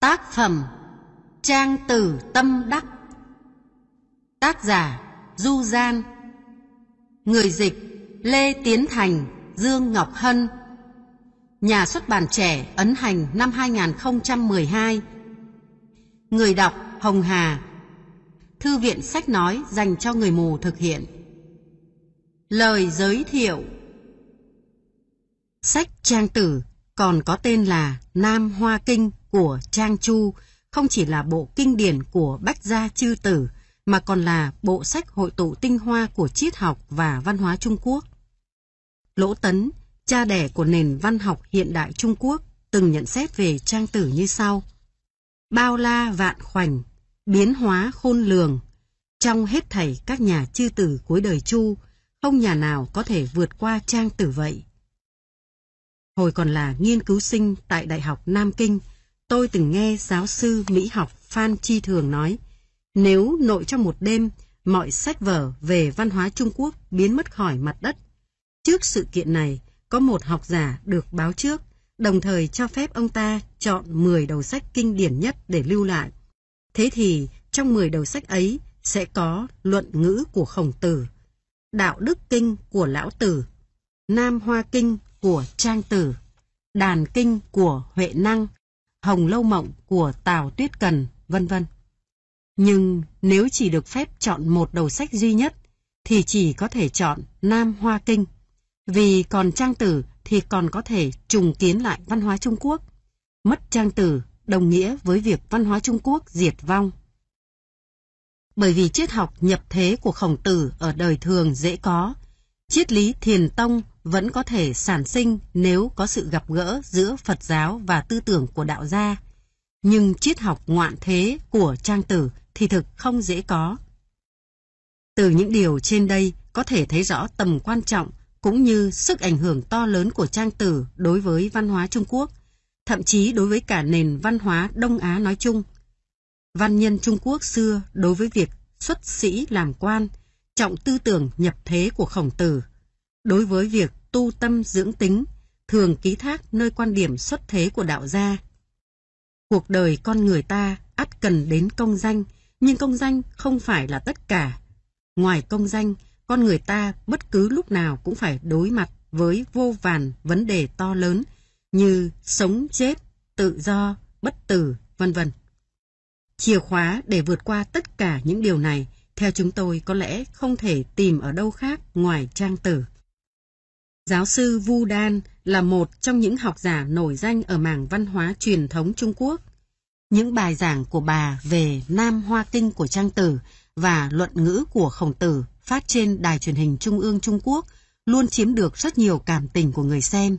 Tác phẩm Trang tử tâm đắc. Tác giả Du Gian. Người dịch Lê Tiến Thành, Dương Ngọc Hân. Nhà xuất bản trẻ ấn hành năm 2012 Người đọc Hồng Hà. Thư viện sách nói dành cho người mù thực hiện. Lời giới thiệu. Sách Trang Tử còn có tên là Nam Hoa Kinh của Trang Chu không chỉ là bộ kinh điển của Bách Gia Chư Tử mà còn là bộ sách hội tụ tinh hoa của triết học và văn hóa Trung Quốc. Lỗ Tấn, cha đẻ của nền văn học hiện đại Trung Quốc, từng nhận xét về Trang Tử như sau. Bao la vạn khoảnh, biến hóa khôn lường. Trong hết thảy các nhà chư tử cuối đời Chu, không nhà nào có thể vượt qua Trang Tử vậy. Hồi còn là nghiên cứu sinh tại Đại học Nam Kinh, tôi từng nghe giáo sư Mỹ học Phan Chi Thường nói, nếu nội trong một đêm, mọi sách vở về văn hóa Trung Quốc biến mất khỏi mặt đất. Trước sự kiện này, có một học giả được báo trước, đồng thời cho phép ông ta chọn 10 đầu sách kinh điển nhất để lưu lại. Thế thì, trong 10 đầu sách ấy sẽ có luận ngữ của khổng tử, đạo đức kinh của lão tử, nam hoa kinh của Trang Tử, Đàn Kinh của Huệ Năng, Hồng Lâu Mộng của Tào Tuyết Cần, vân vân. Nhưng nếu chỉ được phép chọn một đầu sách duy nhất, thì chỉ có thể chọn Nam Hoa Kinh. Vì còn Trang Tử thì còn có thể trùng kiến lại văn hóa Trung Quốc. Mất Trang Tử đồng nghĩa với việc văn hóa Trung Quốc diệt vong. Bởi vì triết học nhập thế của khổng tử ở đời thường dễ có, triết lý thiền tông vẫn có thể sản sinh nếu có sự gặp gỡ giữa Phật giáo và tư tưởng của đạo gia. Nhưng triết học ngoạn thế của Trang Tử thì thực không dễ có. Từ những điều trên đây có thể thấy rõ tầm quan trọng cũng như sức ảnh hưởng to lớn của Trang Tử đối với văn hóa Trung Quốc, thậm chí đối với cả nền văn hóa Đông Á nói chung. Văn nhân Trung Quốc xưa đối với việc xuất sĩ làm quan, trọng tư tưởng nhập thế của khổng tử đối với việc tu tâm dưỡng tính, thường ký thác nơi quan điểm xuất thế của đạo gia. Cuộc đời con người ta ắt cần đến công danh, nhưng công danh không phải là tất cả. Ngoài công danh, con người ta bất cứ lúc nào cũng phải đối mặt với vô vàn vấn đề to lớn như sống chết, tự do, bất tử, vân vân. Chìa khóa để vượt qua tất cả những điều này, theo chúng tôi có lẽ không thể tìm ở đâu khác ngoài trang tử. Giáo sư Vu Dan là một trong những học giả nổi danh ở mảng văn hóa truyền thống Trung Quốc. Những bài giảng của bà về Nam Hoa Kinh của Trang Tử và luận ngữ của Khổng Tử phát trên đài truyền hình Trung ương Trung Quốc luôn chiếm được rất nhiều cảm tình của người xem.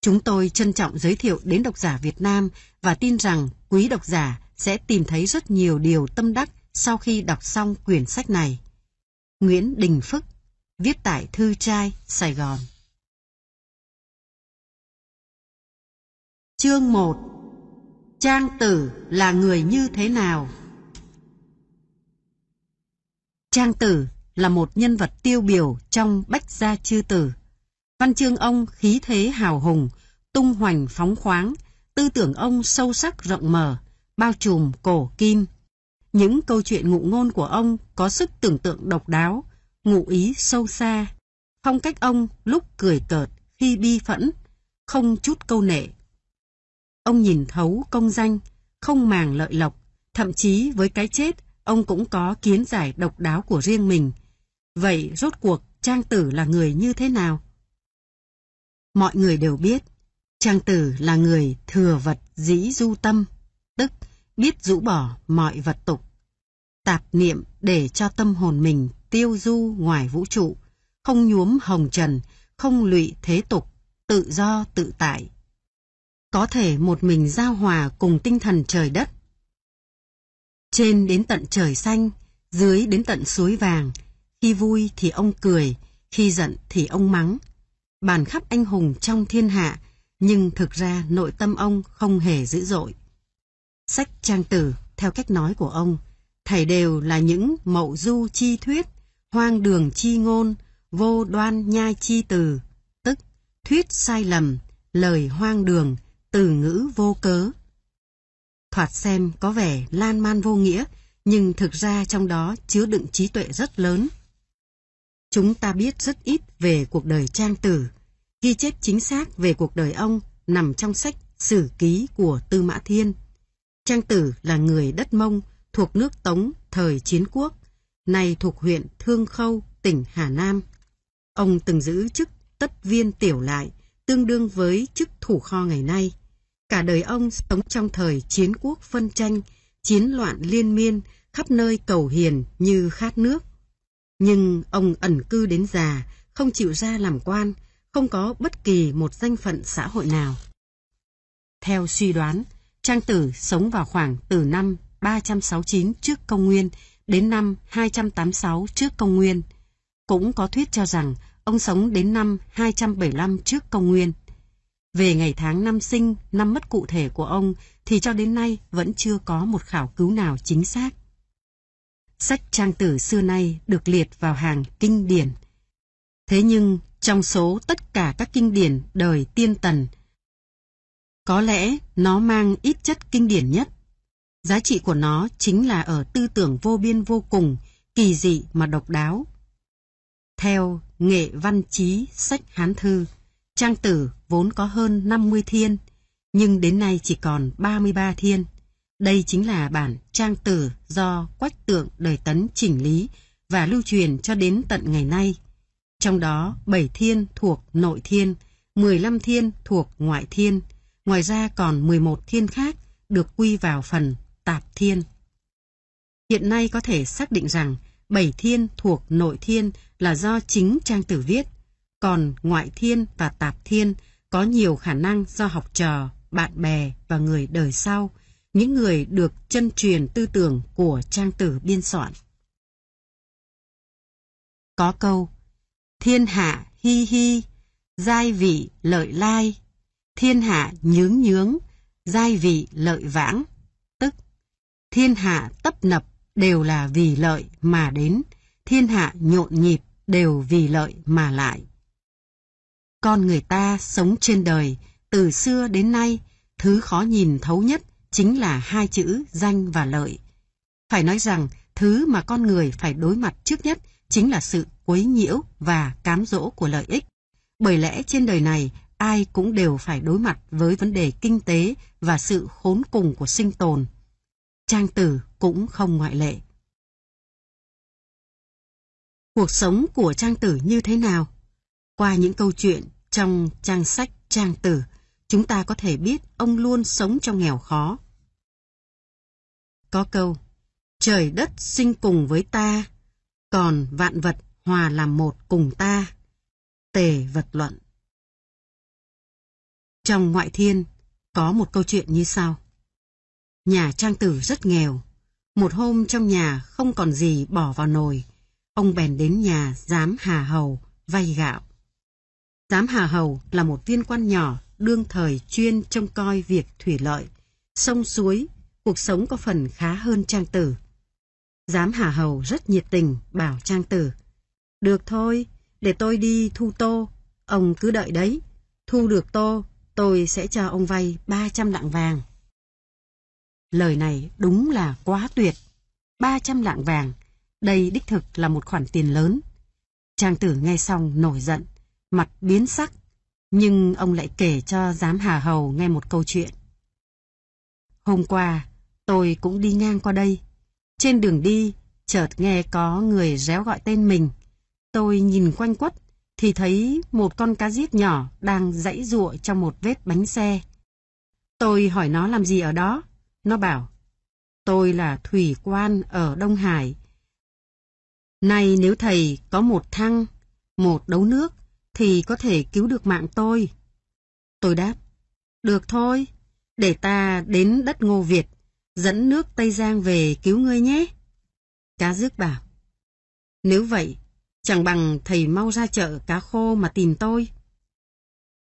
Chúng tôi trân trọng giới thiệu đến độc giả Việt Nam và tin rằng quý độc giả sẽ tìm thấy rất nhiều điều tâm đắc sau khi đọc xong quyển sách này. Nguyễn Đình Phức, viết tại Thư Trai, Sài Gòn. Chương 1 Trang Tử là người như thế nào? Trang Tử là một nhân vật tiêu biểu trong Bách Gia Chư Tử. Văn chương ông khí thế hào hùng, tung hoành phóng khoáng, tư tưởng ông sâu sắc rộng mở, bao trùm cổ kim. Những câu chuyện ngụ ngôn của ông có sức tưởng tượng độc đáo, ngụ ý sâu xa. Phong cách ông lúc cười cợt, khi bi phẫn, không chút câu nệ. Ông nhìn thấu công danh, không màng lợi lộc, thậm chí với cái chết, ông cũng có kiến giải độc đáo của riêng mình. Vậy rốt cuộc Trang Tử là người như thế nào? Mọi người đều biết, Trang Tử là người thừa vật dĩ du tâm, tức biết rũ bỏ mọi vật tục. Tạp niệm để cho tâm hồn mình tiêu du ngoài vũ trụ, không nhuốm hồng trần, không lụy thế tục, tự do tự tại. Có thể một mình giao hòa cùng tinh thần trời đất. Trên đến tận trời xanh, dưới đến tận suối vàng, khi vui thì ông cười, khi giận thì ông mắng. Bàn khắp anh hùng trong thiên hạ, nhưng thực ra nội tâm ông không hề dữ dội. Sách trang tử, theo cách nói của ông, thầy đều là những mậu du chi thuyết, hoang đường chi ngôn, vô đoan nhai chi từ, tức thuyết sai lầm, lời hoang đường, từ ngữ vô cớ. Thoạt xem có vẻ lan man vô nghĩa, nhưng thực ra trong đó chứa đựng trí tuệ rất lớn. Chúng ta biết rất ít về cuộc đời Trang Tử. Ghi chép chính xác về cuộc đời ông nằm trong sách Sử Ký của Tư Mã Thiên. Trang Tử là người đất Mông thuộc nước Tống thời chiến quốc, nay thuộc huyện Thương Khâu, tỉnh Hà Nam. Ông từng giữ chức tất viên tiểu lại, tương đương với chức thủ kho ngày nay. Cả đời ông sống trong thời chiến quốc phân tranh, chiến loạn liên miên, khắp nơi cầu hiền như khát nước. Nhưng ông ẩn cư đến già, không chịu ra làm quan, không có bất kỳ một danh phận xã hội nào. Theo suy đoán, Trang Tử sống vào khoảng từ năm 369 trước công nguyên đến năm 286 trước công nguyên. Cũng có thuyết cho rằng ông sống đến năm 275 trước công nguyên. Về ngày tháng năm sinh, năm mất cụ thể của ông thì cho đến nay vẫn chưa có một khảo cứu nào chính xác. Sách trang tử xưa nay được liệt vào hàng kinh điển. Thế nhưng trong số tất cả các kinh điển đời tiên tần, có lẽ nó mang ít chất kinh điển nhất. Giá trị của nó chính là ở tư tưởng vô biên vô cùng, kỳ dị mà độc đáo. Theo Nghệ Văn Chí Sách Hán Thư, Trang Tử vốn có hơn 50 thiên, nhưng đến nay chỉ còn 33 thiên. Đây chính là bản Trang Tử do Quách Tượng đời Tấn chỉnh lý và lưu truyền cho đến tận ngày nay. Trong đó 7 thiên thuộc nội thiên, 15 thiên thuộc ngoại thiên, ngoài ra còn 11 thiên khác được quy vào phần tạp thiên. Hiện nay có thể xác định rằng bảy thiên thuộc nội thiên là do chính Trang Tử viết, còn ngoại thiên và tạp thiên có nhiều khả năng do học trò, bạn bè và người đời sau, những người được chân truyền tư tưởng của Trang Tử biên soạn. Có câu, thiên hạ hi hi, giai vị lợi lai, thiên hạ nhướng nhướng, giai vị lợi vãng, tức thiên hạ tấp nập đều là vì lợi mà đến, thiên hạ nhộn nhịp đều vì lợi mà lại. Con người ta sống trên đời, từ xưa đến nay, thứ khó nhìn thấu nhất chính là hai chữ danh và lợi. Phải nói rằng, thứ mà con người phải đối mặt trước nhất chính là sự quấy nhiễu và cám dỗ của lợi ích. Bởi lẽ trên đời này, ai cũng đều phải đối mặt với vấn đề kinh tế và sự khốn cùng của sinh tồn. Trang tử cũng không ngoại lệ. Cuộc sống của Trang tử như thế nào? Qua những câu chuyện trong trang sách Trang tử, chúng ta có thể biết ông luôn sống trong nghèo khó. Có câu, trời đất sinh cùng với ta, còn vạn vật hòa làm một cùng ta. Tề vật luận. Trong ngoại thiên, có một câu chuyện như sau. Nhà trang tử rất nghèo. Một hôm trong nhà không còn gì bỏ vào nồi. Ông bèn đến nhà giám Hà Hầu vay gạo. Giám Hà Hầu là một viên quan nhỏ đương thời chuyên trông coi việc thủy lợi, sông suối, cuộc sống có phần khá hơn Trang Tử. Giám Hà Hầu rất nhiệt tình bảo Trang Tử. Được thôi, để tôi đi thu tô, ông cứ đợi đấy. Thu được tô, tôi sẽ cho ông vay 300 lạng vàng. Lời này đúng là quá tuyệt. 300 lạng vàng, đây đích thực là một khoản tiền lớn. Trang tử nghe xong nổi giận, mặt biến sắc, nhưng ông lại kể cho giám Hà Hầu nghe một câu chuyện. Hôm qua, tôi cũng đi ngang qua đây. Trên đường đi, chợt nghe có người réo gọi tên mình. Tôi nhìn quanh quất, thì thấy một con cá giết nhỏ đang dãy ruộng trong một vết bánh xe. Tôi hỏi nó làm gì ở đó? Nó bảo, tôi là thủy quan ở Đông Hải. nay nếu thầy có một thăng, một đấu nước, thì có thể cứu được mạng tôi. Tôi đáp, được thôi, để ta đến đất Ngô Việt, dẫn nước Tây Giang về cứu ngươi nhé. Cá rước bảo, nếu vậy, chẳng bằng thầy mau ra chợ cá khô mà tìm tôi.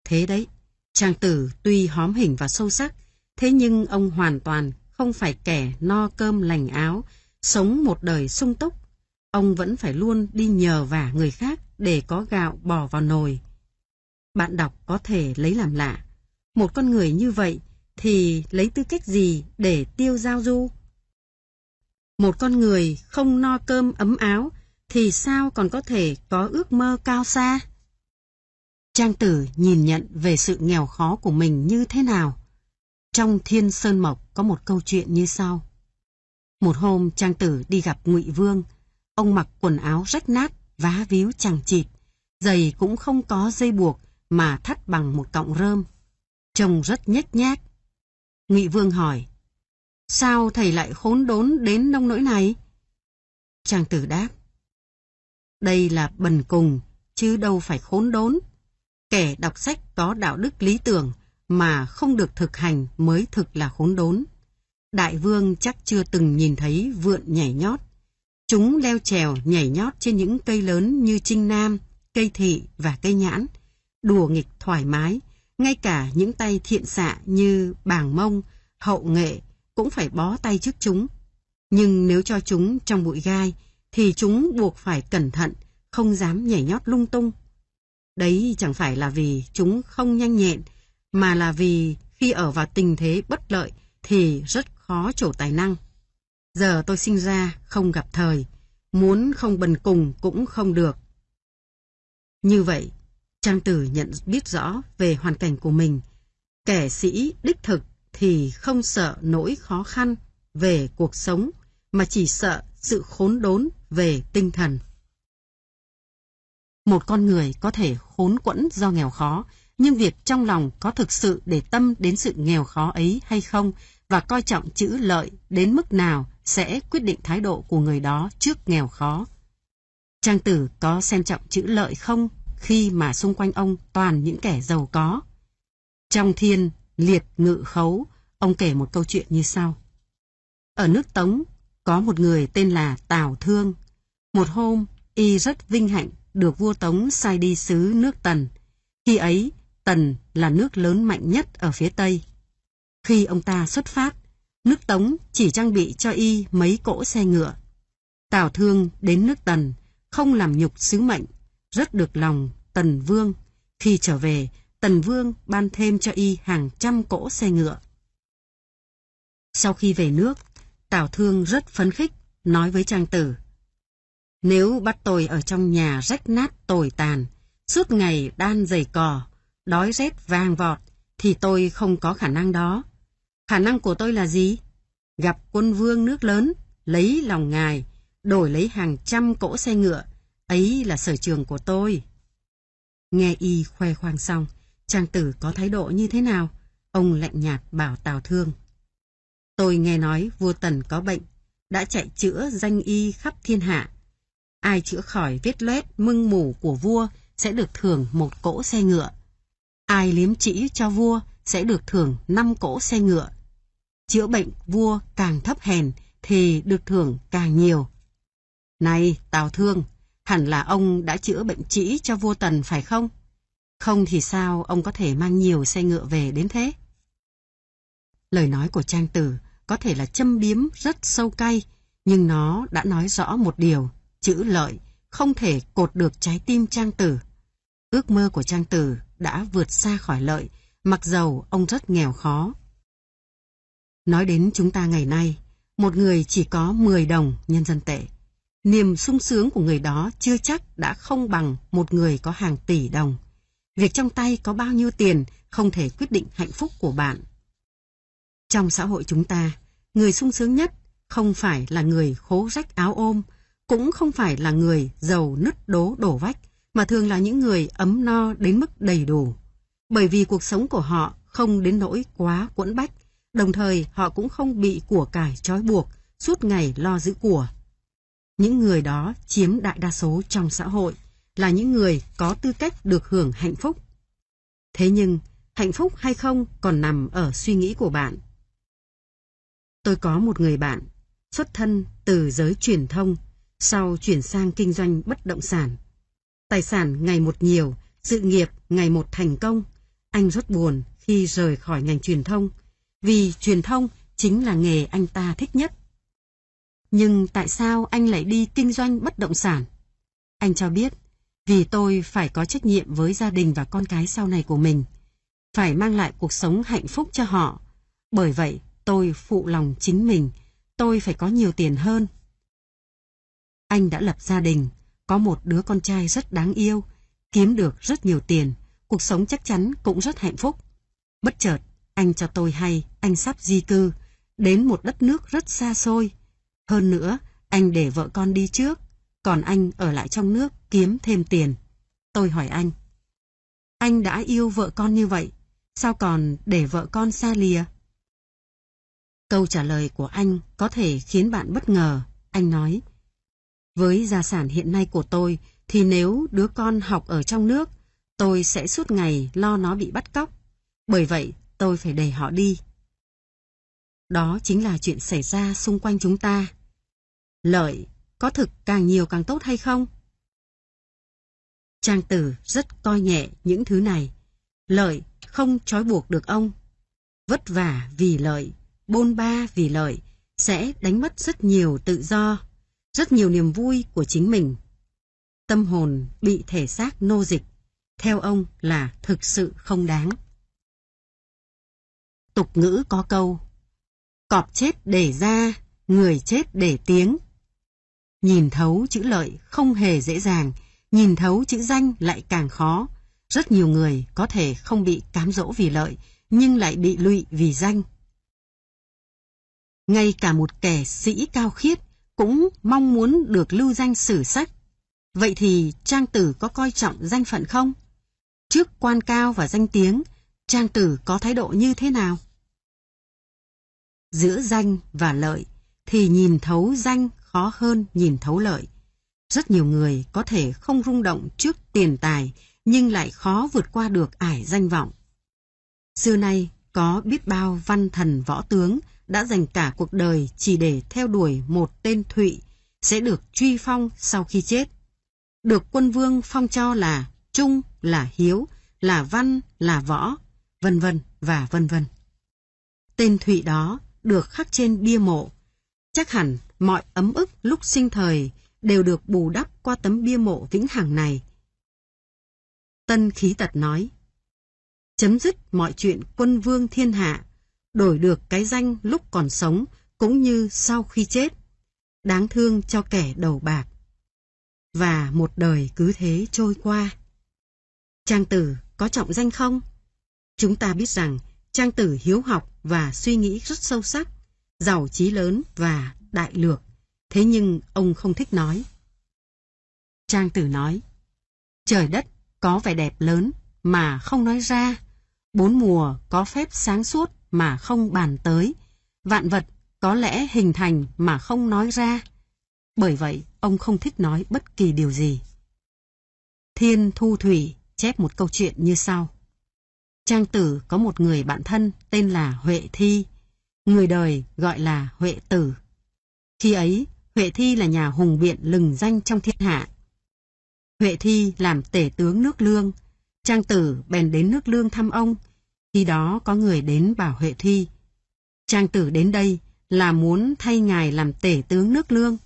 Thế đấy, trang tử tuy hóm hình và sâu sắc, thế nhưng ông hoàn toàn không phải kẻ no cơm lành áo, sống một đời sung túc. Ông vẫn phải luôn đi nhờ vả người khác để có gạo bỏ vào nồi. Bạn đọc có thể lấy làm lạ. Một con người như vậy thì lấy tư cách gì để tiêu giao du? Một con người không no cơm ấm áo thì sao còn có thể có ước mơ cao xa? Trang tử nhìn nhận về sự nghèo khó của mình như thế nào? Trong Thiên Sơn Mộc có một câu chuyện như sau. Một hôm Trang tử đi gặp Ngụy Vương, ông mặc quần áo rách nát, vá víu chẳng chịt, giày cũng không có dây buộc mà thắt bằng một cọng rơm. Trông rất nhếch nhác. Ngụy Vương hỏi, sao thầy lại khốn đốn đến nông nỗi này? Trang tử đáp, đây là bần cùng, chứ đâu phải khốn đốn. Kẻ đọc sách có đạo đức lý tưởng mà không được thực hành mới thực là khốn đốn. Đại vương chắc chưa từng nhìn thấy vượn nhảy nhót. Chúng leo trèo nhảy nhót trên những cây lớn như trinh nam, cây thị và cây nhãn, đùa nghịch thoải mái, ngay cả những tay thiện xạ như bàng mông, hậu nghệ cũng phải bó tay trước chúng. Nhưng nếu cho chúng trong bụi gai, thì chúng buộc phải cẩn thận, không dám nhảy nhót lung tung. Đấy chẳng phải là vì chúng không nhanh nhẹn, mà là vì khi ở vào tình thế bất lợi thì rất khó trổ tài năng. Giờ tôi sinh ra không gặp thời, muốn không bần cùng cũng không được. Như vậy, Trang Tử nhận biết rõ về hoàn cảnh của mình. Kẻ sĩ đích thực thì không sợ nỗi khó khăn về cuộc sống, mà chỉ sợ sự khốn đốn về tinh thần. Một con người có thể khốn quẫn do nghèo khó, nhưng việc trong lòng có thực sự để tâm đến sự nghèo khó ấy hay không và coi trọng chữ lợi đến mức nào sẽ quyết định thái độ của người đó trước nghèo khó. Trang tử có xem trọng chữ lợi không khi mà xung quanh ông toàn những kẻ giàu có? Trong thiên, liệt ngự khấu, ông kể một câu chuyện như sau. Ở nước Tống, có một người tên là Tào Thương. Một hôm, y rất vinh hạnh được vua Tống sai đi xứ nước Tần. Khi ấy, Tần là nước lớn mạnh nhất ở phía Tây. Khi ông ta xuất phát, nước Tống chỉ trang bị cho y mấy cỗ xe ngựa. Tào Thương đến nước Tần, không làm nhục sứ mệnh, rất được lòng Tần Vương. Khi trở về, Tần Vương ban thêm cho y hàng trăm cỗ xe ngựa. Sau khi về nước, Tào Thương rất phấn khích, nói với Trang Tử. Nếu bắt tôi ở trong nhà rách nát tồi tàn, suốt ngày đan giày cò, đói rét vàng vọt, thì tôi không có khả năng đó. Khả năng của tôi là gì? Gặp quân vương nước lớn, lấy lòng ngài, đổi lấy hàng trăm cỗ xe ngựa, ấy là sở trường của tôi. Nghe y khoe khoang xong, trang tử có thái độ như thế nào? Ông lạnh nhạt bảo Tào Thương. Tôi nghe nói vua Tần có bệnh, đã chạy chữa danh y khắp thiên hạ. Ai chữa khỏi vết loét mưng mủ của vua sẽ được thưởng một cỗ xe ngựa. Ai liếm chỉ cho vua sẽ được thưởng năm cỗ xe ngựa. Chữa bệnh vua càng thấp hèn thì được thưởng càng nhiều. Này, Tào Thương, hẳn là ông đã chữa bệnh chỉ cho vua Tần phải không? Không thì sao ông có thể mang nhiều xe ngựa về đến thế? Lời nói của Trang Tử có thể là châm biếm rất sâu cay, nhưng nó đã nói rõ một điều, chữ lợi không thể cột được trái tim Trang Tử. Ước mơ của Trang Tử đã vượt xa khỏi lợi, mặc dầu ông rất nghèo khó. Nói đến chúng ta ngày nay, một người chỉ có 10 đồng nhân dân tệ. Niềm sung sướng của người đó chưa chắc đã không bằng một người có hàng tỷ đồng. Việc trong tay có bao nhiêu tiền không thể quyết định hạnh phúc của bạn. Trong xã hội chúng ta, người sung sướng nhất không phải là người khố rách áo ôm, cũng không phải là người giàu nứt đố đổ vách, mà thường là những người ấm no đến mức đầy đủ. Bởi vì cuộc sống của họ không đến nỗi quá quẫn bách, đồng thời họ cũng không bị của cải trói buộc, suốt ngày lo giữ của. Những người đó chiếm đại đa số trong xã hội, là những người có tư cách được hưởng hạnh phúc. Thế nhưng, hạnh phúc hay không còn nằm ở suy nghĩ của bạn. Tôi có một người bạn, xuất thân từ giới truyền thông, sau chuyển sang kinh doanh bất động sản. Tài sản ngày một nhiều, sự nghiệp ngày một thành công. Anh rất buồn khi rời khỏi ngành truyền thông, vì truyền thông chính là nghề anh ta thích nhất. Nhưng tại sao anh lại đi kinh doanh bất động sản? Anh cho biết, vì tôi phải có trách nhiệm với gia đình và con cái sau này của mình. Phải mang lại cuộc sống hạnh phúc cho họ. Bởi vậy, tôi phụ lòng chính mình, tôi phải có nhiều tiền hơn. Anh đã lập gia đình, có một đứa con trai rất đáng yêu, kiếm được rất nhiều tiền, cuộc sống chắc chắn cũng rất hạnh phúc. Bất chợt, anh cho tôi hay anh sắp di cư, đến một đất nước rất xa xôi. Hơn nữa, anh để vợ con đi trước, còn anh ở lại trong nước kiếm thêm tiền. Tôi hỏi anh. Anh đã yêu vợ con như vậy, sao còn để vợ con xa lìa? Câu trả lời của anh có thể khiến bạn bất ngờ. Anh nói, với gia sản hiện nay của tôi thì nếu đứa con học ở trong nước, tôi sẽ suốt ngày lo nó bị bắt cóc. Bởi vậy, tôi phải đẩy họ đi. Đó chính là chuyện xảy ra xung quanh chúng ta. Lợi có thực càng nhiều càng tốt hay không? Trang tử rất coi nhẹ những thứ này. Lợi không trói buộc được ông. Vất vả vì lợi, bôn ba vì lợi, sẽ đánh mất rất nhiều tự do, rất nhiều niềm vui của chính mình. Tâm hồn bị thể xác nô dịch, theo ông là thực sự không đáng. Tục ngữ có câu, cọp chết để ra, người chết để tiếng. Nhìn thấu chữ lợi không hề dễ dàng, nhìn thấu chữ danh lại càng khó. Rất nhiều người có thể không bị cám dỗ vì lợi, nhưng lại bị lụy vì danh. Ngay cả một kẻ sĩ cao khiết cũng mong muốn được lưu danh sử sách. Vậy thì Trang Tử có coi trọng danh phận không? Trước quan cao và danh tiếng, Trang Tử có thái độ như thế nào? Giữa danh và lợi thì nhìn thấu danh khó hơn nhìn thấu lợi. Rất nhiều người có thể không rung động trước tiền tài nhưng lại khó vượt qua được ải danh vọng. Xưa nay có biết bao văn thần võ tướng đã dành cả cuộc đời chỉ để theo đuổi một tên Thụy sẽ được truy phong sau khi chết. Được quân vương phong cho là trung, là hiếu, là văn, là võ, vân vân và vân vân. Tên Thụy đó được khắc trên bia mộ. Chắc hẳn mọi ấm ức lúc sinh thời đều được bù đắp qua tấm bia mộ vĩnh hằng này. Tân khí tật nói, chấm dứt mọi chuyện quân vương thiên hạ, đổi được cái danh lúc còn sống cũng như sau khi chết. Đáng thương cho kẻ đầu bạc. Và một đời cứ thế trôi qua. Trang tử có trọng danh không? Chúng ta biết rằng Trang tử hiếu học và suy nghĩ rất sâu sắc, giàu trí lớn và đại lược. Thế nhưng ông không thích nói. Trang tử nói, trời đất có vẻ đẹp lớn mà không nói ra, bốn mùa có phép sáng suốt mà không bàn tới, vạn vật có lẽ hình thành mà không nói ra. Bởi vậy, ông không thích nói bất kỳ điều gì. Thiên Thu Thủy chép một câu chuyện như sau. Trang tử có một người bạn thân tên là Huệ Thi, người đời gọi là Huệ Tử. Khi ấy, Huệ Thi là nhà hùng biện lừng danh trong thiên hạ. Huệ Thi làm tể tướng nước lương, Trang tử bèn đến nước lương thăm ông, khi đó có người đến bảo Huệ Thi. Trang tử đến đây là muốn thay ngài làm tể tướng nước lương.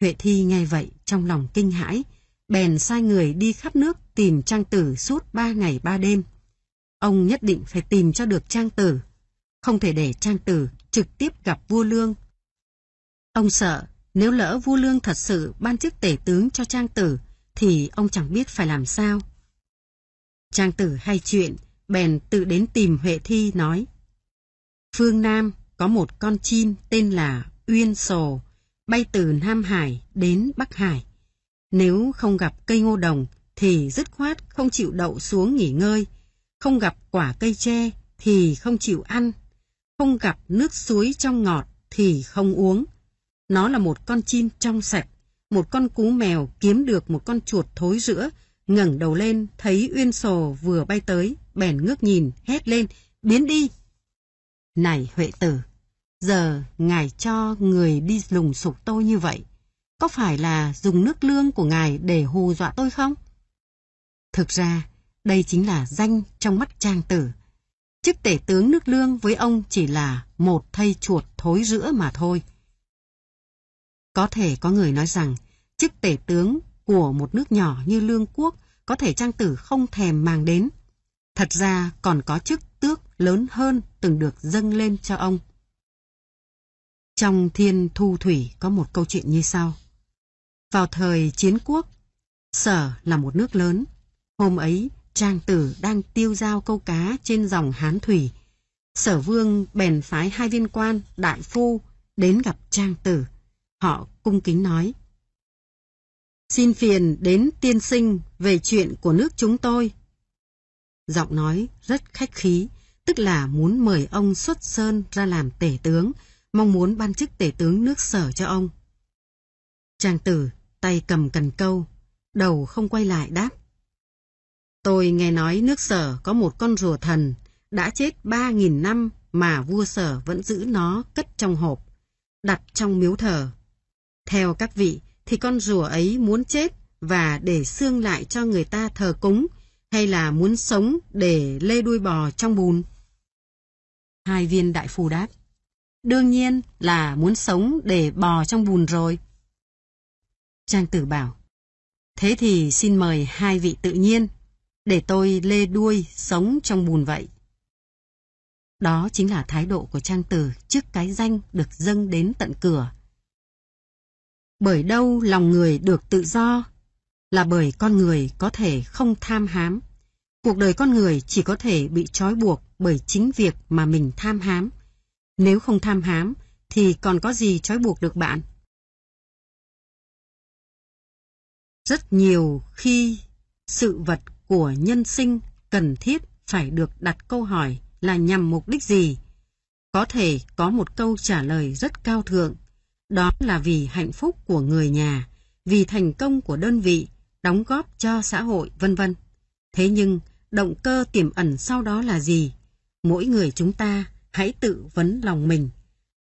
Huệ Thi nghe vậy trong lòng kinh hãi, bèn sai người đi khắp nước tìm Trang tử suốt ba ngày ba đêm. Ông nhất định phải tìm cho được Trang tử, không thể để Trang tử trực tiếp gặp vua Lương. Ông sợ nếu lỡ vua Lương thật sự ban chức tể tướng cho Trang tử thì ông chẳng biết phải làm sao. Trang tử hay chuyện, bèn tự đến tìm Huệ Thi nói. Phương Nam có một con chim tên là Uyên Sồ, bay từ Nam Hải đến Bắc Hải. Nếu không gặp cây ngô đồng thì dứt khoát không chịu đậu xuống nghỉ ngơi, không gặp quả cây tre thì không chịu ăn, không gặp nước suối trong ngọt thì không uống. Nó là một con chim trong sạch, một con cú mèo kiếm được một con chuột thối rữa, ngẩng đầu lên thấy Uyên Sồ vừa bay tới, bèn ngước nhìn, hét lên, biến đi. Này Huệ Tử, giờ ngài cho người đi lùng sục tôi như vậy, có phải là dùng nước lương của ngài để hù dọa tôi không? Thực ra, đây chính là danh trong mắt trang tử. Chức tể tướng nước lương với ông chỉ là một thây chuột thối rữa mà thôi. Có thể có người nói rằng, chức tể tướng của một nước nhỏ như lương quốc có thể trang tử không thèm mang đến. Thật ra còn có chức tước lớn hơn từng được dâng lên cho ông. Trong Thiên Thu Thủy có một câu chuyện như sau. Vào thời chiến quốc, Sở là một nước lớn. Hôm ấy, Trang Tử đang tiêu giao câu cá trên dòng Hán Thủy. Sở Vương bèn phái hai viên quan, đại phu, đến gặp Trang Tử. Họ cung kính nói. Xin phiền đến tiên sinh về chuyện của nước chúng tôi. Giọng nói rất khách khí, tức là muốn mời ông xuất sơn ra làm tể tướng, mong muốn ban chức tể tướng nước sở cho ông. Trang tử, tay cầm cần câu, đầu không quay lại đáp. Tôi nghe nói nước sở có một con rùa thần, đã chết ba nghìn năm mà vua sở vẫn giữ nó cất trong hộp, đặt trong miếu thờ. Theo các vị, thì con rùa ấy muốn chết và để xương lại cho người ta thờ cúng, hay là muốn sống để lê đuôi bò trong bùn? Hai viên đại phù đáp. Đương nhiên là muốn sống để bò trong bùn rồi. Trang tử bảo. Thế thì xin mời hai vị tự nhiên, để tôi lê đuôi sống trong bùn vậy. Đó chính là thái độ của Trang Tử trước cái danh được dâng đến tận cửa. Bởi đâu lòng người được tự do? Là bởi con người có thể không tham hám. Cuộc đời con người chỉ có thể bị trói buộc bởi chính việc mà mình tham hám. Nếu không tham hám, thì còn có gì trói buộc được bạn? Rất nhiều khi sự vật của nhân sinh cần thiết phải được đặt câu hỏi là nhằm mục đích gì? Có thể có một câu trả lời rất cao thượng, đó là vì hạnh phúc của người nhà, vì thành công của đơn vị, đóng góp cho xã hội, vân vân. Thế nhưng, động cơ tiềm ẩn sau đó là gì? Mỗi người chúng ta hãy tự vấn lòng mình.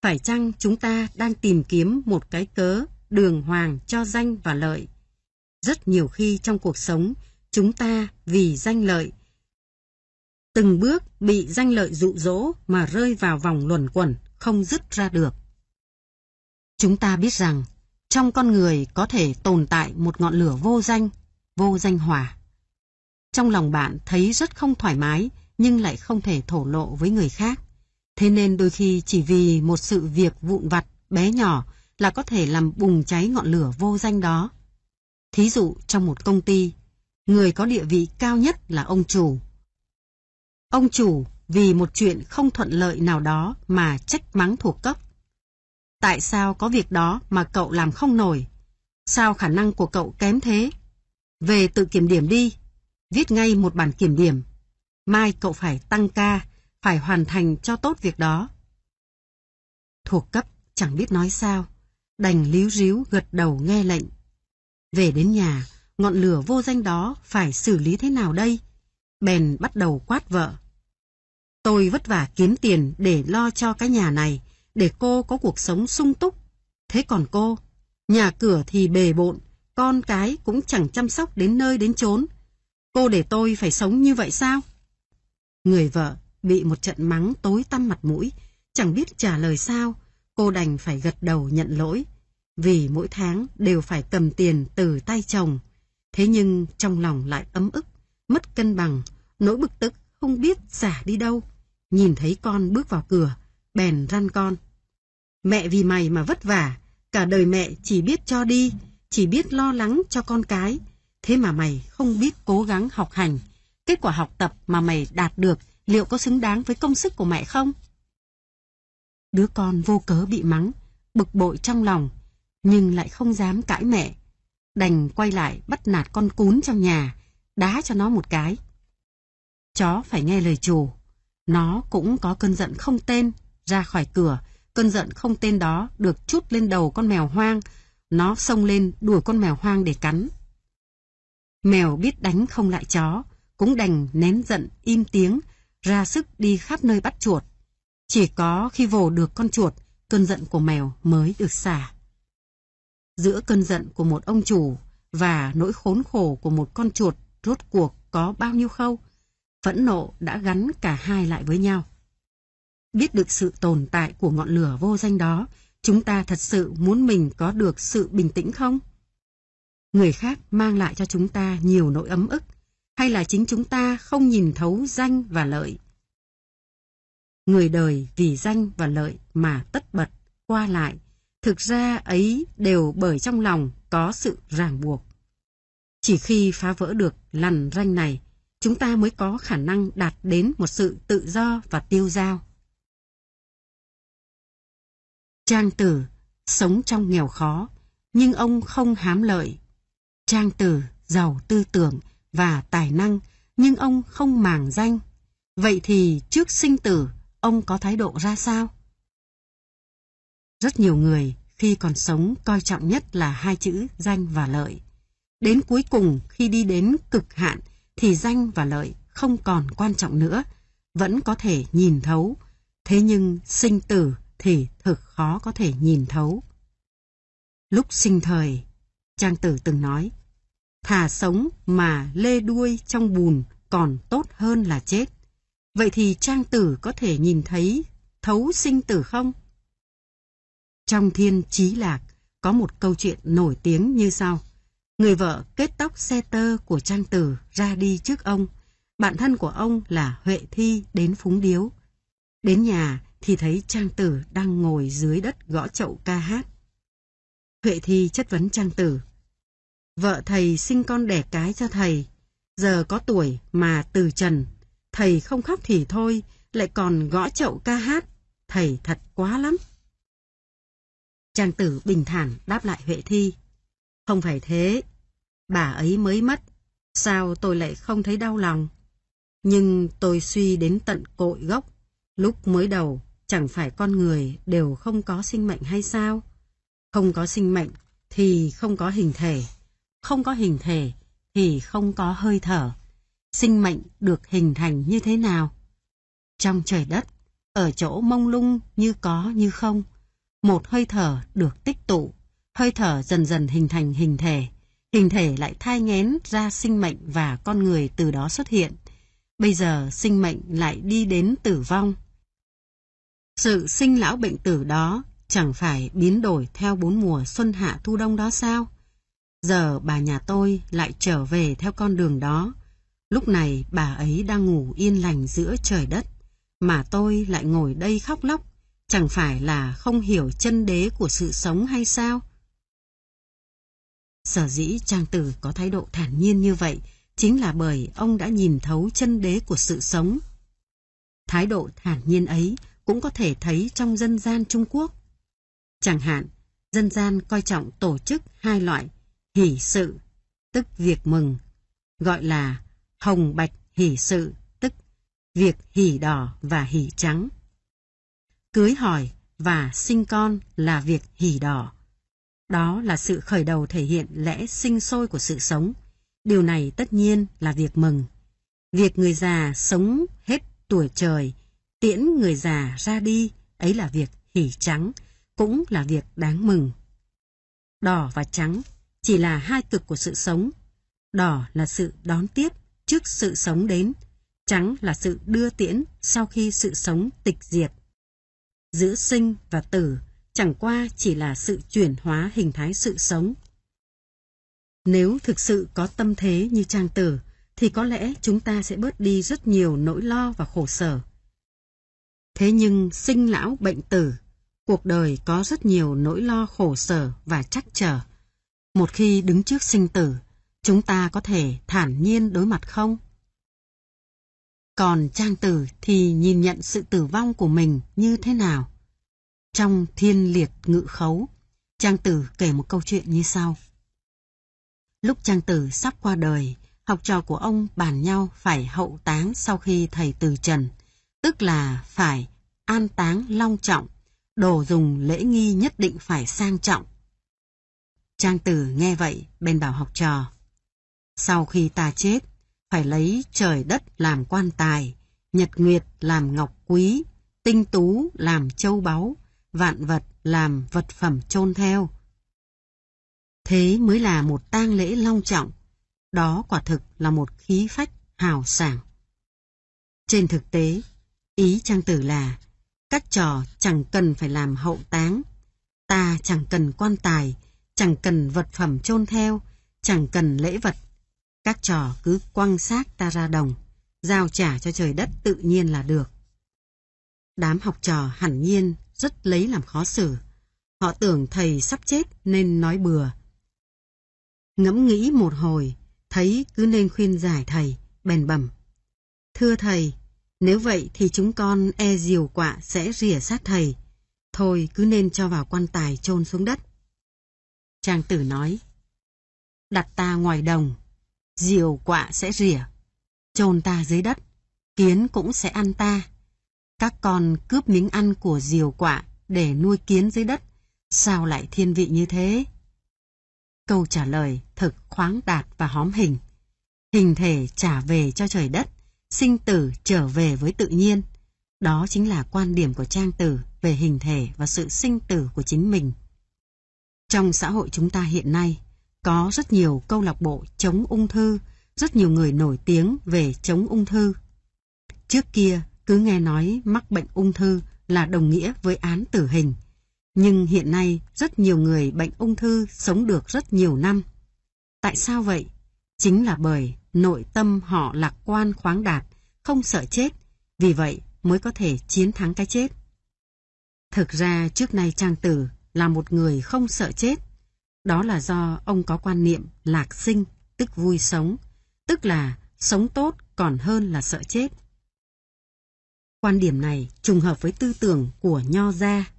Phải chăng chúng ta đang tìm kiếm một cái cớ đường hoàng cho danh và lợi? Rất nhiều khi trong cuộc sống, chúng ta vì danh lợi từng bước bị danh lợi dụ dỗ mà rơi vào vòng luẩn quẩn, không dứt ra được. Chúng ta biết rằng, trong con người có thể tồn tại một ngọn lửa vô danh, vô danh hỏa. Trong lòng bạn thấy rất không thoải mái, nhưng lại không thể thổ lộ với người khác. Thế nên đôi khi chỉ vì một sự việc vụn vặt, bé nhỏ là có thể làm bùng cháy ngọn lửa vô danh đó. Thí dụ trong một công ty, người có địa vị cao nhất là ông chủ. Ông chủ vì một chuyện không thuận lợi nào đó mà trách mắng thuộc cấp. Tại sao có việc đó mà cậu làm không nổi? Sao khả năng của cậu kém thế? Về tự kiểm điểm đi. Viết ngay một bản kiểm điểm. Mai cậu phải tăng ca, phải hoàn thành cho tốt việc đó. Thuộc cấp chẳng biết nói sao, đành líu ríu gật đầu nghe lệnh. Về đến nhà, ngọn lửa vô danh đó phải xử lý thế nào đây? Bèn bắt đầu quát vợ. Tôi vất vả kiếm tiền để lo cho cái nhà này, để cô có cuộc sống sung túc. Thế còn cô, nhà cửa thì bề bộn, con cái cũng chẳng chăm sóc đến nơi đến chốn. Cô để tôi phải sống như vậy sao? Người vợ bị một trận mắng tối tăm mặt mũi, chẳng biết trả lời sao, cô đành phải gật đầu nhận lỗi, vì mỗi tháng đều phải cầm tiền từ tay chồng. Thế nhưng trong lòng lại ấm ức, mất cân bằng, nỗi bực tức không biết xả đi đâu. Nhìn thấy con bước vào cửa, bèn răn con. Mẹ vì mày mà vất vả, cả đời mẹ chỉ biết cho đi, chỉ biết lo lắng cho con cái. Thế mà mày không biết cố gắng học hành. Kết quả học tập mà mày đạt được liệu có xứng đáng với công sức của mẹ không? Đứa con vô cớ bị mắng, bực bội trong lòng, nhưng lại không dám cãi mẹ. Đành quay lại bắt nạt con cún trong nhà, đá cho nó một cái. Chó phải nghe lời chủ. Nó cũng có cơn giận không tên, ra khỏi cửa, cơn giận không tên đó được chút lên đầu con mèo hoang, nó xông lên đuổi con mèo hoang để cắn. Mèo biết đánh không lại chó, cũng đành nén giận im tiếng, ra sức đi khắp nơi bắt chuột. Chỉ có khi vồ được con chuột, cơn giận của mèo mới được xả. Giữa cơn giận của một ông chủ và nỗi khốn khổ của một con chuột rốt cuộc có bao nhiêu khâu? Phẫn nộ đã gắn cả hai lại với nhau. Biết được sự tồn tại của ngọn lửa vô danh đó, chúng ta thật sự muốn mình có được sự bình tĩnh không? Người khác mang lại cho chúng ta nhiều nỗi ấm ức, hay là chính chúng ta không nhìn thấu danh và lợi? người đời vì danh và lợi mà tất bật, qua lại, thực ra ấy đều bởi trong lòng có sự ràng buộc. Chỉ khi phá vỡ được lằn ranh này, chúng ta mới có khả năng đạt đến một sự tự do và tiêu dao. Trang tử sống trong nghèo khó, nhưng ông không hám lợi. Trang tử giàu tư tưởng và tài năng, nhưng ông không màng danh. Vậy thì trước sinh tử, ông có thái độ ra sao? Rất nhiều người khi còn sống coi trọng nhất là hai chữ danh và lợi. Đến cuối cùng khi đi đến cực hạn thì danh và lợi không còn quan trọng nữa, vẫn có thể nhìn thấu. Thế nhưng sinh tử thì thực khó có thể nhìn thấu. Lúc sinh thời, Trang Tử từng nói, thà sống mà lê đuôi trong bùn còn tốt hơn là chết. Vậy thì Trang Tử có thể nhìn thấy thấu sinh tử không? Trong thiên trí lạc có một câu chuyện nổi tiếng như sau. Người vợ kết tóc xe tơ của Trang Tử ra đi trước ông. Bạn thân của ông là Huệ Thi đến phúng điếu. Đến nhà thì thấy Trang Tử đang ngồi dưới đất gõ chậu ca hát. Huệ Thi chất vấn Trang Tử. Vợ thầy sinh con đẻ cái cho thầy, giờ có tuổi mà từ trần, thầy không khóc thì thôi, lại còn gõ chậu ca hát, thầy thật quá lắm. Trang Tử bình thản đáp lại Huệ Thi. Không phải thế, bà ấy mới mất, sao tôi lại không thấy đau lòng? Nhưng tôi suy đến tận cội gốc, lúc mới đầu chẳng phải con người đều không có sinh mệnh hay sao? Không có sinh mệnh thì không có hình thể, không có hình thể thì không có hơi thở. Sinh mệnh được hình thành như thế nào? Trong trời đất, ở chỗ mông lung như có như không, một hơi thở được tích tụ, hơi thở dần dần hình thành hình thể, hình thể lại thai nghén ra sinh mệnh và con người từ đó xuất hiện. Bây giờ sinh mệnh lại đi đến tử vong. Sự sinh lão bệnh tử đó chẳng phải biến đổi theo bốn mùa xuân hạ thu đông đó sao? Giờ bà nhà tôi lại trở về theo con đường đó. Lúc này bà ấy đang ngủ yên lành giữa trời đất, mà tôi lại ngồi đây khóc lóc, chẳng phải là không hiểu chân đế của sự sống hay sao? Sở dĩ Trang Tử có thái độ thản nhiên như vậy chính là bởi ông đã nhìn thấu chân đế của sự sống. Thái độ thản nhiên ấy cũng có thể thấy trong dân gian Trung Quốc. Chẳng hạn, dân gian coi trọng tổ chức hai loại hỷ sự, tức việc mừng, gọi là hồng bạch hỷ sự, tức việc hỷ đỏ và hỷ trắng. Cưới hỏi và sinh con là việc hỷ đỏ. Đó là sự khởi đầu thể hiện lẽ sinh sôi của sự sống. Điều này tất nhiên là việc mừng. Việc người già sống hết tuổi trời, tiễn người già ra đi, ấy là việc hỉ trắng, cũng là việc đáng mừng. Đỏ và trắng chỉ là hai cực của sự sống. Đỏ là sự đón tiếp trước sự sống đến, trắng là sự đưa tiễn sau khi sự sống tịch diệt. Giữa sinh và tử chẳng qua chỉ là sự chuyển hóa hình thái sự sống. Nếu thực sự có tâm thế như trang tử, thì có lẽ chúng ta sẽ bớt đi rất nhiều nỗi lo và khổ sở. Thế nhưng sinh lão bệnh tử, cuộc đời có rất nhiều nỗi lo khổ sở và trắc trở. Một khi đứng trước sinh tử, chúng ta có thể thản nhiên đối mặt không? Còn Trang Tử thì nhìn nhận sự tử vong của mình như thế nào? Trong Thiên Liệt Ngự Khấu, Trang Tử kể một câu chuyện như sau. Lúc Trang Tử sắp qua đời, học trò của ông bàn nhau phải hậu táng sau khi thầy từ trần, tức là phải an táng long trọng, đồ dùng lễ nghi nhất định phải sang trọng. Trang Tử nghe vậy, bên bảo học trò. Sau khi ta chết, phải lấy trời đất làm quan tài, nhật nguyệt làm ngọc quý, tinh tú làm châu báu, vạn vật làm vật phẩm chôn theo. Thế mới là một tang lễ long trọng, đó quả thực là một khí phách hào sảng. Trên thực tế, ý trang tử là các trò chẳng cần phải làm hậu táng, ta chẳng cần quan tài, chẳng cần vật phẩm chôn theo, chẳng cần lễ vật. Các trò cứ quăng xác ta ra đồng, giao trả cho trời đất tự nhiên là được. Đám học trò hẳn nhiên rất lấy làm khó xử. Họ tưởng thầy sắp chết nên nói bừa. Ngẫm nghĩ một hồi, thấy cứ nên khuyên giải thầy, bèn bẩm. Thưa thầy, nếu vậy thì chúng con e diều quạ sẽ rỉa sát thầy. Thôi cứ nên cho vào quan tài chôn xuống đất. Trang tử nói. Đặt ta ngoài đồng, diều quạ sẽ rỉa, chôn ta dưới đất, kiến cũng sẽ ăn ta. Các con cướp miếng ăn của diều quạ để nuôi kiến dưới đất, sao lại thiên vị như thế? Câu trả lời thực khoáng đạt và hóm hình. Hình thể trả về cho trời đất, sinh tử trở về với tự nhiên. Đó chính là quan điểm của Trang Tử về hình thể và sự sinh tử của chính mình. Trong xã hội chúng ta hiện nay, có rất nhiều câu lạc bộ chống ung thư, rất nhiều người nổi tiếng về chống ung thư. Trước kia, cứ nghe nói mắc bệnh ung thư là đồng nghĩa với án tử hình. Nhưng hiện nay, rất nhiều người bệnh ung thư sống được rất nhiều năm. Tại sao vậy? Chính là bởi nội tâm họ lạc quan khoáng đạt, không sợ chết, vì vậy mới có thể chiến thắng cái chết. Thực ra trước nay Trang Tử là một người không sợ chết. Đó là do ông có quan niệm lạc sinh, tức vui sống, tức là sống tốt còn hơn là sợ chết. Quan điểm này trùng hợp với tư tưởng của Nho Gia.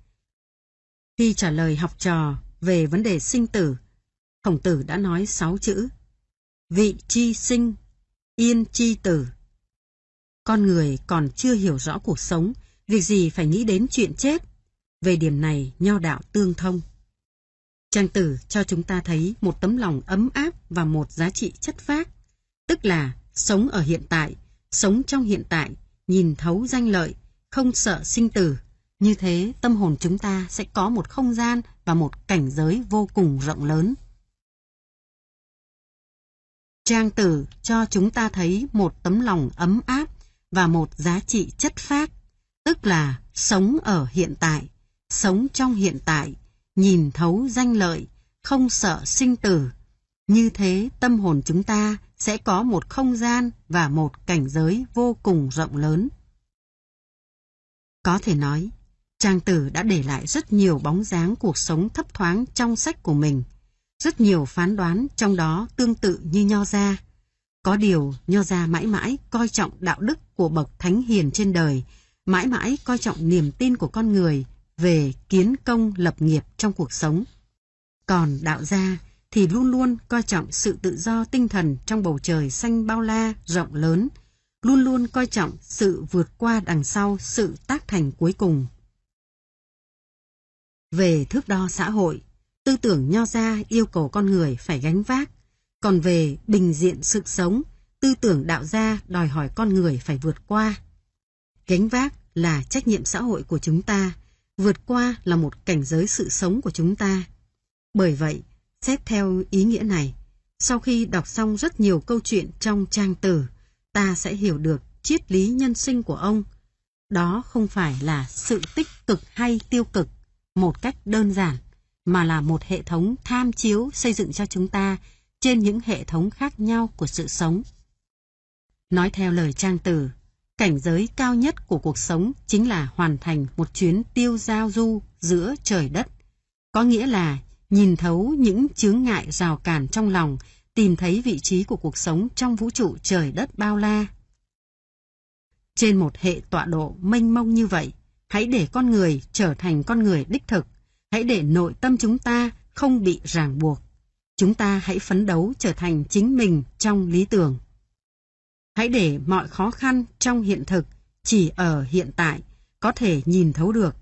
Khi trả lời học trò về vấn đề sinh tử, Khổng Tử đã nói sáu chữ Vị chi sinh, yên chi tử. Con người còn chưa hiểu rõ cuộc sống, việc gì phải nghĩ đến chuyện chết. Về điểm này, nho đạo tương thông. Trang tử cho chúng ta thấy một tấm lòng ấm áp và một giá trị chất phác, tức là sống ở hiện tại, sống trong hiện tại, nhìn thấu danh lợi, không sợ sinh tử. Như thế, tâm hồn chúng ta sẽ có một không gian và một cảnh giới vô cùng rộng lớn. Trang tử cho chúng ta thấy một tấm lòng ấm áp và một giá trị chất phác, tức là sống ở hiện tại, sống trong hiện tại, nhìn thấu danh lợi, không sợ sinh tử. Như thế tâm hồn chúng ta sẽ có một không gian và một cảnh giới vô cùng rộng lớn. Có thể nói, Trang Tử đã để lại rất nhiều bóng dáng cuộc sống thấp thoáng trong sách của mình. Rất nhiều phán đoán trong đó tương tự như Nho Gia. Có điều, Nho Gia mãi mãi coi trọng đạo đức của bậc thánh hiền trên đời, mãi mãi coi trọng niềm tin của con người về kiến công lập nghiệp trong cuộc sống. Còn đạo gia thì luôn luôn coi trọng sự tự do tinh thần trong bầu trời xanh bao la, rộng lớn, luôn luôn coi trọng sự vượt qua đằng sau sự tác thành cuối cùng. Về thước đo xã hội, tư tưởng nho gia yêu cầu con người phải gánh vác, còn về bình diện sự sống, tư tưởng đạo gia đòi hỏi con người phải vượt qua. Gánh vác là trách nhiệm xã hội của chúng ta, vượt qua là một cảnh giới sự sống của chúng ta. Bởi vậy, xét theo ý nghĩa này, sau khi đọc xong rất nhiều câu chuyện trong trang tử, ta sẽ hiểu được triết lý nhân sinh của ông. Đó không phải là sự tích cực hay tiêu cực một cách đơn giản, mà là một hệ thống tham chiếu xây dựng cho chúng ta trên những hệ thống khác nhau của sự sống. Nói theo lời trang tử, cảnh giới cao nhất của cuộc sống chính là hoàn thành một chuyến tiêu giao du giữa trời đất. Có nghĩa là nhìn thấu những chướng ngại rào cản trong lòng, tìm thấy vị trí của cuộc sống trong vũ trụ trời đất bao la. Trên một hệ tọa độ mênh mông như vậy, hãy để con người trở thành con người đích thực, hãy để nội tâm chúng ta không bị ràng buộc. Chúng ta hãy phấn đấu trở thành chính mình trong lý tưởng. Hãy để mọi khó khăn trong hiện thực chỉ ở hiện tại có thể nhìn thấu được.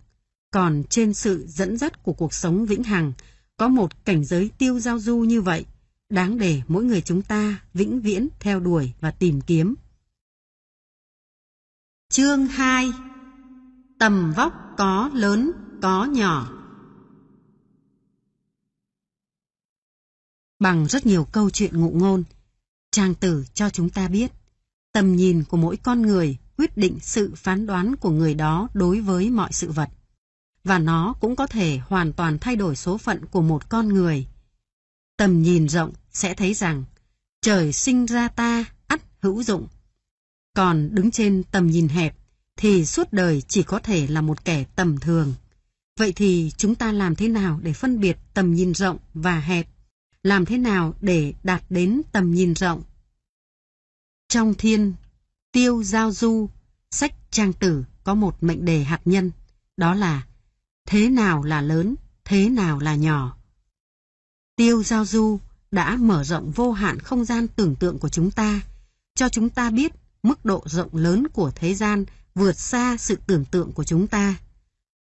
Còn trên sự dẫn dắt của cuộc sống vĩnh hằng, có một cảnh giới tiêu giao du như vậy, đáng để mỗi người chúng ta vĩnh viễn theo đuổi và tìm kiếm. Chương 2 Tầm vóc có lớn, có nhỏ Bằng rất nhiều câu chuyện ngụ ngôn, trang tử cho chúng ta biết tầm nhìn của mỗi con người quyết định sự phán đoán của người đó đối với mọi sự vật. Và nó cũng có thể hoàn toàn thay đổi số phận của một con người. Tầm nhìn rộng sẽ thấy rằng trời sinh ra ta ắt hữu dụng. Còn đứng trên tầm nhìn hẹp thì suốt đời chỉ có thể là một kẻ tầm thường. Vậy thì chúng ta làm thế nào để phân biệt tầm nhìn rộng và hẹp? Làm thế nào để đạt đến tầm nhìn rộng? Trong thiên, tiêu giao du, sách trang tử có một mệnh đề hạt nhân, đó là thế nào là lớn, thế nào là nhỏ. Tiêu giao du đã mở rộng vô hạn không gian tưởng tượng của chúng ta, cho chúng ta biết mức độ rộng lớn của thế gian vượt xa sự tưởng tượng của chúng ta.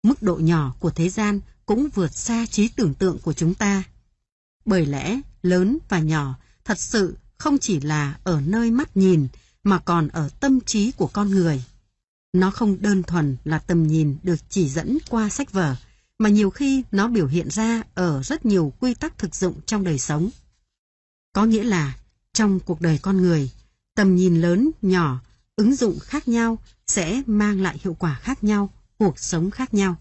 Mức độ nhỏ của thế gian cũng vượt xa trí tưởng tượng của chúng ta. Bởi lẽ, lớn và nhỏ thật sự không chỉ là ở nơi mắt nhìn mà còn ở tâm trí của con người. Nó không đơn thuần là tầm nhìn được chỉ dẫn qua sách vở, mà nhiều khi nó biểu hiện ra ở rất nhiều quy tắc thực dụng trong đời sống. Có nghĩa là, trong cuộc đời con người, tầm nhìn lớn, nhỏ, ứng dụng khác nhau sẽ mang lại hiệu quả khác nhau, cuộc sống khác nhau.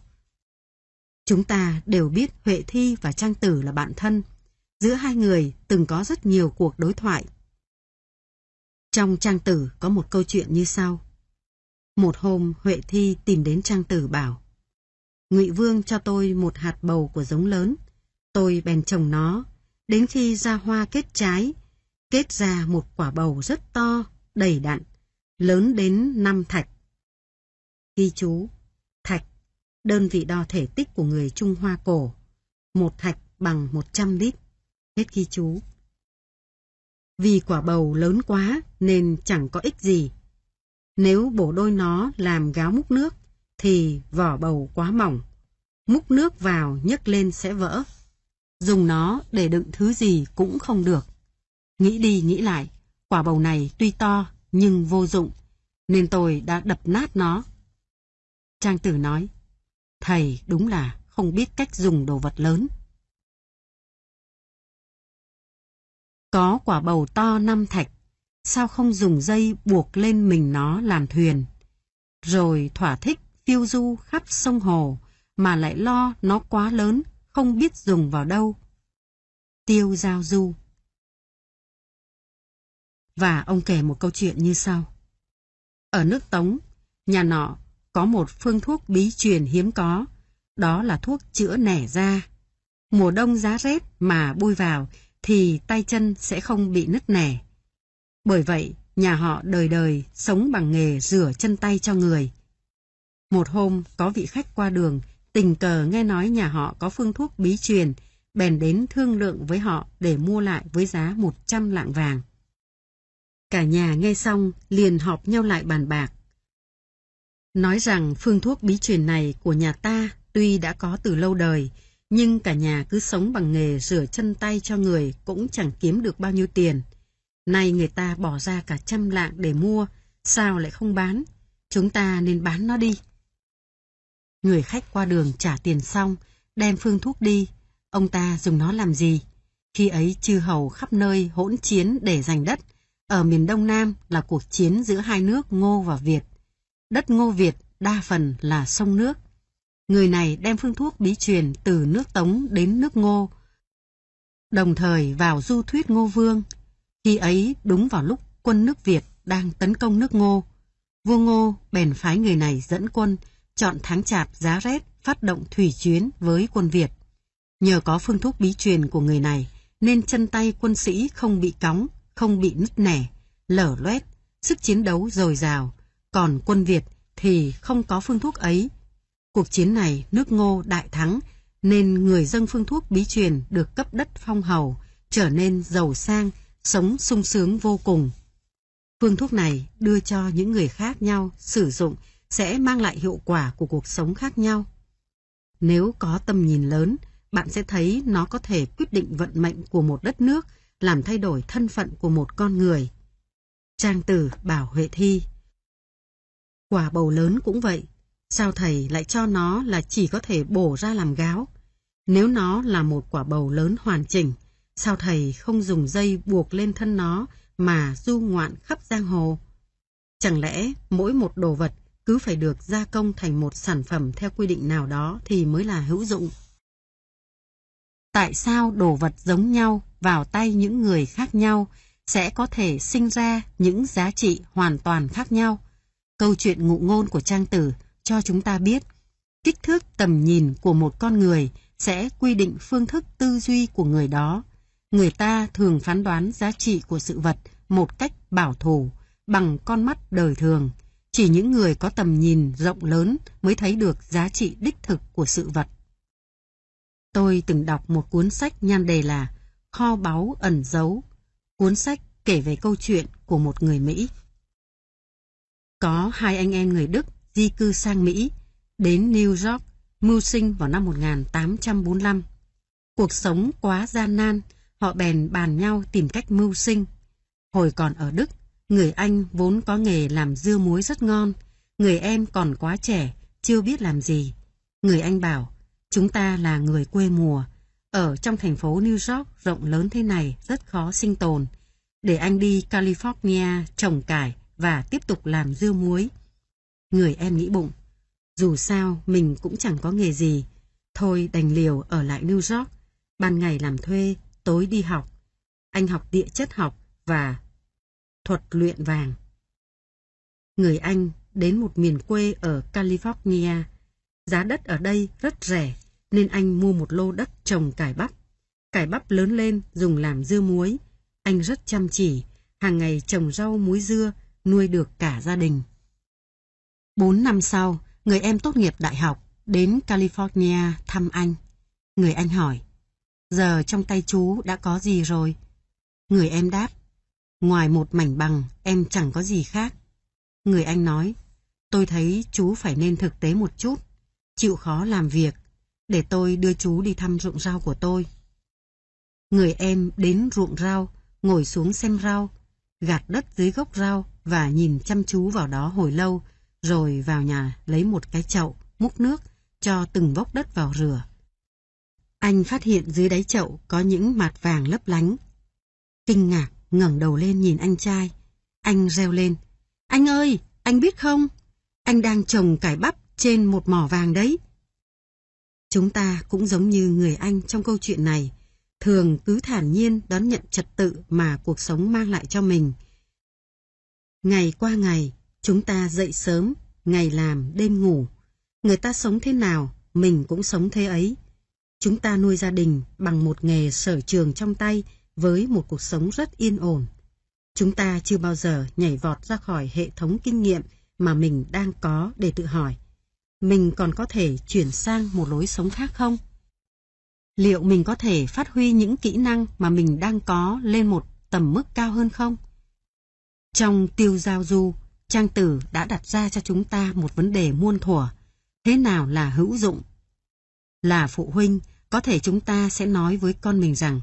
Chúng ta đều biết Huệ Thi và Trang Tử là bạn thân. Giữa hai người từng có rất nhiều cuộc đối thoại. Trong Trang Tử có một câu chuyện như sau. Một hôm Huệ Thi tìm đến Trang Tử bảo Ngụy Vương cho tôi một hạt bầu của giống lớn. Tôi bèn trồng nó, đến khi ra hoa kết trái, kết ra một quả bầu rất to, đầy đặn, lớn đến 5 thạch. Ghi chú, thạch, đơn vị đo thể tích của người Trung Hoa cổ, một thạch bằng 100 lít. Hết ghi chú. Vì quả bầu lớn quá nên chẳng có ích gì. Nếu bổ đôi nó làm gáo múc nước, thì vỏ bầu quá mỏng. Múc nước vào nhấc lên sẽ vỡ. Dùng nó để đựng thứ gì cũng không được. Nghĩ đi nghĩ lại, quả bầu này tuy to nhưng vô dụng, nên tôi đã đập nát nó. Trang tử nói, thầy đúng là không biết cách dùng đồ vật lớn. Có quả bầu to năm thạch, sao không dùng dây buộc lên mình nó làm thuyền? Rồi thỏa thích phiêu du khắp sông hồ, mà lại lo nó quá lớn, không biết dùng vào đâu. Tiêu giao du Và ông kể một câu chuyện như sau. Ở nước Tống, nhà nọ có một phương thuốc bí truyền hiếm có, đó là thuốc chữa nẻ da. Mùa đông giá rét mà bôi vào thì tay chân sẽ không bị nứt nẻ. Bởi vậy, nhà họ đời đời sống bằng nghề rửa chân tay cho người. Một hôm, có vị khách qua đường, tình cờ nghe nói nhà họ có phương thuốc bí truyền, bèn đến thương lượng với họ để mua lại với giá 100 lạng vàng. Cả nhà nghe xong liền họp nhau lại bàn bạc. Nói rằng phương thuốc bí truyền này của nhà ta tuy đã có từ lâu đời, nhưng cả nhà cứ sống bằng nghề rửa chân tay cho người cũng chẳng kiếm được bao nhiêu tiền. Nay người ta bỏ ra cả trăm lạng để mua, sao lại không bán? Chúng ta nên bán nó đi. Người khách qua đường trả tiền xong, đem phương thuốc đi. Ông ta dùng nó làm gì? Khi ấy chư hầu khắp nơi hỗn chiến để giành đất. Ở miền Đông Nam là cuộc chiến giữa hai nước Ngô và Việt. Đất Ngô Việt đa phần là sông nước. Người này đem phương thuốc bí truyền từ nước Tống đến nước Ngô. Đồng thời vào du thuyết Ngô Vương. Khi ấy đúng vào lúc quân nước Việt đang tấn công nước Ngô. Vua Ngô bèn phái người này dẫn quân chọn tháng chạp giá rét phát động thủy chuyến với quân Việt. Nhờ có phương thuốc bí truyền của người này nên chân tay quân sĩ không bị cóng, không bị nứt nẻ, lở loét, sức chiến đấu dồi dào. Còn quân Việt thì không có phương thuốc ấy. Cuộc chiến này nước ngô đại thắng nên người dân phương thuốc bí truyền được cấp đất phong hầu, trở nên giàu sang, sống sung sướng vô cùng. Phương thuốc này đưa cho những người khác nhau sử dụng sẽ mang lại hiệu quả của cuộc sống khác nhau. Nếu có tầm nhìn lớn, bạn sẽ thấy nó có thể quyết định vận mệnh của một đất nước, làm thay đổi thân phận của một con người. Trang tử bảo Huệ Thi Quả bầu lớn cũng vậy, sao thầy lại cho nó là chỉ có thể bổ ra làm gáo? Nếu nó là một quả bầu lớn hoàn chỉnh, sao thầy không dùng dây buộc lên thân nó mà du ngoạn khắp giang hồ? Chẳng lẽ mỗi một đồ vật cứ phải được gia công thành một sản phẩm theo quy định nào đó thì mới là hữu dụng. Tại sao đồ vật giống nhau vào tay những người khác nhau sẽ có thể sinh ra những giá trị hoàn toàn khác nhau? Câu chuyện ngụ ngôn của Trang Tử cho chúng ta biết kích thước tầm nhìn của một con người sẽ quy định phương thức tư duy của người đó. Người ta thường phán đoán giá trị của sự vật một cách bảo thủ, bằng con mắt đời thường. Chỉ những người có tầm nhìn rộng lớn mới thấy được giá trị đích thực của sự vật. Tôi từng đọc một cuốn sách nhan đề là Kho báu ẩn giấu. Cuốn sách kể về câu chuyện của một người Mỹ. Có hai anh em người Đức di cư sang Mỹ, đến New York, mưu sinh vào năm 1845. Cuộc sống quá gian nan, họ bèn bàn nhau tìm cách mưu sinh. Hồi còn ở Đức, người anh vốn có nghề làm dưa muối rất ngon, người em còn quá trẻ, chưa biết làm gì. Người anh bảo, chúng ta là người quê mùa, ở trong thành phố New York rộng lớn thế này rất khó sinh tồn. Để anh đi California trồng cải và tiếp tục làm dưa muối. Người em nghĩ bụng, dù sao mình cũng chẳng có nghề gì, thôi đành liều ở lại New York, ban ngày làm thuê, tối đi học. Anh học địa chất học và thuật luyện vàng. Người Anh đến một miền quê ở California. Giá đất ở đây rất rẻ, nên anh mua một lô đất trồng cải bắp. Cải bắp lớn lên dùng làm dưa muối. Anh rất chăm chỉ, hàng ngày trồng rau muối dưa, nuôi được cả gia đình. Bốn năm sau, người em tốt nghiệp đại học, đến California thăm anh. Người anh hỏi, giờ trong tay chú đã có gì rồi? Người em đáp, ngoài một mảnh bằng, em chẳng có gì khác. Người anh nói, tôi thấy chú phải nên thực tế một chút, chịu khó làm việc, để tôi đưa chú đi thăm ruộng rau của tôi. Người em đến ruộng rau, ngồi xuống xem rau, gạt đất dưới gốc rau và nhìn chăm chú vào đó hồi lâu, rồi vào nhà lấy một cái chậu, múc nước, cho từng vốc đất vào rửa. Anh phát hiện dưới đáy chậu có những mạt vàng lấp lánh. Kinh ngạc, ngẩng đầu lên nhìn anh trai. Anh reo lên. Anh ơi, anh biết không? Anh đang trồng cải bắp trên một mỏ vàng đấy. Chúng ta cũng giống như người anh trong câu chuyện này, thường cứ thản nhiên đón nhận trật tự mà cuộc sống mang lại cho mình. Ngày qua ngày, chúng ta dậy sớm, ngày làm, đêm ngủ. Người ta sống thế nào, mình cũng sống thế ấy. Chúng ta nuôi gia đình bằng một nghề sở trường trong tay với một cuộc sống rất yên ổn. Chúng ta chưa bao giờ nhảy vọt ra khỏi hệ thống kinh nghiệm mà mình đang có để tự hỏi. Mình còn có thể chuyển sang một lối sống khác không? Liệu mình có thể phát huy những kỹ năng mà mình đang có lên một tầm mức cao hơn không? Trong tiêu giao du, Trang Tử đã đặt ra cho chúng ta một vấn đề muôn thuở. Thế nào là hữu dụng? Là phụ huynh, có thể chúng ta sẽ nói với con mình rằng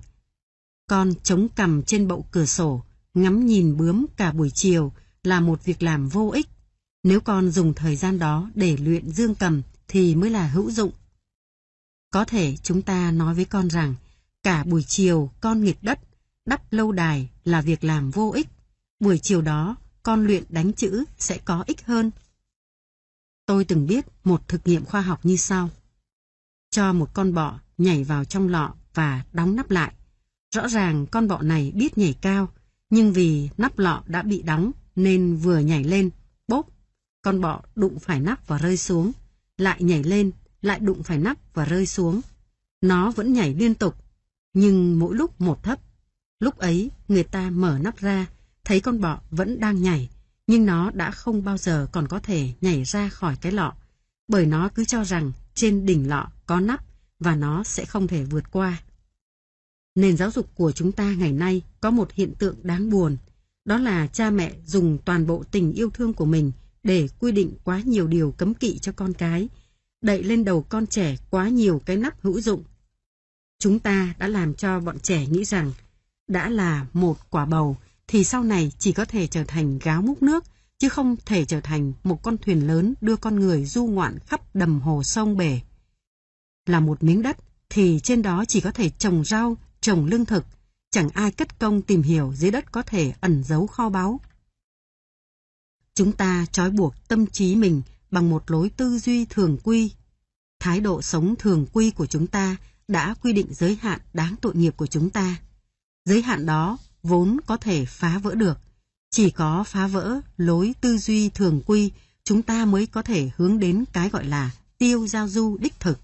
con chống cằm trên bậu cửa sổ, ngắm nhìn bướm cả buổi chiều là một việc làm vô ích. Nếu con dùng thời gian đó để luyện dương cầm thì mới là hữu dụng. Có thể chúng ta nói với con rằng cả buổi chiều con nghịch đất, đắp lâu đài là việc làm vô ích. Buổi chiều đó con luyện đánh chữ sẽ có ích hơn. Tôi từng biết một thực nghiệm khoa học như sau. Cho một con bọ nhảy vào trong lọ và đóng nắp lại. Rõ ràng con bọ này biết nhảy cao, nhưng vì nắp lọ đã bị đóng nên vừa nhảy lên, bốp, con bọ đụng phải nắp và rơi xuống, lại nhảy lên, lại đụng phải nắp và rơi xuống. Nó vẫn nhảy liên tục, nhưng mỗi lúc một thấp. Lúc ấy, người ta mở nắp ra, thấy con bọ vẫn đang nhảy, nhưng nó đã không bao giờ còn có thể nhảy ra khỏi cái lọ, bởi nó cứ cho rằng trên đỉnh lọ có nắp và nó sẽ không thể vượt qua. Nền giáo dục của chúng ta ngày nay có một hiện tượng đáng buồn, đó là cha mẹ dùng toàn bộ tình yêu thương của mình để quy định quá nhiều điều cấm kỵ cho con cái, đậy lên đầu con trẻ quá nhiều cái nắp hữu dụng. Chúng ta đã làm cho bọn trẻ nghĩ rằng đã là một quả bầu thì sau này chỉ có thể trở thành gáo múc nước, chứ không thể trở thành một con thuyền lớn đưa con người du ngoạn khắp đầm hồ sông bể. Là một miếng đất thì trên đó chỉ có thể trồng rau, trồng lương thực, chẳng ai cất công tìm hiểu dưới đất có thể ẩn giấu kho báu. Chúng ta trói buộc tâm trí mình bằng một lối tư duy thường quy. Thái độ sống thường quy của chúng ta đã quy định giới hạn đáng tội nghiệp của chúng ta. Giới hạn đó vốn có thể phá vỡ được. Chỉ có phá vỡ lối tư duy thường quy chúng ta mới có thể hướng đến cái gọi là tiêu giao du đích thực.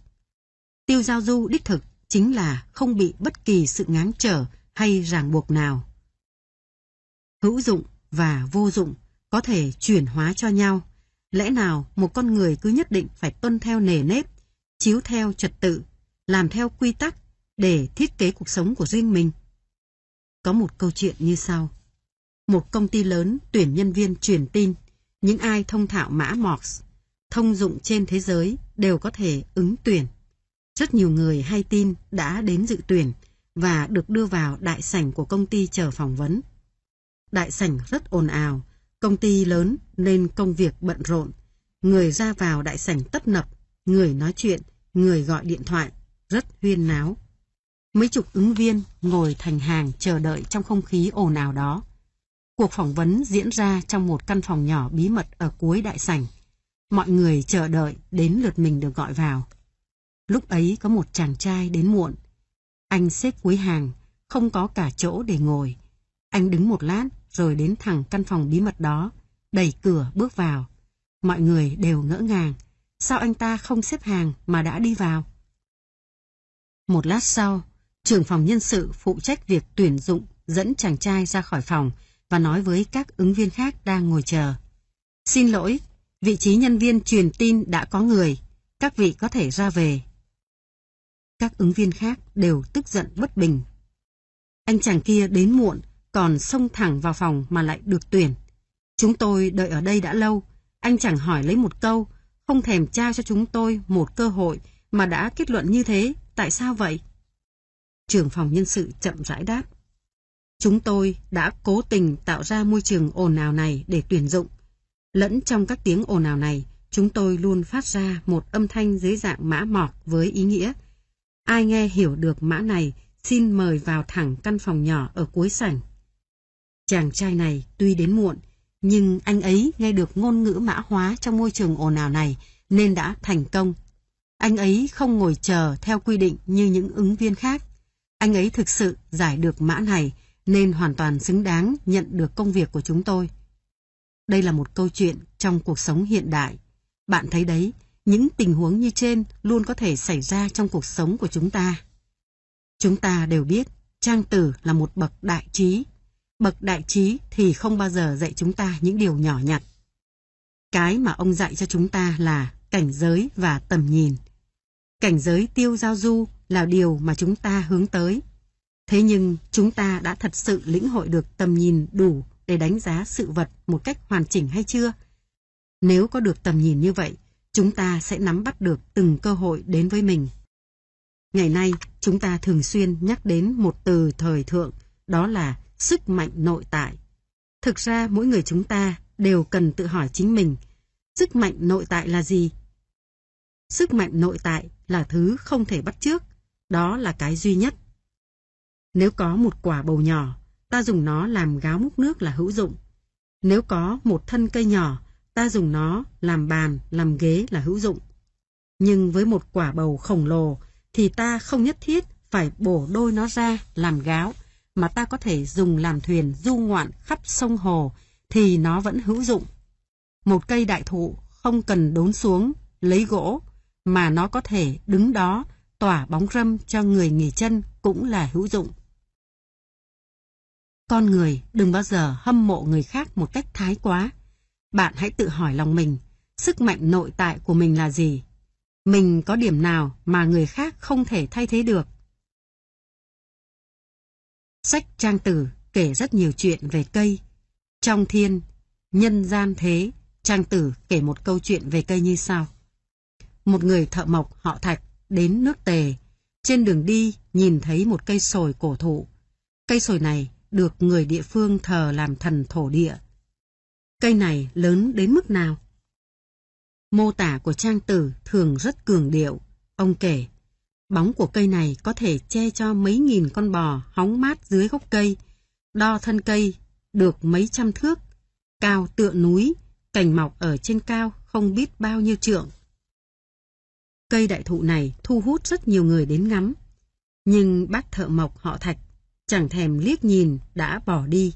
Tiêu giao du đích thực chính là không bị bất kỳ sự ngáng trở hay ràng buộc nào. Hữu dụng và vô dụng có thể chuyển hóa cho nhau. Lẽ nào một con người cứ nhất định phải tuân theo nề nếp, chiếu theo trật tự, làm theo quy tắc để thiết kế cuộc sống của riêng mình? Có một câu chuyện như sau. Một công ty lớn tuyển nhân viên truyền tin, những ai thông thạo mã MOX, thông dụng trên thế giới đều có thể ứng tuyển. Rất nhiều người hay tin đã đến dự tuyển và được đưa vào đại sảnh của công ty chờ phỏng vấn. Đại sảnh rất ồn ào, công ty lớn nên công việc bận rộn. Người ra vào đại sảnh tấp nập, người nói chuyện, người gọi điện thoại, rất huyên náo. Mấy chục ứng viên ngồi thành hàng chờ đợi trong không khí ồn ào đó. Cuộc phỏng vấn diễn ra trong một căn phòng nhỏ bí mật ở cuối đại sảnh. Mọi người chờ đợi đến lượt mình được gọi vào. Lúc ấy có một chàng trai đến muộn. Anh xếp cuối hàng, không có cả chỗ để ngồi. Anh đứng một lát rồi đến thẳng căn phòng bí mật đó, đẩy cửa bước vào. Mọi người đều ngỡ ngàng. Sao anh ta không xếp hàng mà đã đi vào? Một lát sau, trưởng phòng nhân sự phụ trách việc tuyển dụng dẫn chàng trai ra khỏi phòng và nói với các ứng viên khác đang ngồi chờ. Xin lỗi, vị trí nhân viên truyền tin đã có người, các vị có thể ra về. Các ứng viên khác đều tức giận bất bình. Anh chàng kia đến muộn, còn xông thẳng vào phòng mà lại được tuyển. Chúng tôi đợi ở đây đã lâu, anh chẳng hỏi lấy một câu, không thèm trao cho chúng tôi một cơ hội mà đã kết luận như thế, tại sao vậy? Trưởng phòng nhân sự chậm rãi đáp. Chúng tôi đã cố tình tạo ra môi trường ồn ào này để tuyển dụng. Lẫn trong các tiếng ồn ào này, chúng tôi luôn phát ra một âm thanh dưới dạng mã mọc với ý nghĩa. Ai nghe hiểu được mã này, xin mời vào thẳng căn phòng nhỏ ở cuối sảnh. Chàng trai này tuy đến muộn, nhưng anh ấy nghe được ngôn ngữ mã hóa trong môi trường ồn ào này nên đã thành công. Anh ấy không ngồi chờ theo quy định như những ứng viên khác. Anh ấy thực sự giải được mã này nên hoàn toàn xứng đáng nhận được công việc của chúng tôi. Đây là một câu chuyện trong cuộc sống hiện đại. Bạn thấy đấy, những tình huống như trên luôn có thể xảy ra trong cuộc sống của chúng ta. Chúng ta đều biết Trang Tử là một bậc đại trí. Bậc đại trí thì không bao giờ dạy chúng ta những điều nhỏ nhặt. Cái mà ông dạy cho chúng ta là cảnh giới và tầm nhìn. Cảnh giới tiêu giao du là điều mà chúng ta hướng tới. Thế nhưng chúng ta đã thật sự lĩnh hội được tầm nhìn đủ để đánh giá sự vật một cách hoàn chỉnh hay chưa? Nếu có được tầm nhìn như vậy, chúng ta sẽ nắm bắt được từng cơ hội đến với mình. Ngày nay, chúng ta thường xuyên nhắc đến một từ thời thượng, đó là sức mạnh nội tại. Thực ra mỗi người chúng ta đều cần tự hỏi chính mình, sức mạnh nội tại là gì? Sức mạnh nội tại là thứ không thể bắt chước, đó là cái duy nhất. Nếu có một quả bầu nhỏ, ta dùng nó làm gáo múc nước là hữu dụng. Nếu có một thân cây nhỏ, ta dùng nó làm bàn, làm ghế là hữu dụng. Nhưng với một quả bầu khổng lồ, thì ta không nhất thiết phải bổ đôi nó ra làm gáo, mà ta có thể dùng làm thuyền du ngoạn khắp sông hồ, thì nó vẫn hữu dụng. Một cây đại thụ không cần đốn xuống, lấy gỗ, mà nó có thể đứng đó, tỏa bóng râm cho người nghỉ chân cũng là hữu dụng. Con người đừng bao giờ hâm mộ người khác một cách thái quá. Bạn hãy tự hỏi lòng mình, sức mạnh nội tại của mình là gì? Mình có điểm nào mà người khác không thể thay thế được? Sách trang tử kể rất nhiều chuyện về cây. Trong thiên, nhân gian thế, trang tử kể một câu chuyện về cây như sau. Một người thợ mộc họ thạch đến nước tề. Trên đường đi nhìn thấy một cây sồi cổ thụ. Cây sồi này được người địa phương thờ làm thần thổ địa. Cây này lớn đến mức nào? Mô tả của trang tử thường rất cường điệu. Ông kể, bóng của cây này có thể che cho mấy nghìn con bò hóng mát dưới gốc cây, đo thân cây được mấy trăm thước, cao tựa núi, cành mọc ở trên cao không biết bao nhiêu trượng. Cây đại thụ này thu hút rất nhiều người đến ngắm. Nhưng bác thợ mộc họ Thạch chẳng thèm liếc nhìn đã bỏ đi.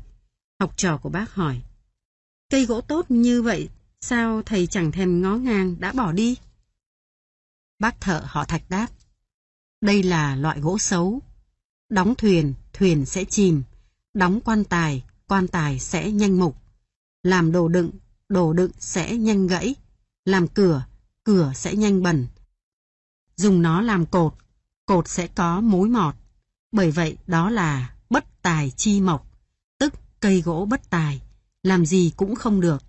Học trò của bác hỏi, cây gỗ tốt như vậy Sao thầy chẳng thèm ngó ngang đã bỏ đi? Bác thợ họ thạch đáp. Đây là loại gỗ xấu. Đóng thuyền, thuyền sẽ chìm. Đóng quan tài, quan tài sẽ nhanh mục. Làm đồ đựng, đồ đựng sẽ nhanh gãy. Làm cửa, cửa sẽ nhanh bẩn. Dùng nó làm cột, cột sẽ có mối mọt. Bởi vậy đó là bất tài chi mộc, tức cây gỗ bất tài, làm gì cũng không được.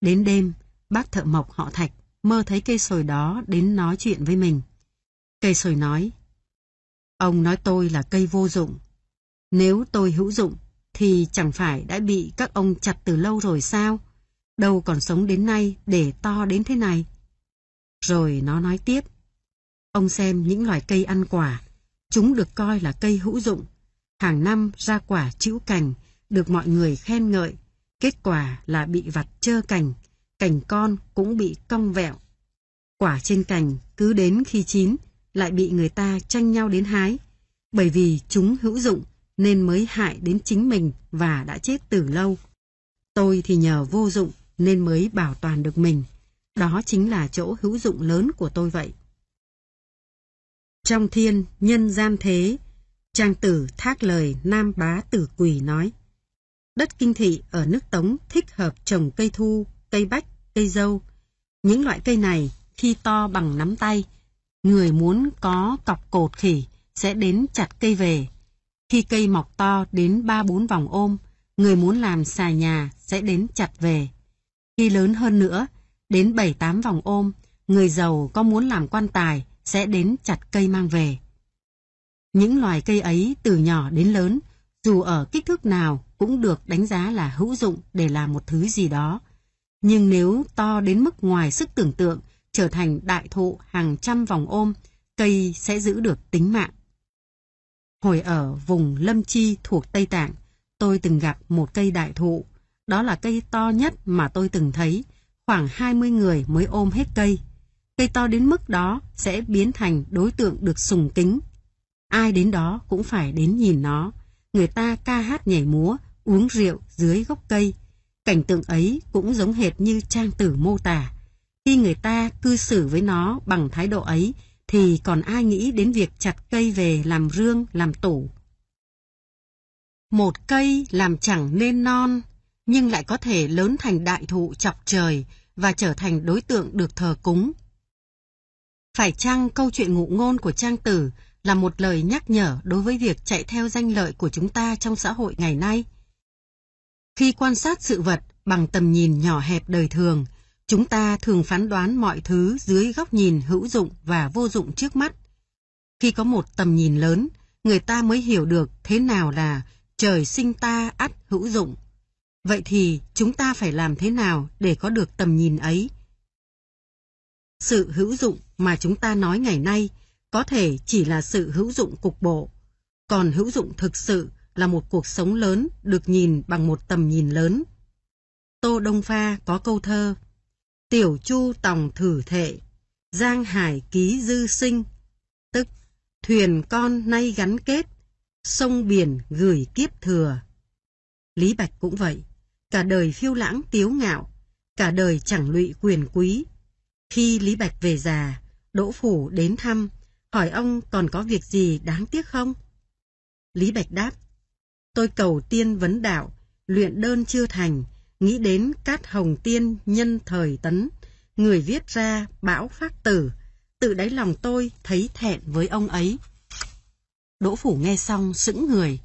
Đến đêm, bác thợ mộc họ Thạch mơ thấy cây sồi đó đến nói chuyện với mình. Cây sồi nói, ông nói tôi là cây vô dụng. Nếu tôi hữu dụng, thì chẳng phải đã bị các ông chặt từ lâu rồi sao? Đâu còn sống đến nay để to đến thế này. Rồi nó nói tiếp, ông xem những loài cây ăn quả, chúng được coi là cây hữu dụng. Hàng năm ra quả chữ cành, được mọi người khen ngợi. Kết quả là bị vặt trơ cành, cành con cũng bị cong vẹo. Quả trên cành cứ đến khi chín lại bị người ta tranh nhau đến hái, bởi vì chúng hữu dụng nên mới hại đến chính mình và đã chết từ lâu. Tôi thì nhờ vô dụng nên mới bảo toàn được mình. Đó chính là chỗ hữu dụng lớn của tôi vậy. Trong thiên, nhân gian thế, trang tử thác lời Nam Bá Tử Quỳ nói Đất kinh thị ở nước Tống thích hợp trồng cây thu, cây bách, cây dâu. Những loại cây này khi to bằng nắm tay, người muốn có cọc cột khỉ sẽ đến chặt cây về. Khi cây mọc to đến 3-4 vòng ôm, người muốn làm xà nhà sẽ đến chặt về. Khi lớn hơn nữa, đến 7-8 vòng ôm, người giàu có muốn làm quan tài sẽ đến chặt cây mang về. Những loài cây ấy từ nhỏ đến lớn, dù ở kích thước nào cũng được đánh giá là hữu dụng để làm một thứ gì đó. Nhưng nếu to đến mức ngoài sức tưởng tượng, trở thành đại thụ hàng trăm vòng ôm, cây sẽ giữ được tính mạng. Hồi ở vùng Lâm Chi thuộc Tây Tạng, tôi từng gặp một cây đại thụ. Đó là cây to nhất mà tôi từng thấy, khoảng 20 người mới ôm hết cây. Cây to đến mức đó sẽ biến thành đối tượng được sùng kính. Ai đến đó cũng phải đến nhìn nó. Người ta ca hát nhảy múa, uống rượu dưới gốc cây. Cảnh tượng ấy cũng giống hệt như trang tử mô tả. Khi người ta cư xử với nó bằng thái độ ấy, thì còn ai nghĩ đến việc chặt cây về làm rương, làm tủ. Một cây làm chẳng nên non, nhưng lại có thể lớn thành đại thụ chọc trời và trở thành đối tượng được thờ cúng. Phải chăng câu chuyện ngụ ngôn của Trang Tử là một lời nhắc nhở đối với việc chạy theo danh lợi của chúng ta trong xã hội ngày nay? Khi quan sát sự vật bằng tầm nhìn nhỏ hẹp đời thường, chúng ta thường phán đoán mọi thứ dưới góc nhìn hữu dụng và vô dụng trước mắt. Khi có một tầm nhìn lớn, người ta mới hiểu được thế nào là trời sinh ta ắt hữu dụng. Vậy thì chúng ta phải làm thế nào để có được tầm nhìn ấy? Sự hữu dụng mà chúng ta nói ngày nay có thể chỉ là sự hữu dụng cục bộ, còn hữu dụng thực sự là một cuộc sống lớn được nhìn bằng một tầm nhìn lớn. Tô Đông Pha có câu thơ Tiểu Chu Tòng Thử Thệ, Giang Hải Ký Dư Sinh, tức thuyền con nay gắn kết, sông biển gửi kiếp thừa. Lý Bạch cũng vậy, cả đời phiêu lãng tiếu ngạo, cả đời chẳng lụy quyền quý. Khi Lý Bạch về già, Đỗ Phủ đến thăm, hỏi ông còn có việc gì đáng tiếc không? Lý Bạch đáp, tôi cầu tiên vấn đạo, luyện đơn chưa thành, nghĩ đến cát hồng tiên nhân thời tấn, người viết ra bão phát tử, tự đáy lòng tôi thấy thẹn với ông ấy. Đỗ Phủ nghe xong sững người,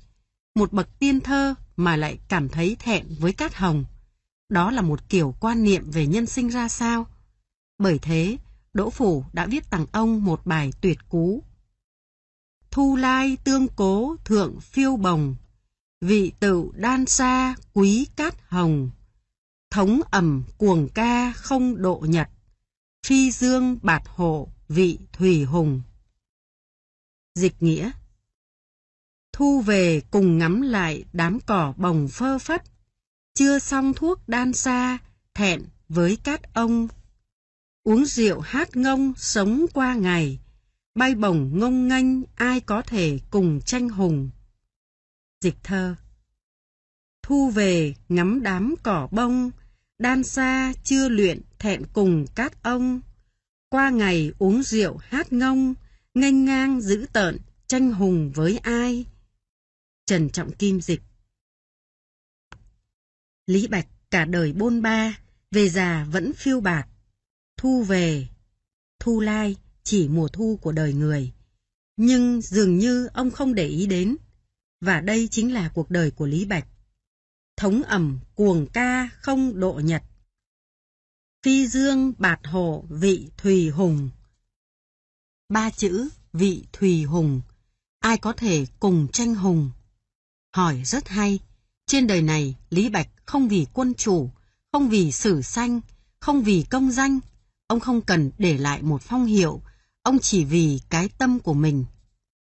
một bậc tiên thơ mà lại cảm thấy thẹn với cát hồng. Đó là một kiểu quan niệm về nhân sinh ra sao? Bởi thế, Đỗ Phủ đã viết tặng ông một bài tuyệt cú. Thu lai tương cố thượng phiêu bồng, vị tự đan xa quý cát hồng thống ẩm cuồng ca không độ nhật, phi dương bạt hộ vị thủy hùng. Dịch nghĩa Thu về cùng ngắm lại đám cỏ bồng phơ phất, chưa xong thuốc đan xa, thẹn với cát ông. Uống rượu hát ngông sống qua ngày, bay bổng ngông nghênh ai có thể cùng tranh hùng. Dịch thơ Thu về ngắm đám cỏ bông, đan xa chưa luyện thẹn cùng cát ông. Qua ngày uống rượu hát ngông, nghênh ngang giữ tợn, tranh hùng với ai? Trần Trọng Kim dịch Lý Bạch cả đời bôn ba, về già vẫn phiêu bạc. Thu về, thu lai chỉ mùa thu của đời người. Nhưng dường như ông không để ý đến. Và đây chính là cuộc đời của Lý Bạch. Thống ẩm cuồng ca không độ nhật. Phi dương bạt hộ vị thùy hùng. Ba chữ vị thùy hùng. Ai có thể cùng tranh hùng? Hỏi rất hay. Trên đời này, Lý Bạch không vì quân chủ, không vì sử sanh, không vì công danh. Ông không cần để lại một phong hiệu, ông chỉ vì cái tâm của mình.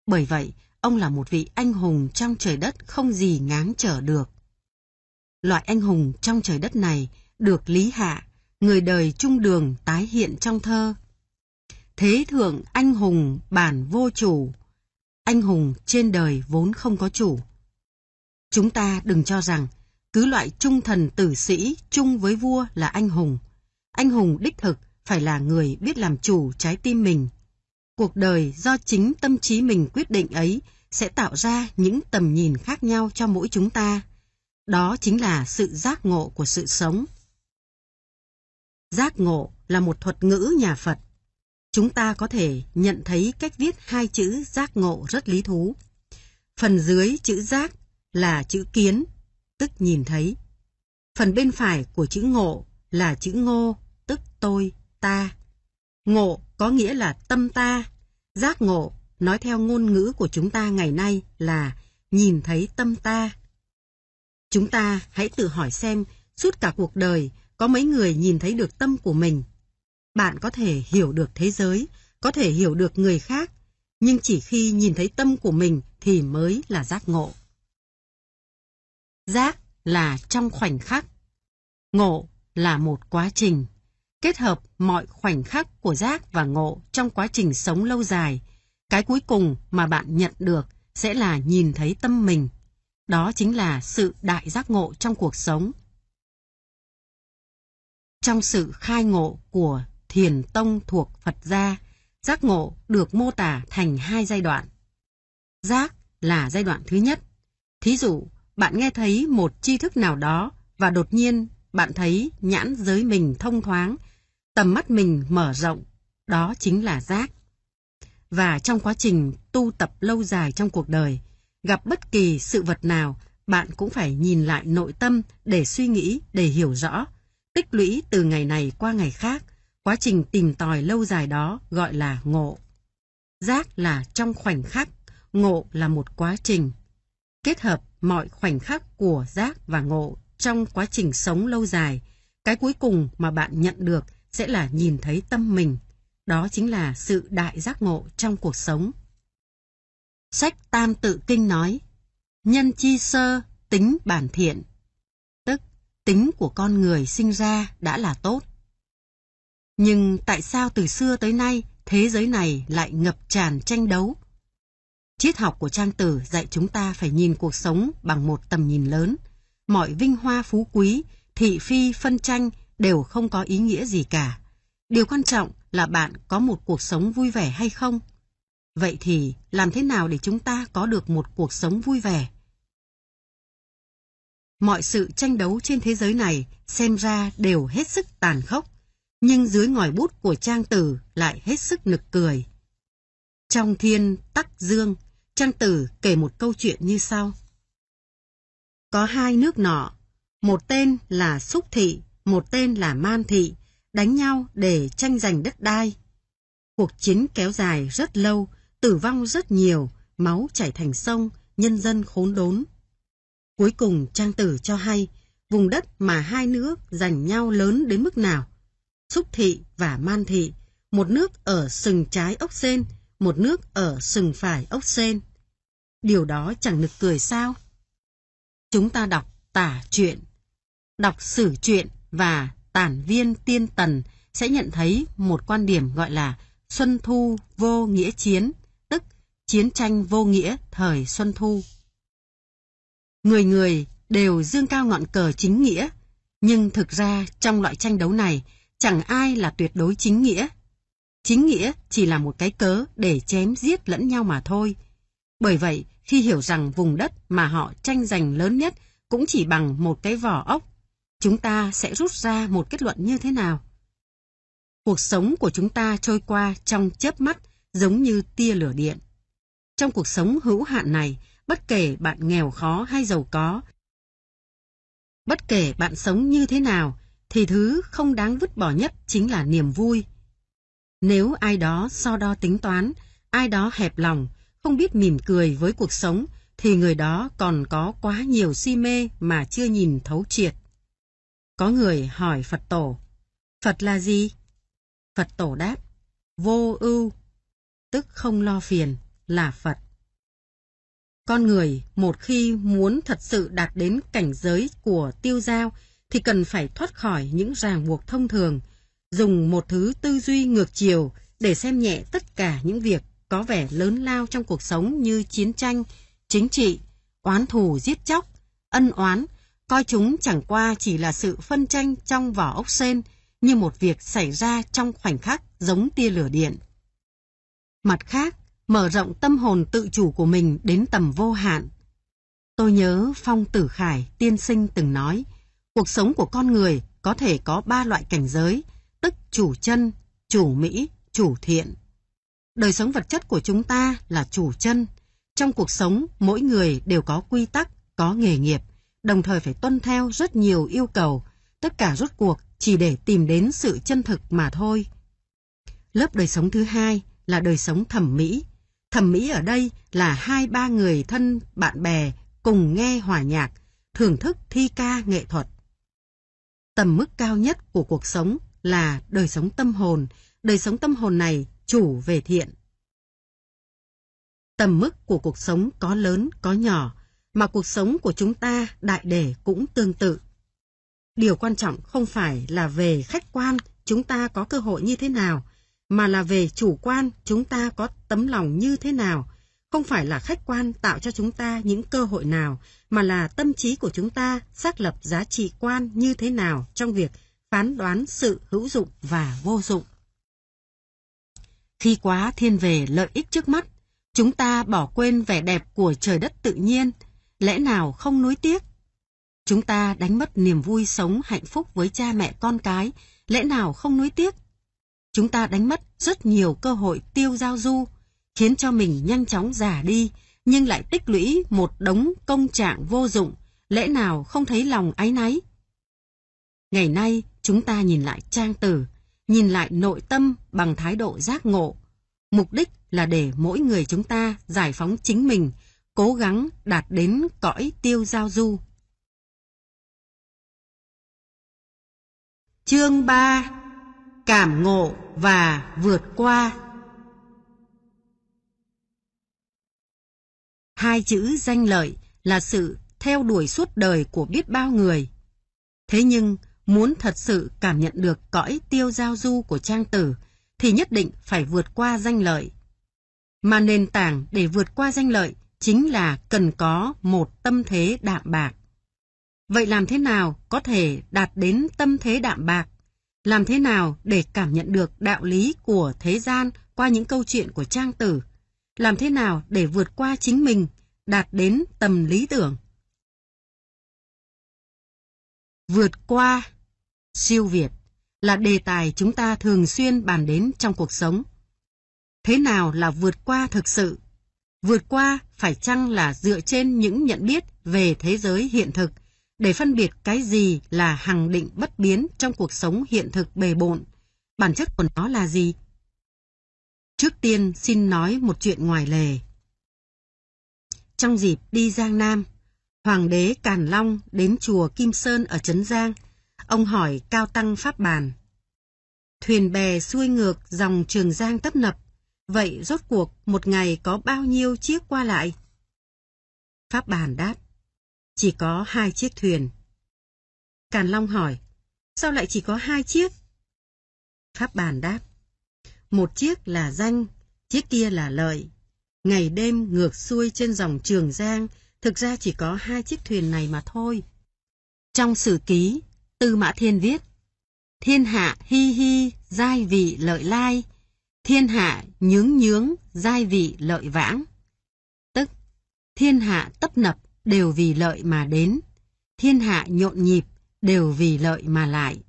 Bởi vậy, ông là một vị anh hùng trong trời đất không gì ngáng trở được. Loại anh hùng trong trời đất này được Lý Hạ, người đời trung đường tái hiện trong thơ. Thế thượng anh hùng bản vô chủ, anh hùng trên đời vốn không có chủ. Chúng ta đừng cho rằng cứ loại trung thần tử sĩ chung với vua là anh hùng. Anh hùng đích thực phải là người biết làm chủ trái tim mình. Cuộc đời do chính tâm trí mình quyết định ấy sẽ tạo ra những tầm nhìn khác nhau cho mỗi chúng ta. Đó chính là sự giác ngộ của sự sống. Giác ngộ là một thuật ngữ nhà Phật. Chúng ta có thể nhận thấy cách viết hai chữ giác ngộ rất lý thú. Phần dưới chữ giác là chữ kiến, tức nhìn thấy. Phần bên phải của chữ ngộ là chữ ngô, tức tôi, ta. Ngộ có nghĩa là tâm ta, giác ngộ nói theo ngôn ngữ của chúng ta ngày nay là nhìn thấy tâm ta. Chúng ta hãy tự hỏi xem suốt cả cuộc đời có mấy người nhìn thấy được tâm của mình. Bạn có thể hiểu được thế giới, có thể hiểu được người khác, nhưng chỉ khi nhìn thấy tâm của mình thì mới là giác ngộ. Giác là trong khoảnh khắc. Ngộ là một quá trình. Kết hợp mọi khoảnh khắc của giác và ngộ trong quá trình sống lâu dài. Cái cuối cùng mà bạn nhận được sẽ là nhìn thấy tâm mình. Đó chính là sự đại giác ngộ trong cuộc sống. Trong sự khai ngộ của thiền tông thuộc Phật gia, giác ngộ được mô tả thành hai giai đoạn. Giác là giai đoạn thứ nhất. Thí dụ, bạn nghe thấy một tri thức nào đó và đột nhiên bạn thấy nhãn giới mình thông thoáng, tầm mắt mình mở rộng, đó chính là giác. Và trong quá trình tu tập lâu dài trong cuộc đời, gặp bất kỳ sự vật nào, bạn cũng phải nhìn lại nội tâm để suy nghĩ, để hiểu rõ, tích lũy từ ngày này qua ngày khác, quá trình tìm tòi lâu dài đó gọi là ngộ. Giác là trong khoảnh khắc, ngộ là một quá trình. Kết hợp mọi khoảnh khắc của giác và ngộ trong quá trình sống lâu dài, cái cuối cùng mà bạn nhận được sẽ là nhìn thấy tâm mình. Đó chính là sự đại giác ngộ trong cuộc sống. Sách Tam Tự Kinh nói, nhân chi sơ, tính bản thiện. Tức, tính của con người sinh ra đã là tốt. Nhưng tại sao từ xưa tới nay thế giới này lại ngập tràn tranh đấu, Triết học của Trang Tử dạy chúng ta phải nhìn cuộc sống bằng một tầm nhìn lớn. Mọi vinh hoa phú quý, thị phi, phân tranh đều không có ý nghĩa gì cả. Điều quan trọng là bạn có một cuộc sống vui vẻ hay không. Vậy thì làm thế nào để chúng ta có được một cuộc sống vui vẻ? Mọi sự tranh đấu trên thế giới này xem ra đều hết sức tàn khốc, nhưng dưới ngòi bút của Trang Tử lại hết sức nực cười. Trong thiên tắc dương, Trang Tử kể một câu chuyện như sau. Có hai nước nọ, một tên là Xúc Thị, một tên là Man Thị, đánh nhau để tranh giành đất đai. Cuộc chiến kéo dài rất lâu, tử vong rất nhiều, máu chảy thành sông, nhân dân khốn đốn. Cuối cùng Trang Tử cho hay, vùng đất mà hai nước giành nhau lớn đến mức nào. Xúc Thị và Man Thị, một nước ở sừng trái ốc sen, một nước ở sừng phải ốc sen. Điều đó chẳng nực cười sao? Chúng ta đọc tả chuyện, đọc sử chuyện và tản viên tiên tần sẽ nhận thấy một quan điểm gọi là Xuân Thu vô nghĩa chiến, tức chiến tranh vô nghĩa thời Xuân Thu. Người người đều dương cao ngọn cờ chính nghĩa, Nhưng thực ra trong loại tranh đấu này, chẳng ai là tuyệt đối chính nghĩa. Chính nghĩa chỉ là một cái cớ để chém giết lẫn nhau mà thôi. Bởi vậy, khi hiểu rằng vùng đất mà họ tranh giành lớn nhất cũng chỉ bằng một cái vỏ ốc, chúng ta sẽ rút ra một kết luận như thế nào? Cuộc sống của chúng ta trôi qua trong chớp mắt giống như tia lửa điện. Trong cuộc sống hữu hạn này, bất kể bạn nghèo khó hay giàu có, bất kể bạn sống như thế nào, thì thứ không đáng vứt bỏ nhất chính là niềm vui. Nếu ai đó so đo tính toán, ai đó hẹp lòng, không biết mỉm cười với cuộc sống, thì người đó còn có quá nhiều si mê mà chưa nhìn thấu triệt. Có người hỏi Phật tổ, Phật là gì? Phật tổ đáp, vô ưu, tức không lo phiền, là Phật. Con người một khi muốn thật sự đạt đến cảnh giới của tiêu giao thì cần phải thoát khỏi những ràng buộc thông thường, dùng một thứ tư duy ngược chiều để xem nhẹ tất cả những việc có vẻ lớn lao trong cuộc sống như chiến tranh, chính trị, oán thù giết chóc, ân oán, coi chúng chẳng qua chỉ là sự phân tranh trong vỏ ốc sen như một việc xảy ra trong khoảnh khắc giống tia lửa điện. Mặt khác, mở rộng tâm hồn tự chủ của mình đến tầm vô hạn. Tôi nhớ Phong Tử Khải tiên sinh từng nói, cuộc sống của con người có thể có ba loại cảnh giới, tức chủ chân, chủ mỹ, chủ thiện. Đời sống vật chất của chúng ta là chủ chân. Trong cuộc sống, mỗi người đều có quy tắc, có nghề nghiệp, đồng thời phải tuân theo rất nhiều yêu cầu, tất cả rốt cuộc chỉ để tìm đến sự chân thực mà thôi. Lớp đời sống thứ hai là đời sống thẩm mỹ. Thẩm mỹ ở đây là hai ba người thân bạn bè cùng nghe hòa nhạc, thưởng thức thi ca nghệ thuật. Tầm mức cao nhất của cuộc sống là đời sống tâm hồn, đời sống tâm hồn này chủ về thiện. Tầm mức của cuộc sống có lớn có nhỏ, mà cuộc sống của chúng ta đại để cũng tương tự. Điều quan trọng không phải là về khách quan chúng ta có cơ hội như thế nào, mà là về chủ quan chúng ta có tấm lòng như thế nào. Không phải là khách quan tạo cho chúng ta những cơ hội nào, mà là tâm trí của chúng ta xác lập giá trị quan như thế nào trong việc phán đoán sự hữu dụng và vô dụng. Khi quá thiên về lợi ích trước mắt, chúng ta bỏ quên vẻ đẹp của trời đất tự nhiên, lẽ nào không nuối tiếc? Chúng ta đánh mất niềm vui sống hạnh phúc với cha mẹ con cái, lẽ nào không nuối tiếc? Chúng ta đánh mất rất nhiều cơ hội tiêu giao du, khiến cho mình nhanh chóng già đi, nhưng lại tích lũy một đống công trạng vô dụng, lẽ nào không thấy lòng áy náy? Ngày nay, chúng ta nhìn lại trang tử, nhìn lại nội tâm bằng thái độ giác ngộ. Mục đích là để mỗi người chúng ta giải phóng chính mình, cố gắng đạt đến cõi tiêu giao du. Chương 3 Cảm ngộ và vượt qua Hai chữ danh lợi là sự theo đuổi suốt đời của biết bao người. Thế nhưng, muốn thật sự cảm nhận được cõi tiêu giao du của trang tử, thì nhất định phải vượt qua danh lợi. Mà nền tảng để vượt qua danh lợi chính là cần có một tâm thế đạm bạc. Vậy làm thế nào có thể đạt đến tâm thế đạm bạc? Làm thế nào để cảm nhận được đạo lý của thế gian qua những câu chuyện của trang tử? Làm thế nào để vượt qua chính mình, đạt đến tầm lý tưởng? Vượt qua siêu việt là đề tài chúng ta thường xuyên bàn đến trong cuộc sống. Thế nào là vượt qua thực sự? Vượt qua phải chăng là dựa trên những nhận biết về thế giới hiện thực để phân biệt cái gì là hằng định bất biến trong cuộc sống hiện thực bề bộn, bản chất của nó là gì? Trước tiên xin nói một chuyện ngoài lề. Trong dịp đi Giang Nam, Hoàng đế Càn Long đến chùa Kim Sơn ở Trấn Giang, ông hỏi Cao Tăng Pháp Bàn. Thuyền bè xuôi ngược dòng Trường Giang tấp nập, vậy rốt cuộc một ngày có bao nhiêu chiếc qua lại? Pháp Bàn đáp, chỉ có hai chiếc thuyền. Càn Long hỏi, sao lại chỉ có hai chiếc? Pháp Bàn đáp, một chiếc là danh, chiếc kia là lợi. Ngày đêm ngược xuôi trên dòng Trường Giang, thực ra chỉ có hai chiếc thuyền này mà thôi. Trong sử ký, Tư Mã Thiên viết, Thiên hạ hi hi, giai vị lợi lai, thiên hạ nhướng nhướng, giai vị lợi vãng. Tức, thiên hạ tấp nập đều vì lợi mà đến, thiên hạ nhộn nhịp đều vì lợi mà lại.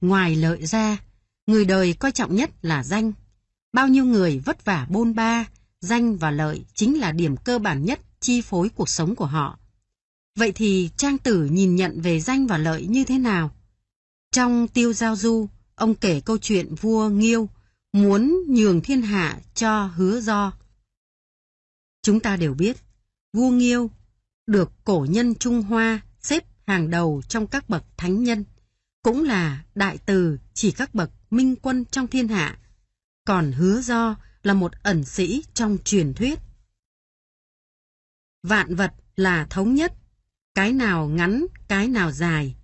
Ngoài lợi ra, người đời coi trọng nhất là danh. Bao nhiêu người vất vả bôn ba, danh và lợi chính là điểm cơ bản nhất chi phối cuộc sống của họ. Vậy thì Trang Tử nhìn nhận về danh và lợi như thế nào? Trong Tiêu Giao Du, ông kể câu chuyện vua Nghiêu muốn nhường thiên hạ cho hứa do. Chúng ta đều biết, vua Nghiêu được cổ nhân Trung Hoa xếp hàng đầu trong các bậc thánh nhân, cũng là đại từ chỉ các bậc minh quân trong thiên hạ, còn hứa do là một ẩn sĩ trong truyền thuyết. Vạn vật là thống nhất, cái nào ngắn, cái nào dài.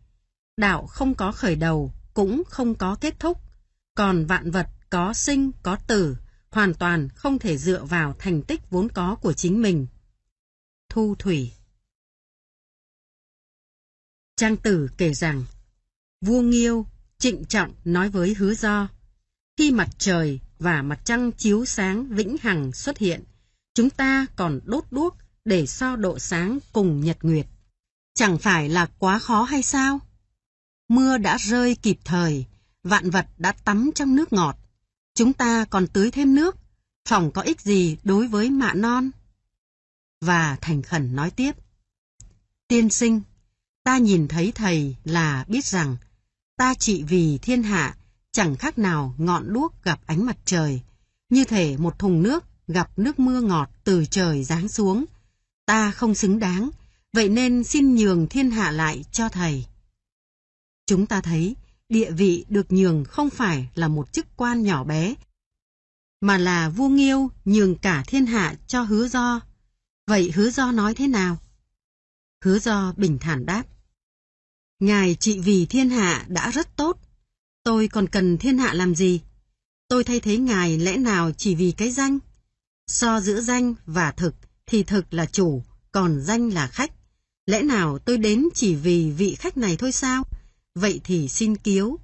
Đạo không có khởi đầu, cũng không có kết thúc, còn vạn vật có sinh, có tử, hoàn toàn không thể dựa vào thành tích vốn có của chính mình. Thu Thủy Trang Tử kể rằng, vua Nghiêu trịnh trọng nói với hứa do, khi mặt trời và mặt trăng chiếu sáng vĩnh hằng xuất hiện, chúng ta còn đốt đuốc để so độ sáng cùng nhật nguyệt. Chẳng phải là quá khó hay sao? Mưa đã rơi kịp thời, vạn vật đã tắm trong nước ngọt. Chúng ta còn tưới thêm nước, phòng có ích gì đối với mạ non? Và thành khẩn nói tiếp. Tiên sinh, ta nhìn thấy thầy là biết rằng ta trị vì thiên hạ chẳng khác nào ngọn đuốc gặp ánh mặt trời, như thể một thùng nước gặp nước mưa ngọt từ trời giáng xuống. Ta không xứng đáng, vậy nên xin nhường thiên hạ lại cho thầy. Chúng ta thấy địa vị được nhường không phải là một chức quan nhỏ bé, mà là vua Nghiêu nhường cả thiên hạ cho hứa do. Vậy hứa do nói thế nào? Hứa do bình thản đáp. Ngài trị vì thiên hạ đã rất tốt. Tôi còn cần thiên hạ làm gì? Tôi thay thế ngài lẽ nào chỉ vì cái danh? So giữa danh và thực thì thực là chủ, còn danh là khách. Lẽ nào tôi đến chỉ vì vị khách này thôi sao? Vậy thì xin kiếu.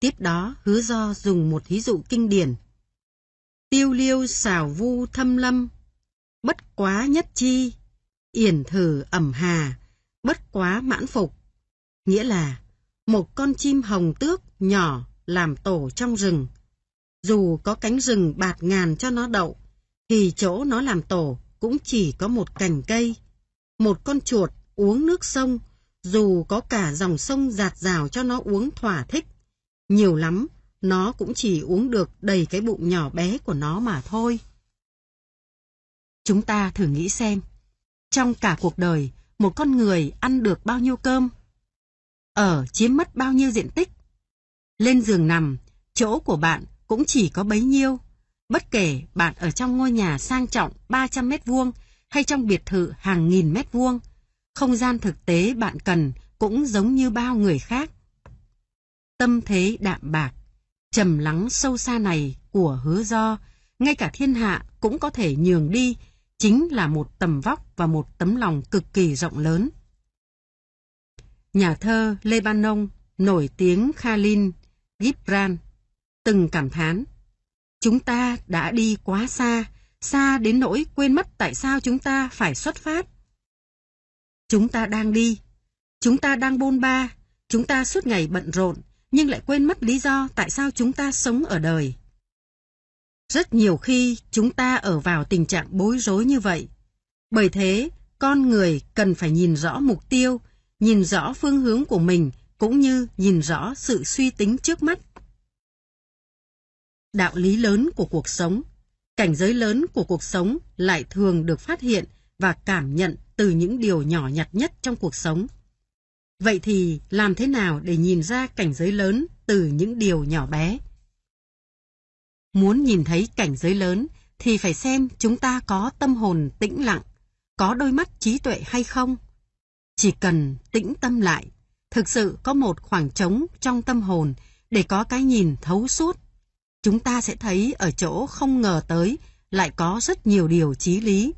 Tiếp đó hứa do dùng một thí dụ kinh điển. Tiêu liêu xào vu thâm lâm, bất quá nhất chi, yển thử ẩm hà, bất quá mãn phục. Nghĩa là một con chim hồng tước nhỏ làm tổ trong rừng. Dù có cánh rừng bạt ngàn cho nó đậu, thì chỗ nó làm tổ cũng chỉ có một cành cây. Một con chuột uống nước sông, dù có cả dòng sông giạt rào cho nó uống thỏa thích. Nhiều lắm, nó cũng chỉ uống được đầy cái bụng nhỏ bé của nó mà thôi. Chúng ta thử nghĩ xem, trong cả cuộc đời, một con người ăn được bao nhiêu cơm? Ở chiếm mất bao nhiêu diện tích? Lên giường nằm, chỗ của bạn cũng chỉ có bấy nhiêu. Bất kể bạn ở trong ngôi nhà sang trọng 300 mét vuông hay trong biệt thự hàng nghìn mét vuông, không gian thực tế bạn cần cũng giống như bao người khác. Tâm thế đạm bạc, trầm lắng sâu xa này của hứa do, ngay cả thiên hạ cũng có thể nhường đi, chính là một tầm vóc và một tấm lòng cực kỳ rộng lớn. Nhà thơ Lebanon nổi tiếng Khalil Gibran từng cảm thán Chúng ta đã đi quá xa, xa đến nỗi quên mất tại sao chúng ta phải xuất phát. Chúng ta đang đi, chúng ta đang bôn ba, chúng ta suốt ngày bận rộn, nhưng lại quên mất lý do tại sao chúng ta sống ở đời. Rất nhiều khi chúng ta ở vào tình trạng bối rối như vậy. Bởi thế, con người cần phải nhìn rõ mục tiêu, nhìn rõ phương hướng của mình cũng như nhìn rõ sự suy tính trước mắt. Đạo lý lớn của cuộc sống, cảnh giới lớn của cuộc sống lại thường được phát hiện và cảm nhận từ những điều nhỏ nhặt nhất trong cuộc sống. Vậy thì làm thế nào để nhìn ra cảnh giới lớn từ những điều nhỏ bé? Muốn nhìn thấy cảnh giới lớn thì phải xem chúng ta có tâm hồn tĩnh lặng, có đôi mắt trí tuệ hay không. Chỉ cần tĩnh tâm lại, thực sự có một khoảng trống trong tâm hồn để có cái nhìn thấu suốt. Chúng ta sẽ thấy ở chỗ không ngờ tới lại có rất nhiều điều chí lý.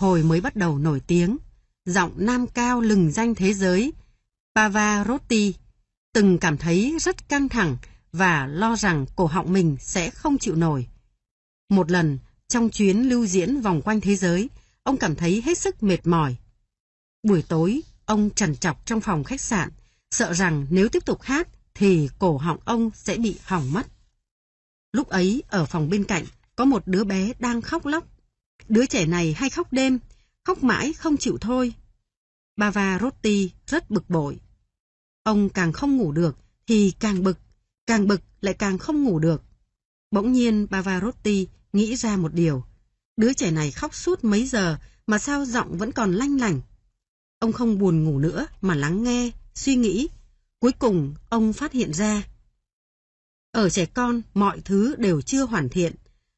Hồi mới bắt đầu nổi tiếng, giọng nam cao lừng danh thế giới, Pavarotti từng cảm thấy rất căng thẳng và lo rằng cổ họng mình sẽ không chịu nổi. Một lần, trong chuyến lưu diễn vòng quanh thế giới, ông cảm thấy hết sức mệt mỏi. Buổi tối, ông trằn trọc trong phòng khách sạn, sợ rằng nếu tiếp tục hát thì cổ họng ông sẽ bị hỏng mất. Lúc ấy, ở phòng bên cạnh, có một đứa bé đang khóc lóc. Đứa trẻ này hay khóc đêm, khóc mãi không chịu thôi. Pavarotti rất bực bội. Ông càng không ngủ được thì càng bực, càng bực lại càng không ngủ được. Bỗng nhiên Pavarotti nghĩ ra một điều. Đứa trẻ này khóc suốt mấy giờ mà sao giọng vẫn còn lanh lành. Ông không buồn ngủ nữa mà lắng nghe, suy nghĩ. Cuối cùng ông phát hiện ra. Ở trẻ con mọi thứ đều chưa hoàn thiện.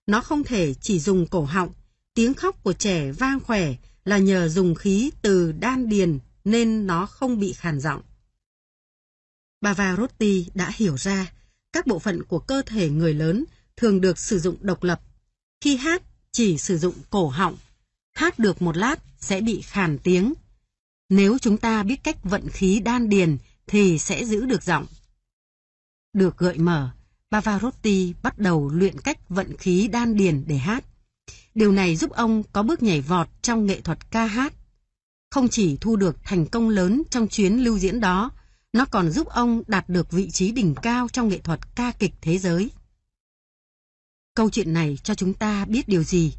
Nó không thể chỉ dùng cổ họng. Tiếng khóc của trẻ vang khỏe là nhờ dùng khí từ đan điền nên nó không bị khàn giọng. Bà Varotti đã hiểu ra các bộ phận của cơ thể người lớn thường được sử dụng độc lập. Khi hát chỉ sử dụng cổ họng, hát được một lát sẽ bị khàn tiếng. Nếu chúng ta biết cách vận khí đan điền thì sẽ giữ được giọng. Được gợi mở, Pavarotti bắt đầu luyện cách vận khí đan điền để hát. Điều này giúp ông có bước nhảy vọt trong nghệ thuật ca hát. Không chỉ thu được thành công lớn trong chuyến lưu diễn đó, nó còn giúp ông đạt được vị trí đỉnh cao trong nghệ thuật ca kịch thế giới. Câu chuyện này cho chúng ta biết điều gì?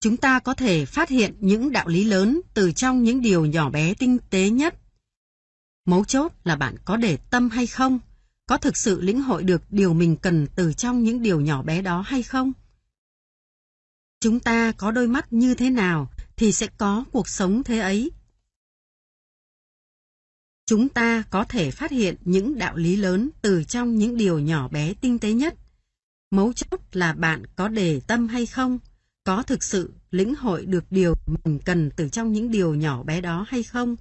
Chúng ta có thể phát hiện những đạo lý lớn từ trong những điều nhỏ bé tinh tế nhất. Mấu chốt là bạn có để tâm hay không, có thực sự lĩnh hội được điều mình cần từ trong những điều nhỏ bé đó hay không. Chúng ta có đôi mắt như thế nào thì sẽ có cuộc sống thế ấy. Chúng ta có thể phát hiện những đạo lý lớn từ trong những điều nhỏ bé tinh tế nhất. Mấu chốt là bạn có đề tâm hay không, có thực sự lĩnh hội được điều mình cần từ trong những điều nhỏ bé đó hay không.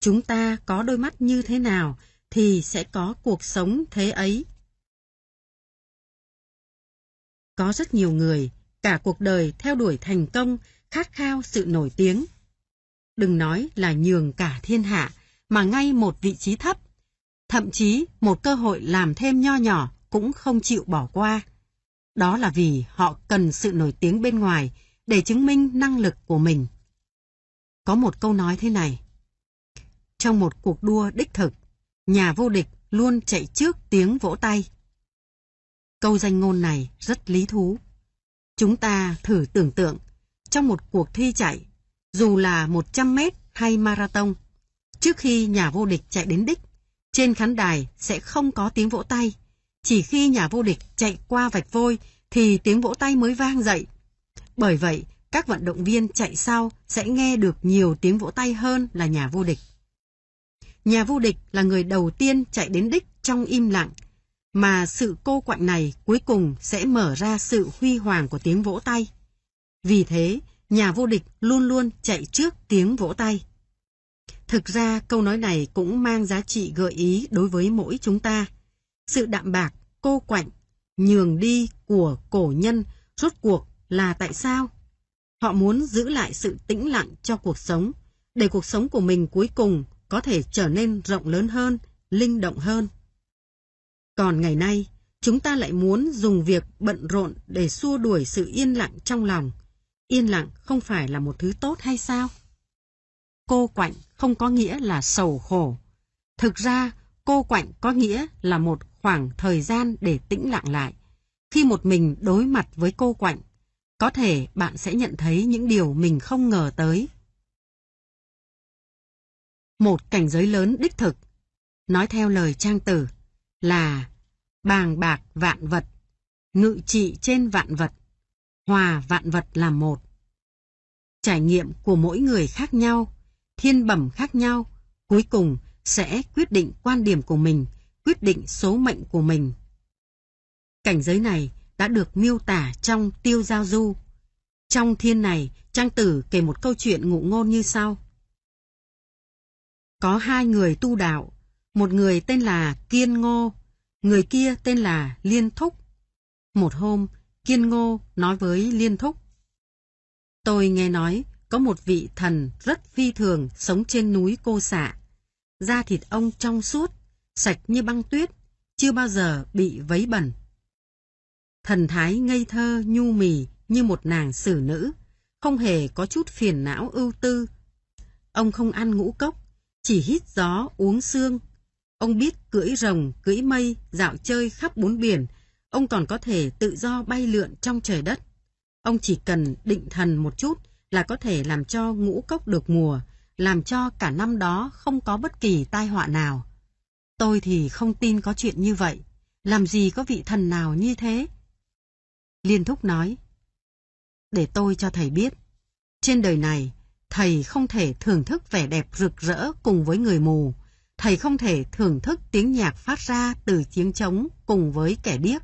Chúng ta có đôi mắt như thế nào thì sẽ có cuộc sống thế ấy. Có rất nhiều người, cả cuộc đời theo đuổi thành công, khát khao sự nổi tiếng. Đừng nói là nhường cả thiên hạ, mà ngay một vị trí thấp, thậm chí một cơ hội làm thêm nho nhỏ cũng không chịu bỏ qua. Đó là vì họ cần sự nổi tiếng bên ngoài để chứng minh năng lực của mình. Có một câu nói thế này. Trong một cuộc đua đích thực, nhà vô địch luôn chạy trước tiếng vỗ tay. Câu danh ngôn này rất lý thú. Chúng ta thử tưởng tượng, trong một cuộc thi chạy, dù là 100 mét hay marathon, trước khi nhà vô địch chạy đến đích, trên khán đài sẽ không có tiếng vỗ tay. Chỉ khi nhà vô địch chạy qua vạch vôi thì tiếng vỗ tay mới vang dậy. Bởi vậy, các vận động viên chạy sau sẽ nghe được nhiều tiếng vỗ tay hơn là nhà vô địch. Nhà vô địch là người đầu tiên chạy đến đích trong im lặng, mà sự cô quạnh này cuối cùng sẽ mở ra sự huy hoàng của tiếng vỗ tay. Vì thế, nhà vô địch luôn luôn chạy trước tiếng vỗ tay. Thực ra câu nói này cũng mang giá trị gợi ý đối với mỗi chúng ta. Sự đạm bạc, cô quạnh, nhường đi của cổ nhân rốt cuộc là tại sao? Họ muốn giữ lại sự tĩnh lặng cho cuộc sống, để cuộc sống của mình cuối cùng có thể trở nên rộng lớn hơn, linh động hơn. Còn ngày nay, chúng ta lại muốn dùng việc bận rộn để xua đuổi sự yên lặng trong lòng. Yên lặng không phải là một thứ tốt hay sao? Cô quạnh không có nghĩa là sầu khổ. Thực ra, cô quạnh có nghĩa là một khoảng thời gian để tĩnh lặng lại. Khi một mình đối mặt với cô quạnh, có thể bạn sẽ nhận thấy những điều mình không ngờ tới. Một cảnh giới lớn đích thực, nói theo lời trang tử, là bàng bạc vạn vật, ngự trị trên vạn vật, hòa vạn vật làm một. Trải nghiệm của mỗi người khác nhau, thiên bẩm khác nhau, cuối cùng sẽ quyết định quan điểm của mình, quyết định số mệnh của mình. Cảnh giới này đã được miêu tả trong Tiêu Giao Du. Trong thiên này, Trang Tử kể một câu chuyện ngụ ngôn như sau. Có hai người tu đạo, một người tên là Kiên Ngô, người kia tên là Liên Thúc. Một hôm, Kiên Ngô nói với Liên Thúc. Tôi nghe nói có một vị thần rất phi thường sống trên núi Cô Xạ. da thịt ông trong suốt, sạch như băng tuyết, chưa bao giờ bị vấy bẩn. Thần thái ngây thơ, nhu mì như một nàng xử nữ, không hề có chút phiền não ưu tư. Ông không ăn ngũ cốc, chỉ hít gió uống xương. Ông biết cưỡi rồng, cưỡi mây, dạo chơi khắp bốn biển. Ông còn có thể tự do bay lượn trong trời đất. Ông chỉ cần định thần một chút là có thể làm cho ngũ cốc được mùa, làm cho cả năm đó không có bất kỳ tai họa nào. Tôi thì không tin có chuyện như vậy. Làm gì có vị thần nào như thế? Liên Thúc nói, để tôi cho thầy biết, trên đời này, thầy không thể thưởng thức vẻ đẹp rực rỡ cùng với người mù, thầy không thể thưởng thức tiếng nhạc phát ra từ tiếng trống cùng với kẻ điếc.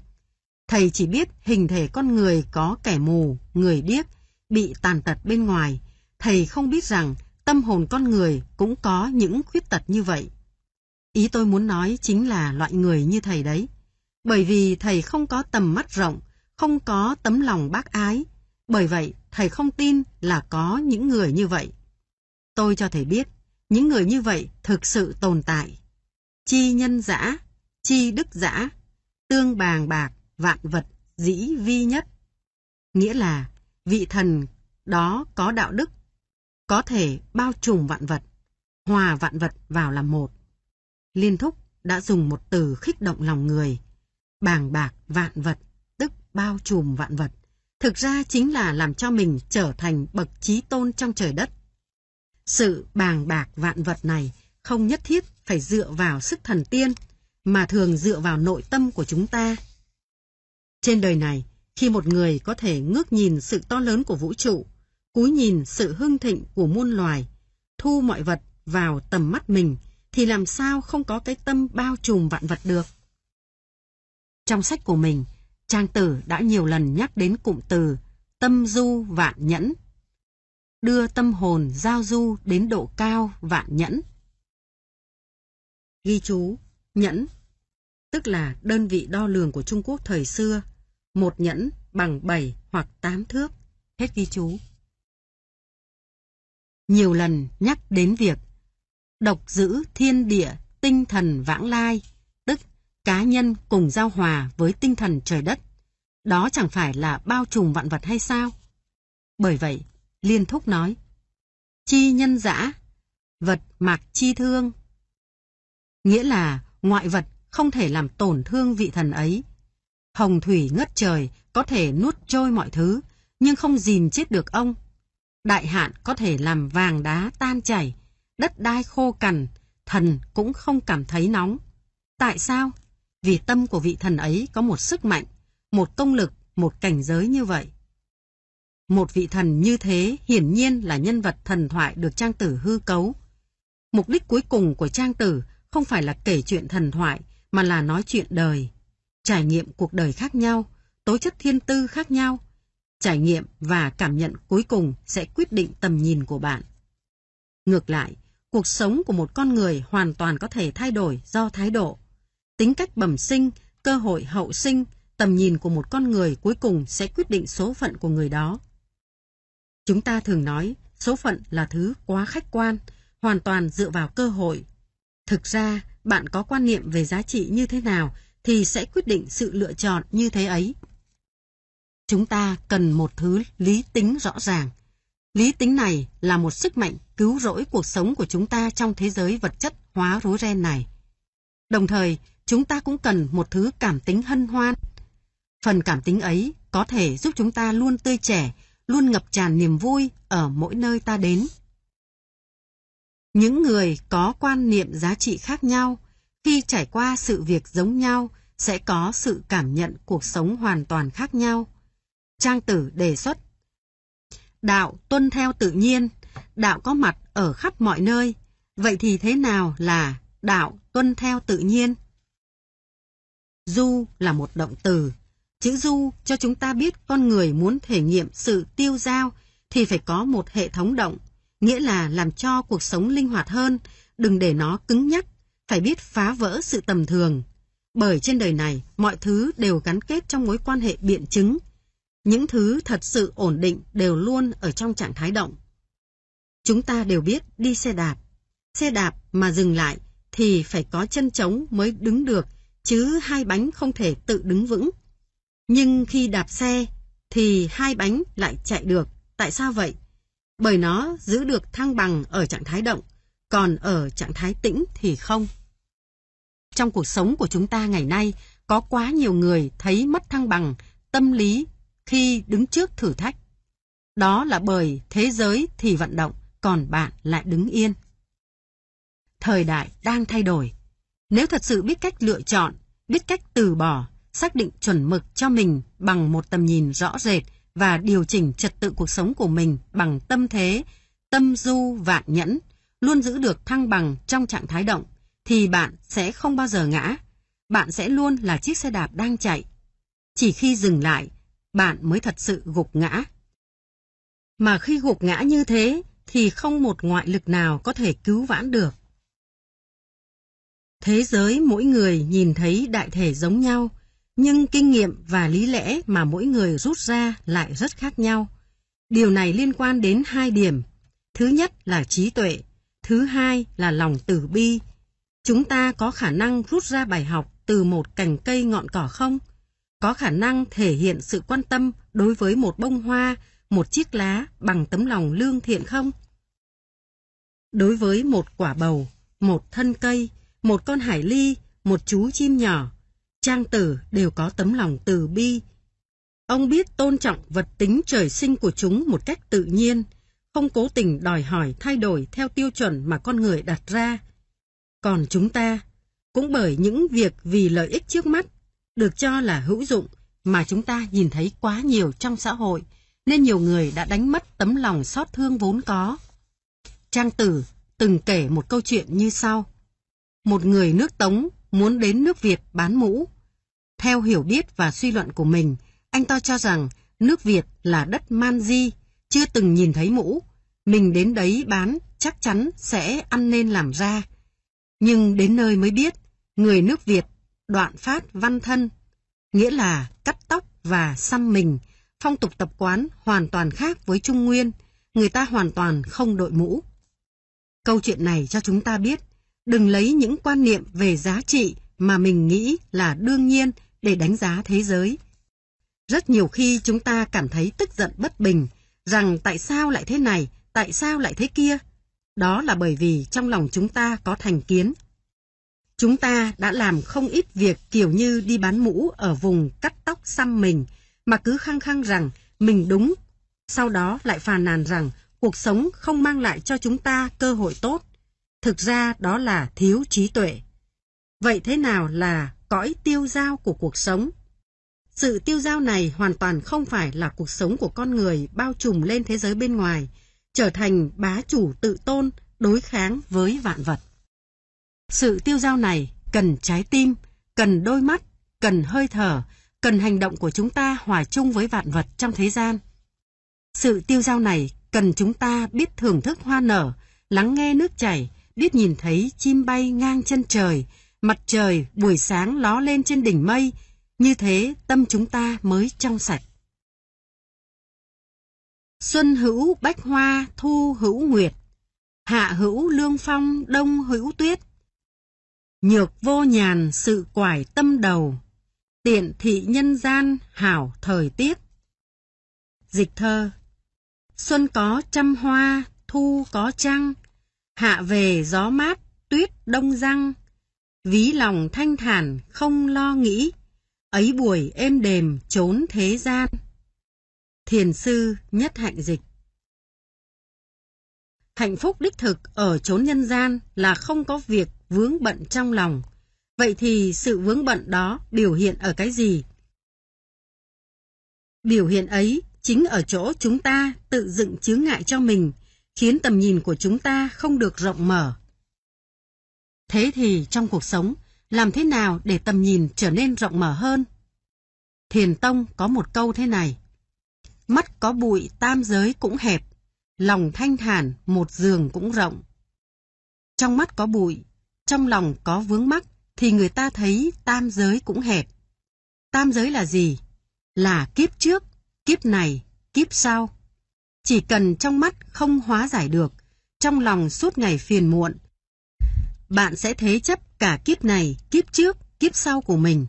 Thầy chỉ biết hình thể con người có kẻ mù, người điếc, bị tàn tật bên ngoài. Thầy không biết rằng tâm hồn con người cũng có những khuyết tật như vậy. Ý tôi muốn nói chính là loại người như thầy đấy. Bởi vì thầy không có tầm mắt rộng, không có tấm lòng bác ái. Bởi vậy, thầy không tin là có những người như vậy. Tôi cho thầy biết, những người như vậy thực sự tồn tại. Chi nhân giả chi đức giả tương bàng bạc, vạn vật, dĩ vi nhất. Nghĩa là vị thần đó có đạo đức, có thể bao trùm vạn vật, hòa vạn vật vào làm một. Liên Thúc đã dùng một từ khích động lòng người, bàng bạc vạn vật, tức bao trùm vạn vật, thực ra chính là làm cho mình trở thành bậc trí tôn trong trời đất. Sự bàng bạc vạn vật này không nhất thiết phải dựa vào sức thần tiên, mà thường dựa vào nội tâm của chúng ta. Trên đời này, khi một người có thể ngước nhìn sự to lớn của vũ trụ, cúi nhìn sự hưng thịnh của muôn loài, thu mọi vật vào tầm mắt mình, thì làm sao không có cái tâm bao trùm vạn vật được. Trong sách của mình, Trang Tử đã nhiều lần nhắc đến cụm từ tâm du vạn nhẫn, đưa tâm hồn giao du đến độ cao vạn nhẫn. Ghi chú, nhẫn, tức là đơn vị đo lường của Trung Quốc thời xưa, một nhẫn bằng 7 hoặc 8 thước. Hết ghi chú. Nhiều lần nhắc đến việc độc giữ thiên địa tinh thần vãng lai, tức cá nhân cùng giao hòa với tinh thần trời đất. Đó chẳng phải là bao trùm vạn vật hay sao? Bởi vậy, Liên Thúc nói, chi nhân dã, vật mạc chi thương. Nghĩa là ngoại vật không thể làm tổn thương vị thần ấy, Hồng thủy ngất trời có thể nuốt trôi mọi thứ, nhưng không dìm chết được ông. Đại hạn có thể làm vàng đá tan chảy, đất đai khô cằn, thần cũng không cảm thấy nóng. Tại sao? Vì tâm của vị thần ấy có một sức mạnh, một công lực, một cảnh giới như vậy. Một vị thần như thế hiển nhiên là nhân vật thần thoại được trang tử hư cấu. Mục đích cuối cùng của trang tử không phải là kể chuyện thần thoại, mà là nói chuyện đời trải nghiệm cuộc đời khác nhau, tố chất thiên tư khác nhau. Trải nghiệm và cảm nhận cuối cùng sẽ quyết định tầm nhìn của bạn. Ngược lại, cuộc sống của một con người hoàn toàn có thể thay đổi do thái độ. Tính cách bẩm sinh, cơ hội hậu sinh, tầm nhìn của một con người cuối cùng sẽ quyết định số phận của người đó. Chúng ta thường nói số phận là thứ quá khách quan, hoàn toàn dựa vào cơ hội. Thực ra, bạn có quan niệm về giá trị như thế nào thì sẽ quyết định sự lựa chọn như thế ấy. Chúng ta cần một thứ lý tính rõ ràng. Lý tính này là một sức mạnh cứu rỗi cuộc sống của chúng ta trong thế giới vật chất hóa rối ren này. Đồng thời, chúng ta cũng cần một thứ cảm tính hân hoan. Phần cảm tính ấy có thể giúp chúng ta luôn tươi trẻ, luôn ngập tràn niềm vui ở mỗi nơi ta đến. Những người có quan niệm giá trị khác nhau khi trải qua sự việc giống nhau, sẽ có sự cảm nhận cuộc sống hoàn toàn khác nhau. Trang tử đề xuất Đạo tuân theo tự nhiên, đạo có mặt ở khắp mọi nơi. Vậy thì thế nào là đạo tuân theo tự nhiên? Du là một động từ. Chữ du cho chúng ta biết con người muốn thể nghiệm sự tiêu dao thì phải có một hệ thống động, nghĩa là làm cho cuộc sống linh hoạt hơn, đừng để nó cứng nhắc phải biết phá vỡ sự tầm thường. Bởi trên đời này, mọi thứ đều gắn kết trong mối quan hệ biện chứng. Những thứ thật sự ổn định đều luôn ở trong trạng thái động. Chúng ta đều biết đi xe đạp. Xe đạp mà dừng lại thì phải có chân trống mới đứng được, chứ hai bánh không thể tự đứng vững. Nhưng khi đạp xe thì hai bánh lại chạy được. Tại sao vậy? Bởi nó giữ được thăng bằng ở trạng thái động, còn ở trạng thái tĩnh thì không. Trong cuộc sống của chúng ta ngày nay, có quá nhiều người thấy mất thăng bằng, tâm lý khi đứng trước thử thách. Đó là bởi thế giới thì vận động, còn bạn lại đứng yên. Thời đại đang thay đổi. Nếu thật sự biết cách lựa chọn, biết cách từ bỏ, xác định chuẩn mực cho mình bằng một tầm nhìn rõ rệt và điều chỉnh trật tự cuộc sống của mình bằng tâm thế, tâm du vạn nhẫn, luôn giữ được thăng bằng trong trạng thái động, thì bạn sẽ không bao giờ ngã. Bạn sẽ luôn là chiếc xe đạp đang chạy. Chỉ khi dừng lại, bạn mới thật sự gục ngã. Mà khi gục ngã như thế, thì không một ngoại lực nào có thể cứu vãn được. Thế giới mỗi người nhìn thấy đại thể giống nhau, nhưng kinh nghiệm và lý lẽ mà mỗi người rút ra lại rất khác nhau. Điều này liên quan đến hai điểm. Thứ nhất là trí tuệ, thứ hai là lòng từ bi. Chúng ta có khả năng rút ra bài học từ một cành cây ngọn cỏ không? Có khả năng thể hiện sự quan tâm đối với một bông hoa, một chiếc lá bằng tấm lòng lương thiện không? Đối với một quả bầu, một thân cây, một con hải ly, một chú chim nhỏ, trang tử đều có tấm lòng từ bi. Ông biết tôn trọng vật tính trời sinh của chúng một cách tự nhiên, không cố tình đòi hỏi thay đổi theo tiêu chuẩn mà con người đặt ra. Còn chúng ta, cũng bởi những việc vì lợi ích trước mắt, được cho là hữu dụng mà chúng ta nhìn thấy quá nhiều trong xã hội, nên nhiều người đã đánh mất tấm lòng xót thương vốn có. Trang Tử từng kể một câu chuyện như sau. Một người nước Tống muốn đến nước Việt bán mũ. Theo hiểu biết và suy luận của mình, anh to cho rằng nước Việt là đất man di, chưa từng nhìn thấy mũ. Mình đến đấy bán chắc chắn sẽ ăn nên làm ra. Nhưng đến nơi mới biết, người nước Việt đoạn phát văn thân, nghĩa là cắt tóc và xăm mình, phong tục tập quán hoàn toàn khác với Trung Nguyên, người ta hoàn toàn không đội mũ. Câu chuyện này cho chúng ta biết, đừng lấy những quan niệm về giá trị mà mình nghĩ là đương nhiên để đánh giá thế giới. Rất nhiều khi chúng ta cảm thấy tức giận bất bình, rằng tại sao lại thế này, tại sao lại thế kia. Đó là bởi vì trong lòng chúng ta có thành kiến. Chúng ta đã làm không ít việc kiểu như đi bán mũ ở vùng cắt tóc xăm mình, mà cứ khăng khăng rằng mình đúng, sau đó lại phàn nàn rằng cuộc sống không mang lại cho chúng ta cơ hội tốt. Thực ra đó là thiếu trí tuệ. Vậy thế nào là cõi tiêu giao của cuộc sống? Sự tiêu giao này hoàn toàn không phải là cuộc sống của con người bao trùm lên thế giới bên ngoài, trở thành bá chủ tự tôn đối kháng với vạn vật. Sự tiêu giao này cần trái tim, cần đôi mắt, cần hơi thở, cần hành động của chúng ta hòa chung với vạn vật trong thế gian. Sự tiêu giao này cần chúng ta biết thưởng thức hoa nở, lắng nghe nước chảy, biết nhìn thấy chim bay ngang chân trời, mặt trời buổi sáng ló lên trên đỉnh mây, như thế tâm chúng ta mới trong sạch. Xuân hữu bách hoa, thu hữu nguyệt, hạ hữu lương phong, đông hữu tuyết. Nhược vô nhàn sự quải tâm đầu, tiện thị nhân gian hảo thời tiết. Dịch thơ Xuân có trăm hoa, thu có trăng, hạ về gió mát, tuyết đông răng. Ví lòng thanh thản không lo nghĩ, ấy buổi êm đềm trốn thế gian. Thiền sư Nhất Hạnh Dịch Hạnh phúc đích thực ở chốn nhân gian là không có việc vướng bận trong lòng. Vậy thì sự vướng bận đó biểu hiện ở cái gì? Biểu hiện ấy chính ở chỗ chúng ta tự dựng chướng ngại cho mình, khiến tầm nhìn của chúng ta không được rộng mở. Thế thì trong cuộc sống, làm thế nào để tầm nhìn trở nên rộng mở hơn? Thiền Tông có một câu thế này. Mắt có bụi tam giới cũng hẹp, lòng thanh thản một giường cũng rộng. Trong mắt có bụi, trong lòng có vướng mắc thì người ta thấy tam giới cũng hẹp. Tam giới là gì? Là kiếp trước, kiếp này, kiếp sau. Chỉ cần trong mắt không hóa giải được, trong lòng suốt ngày phiền muộn, bạn sẽ thế chấp cả kiếp này, kiếp trước, kiếp sau của mình.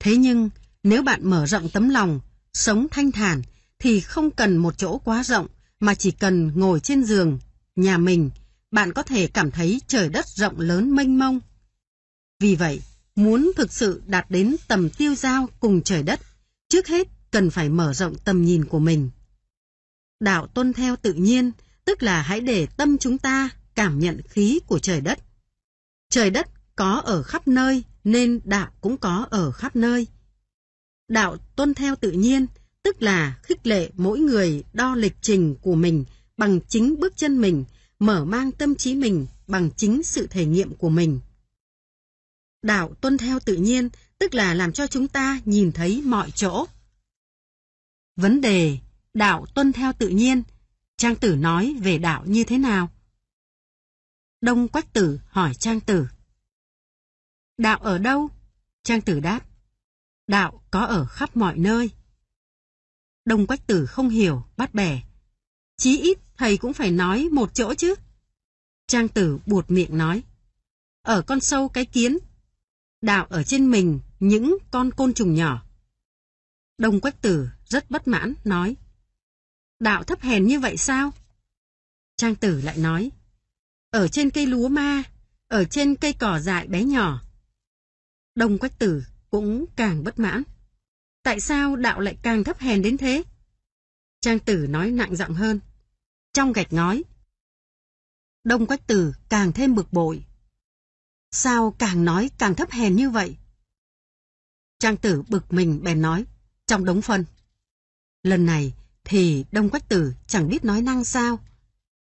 Thế nhưng, nếu bạn mở rộng tấm lòng, sống thanh thản, thì không cần một chỗ quá rộng, mà chỉ cần ngồi trên giường, nhà mình, bạn có thể cảm thấy trời đất rộng lớn mênh mông. Vì vậy, muốn thực sự đạt đến tầm tiêu giao cùng trời đất, trước hết cần phải mở rộng tầm nhìn của mình. Đạo tuân theo tự nhiên, tức là hãy để tâm chúng ta cảm nhận khí của trời đất. Trời đất có ở khắp nơi nên đạo cũng có ở khắp nơi. Đạo tuân theo tự nhiên, tức là khích lệ mỗi người đo lịch trình của mình bằng chính bước chân mình, mở mang tâm trí mình bằng chính sự thể nghiệm của mình. Đạo tuân theo tự nhiên, tức là làm cho chúng ta nhìn thấy mọi chỗ. Vấn đề đạo tuân theo tự nhiên, Trang Tử nói về đạo như thế nào? Đông Quách Tử hỏi Trang Tử. Đạo ở đâu? Trang Tử đáp. Đạo có ở khắp mọi nơi. Đông Quách Tử không hiểu, bắt bẻ. Chí ít thầy cũng phải nói một chỗ chứ. Trang Tử buột miệng nói. Ở con sâu cái kiến. Đạo ở trên mình những con côn trùng nhỏ. Đông Quách Tử rất bất mãn, nói. Đạo thấp hèn như vậy sao? Trang Tử lại nói. Ở trên cây lúa ma, ở trên cây cỏ dại bé nhỏ. Đông Quách Tử cũng càng bất mãn. Tại sao đạo lại càng thấp hèn đến thế? Trang Tử nói nặng giọng hơn. Trong gạch ngói. Đông Quách Tử càng thêm bực bội. Sao càng nói càng thấp hèn như vậy? Trang Tử bực mình bèn nói, trong đống phân. Lần này thì Đông Quách Tử chẳng biết nói năng sao.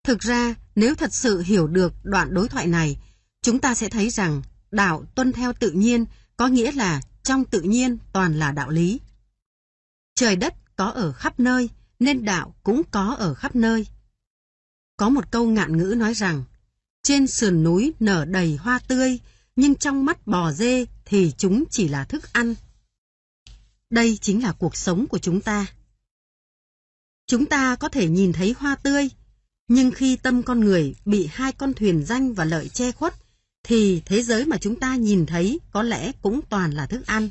Thực ra, nếu thật sự hiểu được đoạn đối thoại này, chúng ta sẽ thấy rằng đạo tuân theo tự nhiên có nghĩa là trong tự nhiên toàn là đạo lý. Trời đất có ở khắp nơi, nên đạo cũng có ở khắp nơi. Có một câu ngạn ngữ nói rằng, trên sườn núi nở đầy hoa tươi, nhưng trong mắt bò dê thì chúng chỉ là thức ăn. Đây chính là cuộc sống của chúng ta. Chúng ta có thể nhìn thấy hoa tươi, nhưng khi tâm con người bị hai con thuyền danh và lợi che khuất, thì thế giới mà chúng ta nhìn thấy có lẽ cũng toàn là thức ăn.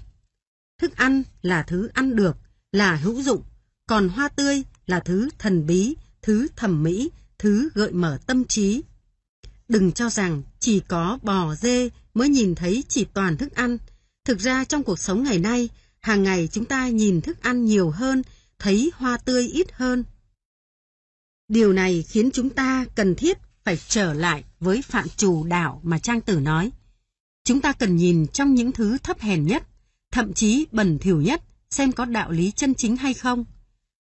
Thức ăn là thứ ăn được, là hữu dụng, còn hoa tươi là thứ thần bí, thứ thẩm mỹ, thứ gợi mở tâm trí. Đừng cho rằng chỉ có bò dê mới nhìn thấy chỉ toàn thức ăn. Thực ra trong cuộc sống ngày nay, hàng ngày chúng ta nhìn thức ăn nhiều hơn, thấy hoa tươi ít hơn. Điều này khiến chúng ta cần thiết phải trở lại với phạm trù đạo mà Trang Tử nói. Chúng ta cần nhìn trong những thứ thấp hèn nhất, thậm chí bẩn thỉu nhất, xem có đạo lý chân chính hay không.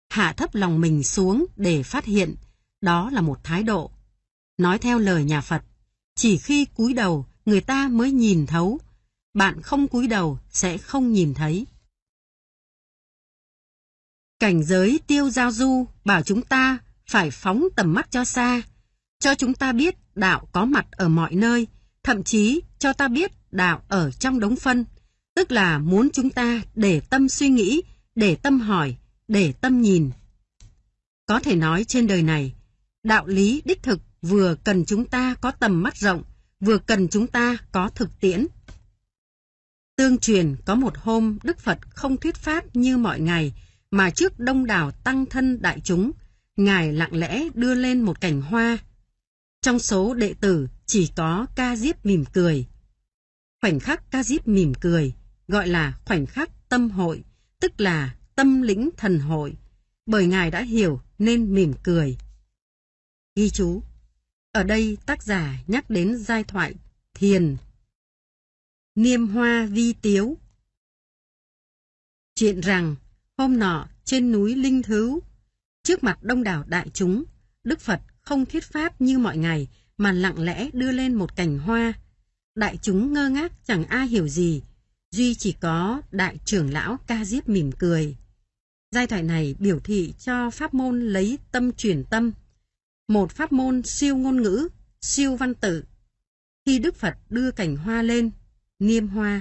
Hạ thấp lòng mình xuống để phát hiện, đó là một thái độ. Nói theo lời nhà Phật, chỉ khi cúi đầu người ta mới nhìn thấu, bạn không cúi đầu sẽ không nhìn thấy. Cảnh giới tiêu giao du bảo chúng ta phải phóng tầm mắt cho xa, cho chúng ta biết đạo có mặt ở mọi nơi, thậm chí cho ta biết đạo ở trong đống phân, tức là muốn chúng ta để tâm suy nghĩ, để tâm hỏi, để tâm nhìn. Có thể nói trên đời này, đạo lý đích thực vừa cần chúng ta có tầm mắt rộng, vừa cần chúng ta có thực tiễn. Tương truyền có một hôm Đức Phật không thuyết pháp như mọi ngày, mà trước đông đảo tăng thân đại chúng, Ngài lặng lẽ đưa lên một cành hoa. Trong số đệ tử chỉ có ca diếp mỉm cười. Khoảnh khắc ca diếp mỉm cười gọi là khoảnh khắc tâm hội, tức là tâm lĩnh thần hội, bởi Ngài đã hiểu nên mỉm cười. Ghi chú Ở đây tác giả nhắc đến giai thoại thiền. Niêm hoa vi tiếu Chuyện rằng Hôm nọ, trên núi Linh Thứ, trước mặt đông đảo đại chúng, Đức Phật không thuyết pháp như mọi ngày mà lặng lẽ đưa lên một cành hoa. Đại chúng ngơ ngác chẳng ai hiểu gì, duy chỉ có đại trưởng lão ca diếp mỉm cười. Giai thoại này biểu thị cho pháp môn lấy tâm truyền tâm, một pháp môn siêu ngôn ngữ, siêu văn tự. Khi Đức Phật đưa cành hoa lên, niêm hoa,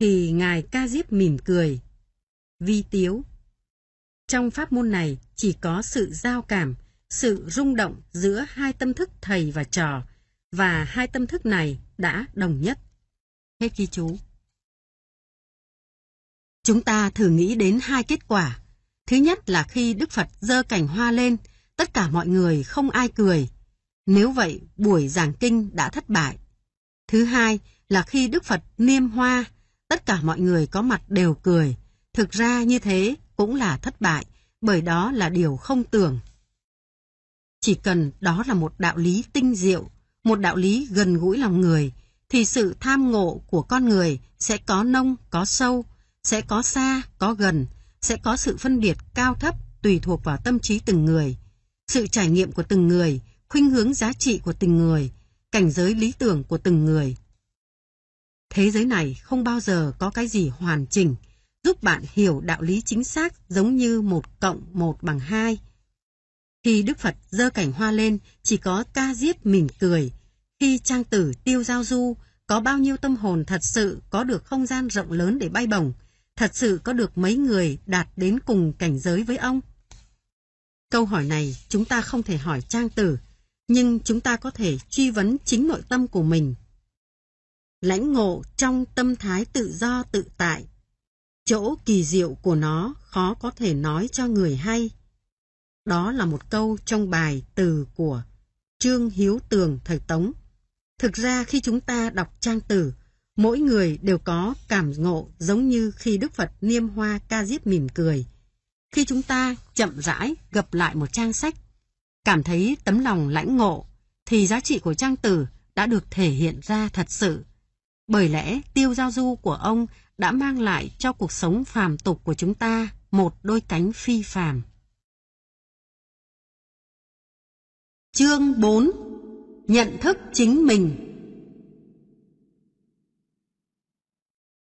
thì Ngài ca diếp mỉm cười, vi tiếu. Trong pháp môn này chỉ có sự giao cảm, sự rung động giữa hai tâm thức thầy và trò, và hai tâm thức này đã đồng nhất. Hết ghi chú. Chúng ta thử nghĩ đến hai kết quả. Thứ nhất là khi Đức Phật dơ cành hoa lên, tất cả mọi người không ai cười. Nếu vậy, buổi giảng kinh đã thất bại. Thứ hai là khi Đức Phật niêm hoa, tất cả mọi người có mặt đều cười. Thực ra như thế cũng là thất bại, bởi đó là điều không tưởng. Chỉ cần đó là một đạo lý tinh diệu, một đạo lý gần gũi lòng người, thì sự tham ngộ của con người sẽ có nông, có sâu, sẽ có xa, có gần, sẽ có sự phân biệt cao thấp tùy thuộc vào tâm trí từng người, sự trải nghiệm của từng người, khuynh hướng giá trị của từng người, cảnh giới lý tưởng của từng người. Thế giới này không bao giờ có cái gì hoàn chỉnh, giúp bạn hiểu đạo lý chính xác giống như một cộng một bằng hai. Khi Đức Phật dơ cảnh hoa lên, chỉ có ca diếp mỉm cười. Khi trang tử tiêu giao du, có bao nhiêu tâm hồn thật sự có được không gian rộng lớn để bay bổng, thật sự có được mấy người đạt đến cùng cảnh giới với ông? Câu hỏi này chúng ta không thể hỏi trang tử, nhưng chúng ta có thể truy vấn chính nội tâm của mình. Lãnh ngộ trong tâm thái tự do tự tại, chỗ kỳ diệu của nó khó có thể nói cho người hay. Đó là một câu trong bài từ của Trương Hiếu Tường thời Tống. Thực ra khi chúng ta đọc trang từ, mỗi người đều có cảm ngộ giống như khi Đức Phật niêm hoa ca diếp mỉm cười. Khi chúng ta chậm rãi gặp lại một trang sách, cảm thấy tấm lòng lãnh ngộ, thì giá trị của trang tử đã được thể hiện ra thật sự. Bởi lẽ tiêu giao du của ông đã mang lại cho cuộc sống phàm tục của chúng ta một đôi cánh phi phàm. Chương 4 Nhận thức chính mình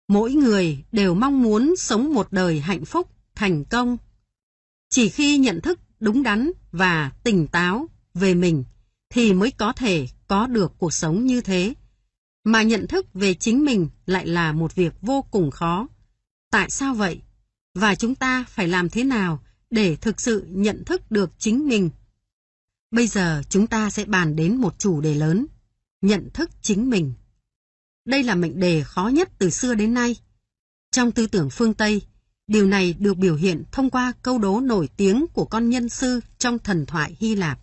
Mỗi người đều mong muốn sống một đời hạnh phúc, thành công. Chỉ khi nhận thức đúng đắn và tỉnh táo về mình thì mới có thể có được cuộc sống như thế. Mà nhận thức về chính mình lại là một việc vô cùng khó. Tại sao vậy? Và chúng ta phải làm thế nào để thực sự nhận thức được chính mình? Bây giờ chúng ta sẽ bàn đến một chủ đề lớn, nhận thức chính mình. Đây là mệnh đề khó nhất từ xưa đến nay. Trong tư tưởng phương Tây, điều này được biểu hiện thông qua câu đố nổi tiếng của con nhân sư trong thần thoại Hy Lạp.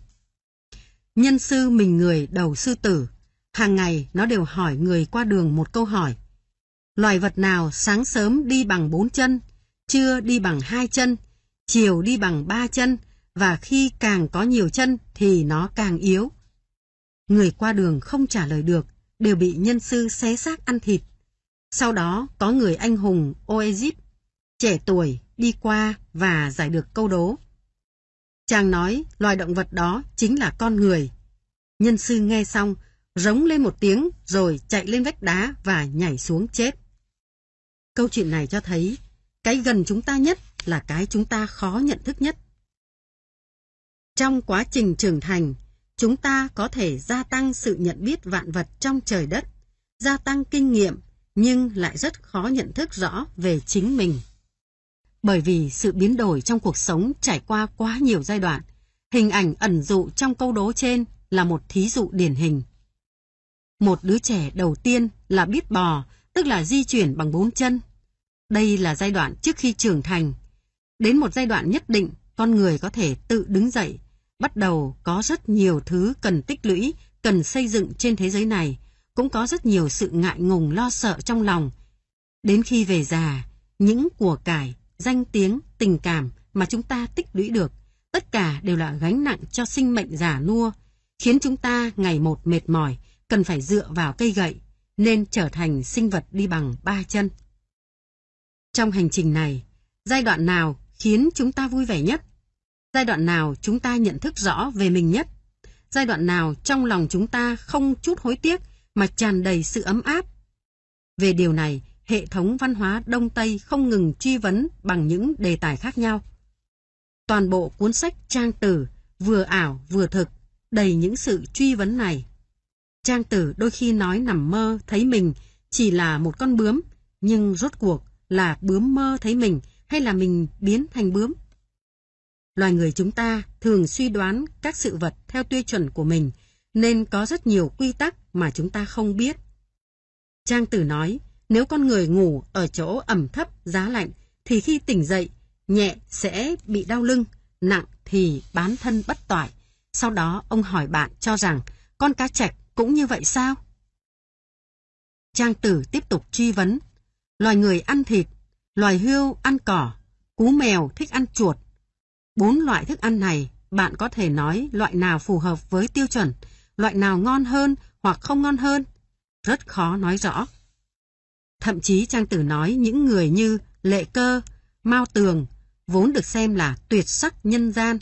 Nhân sư mình người đầu sư tử, hàng ngày nó đều hỏi người qua đường một câu hỏi. Loài vật nào sáng sớm đi bằng bốn chân, trưa đi bằng hai chân, chiều đi bằng ba chân, và khi càng có nhiều chân thì nó càng yếu. Người qua đường không trả lời được, đều bị nhân sư xé xác ăn thịt. Sau đó có người anh hùng Oezip, trẻ tuổi, đi qua và giải được câu đố. Chàng nói loài động vật đó chính là con người. Nhân sư nghe xong, rống lên một tiếng rồi chạy lên vách đá và nhảy xuống chết. Câu chuyện này cho thấy, cái gần chúng ta nhất là cái chúng ta khó nhận thức nhất. Trong quá trình trưởng thành, chúng ta có thể gia tăng sự nhận biết vạn vật trong trời đất, gia tăng kinh nghiệm, nhưng lại rất khó nhận thức rõ về chính mình. Bởi vì sự biến đổi trong cuộc sống trải qua quá nhiều giai đoạn, hình ảnh ẩn dụ trong câu đố trên là một thí dụ điển hình. Một đứa trẻ đầu tiên là biết bò, tức là di chuyển bằng bốn chân. Đây là giai đoạn trước khi trưởng thành. Đến một giai đoạn nhất định, con người có thể tự đứng dậy, bắt đầu có rất nhiều thứ cần tích lũy, cần xây dựng trên thế giới này, cũng có rất nhiều sự ngại ngùng lo sợ trong lòng. Đến khi về già, những của cải, danh tiếng, tình cảm mà chúng ta tích lũy được, tất cả đều là gánh nặng cho sinh mệnh già nua, khiến chúng ta ngày một mệt mỏi, cần phải dựa vào cây gậy, nên trở thành sinh vật đi bằng ba chân. Trong hành trình này, giai đoạn nào khiến chúng ta vui vẻ nhất? Giai đoạn nào chúng ta nhận thức rõ về mình nhất? Giai đoạn nào trong lòng chúng ta không chút hối tiếc mà tràn đầy sự ấm áp? Về điều này, hệ thống văn hóa Đông Tây không ngừng truy vấn bằng những đề tài khác nhau. Toàn bộ cuốn sách trang tử, vừa ảo vừa thực, đầy những sự truy vấn này. Trang tử đôi khi nói nằm mơ thấy mình chỉ là một con bướm, nhưng rốt cuộc là bướm mơ thấy mình hay là mình biến thành bướm? Loài người chúng ta thường suy đoán các sự vật theo tiêu chuẩn của mình, nên có rất nhiều quy tắc mà chúng ta không biết. Trang Tử nói, nếu con người ngủ ở chỗ ẩm thấp, giá lạnh, thì khi tỉnh dậy, nhẹ sẽ bị đau lưng, nặng thì bán thân bất toại. Sau đó ông hỏi bạn cho rằng con cá trạch cũng như vậy sao? Trang tử tiếp tục truy vấn. Loài người ăn thịt, loài hươu ăn cỏ, cú mèo thích ăn chuột. Bốn loại thức ăn này, bạn có thể nói loại nào phù hợp với tiêu chuẩn, loại nào ngon hơn hoặc không ngon hơn. Rất khó nói rõ. Thậm chí Trang Tử nói những người như Lệ Cơ, Mao Tường, vốn được xem là tuyệt sắc nhân gian,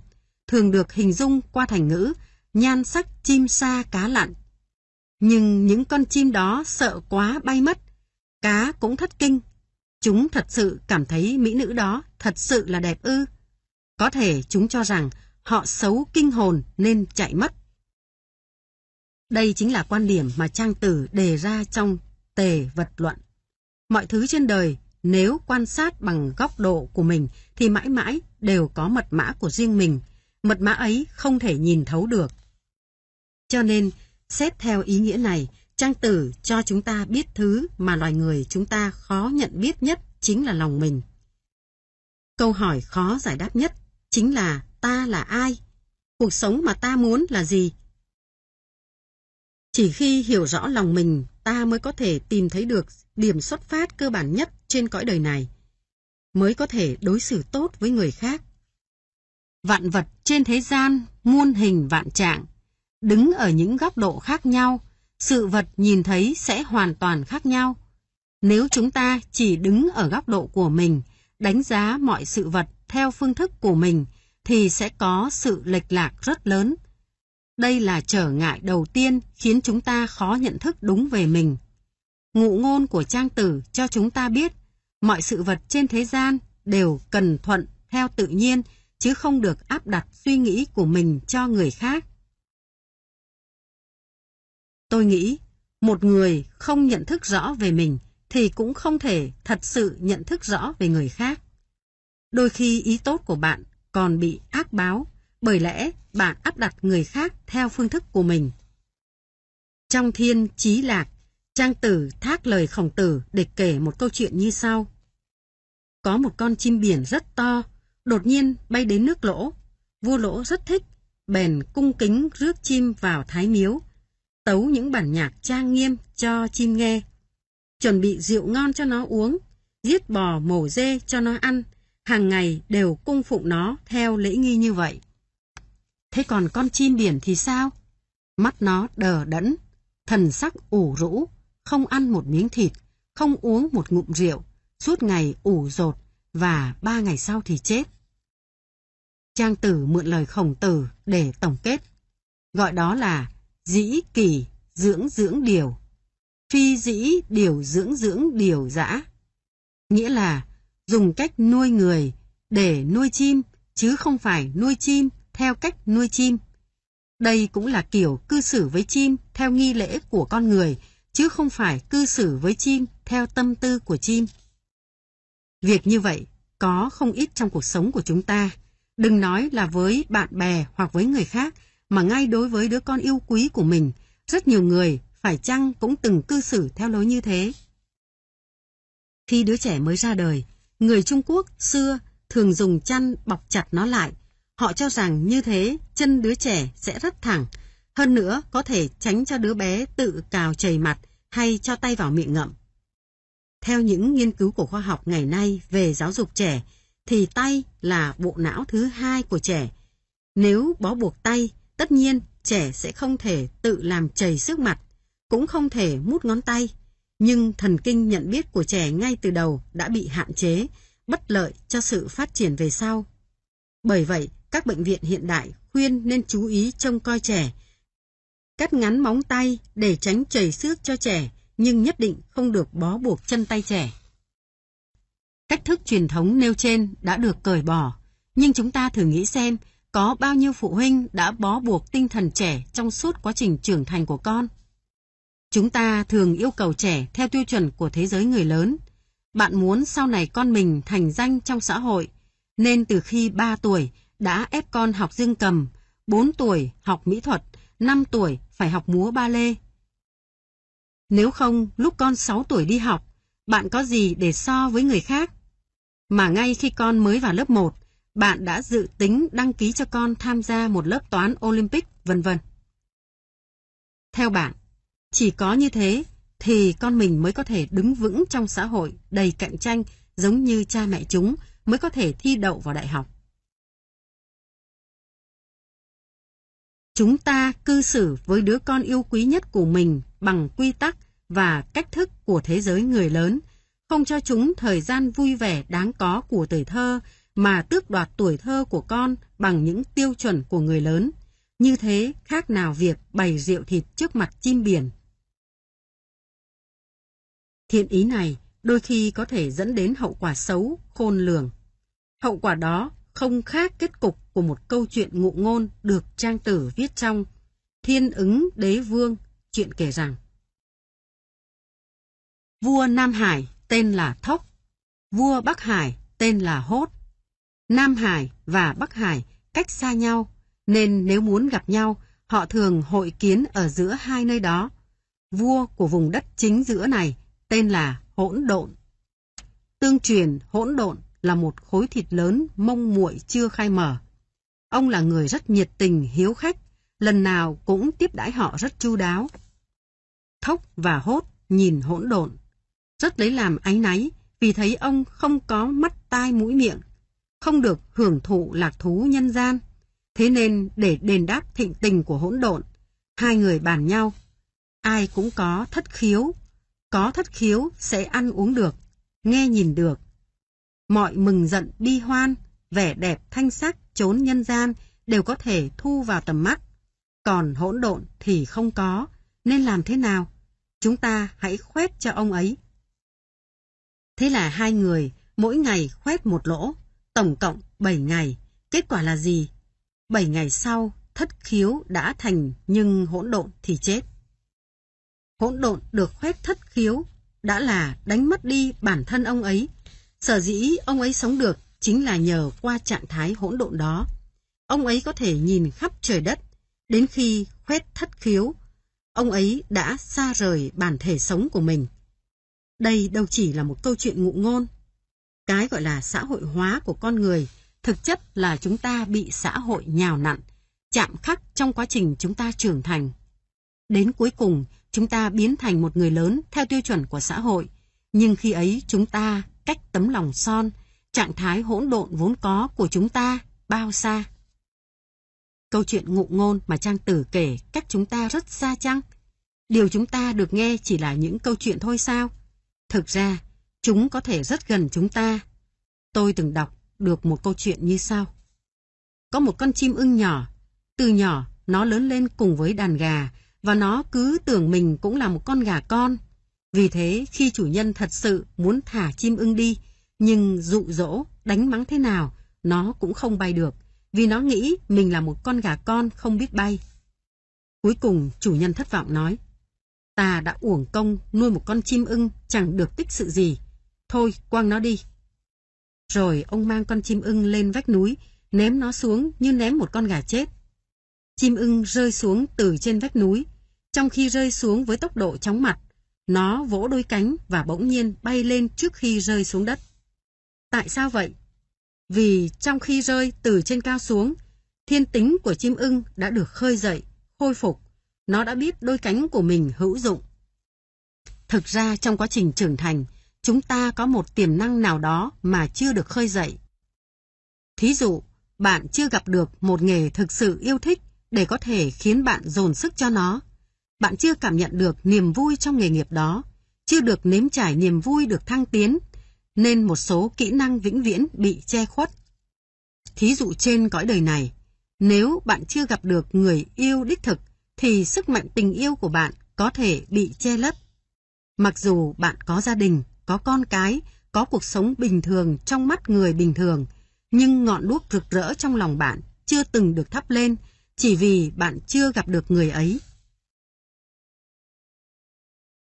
thường được hình dung qua thành ngữ nhan sắc chim sa cá lặn. Nhưng những con chim đó sợ quá bay mất, cá cũng thất kinh. Chúng thật sự cảm thấy mỹ nữ đó thật sự là đẹp ư. Có thể chúng cho rằng họ xấu kinh hồn nên chạy mất. Đây chính là quan điểm mà Trang Tử đề ra trong tề vật luận. Mọi thứ trên đời nếu quan sát bằng góc độ của mình thì mãi mãi đều có mật mã của riêng mình. Mật mã ấy không thể nhìn thấu được. Cho nên, xét theo ý nghĩa này, Trang Tử cho chúng ta biết thứ mà loài người chúng ta khó nhận biết nhất chính là lòng mình. Câu hỏi khó giải đáp nhất chính là ta là ai? Cuộc sống mà ta muốn là gì? Chỉ khi hiểu rõ lòng mình, ta mới có thể tìm thấy được điểm xuất phát cơ bản nhất trên cõi đời này, mới có thể đối xử tốt với người khác. Vạn vật trên thế gian muôn hình vạn trạng, đứng ở những góc độ khác nhau, sự vật nhìn thấy sẽ hoàn toàn khác nhau. Nếu chúng ta chỉ đứng ở góc độ của mình, đánh giá mọi sự vật theo phương thức của mình, thì sẽ có sự lệch lạc rất lớn. Đây là trở ngại đầu tiên khiến chúng ta khó nhận thức đúng về mình. Ngụ ngôn của Trang Tử cho chúng ta biết mọi sự vật trên thế gian đều cần thuận theo tự nhiên chứ không được áp đặt suy nghĩ của mình cho người khác. Tôi nghĩ, một người không nhận thức rõ về mình thì cũng không thể thật sự nhận thức rõ về người khác. Đôi khi ý tốt của bạn còn bị ác báo bởi lẽ bạn áp đặt người khác theo phương thức của mình. Trong thiên chí lạc, Trang Tử thác lời khổng tử để kể một câu chuyện như sau. Có một con chim biển rất to, đột nhiên bay đến nước lỗ. Vua lỗ rất thích, bèn cung kính rước chim vào thái miếu, tấu những bản nhạc trang nghiêm cho chim nghe. Chuẩn bị rượu ngon cho nó uống, giết bò mổ dê cho nó ăn, hàng ngày đều cung phụng nó theo lễ nghi như vậy. Thế còn con chim biển thì sao? Mắt nó đờ đẫn, thần sắc ủ rũ, không ăn một miếng thịt, không uống một ngụm rượu, suốt ngày ủ rột và ba ngày sau thì chết. Trang tử mượn lời khổng tử để tổng kết, gọi đó là dĩ kỳ dưỡng dưỡng điều, phi dĩ điều dưỡng dưỡng điều dã. Nghĩa là dùng cách nuôi người để nuôi chim, chứ không phải nuôi chim theo cách nuôi chim. Đây cũng là kiểu cư xử với chim theo nghi lễ của con người, chứ không phải cư xử với chim theo tâm tư của chim. Việc như vậy có không ít trong cuộc sống của chúng ta. Đừng nói là với bạn bè hoặc với người khác, mà ngay đối với đứa con yêu quý của mình, rất nhiều người phải chăng cũng từng cư xử theo lối như thế. Khi đứa trẻ mới ra đời, người Trung Quốc xưa thường dùng chăn bọc chặt nó lại. Họ cho rằng như thế chân đứa trẻ sẽ rất thẳng, hơn nữa có thể tránh cho đứa bé tự cào chảy mặt hay cho tay vào miệng ngậm. Theo những nghiên cứu của khoa học ngày nay về giáo dục trẻ, thì tay là bộ não thứ hai của trẻ. Nếu bó buộc tay, tất nhiên trẻ sẽ không thể tự làm chảy sức mặt, cũng không thể mút ngón tay. Nhưng thần kinh nhận biết của trẻ ngay từ đầu đã bị hạn chế, bất lợi cho sự phát triển về sau. Bởi vậy, các bệnh viện hiện đại khuyên nên chú ý trông coi trẻ, cắt ngắn móng tay để tránh chảy xước cho trẻ, nhưng nhất định không được bó buộc chân tay trẻ. Cách thức truyền thống nêu trên đã được cởi bỏ, nhưng chúng ta thử nghĩ xem có bao nhiêu phụ huynh đã bó buộc tinh thần trẻ trong suốt quá trình trưởng thành của con. Chúng ta thường yêu cầu trẻ theo tiêu chuẩn của thế giới người lớn. Bạn muốn sau này con mình thành danh trong xã hội, nên từ khi 3 tuổi đã ép con học dương cầm, 4 tuổi học mỹ thuật, 5 tuổi phải học múa ba lê. Nếu không, lúc con 6 tuổi đi học, bạn có gì để so với người khác? Mà ngay khi con mới vào lớp 1, bạn đã dự tính đăng ký cho con tham gia một lớp toán Olympic, vân vân. Theo bạn, chỉ có như thế thì con mình mới có thể đứng vững trong xã hội đầy cạnh tranh giống như cha mẹ chúng mới có thể thi đậu vào đại học. Chúng ta cư xử với đứa con yêu quý nhất của mình bằng quy tắc và cách thức của thế giới người lớn, không cho chúng thời gian vui vẻ đáng có của tuổi thơ mà tước đoạt tuổi thơ của con bằng những tiêu chuẩn của người lớn. Như thế khác nào việc bày rượu thịt trước mặt chim biển. Thiện ý này đôi khi có thể dẫn đến hậu quả xấu, khôn lường. Hậu quả đó không khác kết cục của một câu chuyện ngụ ngôn được trang tử viết trong Thiên ứng đế vương, chuyện kể rằng Vua Nam Hải tên là Thốc, vua Bắc Hải tên là Hốt. Nam Hải và Bắc Hải cách xa nhau, nên nếu muốn gặp nhau, họ thường hội kiến ở giữa hai nơi đó. Vua của vùng đất chính giữa này tên là Hỗn Độn. Tương truyền Hỗn Độn là một khối thịt lớn mông muội chưa khai mở. Ông là người rất nhiệt tình, hiếu khách, lần nào cũng tiếp đãi họ rất chu đáo. Thốc và Hốt nhìn Hỗn Độn, rất lấy làm áy náy vì thấy ông không có mắt tai mũi miệng, không được hưởng thụ lạc thú nhân gian. Thế nên để đền đáp thịnh tình của hỗn độn, hai người bàn nhau. Ai cũng có thất khiếu, có thất khiếu sẽ ăn uống được, nghe nhìn được. Mọi mừng giận bi hoan, vẻ đẹp thanh sắc trốn nhân gian đều có thể thu vào tầm mắt. Còn hỗn độn thì không có, nên làm thế nào? Chúng ta hãy khoét cho ông ấy. Thế là hai người mỗi ngày khoét một lỗ, tổng cộng 7 ngày. Kết quả là gì? 7 ngày sau, thất khiếu đã thành nhưng hỗn độn thì chết. Hỗn độn được khoét thất khiếu đã là đánh mất đi bản thân ông ấy. Sở dĩ ông ấy sống được chính là nhờ qua trạng thái hỗn độn đó. Ông ấy có thể nhìn khắp trời đất, đến khi khoét thất khiếu, ông ấy đã xa rời bản thể sống của mình. Đây đâu chỉ là một câu chuyện ngụ ngôn. Cái gọi là xã hội hóa của con người thực chất là chúng ta bị xã hội nhào nặn, chạm khắc trong quá trình chúng ta trưởng thành. Đến cuối cùng, chúng ta biến thành một người lớn theo tiêu chuẩn của xã hội, nhưng khi ấy chúng ta cách tấm lòng son, trạng thái hỗn độn vốn có của chúng ta bao xa. Câu chuyện ngụ ngôn mà Trang Tử kể cách chúng ta rất xa chăng? Điều chúng ta được nghe chỉ là những câu chuyện thôi sao? Thực ra, chúng có thể rất gần chúng ta. Tôi từng đọc được một câu chuyện như sau. Có một con chim ưng nhỏ, từ nhỏ nó lớn lên cùng với đàn gà và nó cứ tưởng mình cũng là một con gà con. Vì thế khi chủ nhân thật sự muốn thả chim ưng đi, nhưng dụ dỗ, đánh mắng thế nào, nó cũng không bay được, vì nó nghĩ mình là một con gà con không biết bay. Cuối cùng chủ nhân thất vọng nói, ta đã uổng công nuôi một con chim ưng chẳng được tích sự gì. Thôi, quăng nó đi. Rồi ông mang con chim ưng lên vách núi, ném nó xuống như ném một con gà chết. Chim ưng rơi xuống từ trên vách núi. Trong khi rơi xuống với tốc độ chóng mặt, nó vỗ đôi cánh và bỗng nhiên bay lên trước khi rơi xuống đất. Tại sao vậy? Vì trong khi rơi từ trên cao xuống, thiên tính của chim ưng đã được khơi dậy, khôi phục. Nó đã biết đôi cánh của mình hữu dụng. Thực ra trong quá trình trưởng thành, chúng ta có một tiềm năng nào đó mà chưa được khơi dậy. Thí dụ, bạn chưa gặp được một nghề thực sự yêu thích để có thể khiến bạn dồn sức cho nó. Bạn chưa cảm nhận được niềm vui trong nghề nghiệp đó, chưa được nếm trải niềm vui được thăng tiến, nên một số kỹ năng vĩnh viễn bị che khuất. Thí dụ trên cõi đời này, nếu bạn chưa gặp được người yêu đích thực, thì sức mạnh tình yêu của bạn có thể bị che lấp. Mặc dù bạn có gia đình, có con cái, có cuộc sống bình thường trong mắt người bình thường, nhưng ngọn đuốc rực rỡ trong lòng bạn chưa từng được thắp lên chỉ vì bạn chưa gặp được người ấy.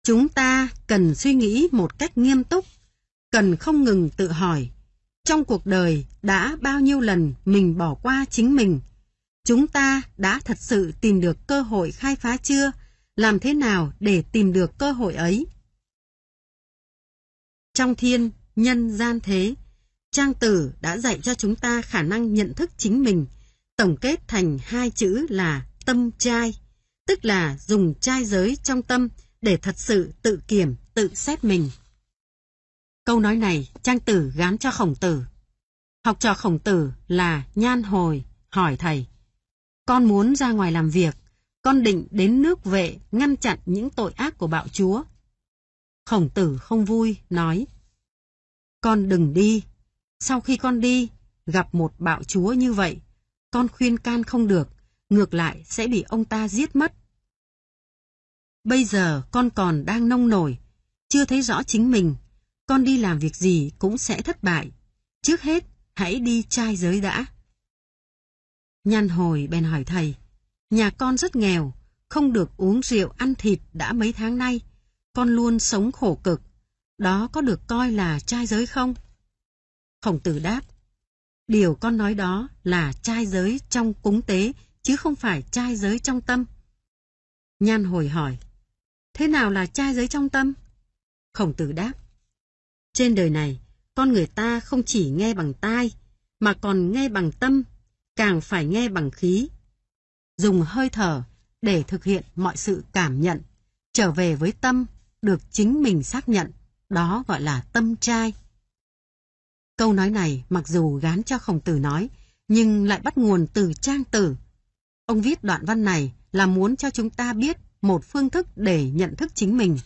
Chúng ta cần suy nghĩ một cách nghiêm túc, cần không ngừng tự hỏi, trong cuộc đời đã bao nhiêu lần mình bỏ qua chính mình, Chúng ta đã thật sự tìm được cơ hội khai phá chưa? Làm thế nào để tìm được cơ hội ấy? Trong thiên, nhân gian thế, Trang Tử đã dạy cho chúng ta khả năng nhận thức chính mình, tổng kết thành hai chữ là tâm trai, tức là dùng trai giới trong tâm để thật sự tự kiểm, tự xét mình. Câu nói này Trang Tử gán cho khổng tử. Học trò khổng tử là Nhan Hồi, hỏi thầy. Con muốn ra ngoài làm việc, con định đến nước vệ ngăn chặn những tội ác của bạo chúa. Khổng tử không vui, nói. Con đừng đi. Sau khi con đi, gặp một bạo chúa như vậy, con khuyên can không được, ngược lại sẽ bị ông ta giết mất. Bây giờ con còn đang nông nổi, chưa thấy rõ chính mình, con đi làm việc gì cũng sẽ thất bại. Trước hết, hãy đi trai giới đã. Nhan hồi bèn hỏi thầy, nhà con rất nghèo, không được uống rượu ăn thịt đã mấy tháng nay, con luôn sống khổ cực, đó có được coi là trai giới không? Khổng tử đáp, điều con nói đó là trai giới trong cúng tế, chứ không phải trai giới trong tâm. Nhan hồi hỏi, thế nào là trai giới trong tâm? Khổng tử đáp, trên đời này, con người ta không chỉ nghe bằng tai, mà còn nghe bằng tâm, càng phải nghe bằng khí. Dùng hơi thở để thực hiện mọi sự cảm nhận, trở về với tâm, được chính mình xác nhận, đó gọi là tâm trai. Câu nói này mặc dù gán cho khổng tử nói, nhưng lại bắt nguồn từ trang tử. Ông viết đoạn văn này là muốn cho chúng ta biết một phương thức để nhận thức chính mình.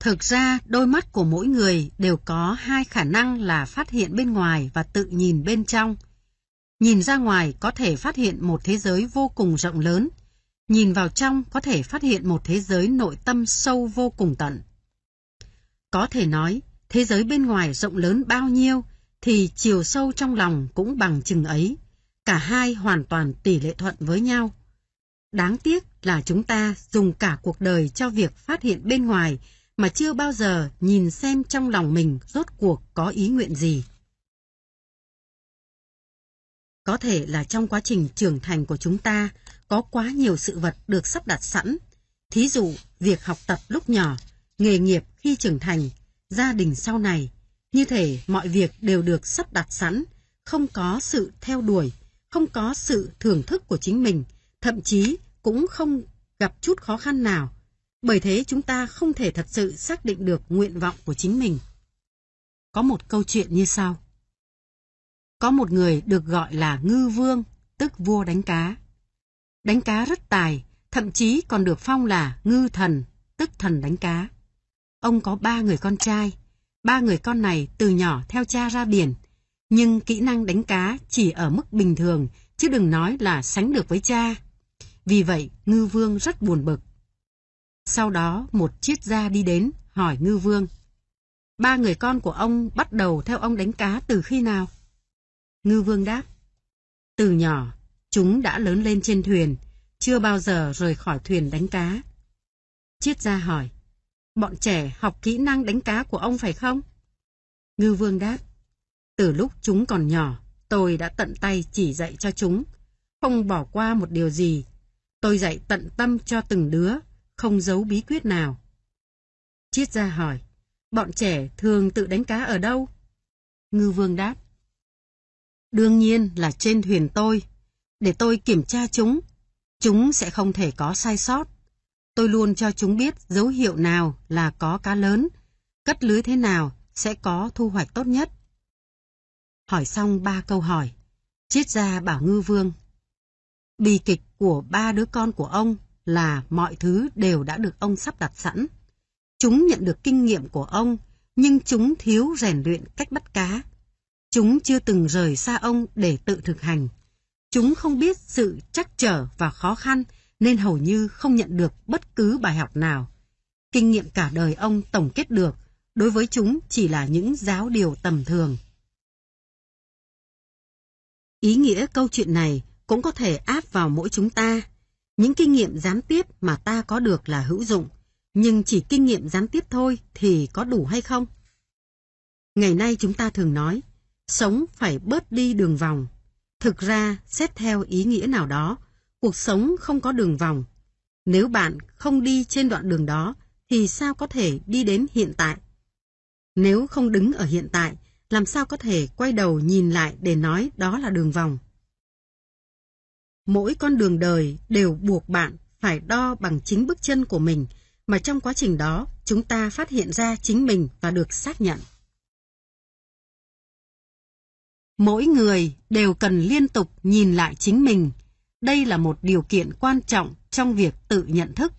Thực ra, đôi mắt của mỗi người đều có hai khả năng là phát hiện bên ngoài và tự nhìn bên trong. Nhìn ra ngoài có thể phát hiện một thế giới vô cùng rộng lớn, nhìn vào trong có thể phát hiện một thế giới nội tâm sâu vô cùng tận. Có thể nói, thế giới bên ngoài rộng lớn bao nhiêu thì chiều sâu trong lòng cũng bằng chừng ấy. Cả hai hoàn toàn tỷ lệ thuận với nhau. Đáng tiếc là chúng ta dùng cả cuộc đời cho việc phát hiện bên ngoài mà chưa bao giờ nhìn xem trong lòng mình rốt cuộc có ý nguyện gì. Có thể là trong quá trình trưởng thành của chúng ta có quá nhiều sự vật được sắp đặt sẵn. Thí dụ, việc học tập lúc nhỏ, nghề nghiệp khi trưởng thành, gia đình sau này. Như thể mọi việc đều được sắp đặt sẵn, không có sự theo đuổi, không có sự thưởng thức của chính mình, thậm chí cũng không gặp chút khó khăn nào bởi thế chúng ta không thể thật sự xác định được nguyện vọng của chính mình. Có một câu chuyện như sau. Có một người được gọi là ngư vương, tức vua đánh cá. Đánh cá rất tài, thậm chí còn được phong là ngư thần, tức thần đánh cá. Ông có ba người con trai. Ba người con này từ nhỏ theo cha ra biển, nhưng kỹ năng đánh cá chỉ ở mức bình thường, chứ đừng nói là sánh được với cha. Vì vậy, ngư vương rất buồn bực. Sau đó một triết gia đi đến, hỏi ngư vương. Ba người con của ông bắt đầu theo ông đánh cá từ khi nào? Ngư vương đáp. Từ nhỏ, chúng đã lớn lên trên thuyền, chưa bao giờ rời khỏi thuyền đánh cá. Triết gia hỏi. Bọn trẻ học kỹ năng đánh cá của ông phải không? Ngư vương đáp. Từ lúc chúng còn nhỏ, tôi đã tận tay chỉ dạy cho chúng, không bỏ qua một điều gì. Tôi dạy tận tâm cho từng đứa, không giấu bí quyết nào. Triết gia hỏi, bọn trẻ thường tự đánh cá ở đâu? Ngư vương đáp, đương nhiên là trên thuyền tôi, để tôi kiểm tra chúng. Chúng sẽ không thể có sai sót. Tôi luôn cho chúng biết dấu hiệu nào là có cá lớn, cất lưới thế nào sẽ có thu hoạch tốt nhất. Hỏi xong ba câu hỏi, triết gia bảo ngư vương. Bi kịch của ba đứa con của ông là mọi thứ đều đã được ông sắp đặt sẵn. Chúng nhận được kinh nghiệm của ông, nhưng chúng thiếu rèn luyện cách bắt cá. Chúng chưa từng rời xa ông để tự thực hành. Chúng không biết sự chắc trở và khó khăn nên hầu như không nhận được bất cứ bài học nào. Kinh nghiệm cả đời ông tổng kết được, đối với chúng chỉ là những giáo điều tầm thường. Ý nghĩa câu chuyện này cũng có thể áp vào mỗi chúng ta. Những kinh nghiệm gián tiếp mà ta có được là hữu dụng, nhưng chỉ kinh nghiệm gián tiếp thôi thì có đủ hay không? Ngày nay chúng ta thường nói, sống phải bớt đi đường vòng. Thực ra, xét theo ý nghĩa nào đó, cuộc sống không có đường vòng. Nếu bạn không đi trên đoạn đường đó, thì sao có thể đi đến hiện tại? Nếu không đứng ở hiện tại, làm sao có thể quay đầu nhìn lại để nói đó là đường vòng? Mỗi con đường đời đều buộc bạn phải đo bằng chính bước chân của mình, mà trong quá trình đó chúng ta phát hiện ra chính mình và được xác nhận. Mỗi người đều cần liên tục nhìn lại chính mình. Đây là một điều kiện quan trọng trong việc tự nhận thức.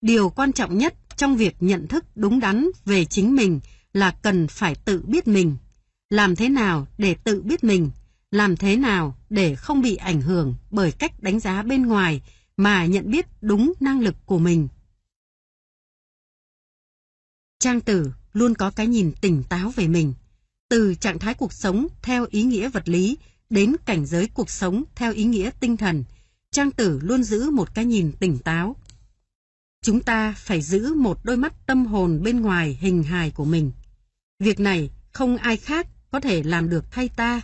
Điều quan trọng nhất trong việc nhận thức đúng đắn về chính mình là cần phải tự biết mình. Làm thế nào để tự biết mình? Làm thế nào để không bị ảnh hưởng bởi cách đánh giá bên ngoài mà nhận biết đúng năng lực của mình? Trang tử luôn có cái nhìn tỉnh táo về mình. Từ trạng thái cuộc sống theo ý nghĩa vật lý đến cảnh giới cuộc sống theo ý nghĩa tinh thần, Trang tử luôn giữ một cái nhìn tỉnh táo. Chúng ta phải giữ một đôi mắt tâm hồn bên ngoài hình hài của mình. Việc này không ai khác có thể làm được thay ta,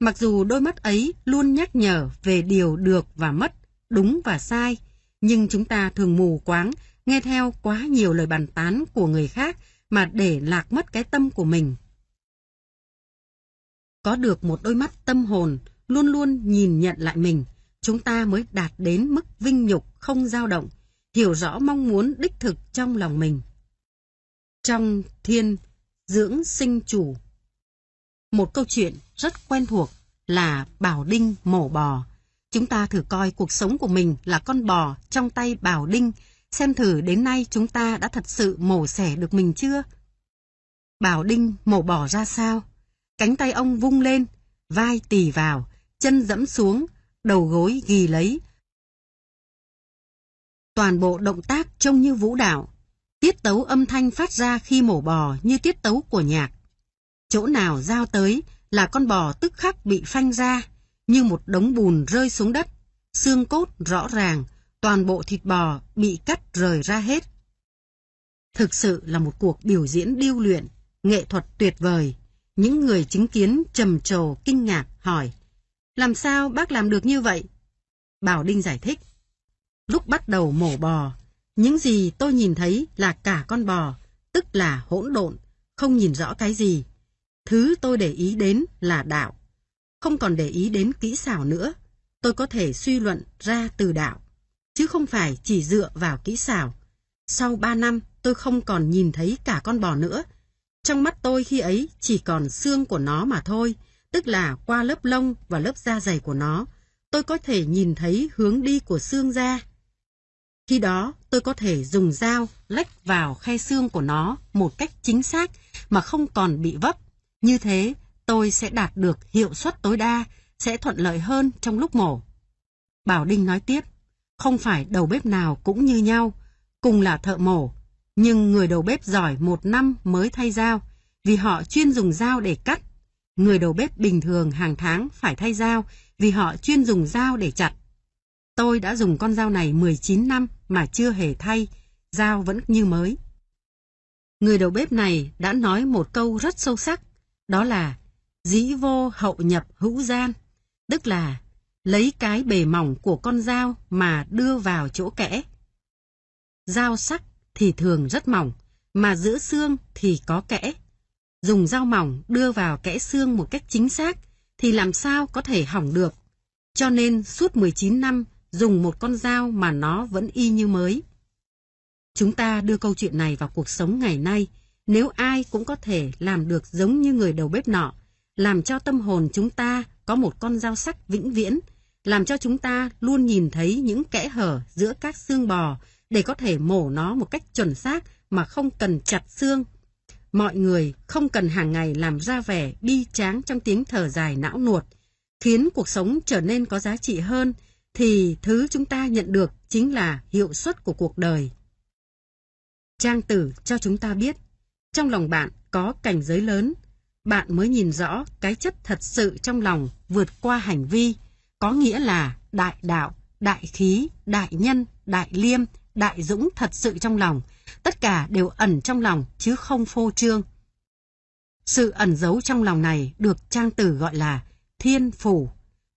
mặc dù đôi mắt ấy luôn nhắc nhở về điều được và mất, đúng và sai, nhưng chúng ta thường mù quáng, nghe theo quá nhiều lời bàn tán của người khác mà để lạc mất cái tâm của mình. Có được một đôi mắt tâm hồn, luôn luôn nhìn nhận lại mình, chúng ta mới đạt đến mức vinh nhục không dao động, hiểu rõ mong muốn đích thực trong lòng mình. Trong thiên dưỡng sinh chủ một câu chuyện rất quen thuộc là Bảo Đinh mổ bò. Chúng ta thử coi cuộc sống của mình là con bò trong tay Bảo Đinh, xem thử đến nay chúng ta đã thật sự mổ xẻ được mình chưa? Bảo Đinh mổ bò ra sao? Cánh tay ông vung lên, vai tì vào, chân dẫm xuống, đầu gối ghi lấy. Toàn bộ động tác trông như vũ đạo. Tiết tấu âm thanh phát ra khi mổ bò như tiết tấu của nhạc. Chỗ nào giao tới là con bò tức khắc bị phanh ra, như một đống bùn rơi xuống đất, xương cốt rõ ràng, toàn bộ thịt bò bị cắt rời ra hết. Thực sự là một cuộc biểu diễn điêu luyện, nghệ thuật tuyệt vời. Những người chứng kiến trầm trồ kinh ngạc hỏi, làm sao bác làm được như vậy? Bảo Đinh giải thích, lúc bắt đầu mổ bò, những gì tôi nhìn thấy là cả con bò, tức là hỗn độn, không nhìn rõ cái gì. Thứ tôi để ý đến là đạo. Không còn để ý đến kỹ xảo nữa. Tôi có thể suy luận ra từ đạo, chứ không phải chỉ dựa vào kỹ xảo. Sau ba năm, tôi không còn nhìn thấy cả con bò nữa. Trong mắt tôi khi ấy chỉ còn xương của nó mà thôi, tức là qua lớp lông và lớp da dày của nó, tôi có thể nhìn thấy hướng đi của xương da. Khi đó, tôi có thể dùng dao lách vào khe xương của nó một cách chính xác mà không còn bị vấp. Như thế, tôi sẽ đạt được hiệu suất tối đa, sẽ thuận lợi hơn trong lúc mổ. Bảo Đinh nói tiếp, không phải đầu bếp nào cũng như nhau, cùng là thợ mổ, nhưng người đầu bếp giỏi một năm mới thay dao, vì họ chuyên dùng dao để cắt. Người đầu bếp bình thường hàng tháng phải thay dao, vì họ chuyên dùng dao để chặt. Tôi đã dùng con dao này 19 năm mà chưa hề thay, dao vẫn như mới. Người đầu bếp này đã nói một câu rất sâu sắc, đó là dĩ vô hậu nhập hữu gian, tức là lấy cái bề mỏng của con dao mà đưa vào chỗ kẽ. Dao sắc thì thường rất mỏng, mà giữa xương thì có kẽ. Dùng dao mỏng đưa vào kẽ xương một cách chính xác thì làm sao có thể hỏng được. Cho nên suốt 19 năm dùng một con dao mà nó vẫn y như mới. Chúng ta đưa câu chuyện này vào cuộc sống ngày nay, nếu ai cũng có thể làm được giống như người đầu bếp nọ, làm cho tâm hồn chúng ta có một con dao sắc vĩnh viễn, làm cho chúng ta luôn nhìn thấy những kẽ hở giữa các xương bò để có thể mổ nó một cách chuẩn xác mà không cần chặt xương. Mọi người không cần hàng ngày làm ra vẻ bi tráng trong tiếng thở dài não nuột, khiến cuộc sống trở nên có giá trị hơn, thì thứ chúng ta nhận được chính là hiệu suất của cuộc đời. Trang tử cho chúng ta biết, trong lòng bạn có cảnh giới lớn, bạn mới nhìn rõ cái chất thật sự trong lòng vượt qua hành vi, có nghĩa là đại đạo, đại khí, đại nhân, đại liêm, đại dũng thật sự trong lòng, tất cả đều ẩn trong lòng chứ không phô trương. Sự ẩn giấu trong lòng này được trang tử gọi là thiên phủ.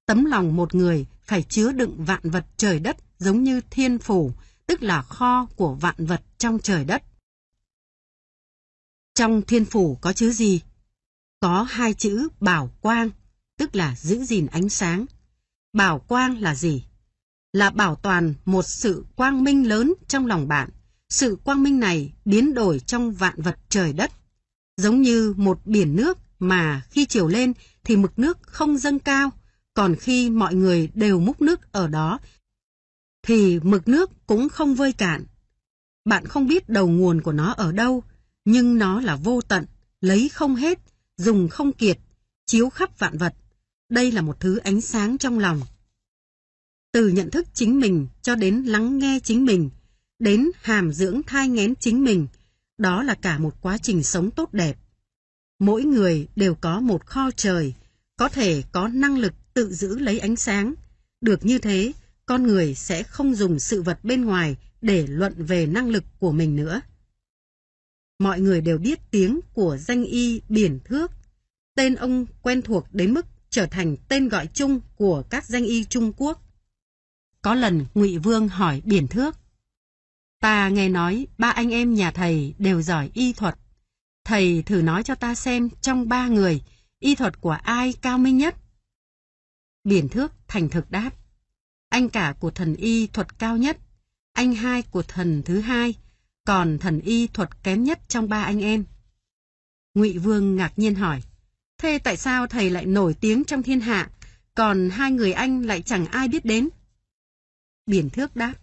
Tấm lòng một người phải chứa đựng vạn vật trời đất giống như thiên phủ, tức là kho của vạn vật trong trời đất. Trong thiên phủ có chữ gì? Có hai chữ bảo quang, tức là giữ gìn ánh sáng. Bảo quang là gì? Là bảo toàn một sự quang minh lớn trong lòng bạn. Sự quang minh này biến đổi trong vạn vật trời đất. Giống như một biển nước mà khi chiều lên thì mực nước không dâng cao, còn khi mọi người đều múc nước ở đó thì mực nước cũng không vơi cạn. Bạn không biết đầu nguồn của nó ở đâu, nhưng nó là vô tận, lấy không hết, dùng không kiệt, chiếu khắp vạn vật. Đây là một thứ ánh sáng trong lòng. Từ nhận thức chính mình cho đến lắng nghe chính mình, đến hàm dưỡng thai ngén chính mình, đó là cả một quá trình sống tốt đẹp. Mỗi người đều có một kho trời, có thể có năng lực tự giữ lấy ánh sáng. Được như thế, con người sẽ không dùng sự vật bên ngoài để luận về năng lực của mình nữa. Mọi người đều biết tiếng của danh y Biển Thước. Tên ông quen thuộc đến mức trở thành tên gọi chung của các danh y Trung Quốc. Có lần Ngụy Vương hỏi Biển Thước. Ta nghe nói ba anh em nhà thầy đều giỏi y thuật. Thầy thử nói cho ta xem trong ba người, y thuật của ai cao minh nhất? Biển Thước thành thực đáp. Anh cả của thần y thuật cao nhất, anh hai của thần thứ hai, còn thần y thuật kém nhất trong ba anh em. Ngụy Vương ngạc nhiên hỏi, thế tại sao thầy lại nổi tiếng trong thiên hạ, còn hai người anh lại chẳng ai biết đến? Biển thước đáp,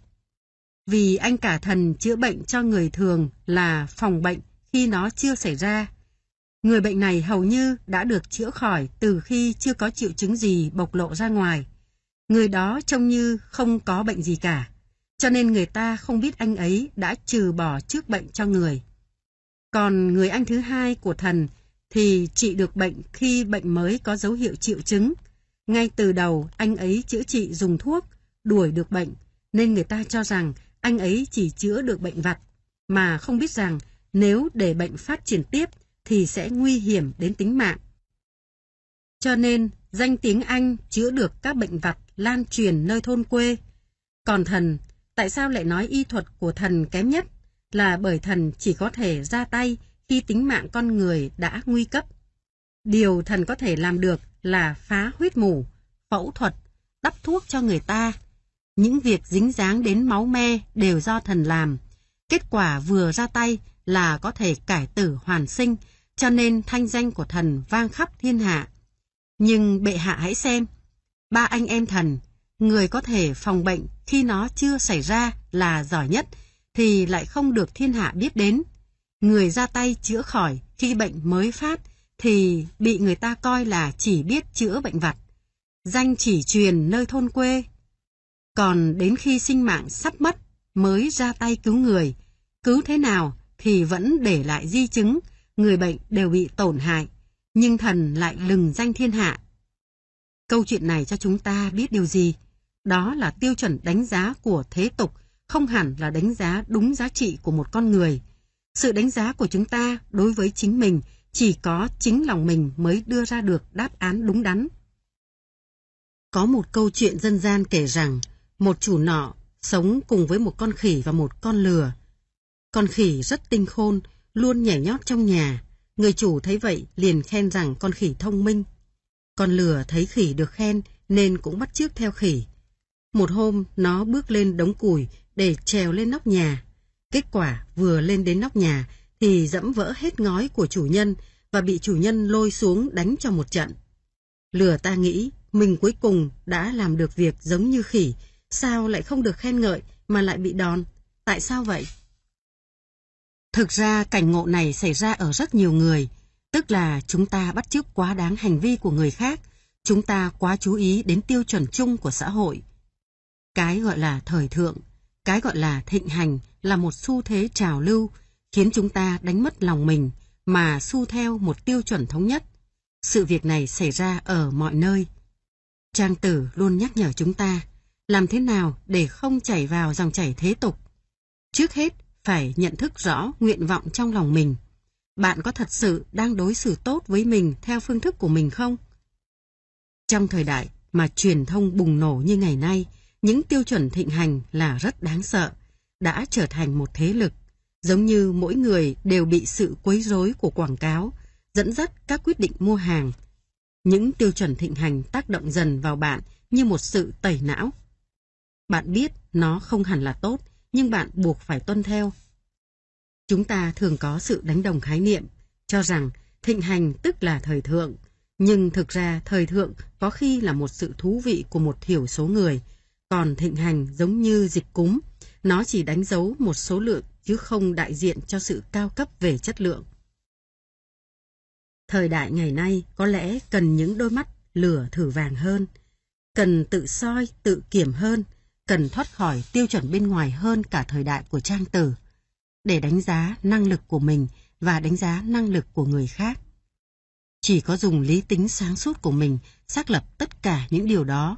vì anh cả thần chữa bệnh cho người thường là phòng bệnh khi nó chưa xảy ra. Người bệnh này hầu như đã được chữa khỏi từ khi chưa có triệu chứng gì bộc lộ ra ngoài. Người đó trông như không có bệnh gì cả cho nên người ta không biết anh ấy đã trừ bỏ trước bệnh cho người. Còn người anh thứ hai của thần thì trị được bệnh khi bệnh mới có dấu hiệu triệu chứng. Ngay từ đầu anh ấy chữa trị dùng thuốc, đuổi được bệnh, nên người ta cho rằng anh ấy chỉ chữa được bệnh vặt, mà không biết rằng nếu để bệnh phát triển tiếp thì sẽ nguy hiểm đến tính mạng. Cho nên danh tiếng Anh chữa được các bệnh vặt lan truyền nơi thôn quê. Còn thần Tại sao lại nói y thuật của thần kém nhất? Là bởi thần chỉ có thể ra tay khi tính mạng con người đã nguy cấp. Điều thần có thể làm được là phá huyết mù, phẫu thuật, đắp thuốc cho người ta. Những việc dính dáng đến máu me đều do thần làm. Kết quả vừa ra tay là có thể cải tử hoàn sinh, cho nên thanh danh của thần vang khắp thiên hạ. Nhưng bệ hạ hãy xem, ba anh em thần, người có thể phòng bệnh khi nó chưa xảy ra là giỏi nhất thì lại không được thiên hạ biết đến. Người ra tay chữa khỏi khi bệnh mới phát thì bị người ta coi là chỉ biết chữa bệnh vặt. Danh chỉ truyền nơi thôn quê. Còn đến khi sinh mạng sắp mất mới ra tay cứu người. Cứu thế nào thì vẫn để lại di chứng, người bệnh đều bị tổn hại. Nhưng thần lại lừng danh thiên hạ. Câu chuyện này cho chúng ta biết điều gì? Đó là tiêu chuẩn đánh giá của thế tục, không hẳn là đánh giá đúng giá trị của một con người. Sự đánh giá của chúng ta đối với chính mình chỉ có chính lòng mình mới đưa ra được đáp án đúng đắn. Có một câu chuyện dân gian kể rằng một chủ nọ sống cùng với một con khỉ và một con lừa. Con khỉ rất tinh khôn, luôn nhảy nhót trong nhà. Người chủ thấy vậy liền khen rằng con khỉ thông minh. Con lừa thấy khỉ được khen nên cũng bắt chước theo khỉ. Một hôm nó bước lên đống củi để trèo lên nóc nhà. Kết quả vừa lên đến nóc nhà thì dẫm vỡ hết ngói của chủ nhân và bị chủ nhân lôi xuống đánh cho một trận. Lừa ta nghĩ mình cuối cùng đã làm được việc giống như khỉ, sao lại không được khen ngợi mà lại bị đòn? Tại sao vậy? Thực ra cảnh ngộ này xảy ra ở rất nhiều người, tức là chúng ta bắt chước quá đáng hành vi của người khác, chúng ta quá chú ý đến tiêu chuẩn chung của xã hội. Cái gọi là thời thượng, cái gọi là thịnh hành là một xu thế trào lưu, khiến chúng ta đánh mất lòng mình mà xu theo một tiêu chuẩn thống nhất. Sự việc này xảy ra ở mọi nơi. Trang tử luôn nhắc nhở chúng ta, làm thế nào để không chảy vào dòng chảy thế tục. Trước hết, phải nhận thức rõ nguyện vọng trong lòng mình. Bạn có thật sự đang đối xử tốt với mình theo phương thức của mình không? Trong thời đại mà truyền thông bùng nổ như ngày nay, những tiêu chuẩn thịnh hành là rất đáng sợ, đã trở thành một thế lực, giống như mỗi người đều bị sự quấy rối của quảng cáo, dẫn dắt các quyết định mua hàng. Những tiêu chuẩn thịnh hành tác động dần vào bạn như một sự tẩy não. Bạn biết nó không hẳn là tốt, nhưng bạn buộc phải tuân theo. Chúng ta thường có sự đánh đồng khái niệm, cho rằng thịnh hành tức là thời thượng, nhưng thực ra thời thượng có khi là một sự thú vị của một thiểu số người, còn thịnh hành giống như dịch cúm, nó chỉ đánh dấu một số lượng chứ không đại diện cho sự cao cấp về chất lượng. Thời đại ngày nay có lẽ cần những đôi mắt lửa thử vàng hơn, cần tự soi, tự kiểm hơn, cần thoát khỏi tiêu chuẩn bên ngoài hơn cả thời đại của trang tử, để đánh giá năng lực của mình và đánh giá năng lực của người khác. Chỉ có dùng lý tính sáng suốt của mình xác lập tất cả những điều đó,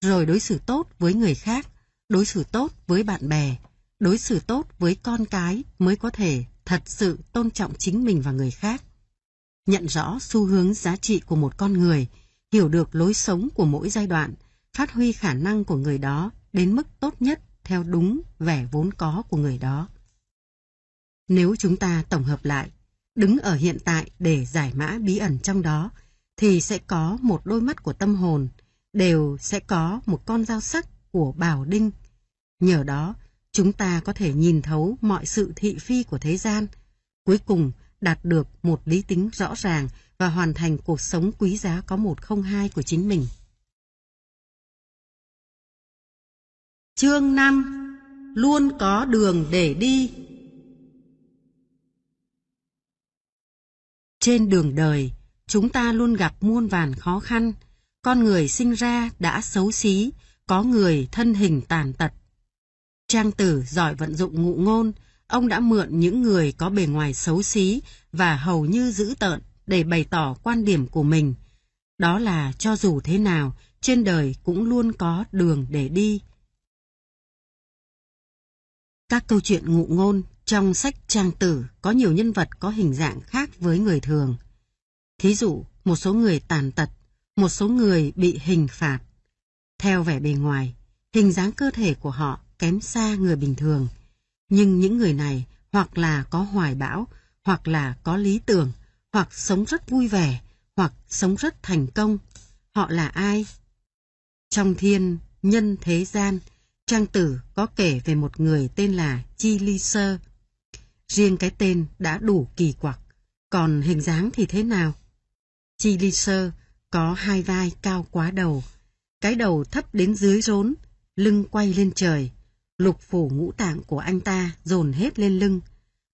rồi đối xử tốt với người khác, đối xử tốt với bạn bè, đối xử tốt với con cái mới có thể thật sự tôn trọng chính mình và người khác. Nhận rõ xu hướng giá trị của một con người, hiểu được lối sống của mỗi giai đoạn, phát huy khả năng của người đó đến mức tốt nhất theo đúng vẻ vốn có của người đó. Nếu chúng ta tổng hợp lại, đứng ở hiện tại để giải mã bí ẩn trong đó, thì sẽ có một đôi mắt của tâm hồn, đều sẽ có một con dao sắc của bảo đinh. Nhờ đó, chúng ta có thể nhìn thấu mọi sự thị phi của thế gian, cuối cùng đạt được một lý tính rõ ràng và hoàn thành cuộc sống quý giá có một không hai của chính mình. Chương 5 Luôn có đường để đi Trên đường đời, chúng ta luôn gặp muôn vàn khó khăn. Con người sinh ra đã xấu xí, có người thân hình tàn tật. Trang tử giỏi vận dụng ngụ ngôn, ông đã mượn những người có bề ngoài xấu xí và hầu như dữ tợn để bày tỏ quan điểm của mình. Đó là cho dù thế nào, trên đời cũng luôn có đường để đi. Các câu chuyện ngụ ngôn trong sách trang tử có nhiều nhân vật có hình dạng khác với người thường. Thí dụ, một số người tàn tật, một số người bị hình phạt. Theo vẻ bề ngoài, hình dáng cơ thể của họ kém xa người bình thường. Nhưng những người này hoặc là có hoài bão, hoặc là có lý tưởng, hoặc sống rất vui vẻ, hoặc sống rất thành công. Họ là ai? Trong thiên, nhân thế gian, Trang tử có kể về một người tên là Chi Ly Sơ. Riêng cái tên đã đủ kỳ quặc, còn hình dáng thì thế nào? Chi Ly Sơ có hai vai cao quá đầu, cái đầu thấp đến dưới rốn, lưng quay lên trời, lục phủ ngũ tạng của anh ta dồn hết lên lưng.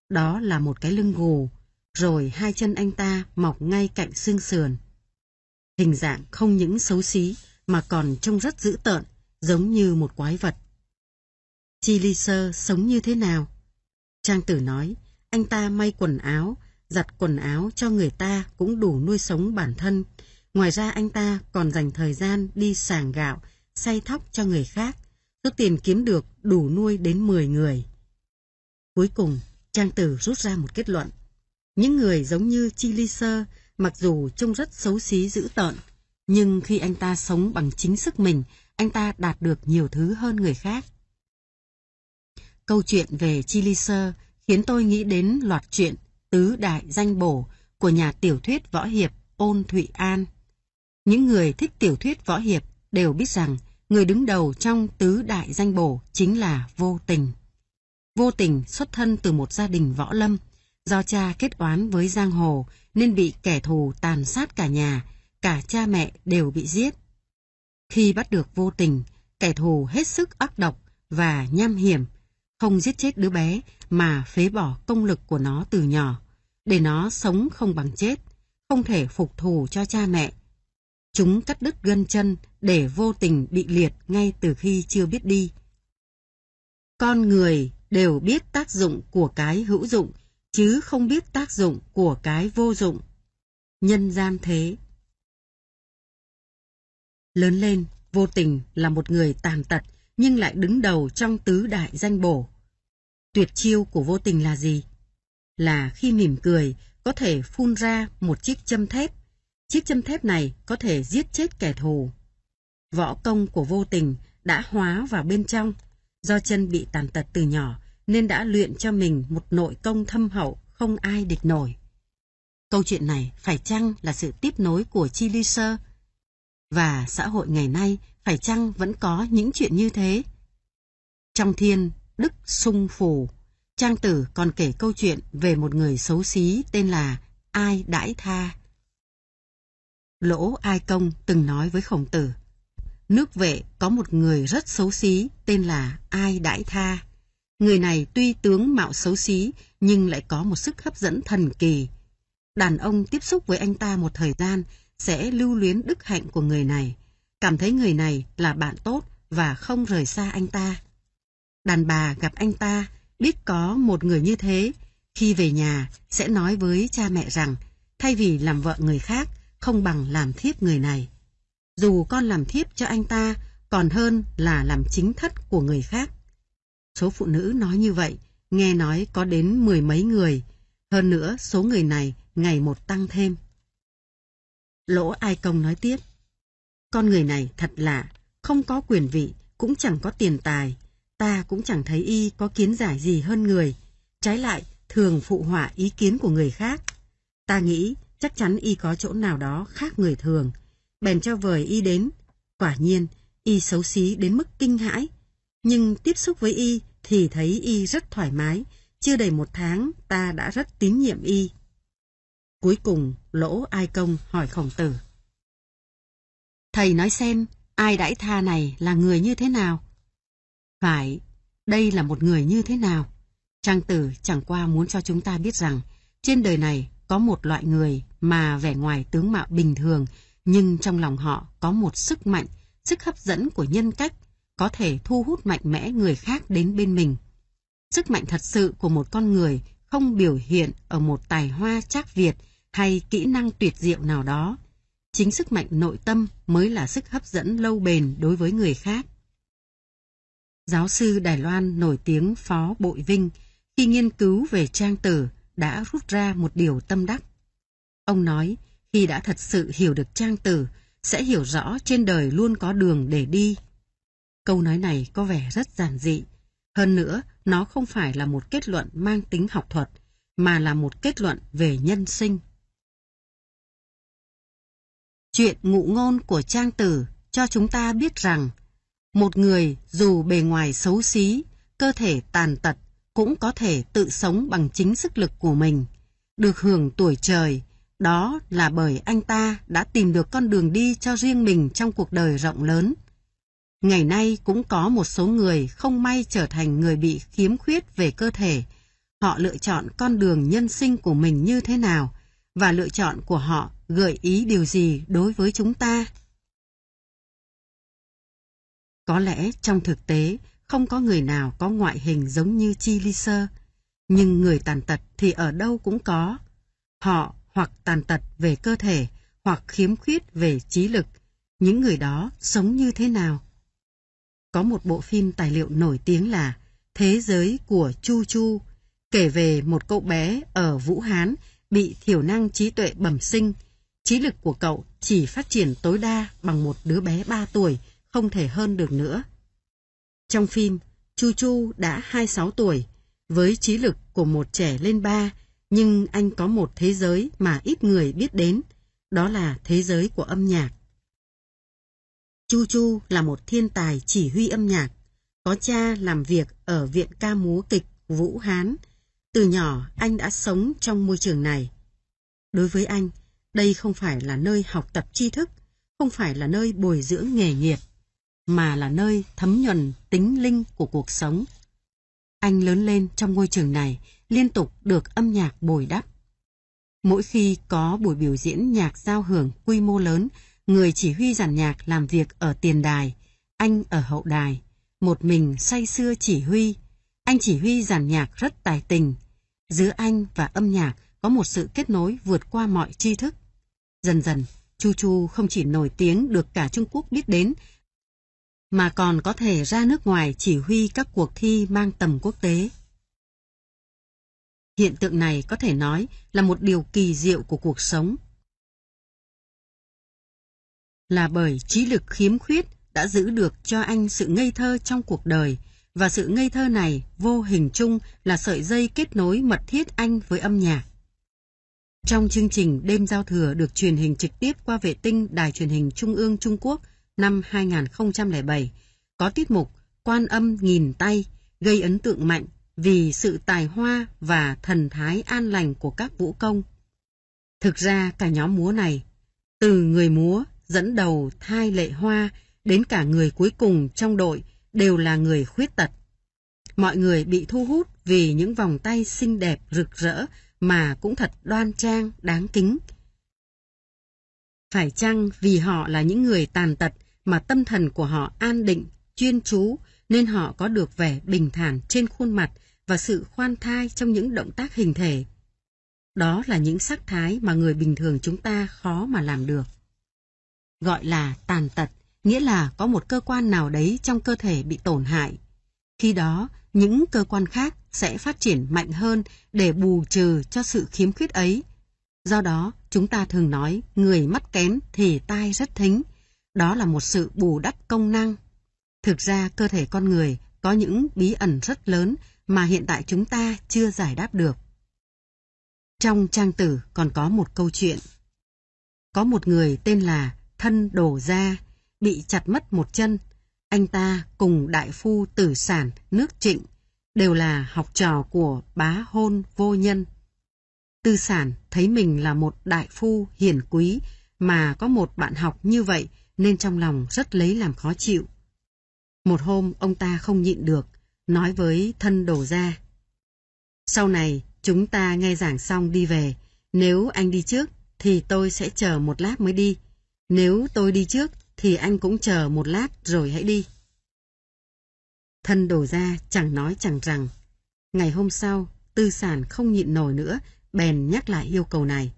Đó là một cái lưng gù, rồi hai chân anh ta mọc ngay cạnh xương sườn. Hình dạng không những xấu xí mà còn trông rất dữ tợn, giống như một quái vật. Chi Ly Sơ sống như thế nào? Trang tử nói, anh ta may quần áo, giặt quần áo cho người ta cũng đủ nuôi sống bản thân. Ngoài ra anh ta còn dành thời gian đi sàng gạo, say thóc cho người khác. Số tiền kiếm được đủ nuôi đến 10 người. Cuối cùng, Trang tử rút ra một kết luận. Những người giống như Chi Ly Sơ, mặc dù trông rất xấu xí dữ tợn, nhưng khi anh ta sống bằng chính sức mình, anh ta đạt được nhiều thứ hơn người khác. Câu chuyện về Chi Sơ khiến tôi nghĩ đến loạt truyện Tứ Đại Danh Bổ của nhà tiểu thuyết võ hiệp Ôn Thụy An. Những người thích tiểu thuyết võ hiệp đều biết rằng người đứng đầu trong Tứ Đại Danh Bổ chính là Vô Tình. Vô Tình xuất thân từ một gia đình võ lâm, do cha kết oán với giang hồ nên bị kẻ thù tàn sát cả nhà, cả cha mẹ đều bị giết. Khi bắt được Vô Tình, kẻ thù hết sức ác độc và nham hiểm không giết chết đứa bé mà phế bỏ công lực của nó từ nhỏ, để nó sống không bằng chết, không thể phục thù cho cha mẹ. Chúng cắt đứt gân chân để vô tình bị liệt ngay từ khi chưa biết đi. Con người đều biết tác dụng của cái hữu dụng, chứ không biết tác dụng của cái vô dụng. Nhân gian thế. Lớn lên, vô tình là một người tàn tật, nhưng lại đứng đầu trong tứ đại danh bổ. Tuyệt chiêu của vô tình là gì? Là khi mỉm cười, có thể phun ra một chiếc châm thép. Chiếc châm thép này có thể giết chết kẻ thù. võ công của vô tình đã hóa vào bên trong. Do chân bị tàn tật từ nhỏ nên đã luyện cho mình một nội công thâm hậu không ai địch nổi. Câu chuyện này phải chăng là sự tiếp nối của Chi Ly Sơ? Và xã hội ngày nay phải chăng vẫn có những chuyện như thế? Trong thiên, Đức Sung Phù, Trang Tử còn kể câu chuyện về một người xấu xí tên là Ai Đãi Tha. Lỗ Ai Công từng nói với khổng tử, nước vệ có một người rất xấu xí tên là Ai Đãi Tha. Người này tuy tướng mạo xấu xí nhưng lại có một sức hấp dẫn thần kỳ. Đàn ông tiếp xúc với anh ta một thời gian sẽ lưu luyến đức hạnh của người này, cảm thấy người này là bạn tốt và không rời xa anh ta. Đàn bà gặp anh ta, biết có một người như thế, khi về nhà sẽ nói với cha mẹ rằng thay vì làm vợ người khác, không bằng làm thiếp người này. Dù con làm thiếp cho anh ta, còn hơn là làm chính thất của người khác. Số phụ nữ nói như vậy, nghe nói có đến mười mấy người. Hơn nữa, số người này ngày một tăng thêm. Lỗ Ai Công nói tiếp. Con người này thật lạ, không có quyền vị, cũng chẳng có tiền tài. Ta cũng chẳng thấy y có kiến giải gì hơn người. Trái lại, thường phụ họa ý kiến của người khác. Ta nghĩ chắc chắn y có chỗ nào đó khác người thường. Bèn cho vời y đến. Quả nhiên, y xấu xí đến mức kinh hãi. Nhưng tiếp xúc với y thì thấy y rất thoải mái. Chưa đầy một tháng ta đã rất tín nhiệm y. Cuối cùng, lỗ ai công hỏi khổng tử. Thầy nói xem, ai đãi tha này là người như thế nào? Phải, đây là một người như thế nào? Trang tử chẳng qua muốn cho chúng ta biết rằng, trên đời này có một loại người mà vẻ ngoài tướng mạo bình thường, nhưng trong lòng họ có một sức mạnh, sức hấp dẫn của nhân cách, có thể thu hút mạnh mẽ người khác đến bên mình. Sức mạnh thật sự của một con người không biểu hiện ở một tài hoa trác Việt hay kỹ năng tuyệt diệu nào đó. Chính sức mạnh nội tâm mới là sức hấp dẫn lâu bền đối với người khác. Giáo sư Đài Loan nổi tiếng Phó Bội Vinh khi nghiên cứu về trang tử đã rút ra một điều tâm đắc. Ông nói, khi đã thật sự hiểu được trang tử, sẽ hiểu rõ trên đời luôn có đường để đi. Câu nói này có vẻ rất giản dị. Hơn nữa, nó không phải là một kết luận mang tính học thuật, mà là một kết luận về nhân sinh. Chuyện ngụ ngôn của Trang Tử cho chúng ta biết rằng một người dù bề ngoài xấu xí, cơ thể tàn tật cũng có thể tự sống bằng chính sức lực của mình, được hưởng tuổi trời, đó là bởi anh ta đã tìm được con đường đi cho riêng mình trong cuộc đời rộng lớn. Ngày nay cũng có một số người không may trở thành người bị khiếm khuyết về cơ thể. Họ lựa chọn con đường nhân sinh của mình như thế nào và lựa chọn của họ gợi ý điều gì đối với chúng ta. Có lẽ trong thực tế không có người nào có ngoại hình giống như Chi Ly Sơ, nhưng người tàn tật thì ở đâu cũng có. Họ hoặc tàn tật về cơ thể hoặc khiếm khuyết về trí lực, những người đó sống như thế nào? Có một bộ phim tài liệu nổi tiếng là Thế giới của Chu Chu, kể về một cậu bé ở Vũ Hán bị thiểu năng trí tuệ bẩm sinh. Trí lực của cậu chỉ phát triển tối đa bằng một đứa bé 3 tuổi, không thể hơn được nữa. Trong phim, Chu Chu đã 26 tuổi, với trí lực của một trẻ lên ba, nhưng anh có một thế giới mà ít người biết đến, đó là thế giới của âm nhạc. Chu Chu là một thiên tài chỉ huy âm nhạc, có cha làm việc ở Viện ca múa kịch Vũ Hán. Từ nhỏ anh đã sống trong môi trường này. Đối với anh, đây không phải là nơi học tập tri thức, không phải là nơi bồi dưỡng nghề nghiệp, mà là nơi thấm nhuần tính linh của cuộc sống. Anh lớn lên trong ngôi trường này, liên tục được âm nhạc bồi đắp. Mỗi khi có buổi biểu diễn nhạc giao hưởng quy mô lớn, người chỉ huy giàn nhạc làm việc ở tiền đài, anh ở hậu đài, một mình say sưa chỉ huy. Anh chỉ huy giàn nhạc rất tài tình. Giữa anh và âm nhạc có một sự kết nối vượt qua mọi tri thức. Dần dần, Chu Chu không chỉ nổi tiếng được cả Trung Quốc biết đến, mà còn có thể ra nước ngoài chỉ huy các cuộc thi mang tầm quốc tế. Hiện tượng này có thể nói là một điều kỳ diệu của cuộc sống. Là bởi trí lực khiếm khuyết đã giữ được cho anh sự ngây thơ trong cuộc đời, và sự ngây thơ này vô hình chung là sợi dây kết nối mật thiết anh với âm nhạc. Trong chương trình Đêm Giao Thừa được truyền hình trực tiếp qua vệ tinh Đài truyền hình Trung ương Trung Quốc năm 2007, có tiết mục Quan âm nghìn tay gây ấn tượng mạnh vì sự tài hoa và thần thái an lành của các vũ công. Thực ra cả nhóm múa này, từ người múa dẫn đầu thai lệ hoa đến cả người cuối cùng trong đội đều là người khuyết tật. Mọi người bị thu hút vì những vòng tay xinh đẹp rực rỡ mà cũng thật đoan trang, đáng kính. Phải chăng vì họ là những người tàn tật mà tâm thần của họ an định, chuyên chú nên họ có được vẻ bình thản trên khuôn mặt và sự khoan thai trong những động tác hình thể. Đó là những sắc thái mà người bình thường chúng ta khó mà làm được. Gọi là tàn tật, nghĩa là có một cơ quan nào đấy trong cơ thể bị tổn hại. Khi đó, những cơ quan khác sẽ phát triển mạnh hơn để bù trừ cho sự khiếm khuyết ấy. Do đó, chúng ta thường nói người mắt kém thì tai rất thính. Đó là một sự bù đắp công năng. Thực ra cơ thể con người có những bí ẩn rất lớn mà hiện tại chúng ta chưa giải đáp được. Trong trang tử còn có một câu chuyện. Có một người tên là Thân Đổ Gia, bị chặt mất một chân. Anh ta cùng đại phu tử sản nước trịnh, đều là học trò của bá hôn vô nhân. Tư sản thấy mình là một đại phu hiển quý mà có một bạn học như vậy nên trong lòng rất lấy làm khó chịu. Một hôm ông ta không nhịn được, nói với thân đổ ra. Sau này chúng ta nghe giảng xong đi về, nếu anh đi trước thì tôi sẽ chờ một lát mới đi. Nếu tôi đi trước thì anh cũng chờ một lát rồi hãy đi. Thân đổ ra chẳng nói chẳng rằng. Ngày hôm sau, tư sản không nhịn nổi nữa, bèn nhắc lại yêu cầu này.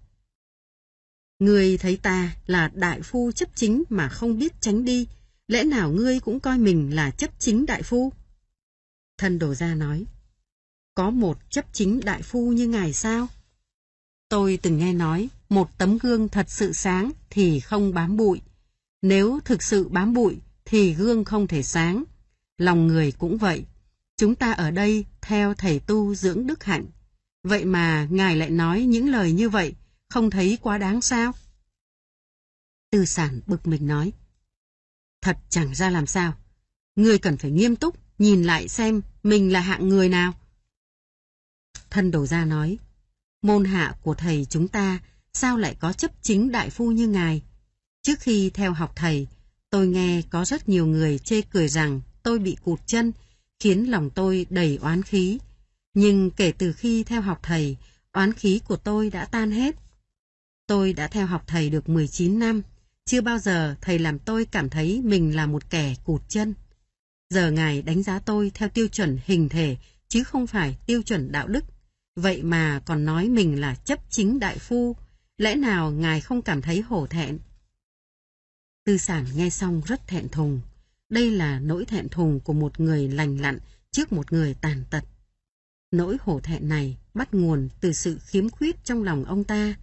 Ngươi thấy ta là đại phu chấp chính mà không biết tránh đi, lẽ nào ngươi cũng coi mình là chấp chính đại phu? Thân đổ ra nói, có một chấp chính đại phu như ngài sao? Tôi từng nghe nói, một tấm gương thật sự sáng thì không bám bụi. Nếu thực sự bám bụi thì gương không thể sáng. Lòng người cũng vậy. Chúng ta ở đây theo thầy tu dưỡng đức hạnh. Vậy mà Ngài lại nói những lời như vậy, không thấy quá đáng sao? Tư sản bực mình nói. Thật chẳng ra làm sao. Người cần phải nghiêm túc, nhìn lại xem mình là hạng người nào. Thân đầu ra nói, môn hạ của thầy chúng ta sao lại có chấp chính đại phu như ngài? Trước khi theo học thầy, tôi nghe có rất nhiều người chê cười rằng tôi bị cụt chân, khiến lòng tôi đầy oán khí. Nhưng kể từ khi theo học thầy, oán khí của tôi đã tan hết. Tôi đã theo học thầy được 19 năm, chưa bao giờ thầy làm tôi cảm thấy mình là một kẻ cụt chân. Giờ ngài đánh giá tôi theo tiêu chuẩn hình thể, chứ không phải tiêu chuẩn đạo đức. Vậy mà còn nói mình là chấp chính đại phu, lẽ nào ngài không cảm thấy hổ thẹn? Tư sản nghe xong rất thẹn thùng. Đây là nỗi thẹn thùng của một người lành lặn trước một người tàn tật. Nỗi hổ thẹn này bắt nguồn từ sự khiếm khuyết trong lòng ông ta.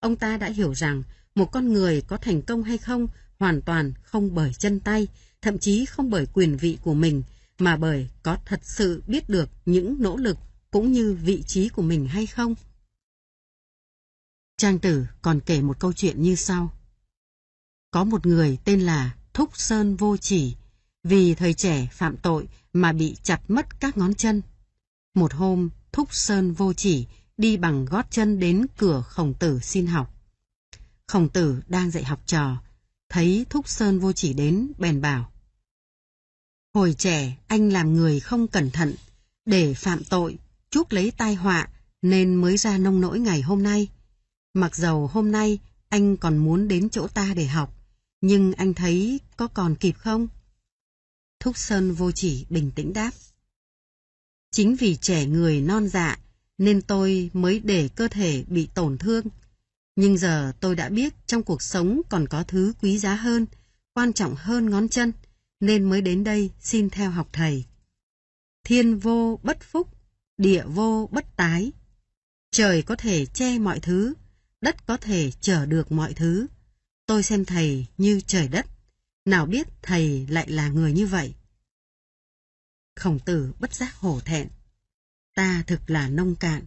Ông ta đã hiểu rằng một con người có thành công hay không hoàn toàn không bởi chân tay, thậm chí không bởi quyền vị của mình, mà bởi có thật sự biết được những nỗ lực cũng như vị trí của mình hay không. Trang tử còn kể một câu chuyện như sau. Có một người tên là Thúc Sơn Vô Chỉ, vì thời trẻ phạm tội mà bị chặt mất các ngón chân. Một hôm, Thúc Sơn Vô Chỉ đi bằng gót chân đến cửa khổng tử xin học. Khổng tử đang dạy học trò, thấy Thúc Sơn Vô Chỉ đến bèn bảo. Hồi trẻ anh làm người không cẩn thận, để phạm tội, chuốc lấy tai họa nên mới ra nông nỗi ngày hôm nay. Mặc dầu hôm nay anh còn muốn đến chỗ ta để học, nhưng anh thấy có còn kịp không? Thúc Sơn vô chỉ bình tĩnh đáp. Chính vì trẻ người non dạ nên tôi mới để cơ thể bị tổn thương. Nhưng giờ tôi đã biết trong cuộc sống còn có thứ quý giá hơn, quan trọng hơn ngón chân, nên mới đến đây xin theo học thầy. Thiên vô bất phúc, địa vô bất tái. Trời có thể che mọi thứ, đất có thể chở được mọi thứ. Tôi xem thầy như trời đất. Nào biết thầy lại là người như vậy. Khổng tử bất giác hổ thẹn. Ta thực là nông cạn,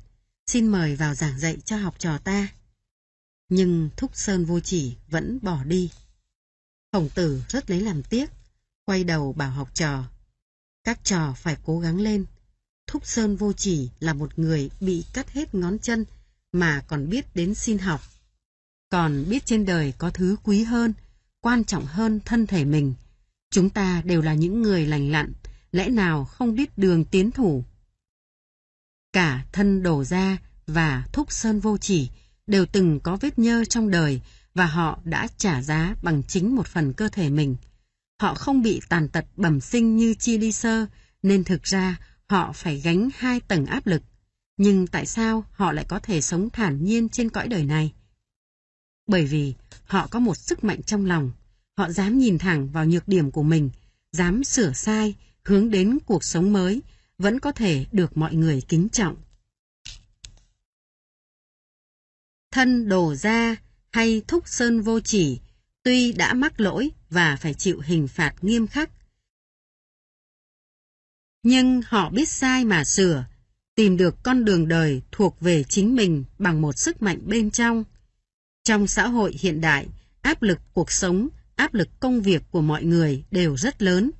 xin mời vào giảng dạy cho học trò ta. Nhưng Thúc Sơn vô chỉ vẫn bỏ đi. Khổng tử rất lấy làm tiếc, quay đầu bảo học trò. Các trò phải cố gắng lên. Thúc Sơn vô chỉ là một người bị cắt hết ngón chân mà còn biết đến xin học. Còn biết trên đời có thứ quý hơn, quan trọng hơn thân thể mình. Chúng ta đều là những người lành lặn, lẽ nào không biết đường tiến thủ. Cả thân đổ ra và thúc sơn vô chỉ đều từng có vết nhơ trong đời và họ đã trả giá bằng chính một phần cơ thể mình. Họ không bị tàn tật bẩm sinh như Chi Ly Sơ, nên thực ra họ phải gánh hai tầng áp lực. Nhưng tại sao họ lại có thể sống thản nhiên trên cõi đời này? Bởi vì họ có một sức mạnh trong lòng, họ dám nhìn thẳng vào nhược điểm của mình, dám sửa sai, hướng đến cuộc sống mới, vẫn có thể được mọi người kính trọng. Thân đổ ra hay thúc sơn vô chỉ, tuy đã mắc lỗi và phải chịu hình phạt nghiêm khắc. Nhưng họ biết sai mà sửa, tìm được con đường đời thuộc về chính mình bằng một sức mạnh bên trong. Trong xã hội hiện đại, áp lực cuộc sống, áp lực công việc của mọi người đều rất lớn.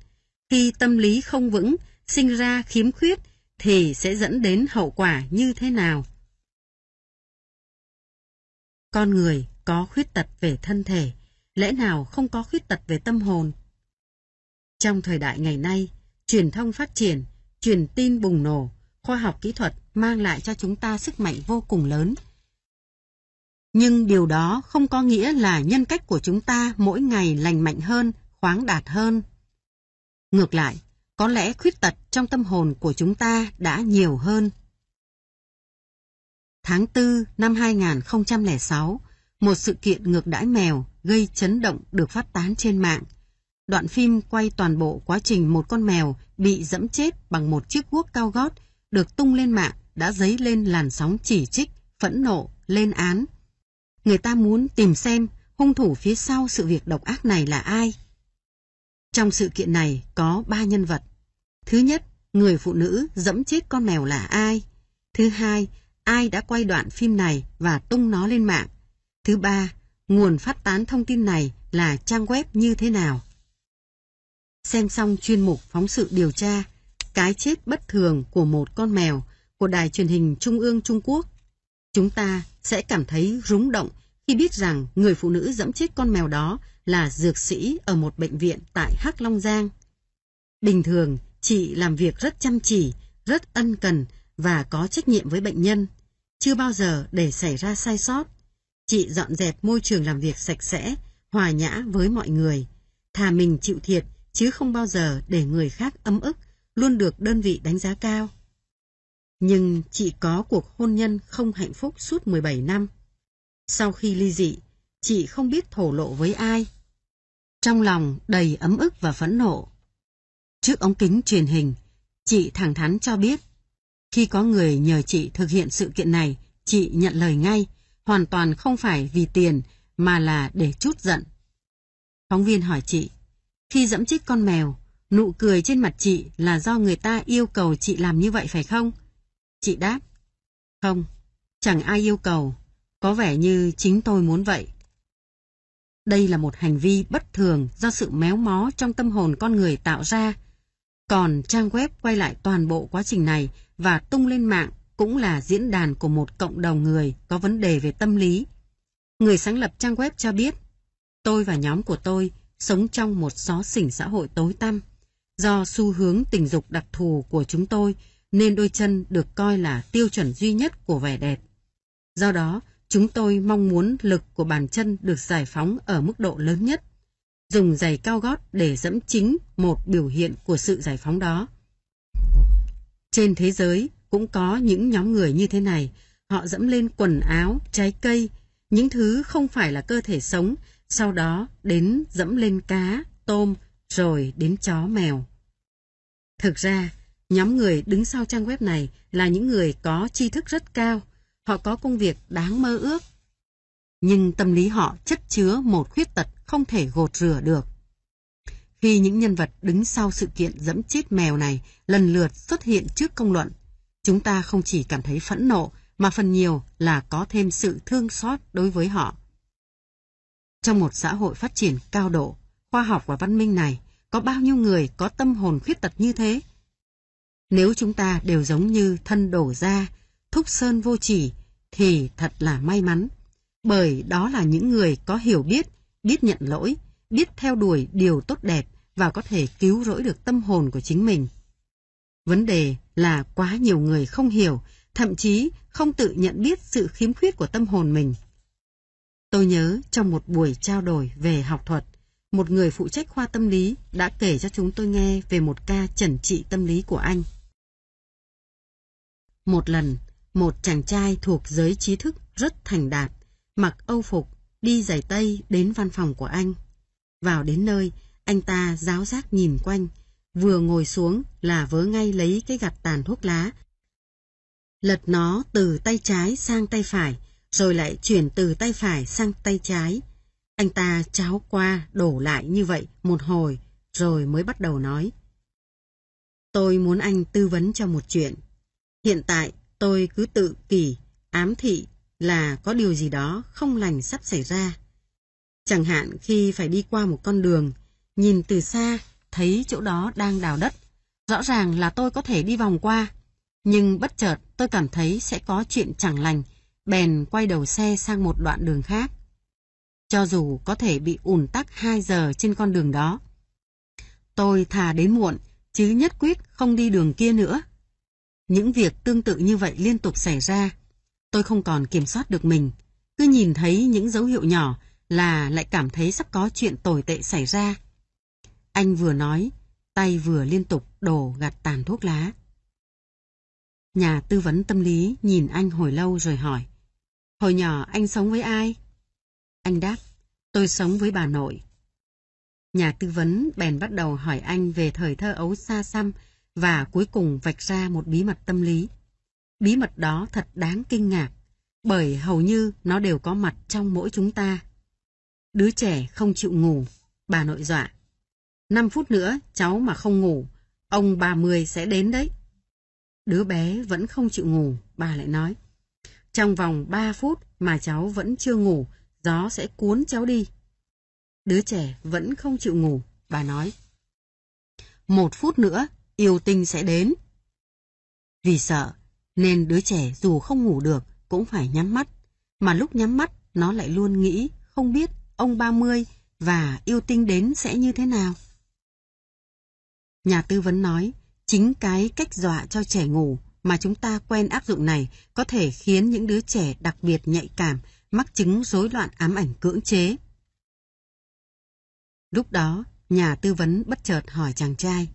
Khi tâm lý không vững, sinh ra khiếm khuyết thì sẽ dẫn đến hậu quả như thế nào? Con người có khuyết tật về thân thể, lẽ nào không có khuyết tật về tâm hồn? Trong thời đại ngày nay, truyền thông phát triển, truyền tin bùng nổ, khoa học kỹ thuật mang lại cho chúng ta sức mạnh vô cùng lớn. Nhưng điều đó không có nghĩa là nhân cách của chúng ta mỗi ngày lành mạnh hơn, khoáng đạt hơn. Ngược lại, có lẽ khuyết tật trong tâm hồn của chúng ta đã nhiều hơn. Tháng 4 năm 2006, một sự kiện ngược đãi mèo gây chấn động được phát tán trên mạng. Đoạn phim quay toàn bộ quá trình một con mèo bị dẫm chết bằng một chiếc guốc cao gót được tung lên mạng đã dấy lên làn sóng chỉ trích, phẫn nộ, lên án. Người ta muốn tìm xem hung thủ phía sau sự việc độc ác này là ai. Trong sự kiện này có ba nhân vật. Thứ nhất, người phụ nữ dẫm chết con mèo là ai? Thứ hai, ai đã quay đoạn phim này và tung nó lên mạng? Thứ ba, nguồn phát tán thông tin này là trang web như thế nào? Xem xong chuyên mục phóng sự điều tra cái chết bất thường của một con mèo của đài truyền hình Trung ương Trung Quốc, chúng ta sẽ cảm thấy rúng động khi biết rằng người phụ nữ dẫm chết con mèo đó là dược sĩ ở một bệnh viện tại Hắc Long Giang. Bình thường, chị làm việc rất chăm chỉ, rất ân cần và có trách nhiệm với bệnh nhân. Chưa bao giờ để xảy ra sai sót. Chị dọn dẹp môi trường làm việc sạch sẽ, hòa nhã với mọi người. Thà mình chịu thiệt, chứ không bao giờ để người khác ấm ức, luôn được đơn vị đánh giá cao. Nhưng chị có cuộc hôn nhân không hạnh phúc suốt 17 năm. Sau khi ly dị, chị không biết thổ lộ với ai. Trong lòng đầy ấm ức và phẫn nộ. Trước ống kính truyền hình, chị thẳng thắn cho biết, khi có người nhờ chị thực hiện sự kiện này, chị nhận lời ngay, hoàn toàn không phải vì tiền mà là để chút giận. Phóng viên hỏi chị, khi dẫm chích con mèo, nụ cười trên mặt chị là do người ta yêu cầu chị làm như vậy phải không? Chị đáp, không, chẳng ai yêu cầu, có vẻ như chính tôi muốn vậy. Đây là một hành vi bất thường do sự méo mó trong tâm hồn con người tạo ra. Còn trang web quay lại toàn bộ quá trình này và tung lên mạng cũng là diễn đàn của một cộng đồng người có vấn đề về tâm lý. Người sáng lập trang web cho biết, tôi và nhóm của tôi sống trong một xó xỉnh xã hội tối tăm. Do xu hướng tình dục đặc thù của chúng tôi nên đôi chân được coi là tiêu chuẩn duy nhất của vẻ đẹp. Do đó, chúng tôi mong muốn lực của bàn chân được giải phóng ở mức độ lớn nhất. Dùng giày cao gót để dẫm chính một biểu hiện của sự giải phóng đó. Trên thế giới cũng có những nhóm người như thế này, họ dẫm lên quần áo, trái cây, những thứ không phải là cơ thể sống, sau đó đến dẫm lên cá, tôm, rồi đến chó mèo. Thực ra, nhóm người đứng sau trang web này là những người có tri thức rất cao, họ có công việc đáng mơ ước. Nhưng tâm lý họ chất chứa một khuyết tật không thể gột rửa được. khi những nhân vật đứng sau sự kiện dẫm chết mèo này lần lượt xuất hiện trước công luận, chúng ta không chỉ cảm thấy phẫn nộ mà phần nhiều là có thêm sự thương xót đối với họ. Trong một xã hội phát triển cao độ, khoa học và văn minh này, có bao nhiêu người có tâm hồn khuyết tật như thế? Nếu chúng ta đều giống như thân đổ ra, thúc sơn vô chỉ, thì thật là may mắn. Bởi đó là những người có hiểu biết, biết nhận lỗi, biết theo đuổi điều tốt đẹp và có thể cứu rỗi được tâm hồn của chính mình. Vấn đề là quá nhiều người không hiểu, thậm chí không tự nhận biết sự khiếm khuyết của tâm hồn mình. Tôi nhớ trong một buổi trao đổi về học thuật, một người phụ trách khoa tâm lý đã kể cho chúng tôi nghe về một ca chẩn trị tâm lý của anh. Một lần, một chàng trai thuộc giới trí thức rất thành đạt, mặc âu phục, đi giày tây đến văn phòng của anh. Vào đến nơi, anh ta giáo giác nhìn quanh, vừa ngồi xuống là vớ ngay lấy cái gạt tàn thuốc lá. Lật nó từ tay trái sang tay phải, rồi lại chuyển từ tay phải sang tay trái. Anh ta cháo qua, đổ lại như vậy một hồi, rồi mới bắt đầu nói. Tôi muốn anh tư vấn cho một chuyện. Hiện tại tôi cứ tự kỷ, ám thị là có điều gì đó không lành sắp xảy ra. Chẳng hạn khi phải đi qua một con đường, nhìn từ xa, thấy chỗ đó đang đào đất. Rõ ràng là tôi có thể đi vòng qua, nhưng bất chợt tôi cảm thấy sẽ có chuyện chẳng lành, bèn quay đầu xe sang một đoạn đường khác. Cho dù có thể bị ủn tắc 2 giờ trên con đường đó. Tôi thà đến muộn, chứ nhất quyết không đi đường kia nữa. Những việc tương tự như vậy liên tục xảy ra. Tôi không còn kiểm soát được mình. Cứ nhìn thấy những dấu hiệu nhỏ là lại cảm thấy sắp có chuyện tồi tệ xảy ra. Anh vừa nói, tay vừa liên tục đổ gạt tàn thuốc lá. Nhà tư vấn tâm lý nhìn anh hồi lâu rồi hỏi. Hồi nhỏ anh sống với ai? Anh đáp, tôi sống với bà nội. Nhà tư vấn bèn bắt đầu hỏi anh về thời thơ ấu xa xăm và cuối cùng vạch ra một bí mật tâm lý. Bí mật đó thật đáng kinh ngạc, bởi hầu như nó đều có mặt trong mỗi chúng ta. Đứa trẻ không chịu ngủ, bà nội dọa. 5 phút nữa cháu mà không ngủ, ông bà Mười sẽ đến đấy. Đứa bé vẫn không chịu ngủ, bà lại nói. Trong vòng 3 phút mà cháu vẫn chưa ngủ, gió sẽ cuốn cháu đi. Đứa trẻ vẫn không chịu ngủ, bà nói. Một phút nữa, yêu tinh sẽ đến. Vì sợ, nên đứa trẻ dù không ngủ được cũng phải nhắm mắt, mà lúc nhắm mắt nó lại luôn nghĩ không biết ông 30 và yêu tinh đến sẽ như thế nào. Nhà tư vấn nói, chính cái cách dọa cho trẻ ngủ mà chúng ta quen áp dụng này có thể khiến những đứa trẻ đặc biệt nhạy cảm mắc chứng rối loạn ám ảnh cưỡng chế. Lúc đó, nhà tư vấn bất chợt hỏi chàng trai.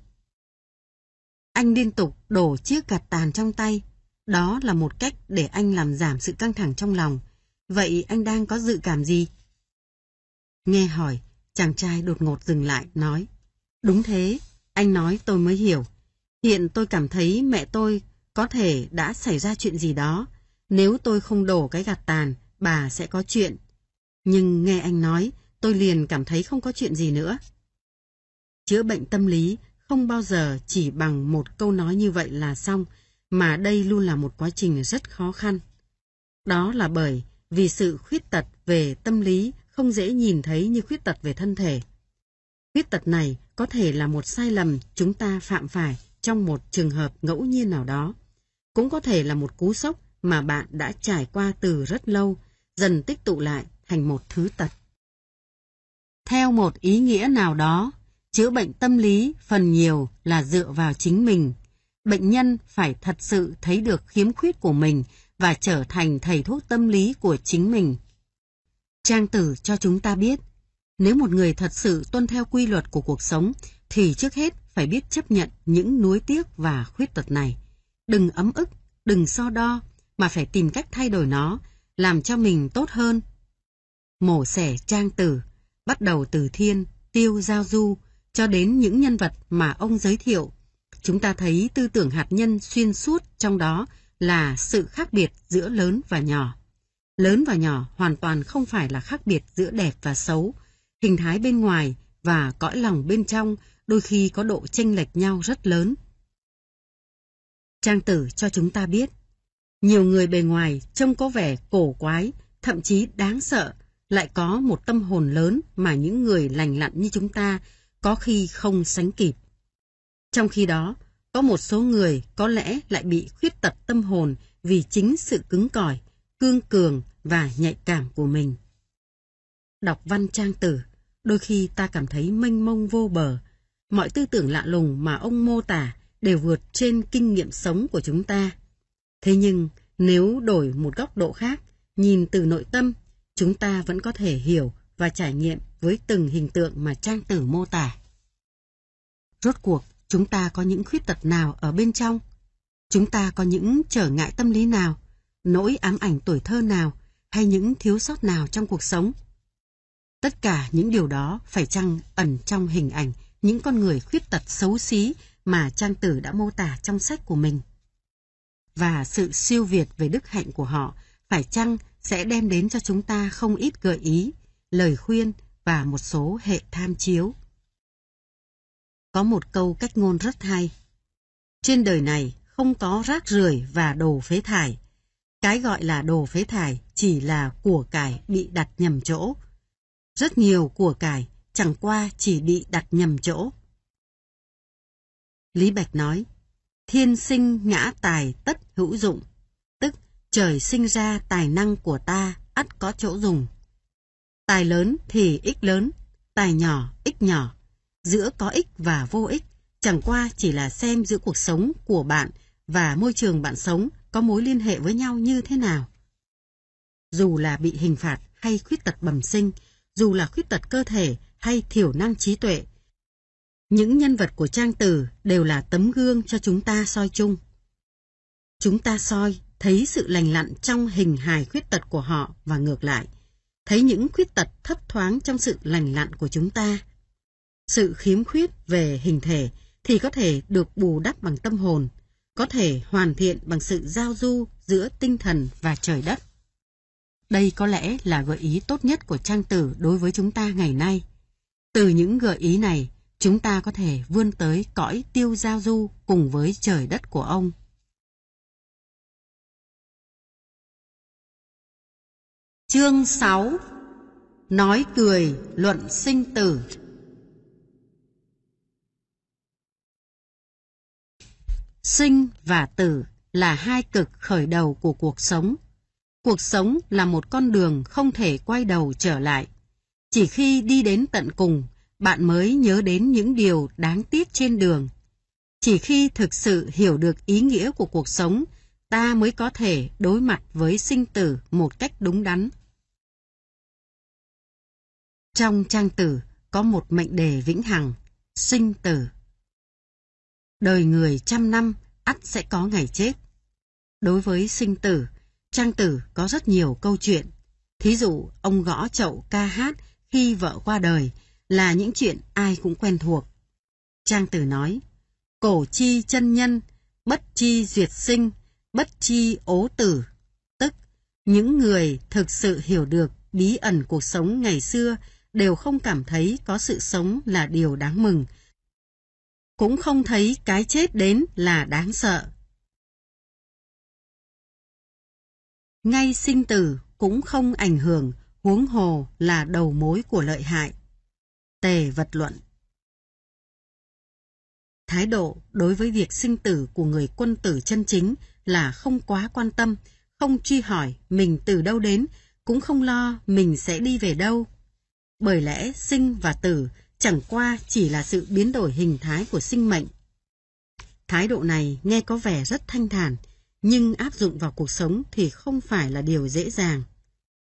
Anh liên tục đổ chiếc gạt tàn trong tay. Đó là một cách để anh làm giảm sự căng thẳng trong lòng. Vậy anh đang có dự cảm gì? Nghe hỏi, chàng trai đột ngột dừng lại, nói. Đúng thế, anh nói tôi mới hiểu. Hiện tôi cảm thấy mẹ tôi có thể đã xảy ra chuyện gì đó. Nếu tôi không đổ cái gạt tàn, bà sẽ có chuyện. Nhưng nghe anh nói, tôi liền cảm thấy không có chuyện gì nữa. Chữa bệnh tâm lý không bao giờ chỉ bằng một câu nói như vậy là xong, mà đây luôn là một quá trình rất khó khăn. Đó là bởi vì sự khuyết tật về tâm lý không dễ nhìn thấy như khuyết tật về thân thể. Khuyết tật này có thể là một sai lầm chúng ta phạm phải trong một trường hợp ngẫu nhiên nào đó. Cũng có thể là một cú sốc mà bạn đã trải qua từ rất lâu, dần tích tụ lại thành một thứ tật. Theo một ý nghĩa nào đó, chữa bệnh tâm lý phần nhiều là dựa vào chính mình. Bệnh nhân phải thật sự thấy được khiếm khuyết của mình và trở thành thầy thuốc tâm lý của chính mình. Trang tử cho chúng ta biết, nếu một người thật sự tuân theo quy luật của cuộc sống, thì trước hết phải biết chấp nhận những nuối tiếc và khuyết tật này. Đừng ấm ức, đừng so đo, mà phải tìm cách thay đổi nó, làm cho mình tốt hơn. Mổ xẻ trang tử, bắt đầu từ thiên, tiêu giao du, cho đến những nhân vật mà ông giới thiệu. Chúng ta thấy tư tưởng hạt nhân xuyên suốt trong đó là sự khác biệt giữa lớn và nhỏ. Lớn và nhỏ hoàn toàn không phải là khác biệt giữa đẹp và xấu. Hình thái bên ngoài và cõi lòng bên trong đôi khi có độ chênh lệch nhau rất lớn. Trang tử cho chúng ta biết, nhiều người bề ngoài trông có vẻ cổ quái, thậm chí đáng sợ, lại có một tâm hồn lớn mà những người lành lặn như chúng ta có khi không sánh kịp. Trong khi đó, có một số người có lẽ lại bị khuyết tật tâm hồn vì chính sự cứng cỏi, cương cường và nhạy cảm của mình. Đọc văn trang tử, đôi khi ta cảm thấy mênh mông vô bờ. Mọi tư tưởng lạ lùng mà ông mô tả đều vượt trên kinh nghiệm sống của chúng ta. Thế nhưng, nếu đổi một góc độ khác, nhìn từ nội tâm, chúng ta vẫn có thể hiểu và trải nghiệm với từng hình tượng mà trang tử mô tả. Rốt cuộc, chúng ta có những khuyết tật nào ở bên trong? Chúng ta có những trở ngại tâm lý nào, nỗi ám ảnh tuổi thơ nào, hay những thiếu sót nào trong cuộc sống? Tất cả những điều đó phải chăng ẩn trong hình ảnh những con người khuyết tật xấu xí mà trang tử đã mô tả trong sách của mình. Và sự siêu việt về đức hạnh của họ phải chăng sẽ đem đến cho chúng ta không ít gợi ý, lời khuyên và một số hệ tham chiếu. Có một câu cách ngôn rất hay. Trên đời này không có rác rưởi và đồ phế thải. Cái gọi là đồ phế thải chỉ là của cải bị đặt nhầm chỗ. Rất nhiều của cải chẳng qua chỉ bị đặt nhầm chỗ. Lý Bạch nói, thiên sinh ngã tài tất hữu dụng, tức trời sinh ra tài năng của ta ắt có chỗ dùng. Tài lớn thì ích lớn, tài nhỏ ích nhỏ, giữa có ích và vô ích, chẳng qua chỉ là xem giữa cuộc sống của bạn và môi trường bạn sống có mối liên hệ với nhau như thế nào. Dù là bị hình phạt hay khuyết tật bẩm sinh, dù là khuyết tật cơ thể hay thiểu năng trí tuệ, những nhân vật của trang tử đều là tấm gương cho chúng ta soi chung. Chúng ta soi thấy sự lành lặn trong hình hài khuyết tật của họ và ngược lại, thấy những khuyết tật thấp thoáng trong sự lành lặn của chúng ta. Sự khiếm khuyết về hình thể thì có thể được bù đắp bằng tâm hồn, có thể hoàn thiện bằng sự giao du giữa tinh thần và trời đất. Đây có lẽ là gợi ý tốt nhất của trang tử đối với chúng ta ngày nay. Từ những gợi ý này, chúng ta có thể vươn tới cõi tiêu giao du cùng với trời đất của ông. Chương 6 Nói cười luận sinh tử Sinh và tử là hai cực khởi đầu của cuộc sống. Cuộc sống là một con đường không thể quay đầu trở lại. Chỉ khi đi đến tận cùng, bạn mới nhớ đến những điều đáng tiếc trên đường. Chỉ khi thực sự hiểu được ý nghĩa của cuộc sống, ta mới có thể đối mặt với sinh tử một cách đúng đắn. Trong trang tử có một mệnh đề vĩnh hằng, sinh tử. Đời người trăm năm, ắt sẽ có ngày chết. Đối với sinh tử, trang tử có rất nhiều câu chuyện. Thí dụ, ông gõ chậu ca hát khi vợ qua đời là những chuyện ai cũng quen thuộc. Trang tử nói, cổ chi chân nhân, bất chi duyệt sinh, bất chi ố tử. Tức, những người thực sự hiểu được bí ẩn cuộc sống ngày xưa đều không cảm thấy có sự sống là điều đáng mừng, cũng không thấy cái chết đến là đáng sợ. Ngay sinh tử cũng không ảnh hưởng, huống hồ là đầu mối của lợi hại. Tề vật luận Thái độ đối với việc sinh tử của người quân tử chân chính là không quá quan tâm, không truy hỏi mình từ đâu đến, cũng không lo mình sẽ đi về đâu. Bởi lẽ sinh và tử chẳng qua chỉ là sự biến đổi hình thái của sinh mệnh. Thái độ này nghe có vẻ rất thanh thản, nhưng áp dụng vào cuộc sống thì không phải là điều dễ dàng.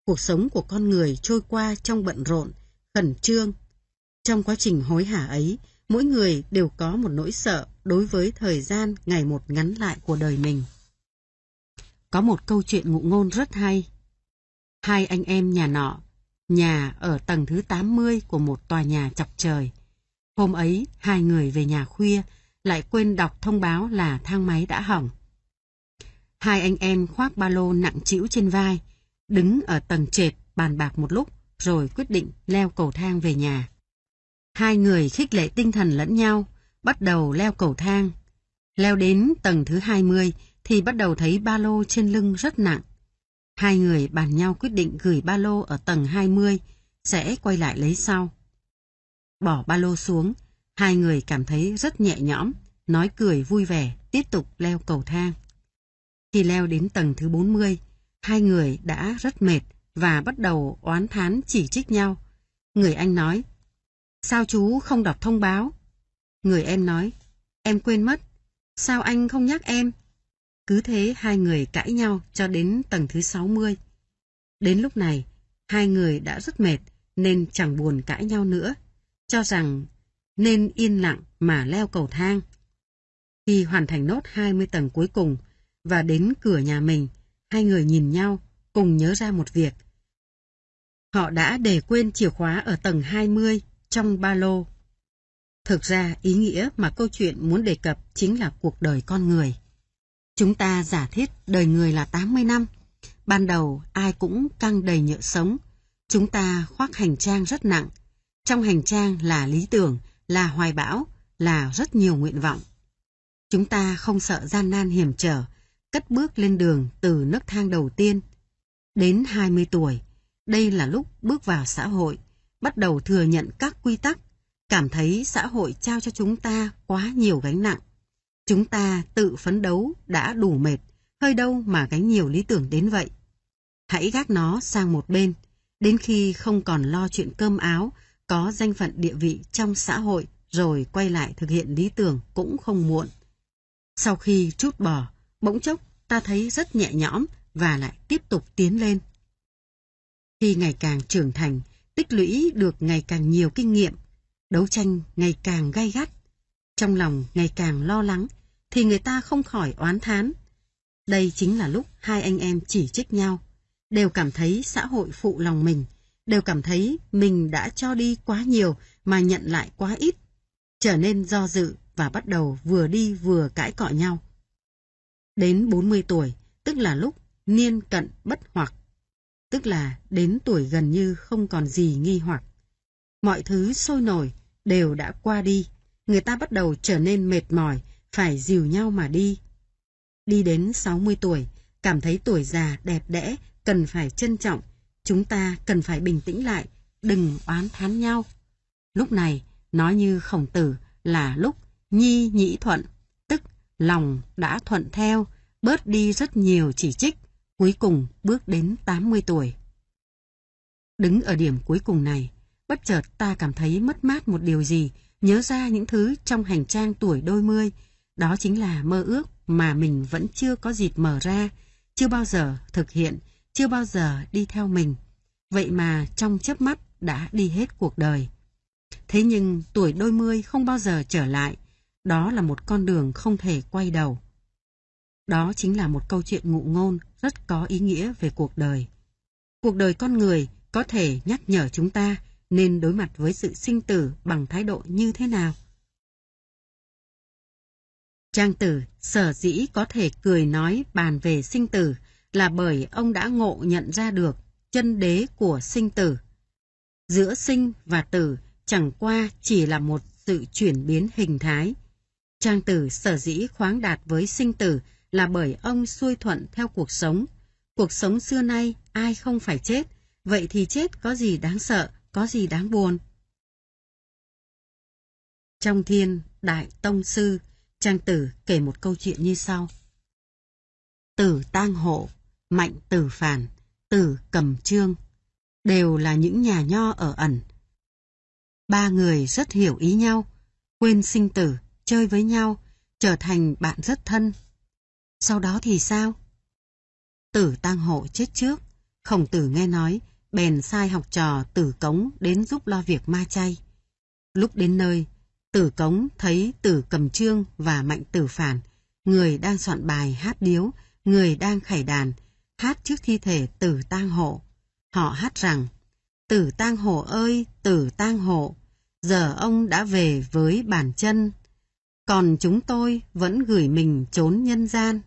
Cuộc sống của con người trôi qua trong bận rộn, khẩn trương. Trong quá trình hối hả ấy, mỗi người đều có một nỗi sợ đối với thời gian ngày một ngắn lại của đời mình. Có một câu chuyện ngụ ngôn rất hay. Hai anh em nhà nọ nhà ở tầng thứ 80 của một tòa nhà chọc trời. Hôm ấy, hai người về nhà khuya, lại quên đọc thông báo là thang máy đã hỏng. Hai anh em khoác ba lô nặng trĩu trên vai, đứng ở tầng trệt bàn bạc một lúc, rồi quyết định leo cầu thang về nhà. Hai người khích lệ tinh thần lẫn nhau, bắt đầu leo cầu thang. Leo đến tầng thứ 20 thì bắt đầu thấy ba lô trên lưng rất nặng. Hai người bàn nhau quyết định gửi ba lô ở tầng 20, sẽ quay lại lấy sau. Bỏ ba lô xuống, hai người cảm thấy rất nhẹ nhõm, nói cười vui vẻ, tiếp tục leo cầu thang. Khi leo đến tầng thứ 40, hai người đã rất mệt và bắt đầu oán thán chỉ trích nhau. Người anh nói, sao chú không đọc thông báo? Người em nói, em quên mất, sao anh không nhắc em? Cứ thế hai người cãi nhau cho đến tầng thứ 60. Đến lúc này, hai người đã rất mệt nên chẳng buồn cãi nhau nữa, cho rằng nên yên lặng mà leo cầu thang. Khi hoàn thành nốt 20 tầng cuối cùng và đến cửa nhà mình, hai người nhìn nhau, cùng nhớ ra một việc. Họ đã để quên chìa khóa ở tầng 20 trong ba lô. Thực ra, ý nghĩa mà câu chuyện muốn đề cập chính là cuộc đời con người. Chúng ta giả thiết đời người là 80 năm. Ban đầu ai cũng căng đầy nhựa sống. Chúng ta khoác hành trang rất nặng. Trong hành trang là lý tưởng, là hoài bão, là rất nhiều nguyện vọng. Chúng ta không sợ gian nan hiểm trở, cất bước lên đường từ nấc thang đầu tiên. Đến 20 tuổi, đây là lúc bước vào xã hội, bắt đầu thừa nhận các quy tắc, cảm thấy xã hội trao cho chúng ta quá nhiều gánh nặng. Chúng ta tự phấn đấu đã đủ mệt, hơi đâu mà gánh nhiều lý tưởng đến vậy. Hãy gác nó sang một bên, đến khi không còn lo chuyện cơm áo, có danh phận địa vị trong xã hội rồi quay lại thực hiện lý tưởng cũng không muộn. Sau khi chút bỏ, bỗng chốc ta thấy rất nhẹ nhõm và lại tiếp tục tiến lên. Khi ngày càng trưởng thành, tích lũy được ngày càng nhiều kinh nghiệm, đấu tranh ngày càng gay gắt, trong lòng ngày càng lo lắng, thì người ta không khỏi oán thán. Đây chính là lúc hai anh em chỉ trích nhau, đều cảm thấy xã hội phụ lòng mình, đều cảm thấy mình đã cho đi quá nhiều mà nhận lại quá ít, trở nên do dự và bắt đầu vừa đi vừa cãi cọ nhau. Đến 40 tuổi, tức là lúc niên cận bất hoặc, tức là đến tuổi gần như không còn gì nghi hoặc. Mọi thứ sôi nổi đều đã qua đi, người ta bắt đầu trở nên mệt mỏi, phải dìu nhau mà đi. Đi đến 60 tuổi, cảm thấy tuổi già đẹp đẽ, cần phải trân trọng, chúng ta cần phải bình tĩnh lại, đừng oán thán nhau. Lúc này, nói như khổng tử là lúc nhi nhĩ thuận, tức lòng đã thuận theo, bớt đi rất nhiều chỉ trích, cuối cùng bước đến 80 tuổi. Đứng ở điểm cuối cùng này, bất chợt ta cảm thấy mất mát một điều gì, nhớ ra những thứ trong hành trang tuổi đôi mươi, đó chính là mơ ước mà mình vẫn chưa có dịp mở ra, chưa bao giờ thực hiện, chưa bao giờ đi theo mình. Vậy mà trong chớp mắt đã đi hết cuộc đời. Thế nhưng tuổi đôi mươi không bao giờ trở lại, đó là một con đường không thể quay đầu. Đó chính là một câu chuyện ngụ ngôn rất có ý nghĩa về cuộc đời. Cuộc đời con người có thể nhắc nhở chúng ta nên đối mặt với sự sinh tử bằng thái độ như thế nào. Trang tử sở dĩ có thể cười nói bàn về sinh tử là bởi ông đã ngộ nhận ra được chân đế của sinh tử. Giữa sinh và tử chẳng qua chỉ là một sự chuyển biến hình thái. Trang tử sở dĩ khoáng đạt với sinh tử là bởi ông xuôi thuận theo cuộc sống. Cuộc sống xưa nay ai không phải chết, vậy thì chết có gì đáng sợ, có gì đáng buồn. Trong thiên, Đại Tông Sư, Trang Tử kể một câu chuyện như sau. Tử tang hộ, mạnh tử phản, tử cầm trương, đều là những nhà nho ở ẩn. Ba người rất hiểu ý nhau, quên sinh tử, chơi với nhau, trở thành bạn rất thân. Sau đó thì sao? Tử tang hộ chết trước, khổng tử nghe nói, bèn sai học trò tử cống đến giúp lo việc ma chay. Lúc đến nơi, tử cống thấy tử cầm trương và mạnh tử phản, người đang soạn bài hát điếu, người đang khải đàn, hát trước thi thể tử tang hộ. Họ hát rằng, tử tang hộ ơi, tử tang hộ, giờ ông đã về với bản chân, còn chúng tôi vẫn gửi mình trốn nhân gian.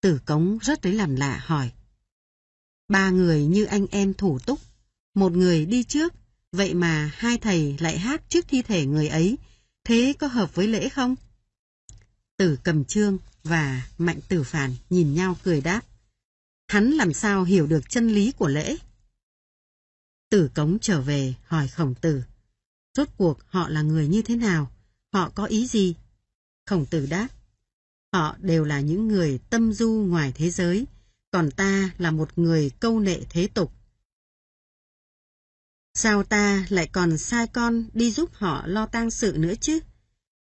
Tử cống rất lấy làm lạ hỏi. Ba người như anh em thủ túc, một người đi trước, vậy mà hai thầy lại hát trước thi thể người ấy, thế có hợp với lễ không? Tử cầm trương và mạnh tử phản nhìn nhau cười đáp. Hắn làm sao hiểu được chân lý của lễ? Tử cống trở về hỏi khổng tử. Rốt cuộc họ là người như thế nào? Họ có ý gì? Khổng tử đáp. Họ đều là những người tâm du ngoài thế giới, còn ta là một người câu nệ thế tục. Sao ta lại còn sai con đi giúp họ lo tang sự nữa chứ?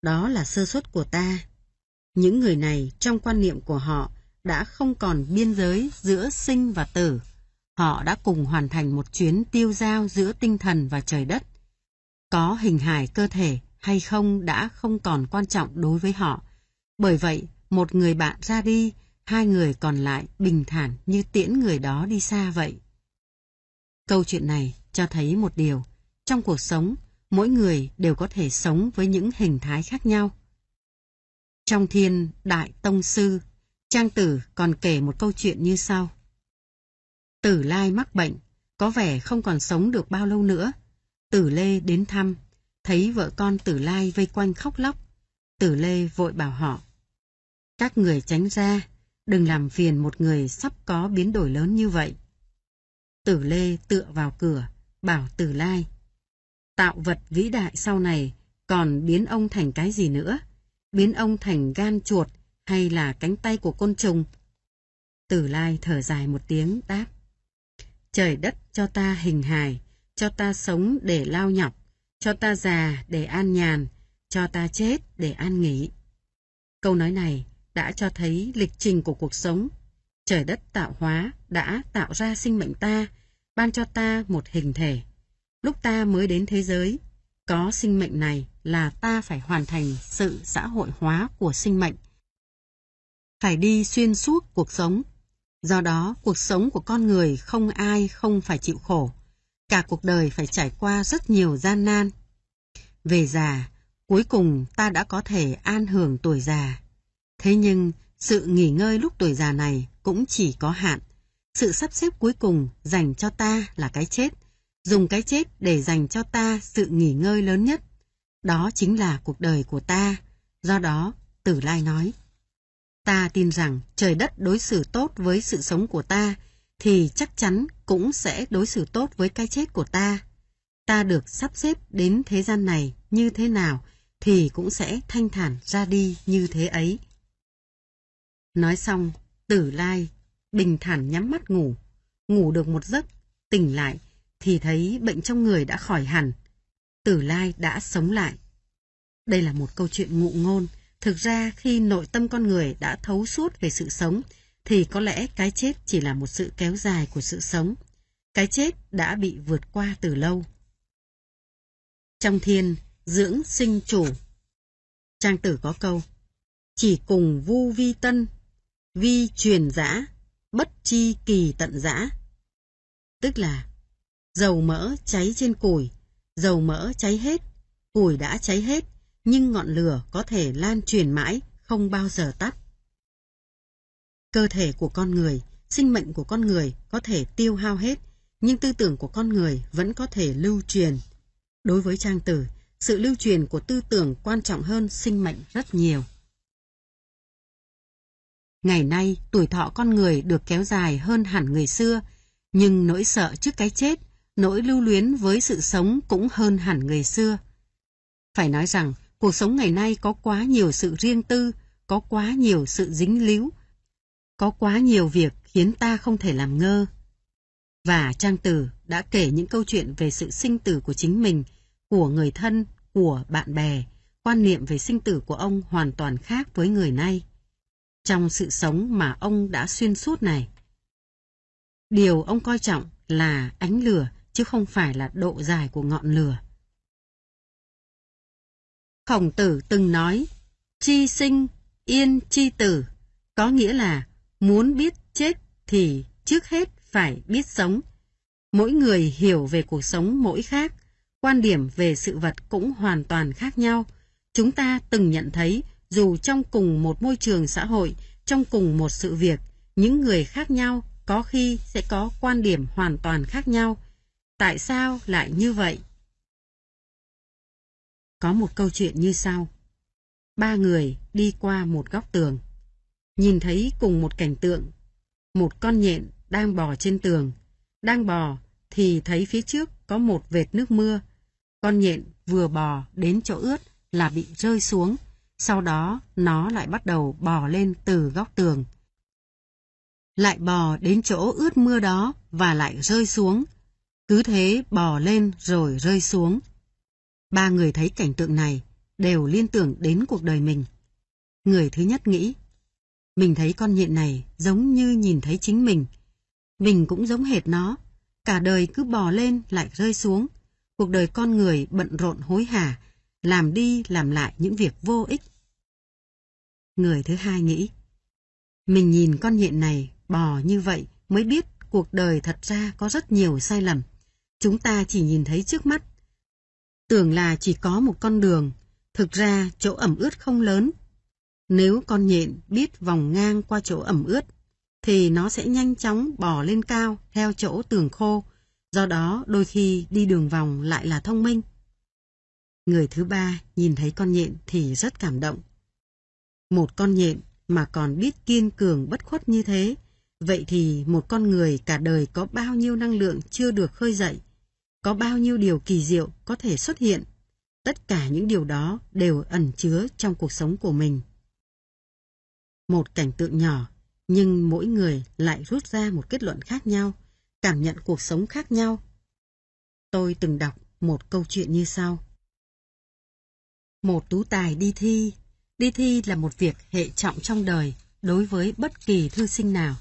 Đó là sơ suất của ta. Những người này trong quan niệm của họ đã không còn biên giới giữa sinh và tử. Họ đã cùng hoàn thành một chuyến tiêu giao giữa tinh thần và trời đất. Có hình hài cơ thể hay không đã không còn quan trọng đối với họ. Bởi vậy, một người bạn ra đi, hai người còn lại bình thản như tiễn người đó đi xa vậy. Câu chuyện này cho thấy một điều, trong cuộc sống, mỗi người đều có thể sống với những hình thái khác nhau. Trong thiên Đại Tông Sư, Trang Tử còn kể một câu chuyện như sau. Tử Lai mắc bệnh, có vẻ không còn sống được bao lâu nữa. Tử Lê đến thăm, thấy vợ con Tử Lai vây quanh khóc lóc. Tử Lê vội bảo họ. Các người tránh ra, đừng làm phiền một người sắp có biến đổi lớn như vậy. Tử Lê tựa vào cửa, bảo Tử Lai. Tạo vật vĩ đại sau này còn biến ông thành cái gì nữa? Biến ông thành gan chuột hay là cánh tay của côn trùng? Tử Lai thở dài một tiếng đáp. Trời đất cho ta hình hài, cho ta sống để lao nhọc, cho ta già để an nhàn, cho ta chết để an nghỉ. Câu nói này đã cho thấy lịch trình của cuộc sống. Trời đất tạo hóa đã tạo ra sinh mệnh ta, ban cho ta một hình thể. Lúc ta mới đến thế giới, có sinh mệnh này là ta phải hoàn thành sự xã hội hóa của sinh mệnh. Phải đi xuyên suốt cuộc sống. Do đó, cuộc sống của con người không ai không phải chịu khổ. Cả cuộc đời phải trải qua rất nhiều gian nan. Về già, cuối cùng ta đã có thể an hưởng tuổi già. Thế nhưng, sự nghỉ ngơi lúc tuổi già này cũng chỉ có hạn. Sự sắp xếp cuối cùng dành cho ta là cái chết. Dùng cái chết để dành cho ta sự nghỉ ngơi lớn nhất. Đó chính là cuộc đời của ta. Do đó, Tử Lai nói. Ta tin rằng trời đất đối xử tốt với sự sống của ta, thì chắc chắn cũng sẽ đối xử tốt với cái chết của ta. Ta được sắp xếp đến thế gian này như thế nào, thì cũng sẽ thanh thản ra đi như thế ấy. Nói xong, tử lai, bình thản nhắm mắt ngủ. Ngủ được một giấc, tỉnh lại, thì thấy bệnh trong người đã khỏi hẳn. Tử lai đã sống lại. Đây là một câu chuyện ngụ ngôn. Thực ra khi nội tâm con người đã thấu suốt về sự sống, thì có lẽ cái chết chỉ là một sự kéo dài của sự sống. Cái chết đã bị vượt qua từ lâu. Trong thiên, dưỡng sinh chủ. Trang tử có câu, chỉ cùng vu vi tân vi truyền giã, bất chi kỳ tận giã. Tức là, dầu mỡ cháy trên củi, dầu mỡ cháy hết, củi đã cháy hết, nhưng ngọn lửa có thể lan truyền mãi, không bao giờ tắt. Cơ thể của con người, sinh mệnh của con người có thể tiêu hao hết, nhưng tư tưởng của con người vẫn có thể lưu truyền. Đối với trang tử, sự lưu truyền của tư tưởng quan trọng hơn sinh mệnh rất nhiều. Ngày nay, tuổi thọ con người được kéo dài hơn hẳn người xưa, nhưng nỗi sợ trước cái chết, nỗi lưu luyến với sự sống cũng hơn hẳn người xưa. Phải nói rằng, cuộc sống ngày nay có quá nhiều sự riêng tư, có quá nhiều sự dính líu, có quá nhiều việc khiến ta không thể làm ngơ. Và Trang Tử đã kể những câu chuyện về sự sinh tử của chính mình, của người thân, của bạn bè, quan niệm về sinh tử của ông hoàn toàn khác với người nay trong sự sống mà ông đã xuyên suốt này. Điều ông coi trọng là ánh lửa chứ không phải là độ dài của ngọn lửa. Khổng tử từng nói, chi sinh, yên chi tử, có nghĩa là muốn biết chết thì trước hết phải biết sống. Mỗi người hiểu về cuộc sống mỗi khác, quan điểm về sự vật cũng hoàn toàn khác nhau. Chúng ta từng nhận thấy dù trong cùng một môi trường xã hội, trong cùng một sự việc, những người khác nhau có khi sẽ có quan điểm hoàn toàn khác nhau. tại sao lại như vậy? Có một câu chuyện như sau. Ba người đi qua một góc tường. Nhìn thấy cùng một cảnh tượng. Một con nhện đang bò trên tường. Đang bò thì thấy phía trước có một vệt nước mưa. Con nhện vừa bò đến chỗ ướt là bị rơi xuống. Sau đó nó lại bắt đầu bò lên từ góc tường. Lại bò đến chỗ ướt mưa đó và lại rơi xuống. Cứ thế bò lên rồi rơi xuống. Ba người thấy cảnh tượng này đều liên tưởng đến cuộc đời mình. Người thứ nhất nghĩ, mình thấy con nhện này giống như nhìn thấy chính mình. Mình cũng giống hệt nó, cả đời cứ bò lên lại rơi xuống. Cuộc đời con người bận rộn hối hả, làm đi làm lại những việc vô ích. Người thứ hai nghĩ, mình nhìn con nhện này bò như vậy mới biết cuộc đời thật ra có rất nhiều sai lầm. Chúng ta chỉ nhìn thấy trước mắt. Tưởng là chỉ có một con đường, thực ra chỗ ẩm ướt không lớn. Nếu con nhện biết vòng ngang qua chỗ ẩm ướt, thì nó sẽ nhanh chóng bò lên cao theo chỗ tường khô, do đó đôi khi đi đường vòng lại là thông minh. Người thứ ba nhìn thấy con nhện thì rất cảm động. Một con nhện mà còn biết kiên cường bất khuất như thế, vậy thì một con người cả đời có bao nhiêu năng lượng chưa được khơi dậy, có bao nhiêu điều kỳ diệu có thể xuất hiện. Tất cả những điều đó đều ẩn chứa trong cuộc sống của mình. Một cảnh tượng nhỏ, nhưng mỗi người lại rút ra một kết luận khác nhau, cảm nhận cuộc sống khác nhau. Tôi từng đọc một câu chuyện như sau. Một tú tài đi thi. Đi thi là một việc hệ trọng trong đời đối với bất kỳ thư sinh nào.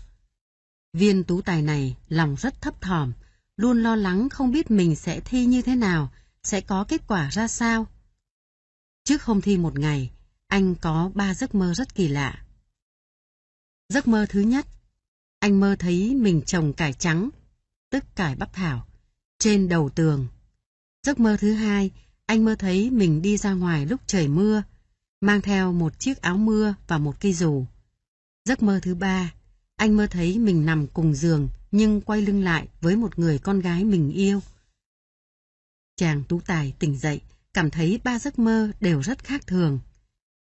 Viên tú tài này lòng rất thấp thỏm, luôn lo lắng không biết mình sẽ thi như thế nào, sẽ có kết quả ra sao. Trước hôm thi một ngày, anh có ba giấc mơ rất kỳ lạ. Giấc mơ thứ nhất, anh mơ thấy mình trồng cải trắng, tức cải bắp thảo, trên đầu tường. Giấc mơ thứ hai, anh mơ thấy mình đi ra ngoài lúc trời mưa, mang theo một chiếc áo mưa và một cây dù. Giấc mơ thứ ba, anh mơ thấy mình nằm cùng giường nhưng quay lưng lại với một người con gái mình yêu. Chàng tú tài tỉnh dậy, cảm thấy ba giấc mơ đều rất khác thường.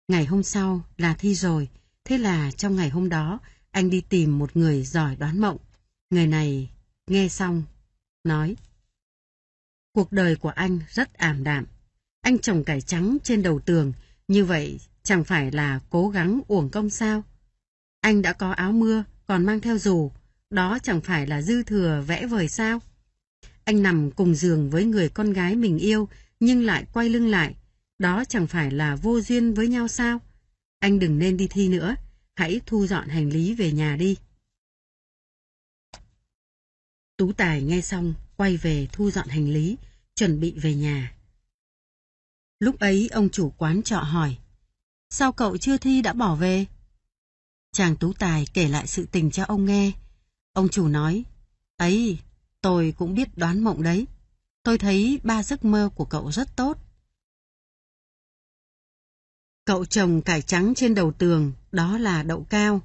Ngày hôm sau là thi rồi, thế là trong ngày hôm đó anh đi tìm một người giỏi đoán mộng. Người này nghe xong, nói Cuộc đời của anh rất ảm đạm. Anh trồng cải trắng trên đầu tường, như vậy chẳng phải là cố gắng uổng công sao? Anh đã có áo mưa, còn mang theo dù, đó chẳng phải là dư thừa vẽ vời sao? Anh nằm cùng giường với người con gái mình yêu, nhưng lại quay lưng lại, đó chẳng phải là vô duyên với nhau sao? Anh đừng nên đi thi nữa, hãy thu dọn hành lý về nhà đi. Tú Tài nghe xong, quay về thu dọn hành lý, chuẩn bị về nhà. Lúc ấy ông chủ quán trọ hỏi, sao cậu chưa thi đã bỏ về? Chàng Tú Tài kể lại sự tình cho ông nghe. Ông chủ nói, ấy, tôi cũng biết đoán mộng đấy. Tôi thấy ba giấc mơ của cậu rất tốt. Cậu trồng cải trắng trên đầu tường, đó là đậu cao.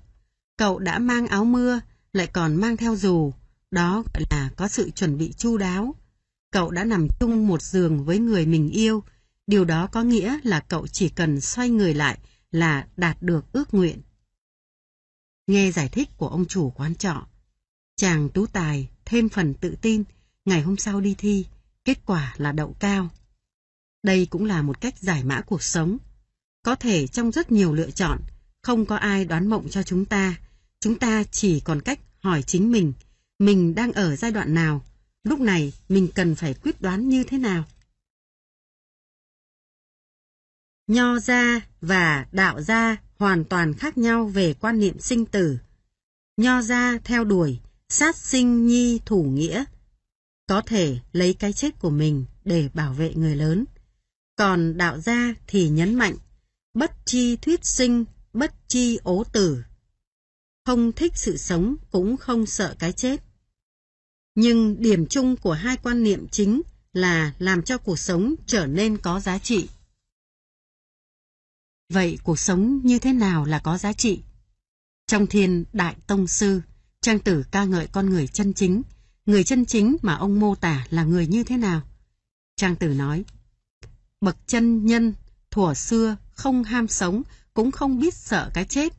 Cậu đã mang áo mưa, lại còn mang theo dù, đó gọi là có sự chuẩn bị chu đáo. Cậu đã nằm chung một giường với người mình yêu, điều đó có nghĩa là cậu chỉ cần xoay người lại là đạt được ước nguyện. Nghe giải thích của ông chủ quán trọ, chàng tú tài thêm phần tự tin, ngày hôm sau đi thi, kết quả là đậu cao. Đây cũng là một cách giải mã cuộc sống. Có thể trong rất nhiều lựa chọn, không có ai đoán mộng cho chúng ta. Chúng ta chỉ còn cách hỏi chính mình, mình đang ở giai đoạn nào, lúc này mình cần phải quyết đoán như thế nào. Nho gia và đạo gia hoàn toàn khác nhau về quan niệm sinh tử. Nho gia theo đuổi sát sinh nhi thủ nghĩa, có thể lấy cái chết của mình để bảo vệ người lớn. Còn đạo gia thì nhấn mạnh bất chi thuyết sinh, bất chi ố tử. Không thích sự sống cũng không sợ cái chết. Nhưng điểm chung của hai quan niệm chính là làm cho cuộc sống trở nên có giá trị. Vậy cuộc sống như thế nào là có giá trị? Trong thiên Đại Tông Sư, Trang Tử ca ngợi con người chân chính, người chân chính mà ông mô tả là người như thế nào? Trang Tử nói, bậc chân nhân, thuở xưa không ham sống, cũng không biết sợ cái chết,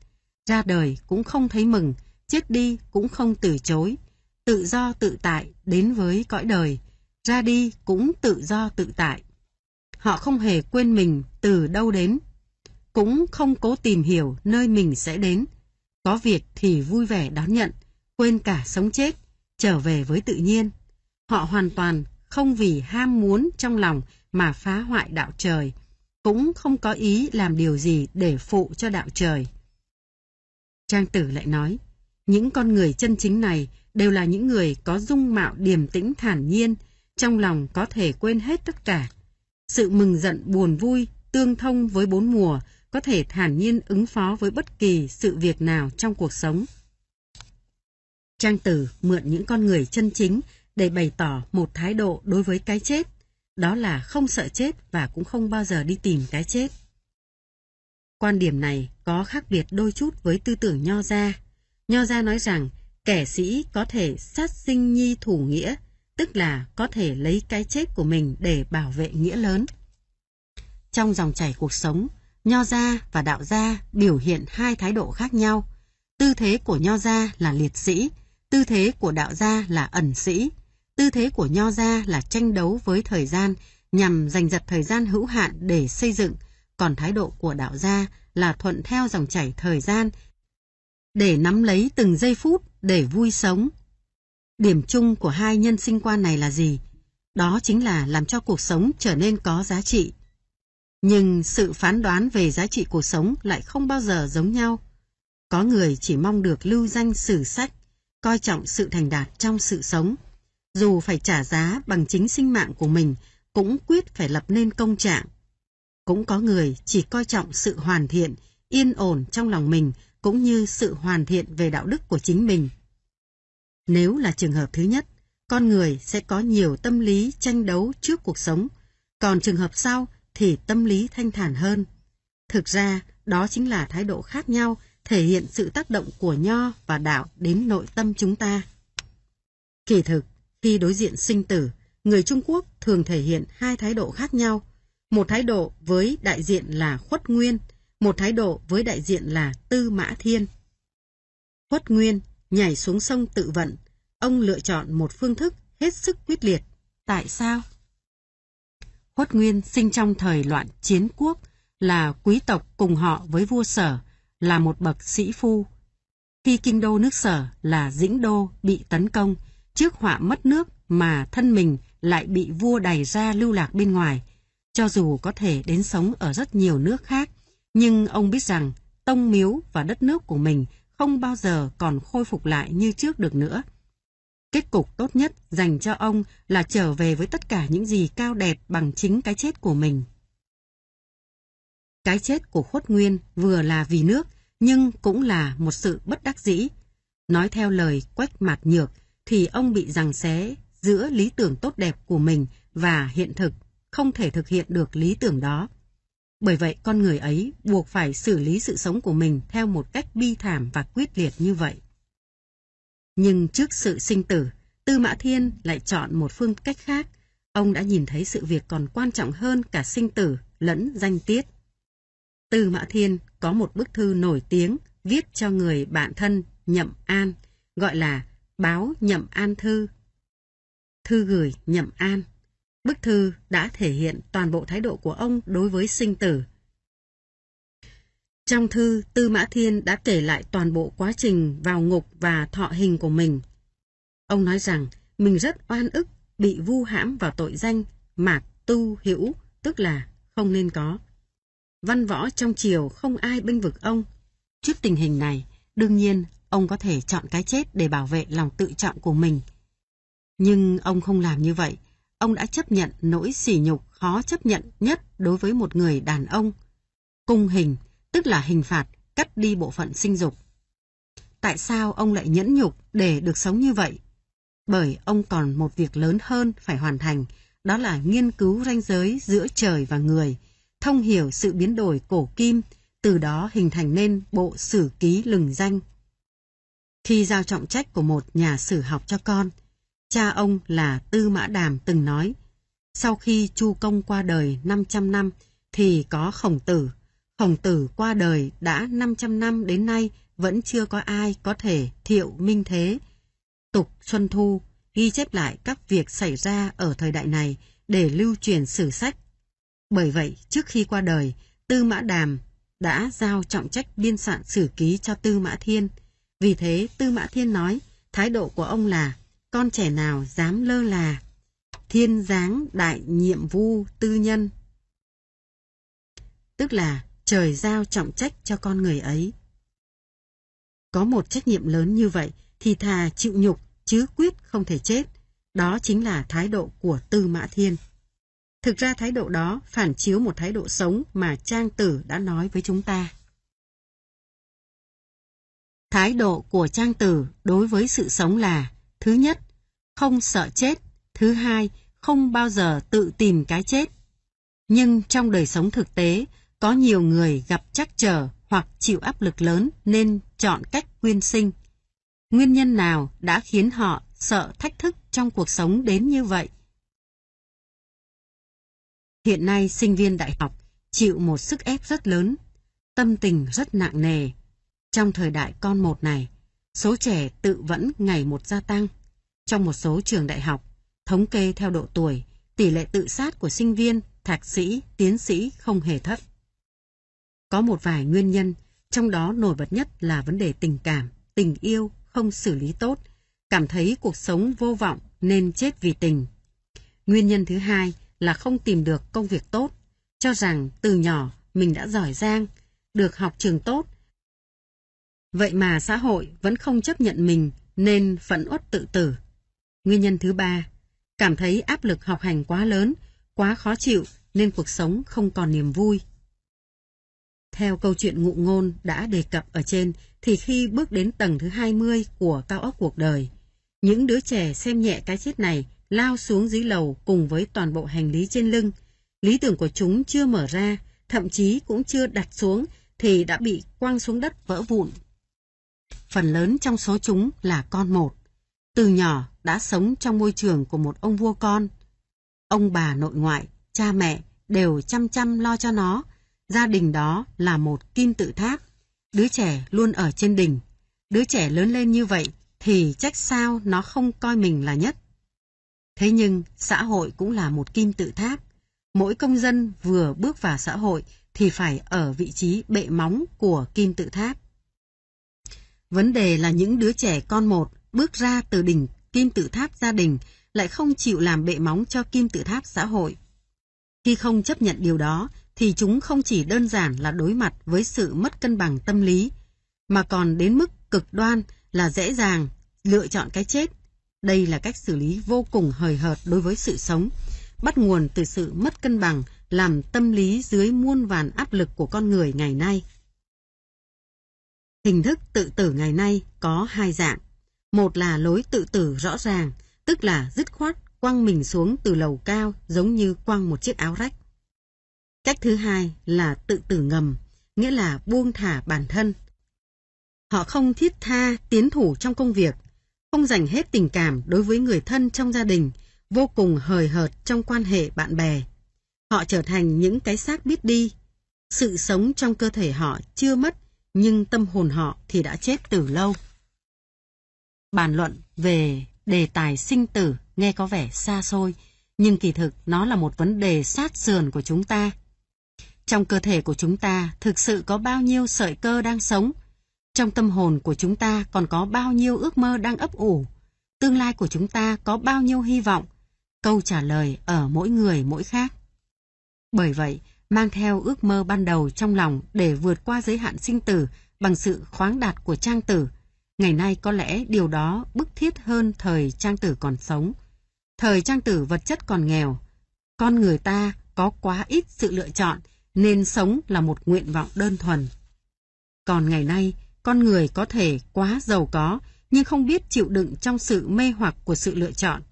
ra đời cũng không thấy mừng, chết đi cũng không từ chối, tự do tự tại đến với cõi đời, ra đi cũng tự do tự tại. Họ không hề quên mình từ đâu đến, cũng không cố tìm hiểu nơi mình sẽ đến. Có việc thì vui vẻ đón nhận, quên cả sống chết, trở về với tự nhiên. Họ hoàn toàn không vì ham muốn trong lòng mà phá hoại đạo trời, cũng không có ý làm điều gì để phụ cho đạo trời. Trang tử lại nói, những con người chân chính này đều là những người có dung mạo điềm tĩnh thản nhiên, trong lòng có thể quên hết tất cả. Sự mừng giận buồn vui, tương thông với bốn mùa, có thể thản nhiên ứng phó với bất kỳ sự việc nào trong cuộc sống. Trang tử mượn những con người chân chính để bày tỏ một thái độ đối với cái chết, đó là không sợ chết và cũng không bao giờ đi tìm cái chết. Quan điểm này có khác biệt đôi chút với tư tưởng Nho Gia. Nho Gia nói rằng kẻ sĩ có thể sát sinh nhi thủ nghĩa, tức là có thể lấy cái chết của mình để bảo vệ nghĩa lớn. Trong dòng chảy cuộc sống, Nho gia và đạo gia biểu hiện hai thái độ khác nhau. Tư thế của Nho gia là liệt sĩ, tư thế của đạo gia là ẩn sĩ. Tư thế của Nho gia là tranh đấu với thời gian nhằm giành giật thời gian hữu hạn để xây dựng, còn thái độ của đạo gia là thuận theo dòng chảy thời gian để nắm lấy từng giây phút để vui sống. Điểm chung của hai nhân sinh quan này là gì? Đó chính là làm cho cuộc sống trở nên có giá trị. Nhưng sự phán đoán về giá trị cuộc sống lại không bao giờ giống nhau. Có người chỉ mong được lưu danh sử sách, coi trọng sự thành đạt trong sự sống. Dù phải trả giá bằng chính sinh mạng của mình, cũng quyết phải lập nên công trạng. Cũng có người chỉ coi trọng sự hoàn thiện, yên ổn trong lòng mình, cũng như sự hoàn thiện về đạo đức của chính mình. Nếu là trường hợp thứ nhất, con người sẽ có nhiều tâm lý tranh đấu trước cuộc sống, còn trường hợp sau thì tâm lý thanh thản hơn. Thực ra, đó chính là thái độ khác nhau thể hiện sự tác động của nho và đạo đến nội tâm chúng ta. Kỳ thực, khi đối diện sinh tử, người Trung Quốc thường thể hiện hai thái độ khác nhau. Một thái độ với đại diện là khuất nguyên, một thái độ với đại diện là tư mã thiên. Khuất nguyên nhảy xuống sông tự vận, ông lựa chọn một phương thức hết sức quyết liệt. Tại sao? Khuất Nguyên sinh trong thời loạn chiến quốc, là quý tộc cùng họ với vua sở, là một bậc sĩ phu. Khi kinh đô nước sở là dĩnh đô bị tấn công, trước họa mất nước mà thân mình lại bị vua đày ra lưu lạc bên ngoài. Cho dù có thể đến sống ở rất nhiều nước khác, nhưng ông biết rằng tông miếu và đất nước của mình không bao giờ còn khôi phục lại như trước được nữa. Kết cục tốt nhất dành cho ông là trở về với tất cả những gì cao đẹp bằng chính cái chết của mình. Cái chết của Khuất Nguyên vừa là vì nước, nhưng cũng là một sự bất đắc dĩ. Nói theo lời quách Mạt nhược, thì ông bị giằng xé giữa lý tưởng tốt đẹp của mình và hiện thực, không thể thực hiện được lý tưởng đó. Bởi vậy con người ấy buộc phải xử lý sự sống của mình theo một cách bi thảm và quyết liệt như vậy. Nhưng trước sự sinh tử, Tư Mã Thiên lại chọn một phương cách khác. Ông đã nhìn thấy sự việc còn quan trọng hơn cả sinh tử lẫn danh tiết. Tư Mã Thiên có một bức thư nổi tiếng viết cho người bạn thân Nhậm An, gọi là Báo Nhậm An Thư. Thư gửi Nhậm An. Bức thư đã thể hiện toàn bộ thái độ của ông đối với sinh tử. Trong thư, Tư Mã Thiên đã kể lại toàn bộ quá trình vào ngục và thọ hình của mình. Ông nói rằng mình rất oan ức bị vu hãm vào tội danh mạc tu hữu, tức là không nên có. Văn võ trong triều không ai bênh vực ông. Trước tình hình này, đương nhiên ông có thể chọn cái chết để bảo vệ lòng tự trọng của mình. Nhưng ông không làm như vậy. Ông đã chấp nhận nỗi sỉ nhục khó chấp nhận nhất đối với một người đàn ông. Cung hình tức là hình phạt cắt đi bộ phận sinh dục. Tại sao ông lại nhẫn nhục để được sống như vậy? Bởi ông còn một việc lớn hơn phải hoàn thành, đó là nghiên cứu ranh giới giữa trời và người, thông hiểu sự biến đổi cổ kim, từ đó hình thành nên bộ sử ký lừng danh. Khi giao trọng trách của một nhà sử học cho con, cha ông là Tư Mã Đàm từng nói, sau khi Chu Công qua đời 500 năm thì có Khổng Tử. Khổng Tử qua đời đã 500 năm đến nay vẫn chưa có ai có thể thiệu minh thế. Tục Xuân Thu ghi chép lại các việc xảy ra ở thời đại này để lưu truyền sử sách. Bởi vậy, trước khi qua đời, Tư Mã Đàm đã giao trọng trách biên soạn sử ký cho Tư Mã Thiên. Vì thế, Tư Mã Thiên nói, thái độ của ông là, con trẻ nào dám lơ là, thiên giáng đại nhiệm vu tư nhân. Tức là trời giao trọng trách cho con người ấy. Có một trách nhiệm lớn như vậy thì thà chịu nhục chứ quyết không thể chết. Đó chính là thái độ của Tư Mã Thiên. Thực ra thái độ đó phản chiếu một thái độ sống mà Trang Tử đã nói với chúng ta. Thái độ của Trang Tử đối với sự sống là Thứ nhất, không sợ chết. Thứ hai, không bao giờ tự tìm cái chết. Nhưng trong đời sống thực tế, có nhiều người gặp trắc trở hoặc chịu áp lực lớn nên chọn cách quyên sinh. Nguyên nhân nào đã khiến họ sợ thách thức trong cuộc sống đến như vậy? Hiện nay sinh viên đại học chịu một sức ép rất lớn, tâm tình rất nặng nề. Trong thời đại con một này, số trẻ tự vẫn ngày một gia tăng. Trong một số trường đại học, thống kê theo độ tuổi, tỷ lệ tự sát của sinh viên, thạc sĩ, tiến sĩ không hề thấp. Có một vài nguyên nhân, trong đó nổi bật nhất là vấn đề tình cảm, tình yêu không xử lý tốt, cảm thấy cuộc sống vô vọng nên chết vì tình. Nguyên nhân thứ hai là không tìm được công việc tốt, cho rằng từ nhỏ mình đã giỏi giang, được học trường tốt. Vậy mà xã hội vẫn không chấp nhận mình nên phẫn uất tự tử. Nguyên nhân thứ ba, cảm thấy áp lực học hành quá lớn, quá khó chịu nên cuộc sống không còn niềm vui. Theo câu chuyện ngụ ngôn đã đề cập ở trên thì khi bước đến tầng thứ 20 của cao ốc cuộc đời, những đứa trẻ xem nhẹ cái chết này lao xuống dưới lầu cùng với toàn bộ hành lý trên lưng. Lý tưởng của chúng chưa mở ra, thậm chí cũng chưa đặt xuống thì đã bị quăng xuống đất vỡ vụn. Phần lớn trong số chúng là con một. Từ nhỏ đã sống trong môi trường của một ông vua con. Ông bà nội ngoại, cha mẹ đều chăm chăm lo cho nó. Gia đình đó là một kim tự tháp. Đứa trẻ luôn ở trên đỉnh. Đứa trẻ lớn lên như vậy thì trách sao nó không coi mình là nhất. Thế nhưng xã hội cũng là một kim tự tháp. Mỗi công dân vừa bước vào xã hội thì phải ở vị trí bệ móng của kim tự tháp. Vấn đề là những đứa trẻ con một bước ra từ đỉnh kim tự tháp gia đình lại không chịu làm bệ móng cho kim tự tháp xã hội. Khi không chấp nhận điều đó thì chúng không chỉ đơn giản là đối mặt với sự mất cân bằng tâm lý, mà còn đến mức cực đoan là dễ dàng lựa chọn cái chết. Đây là cách xử lý vô cùng hời hợt đối với sự sống, bắt nguồn từ sự mất cân bằng làm tâm lý dưới muôn vàn áp lực của con người ngày nay. Hình thức tự tử ngày nay có hai dạng. Một là lối tự tử rõ ràng, tức là dứt khoát quăng mình xuống từ lầu cao giống như quăng một chiếc áo rách. Cách thứ hai là tự tử ngầm, nghĩa là buông thả bản thân. Họ không thiết tha tiến thủ trong công việc, không dành hết tình cảm đối với người thân trong gia đình, vô cùng hời hợt trong quan hệ bạn bè. Họ trở thành những cái xác biết đi. Sự sống trong cơ thể họ chưa mất, nhưng tâm hồn họ thì đã chết từ lâu. Bàn luận về đề tài sinh tử nghe có vẻ xa xôi, nhưng kỳ thực nó là một vấn đề sát sườn của chúng ta. Trong cơ thể của chúng ta thực sự có bao nhiêu sợi cơ đang sống? Trong tâm hồn của chúng ta còn có bao nhiêu ước mơ đang ấp ủ? Tương lai của chúng ta có bao nhiêu hy vọng? Câu trả lời ở mỗi người mỗi khác. Bởi vậy, mang theo ước mơ ban đầu trong lòng để vượt qua giới hạn sinh tử bằng sự khoáng đạt của trang tử, Ngày nay có lẽ điều đó bức thiết hơn thời trang tử còn sống. Thời trang tử vật chất còn nghèo. Con người ta có quá ít sự lựa chọn nên sống là một nguyện vọng đơn thuần. Còn ngày nay, con người có thể quá giàu có nhưng không biết chịu đựng trong sự mê hoặc của sự lựa chọn.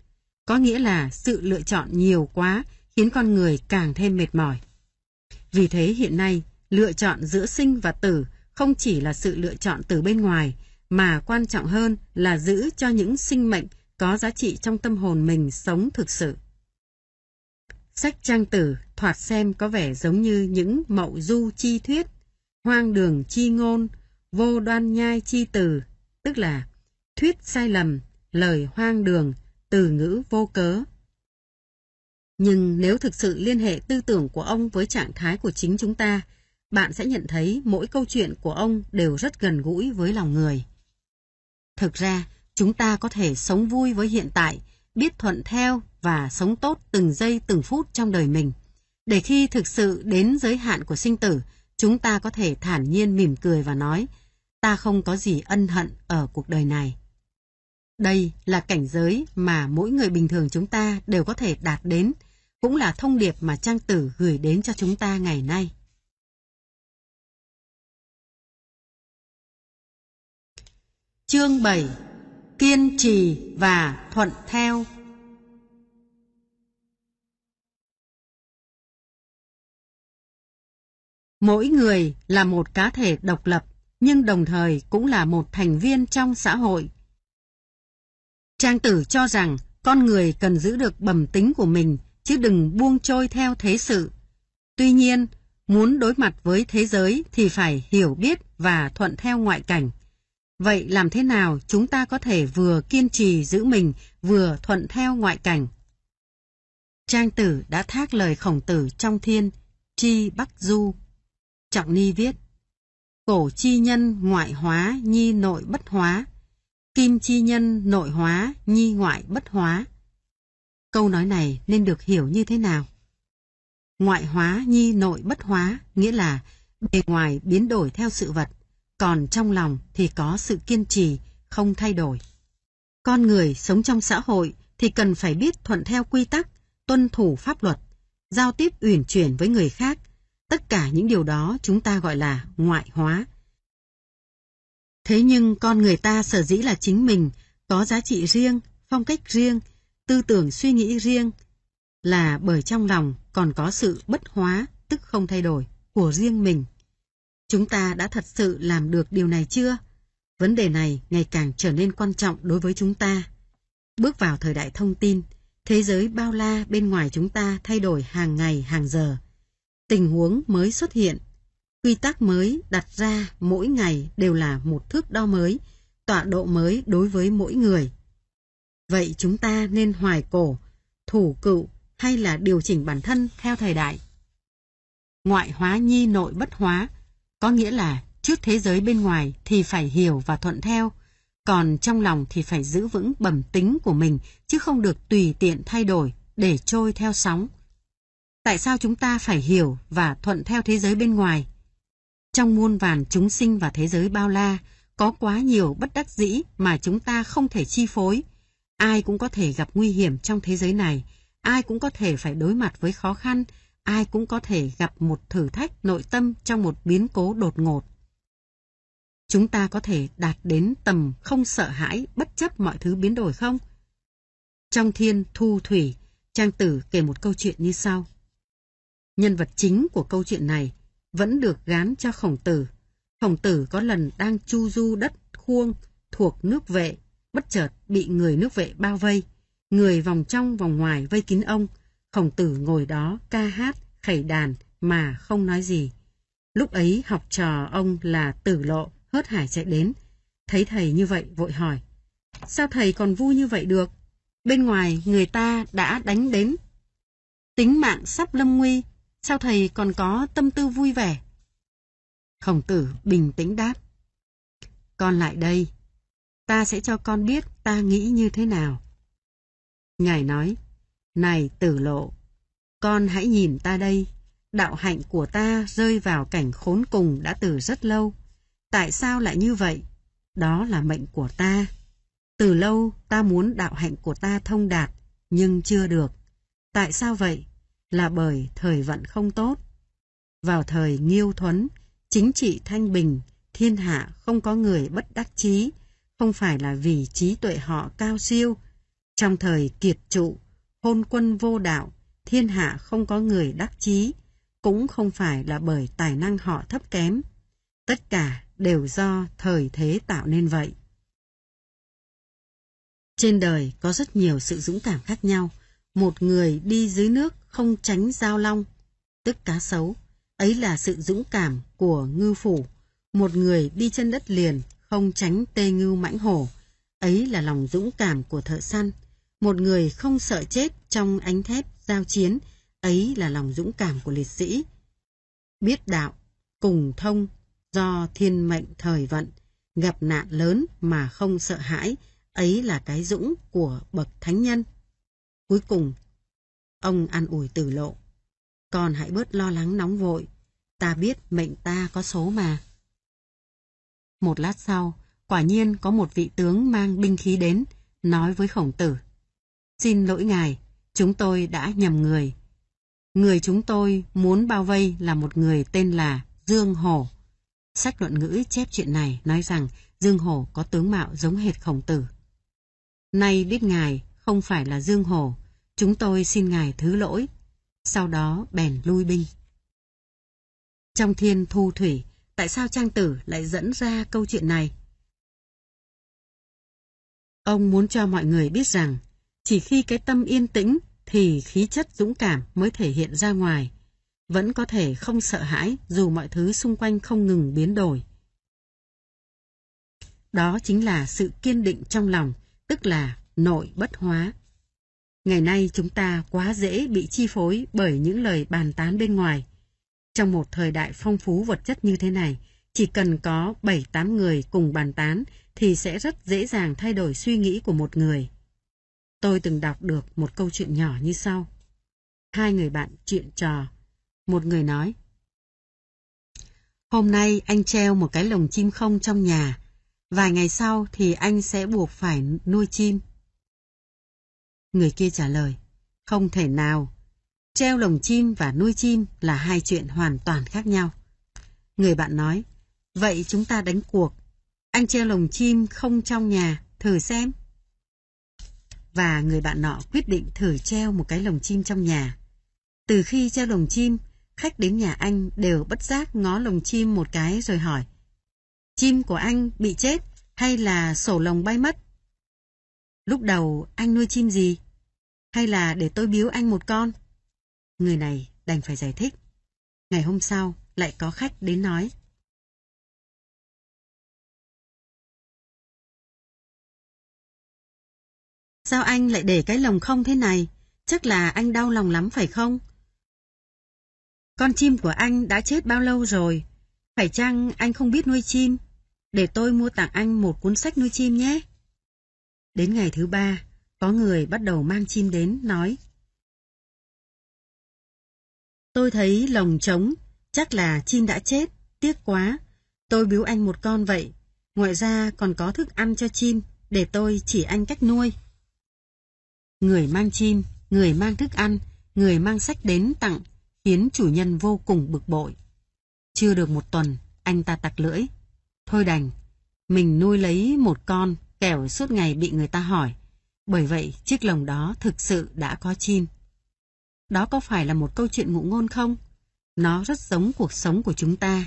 Có nghĩa là sự lựa chọn nhiều quá khiến con người càng thêm mệt mỏi. Vì thế hiện nay, lựa chọn giữa sinh và tử không chỉ là sự lựa chọn từ bên ngoài mà quan trọng hơn là giữ cho những sinh mệnh có giá trị trong tâm hồn mình sống thực sự. Sách trang tử thoạt xem có vẻ giống như những mậu du chi thuyết, hoang đường chi ngôn, vô đoan nhai chi từ, tức là thuyết sai lầm, lời hoang đường, từ ngữ vô cớ. Nhưng nếu thực sự liên hệ tư tưởng của ông với trạng thái của chính chúng ta, bạn sẽ nhận thấy mỗi câu chuyện của ông đều rất gần gũi với lòng người. Thực ra, chúng ta có thể sống vui với hiện tại, biết thuận theo và sống tốt từng giây từng phút trong đời mình. Để khi thực sự đến giới hạn của sinh tử, chúng ta có thể thản nhiên mỉm cười và nói, ta không có gì ân hận ở cuộc đời này. Đây là cảnh giới mà mỗi người bình thường chúng ta đều có thể đạt đến, cũng là thông điệp mà Trang Tử gửi đến cho chúng ta ngày nay. Chương 7 Kiên trì và thuận theo Mỗi người là một cá thể độc lập, nhưng đồng thời cũng là một thành viên trong xã hội. Trang tử cho rằng con người cần giữ được bẩm tính của mình, chứ đừng buông trôi theo thế sự. Tuy nhiên, muốn đối mặt với thế giới thì phải hiểu biết và thuận theo ngoại cảnh. Vậy làm thế nào chúng ta có thể vừa kiên trì giữ mình, vừa thuận theo ngoại cảnh? Trang tử đã thác lời khổng tử trong thiên, chi bắc du. Trọng Ni viết, Cổ chi nhân ngoại hóa nhi nội bất hóa, kim chi nhân nội hóa nhi ngoại bất hóa. Câu nói này nên được hiểu như thế nào? Ngoại hóa nhi nội bất hóa nghĩa là bề ngoài biến đổi theo sự vật, còn trong lòng thì có sự kiên trì, không thay đổi. Con người sống trong xã hội thì cần phải biết thuận theo quy tắc, tuân thủ pháp luật, giao tiếp uyển chuyển với người khác. Tất cả những điều đó chúng ta gọi là ngoại hóa. Thế nhưng con người ta sở dĩ là chính mình, có giá trị riêng, phong cách riêng, tư tưởng suy nghĩ riêng, là bởi trong lòng còn có sự bất hóa, tức không thay đổi, của riêng mình. Chúng ta đã thật sự làm được điều này chưa? Vấn đề này ngày càng trở nên quan trọng đối với chúng ta. Bước vào thời đại thông tin, thế giới bao la bên ngoài chúng ta thay đổi hàng ngày hàng giờ. Tình huống mới xuất hiện, quy tắc mới đặt ra mỗi ngày đều là một thước đo mới, tọa độ mới đối với mỗi người. Vậy chúng ta nên hoài cổ, thủ cựu hay là điều chỉnh bản thân theo thời đại? Ngoại hóa nhi nội bất hóa có nghĩa là trước thế giới bên ngoài thì phải hiểu và thuận theo, còn trong lòng thì phải giữ vững bẩm tính của mình chứ không được tùy tiện thay đổi để trôi theo sóng. Tại sao chúng ta phải hiểu và thuận theo thế giới bên ngoài? Trong muôn vàn chúng sinh và thế giới bao la, có quá nhiều bất đắc dĩ mà chúng ta không thể chi phối. Ai cũng có thể gặp nguy hiểm trong thế giới này, ai cũng có thể phải đối mặt với khó khăn, ai cũng có thể gặp một thử thách nội tâm trong một biến cố đột ngột. Chúng ta có thể đạt đến tầm không sợ hãi bất chấp mọi thứ biến đổi không? Trong thiên thu thủy, Trang Tử kể một câu chuyện như sau. Nhân vật chính của câu chuyện này vẫn được gán cho khổng tử. Khổng tử có lần đang chu du đất khuông thuộc nước vệ, bất chợt bị người nước vệ bao vây. Người vòng trong vòng ngoài vây kín ông, Khổng tử ngồi đó ca hát, khẩy đàn mà không nói gì. Lúc ấy học trò ông là tử lộ, hớt hải chạy đến. Thấy thầy như vậy vội hỏi. Sao thầy còn vui như vậy được? Bên ngoài người ta đã đánh đến. Tính mạng sắp lâm nguy, sao thầy còn có tâm tư vui vẻ? Khổng tử bình tĩnh đáp. Con lại đây, ta sẽ cho con biết ta nghĩ như thế nào. Ngài nói, này tử lộ, con hãy nhìn ta đây, đạo hạnh của ta rơi vào cảnh khốn cùng đã từ rất lâu. Tại sao lại như vậy? Đó là mệnh của ta. Từ lâu ta muốn đạo hạnh của ta thông đạt, nhưng chưa được. Tại sao vậy? Là bởi thời vận không tốt. Vào thời nghiêu thuấn, chính trị thanh bình, thiên hạ không có người bất đắc chí, không phải là vì trí tuệ họ cao siêu. Trong thời kiệt trụ, hôn quân vô đạo, thiên hạ không có người đắc chí, cũng không phải là bởi tài năng họ thấp kém. Tất cả đều do thời thế tạo nên vậy. Trên đời có rất nhiều sự dũng cảm khác nhau. Một người đi dưới nước không tránh giao long, tức cá sấu. Ấy là sự dũng cảm của ngư phủ. Một người đi chân đất liền không tránh tê ngưu mãnh hổ. Ấy là lòng dũng cảm của thợ săn. Một người không sợ chết trong ánh thép giao chiến. Ấy là lòng dũng cảm của liệt sĩ. Biết đạo, cùng thông, do thiên mệnh thời vận, gặp nạn lớn mà không sợ hãi, ấy là cái dũng của bậc thánh nhân. Cuối cùng, ông an ủi tử lộ. Con hãy bớt lo lắng nóng vội, ta biết mệnh ta có số mà. Một lát sau, quả nhiên có một vị tướng mang binh khí đến, nói với khổng tử. Xin lỗi ngài, chúng tôi đã nhầm người. Người chúng tôi muốn bao vây là một người tên là Dương Hổ. Sách luận ngữ chép chuyện này nói rằng Dương Hổ có tướng mạo giống hệt khổng tử. Nay biết ngài không phải là Dương Hổ, chúng tôi xin ngài thứ lỗi. Sau đó bèn lui binh. Trong thiên thu thủy, tại sao Trang Tử lại dẫn ra câu chuyện này? Ông muốn cho mọi người biết rằng, chỉ khi cái tâm yên tĩnh thì khí chất dũng cảm mới thể hiện ra ngoài, vẫn có thể không sợ hãi dù mọi thứ xung quanh không ngừng biến đổi. Đó chính là sự kiên định trong lòng, tức là nội bất hóa. Ngày nay chúng ta quá dễ bị chi phối bởi những lời bàn tán bên ngoài. Trong một thời đại phong phú vật chất như thế này, chỉ cần có 7-8 người cùng bàn tán thì sẽ rất dễ dàng thay đổi suy nghĩ của một người. Tôi từng đọc được một câu chuyện nhỏ như sau. Hai người bạn chuyện trò. Một người nói. Hôm nay anh treo một cái lồng chim không trong nhà. Vài ngày sau thì anh sẽ buộc phải nuôi chim. Người kia trả lời. Không thể nào. Treo lồng chim và nuôi chim là hai chuyện hoàn toàn khác nhau. Người bạn nói. Vậy chúng ta đánh cuộc. Anh treo lồng chim không trong nhà, thử xem và người bạn nọ quyết định thử treo một cái lồng chim trong nhà. Từ khi treo lồng chim, khách đến nhà anh đều bất giác ngó lồng chim một cái rồi hỏi Chim của anh bị chết hay là sổ lồng bay mất? Lúc đầu anh nuôi chim gì? Hay là để tôi biếu anh một con? Người này đành phải giải thích. Ngày hôm sau lại có khách đến nói Sao anh lại để cái lồng không thế này? Chắc là anh đau lòng lắm phải không? Con chim của anh đã chết bao lâu rồi? Phải chăng anh không biết nuôi chim? Để tôi mua tặng anh một cuốn sách nuôi chim nhé. Đến ngày thứ ba, có người bắt đầu mang chim đến, nói. Tôi thấy lồng trống, chắc là chim đã chết, tiếc quá. Tôi biếu anh một con vậy. Ngoài ra còn có thức ăn cho chim, để tôi chỉ anh cách nuôi người mang chim, người mang thức ăn, người mang sách đến tặng, khiến chủ nhân vô cùng bực bội. Chưa được một tuần, anh ta tặc lưỡi. Thôi đành, mình nuôi lấy một con, kẻo suốt ngày bị người ta hỏi. Bởi vậy, chiếc lồng đó thực sự đã có chim. Đó có phải là một câu chuyện ngụ ngôn không? Nó rất giống cuộc sống của chúng ta.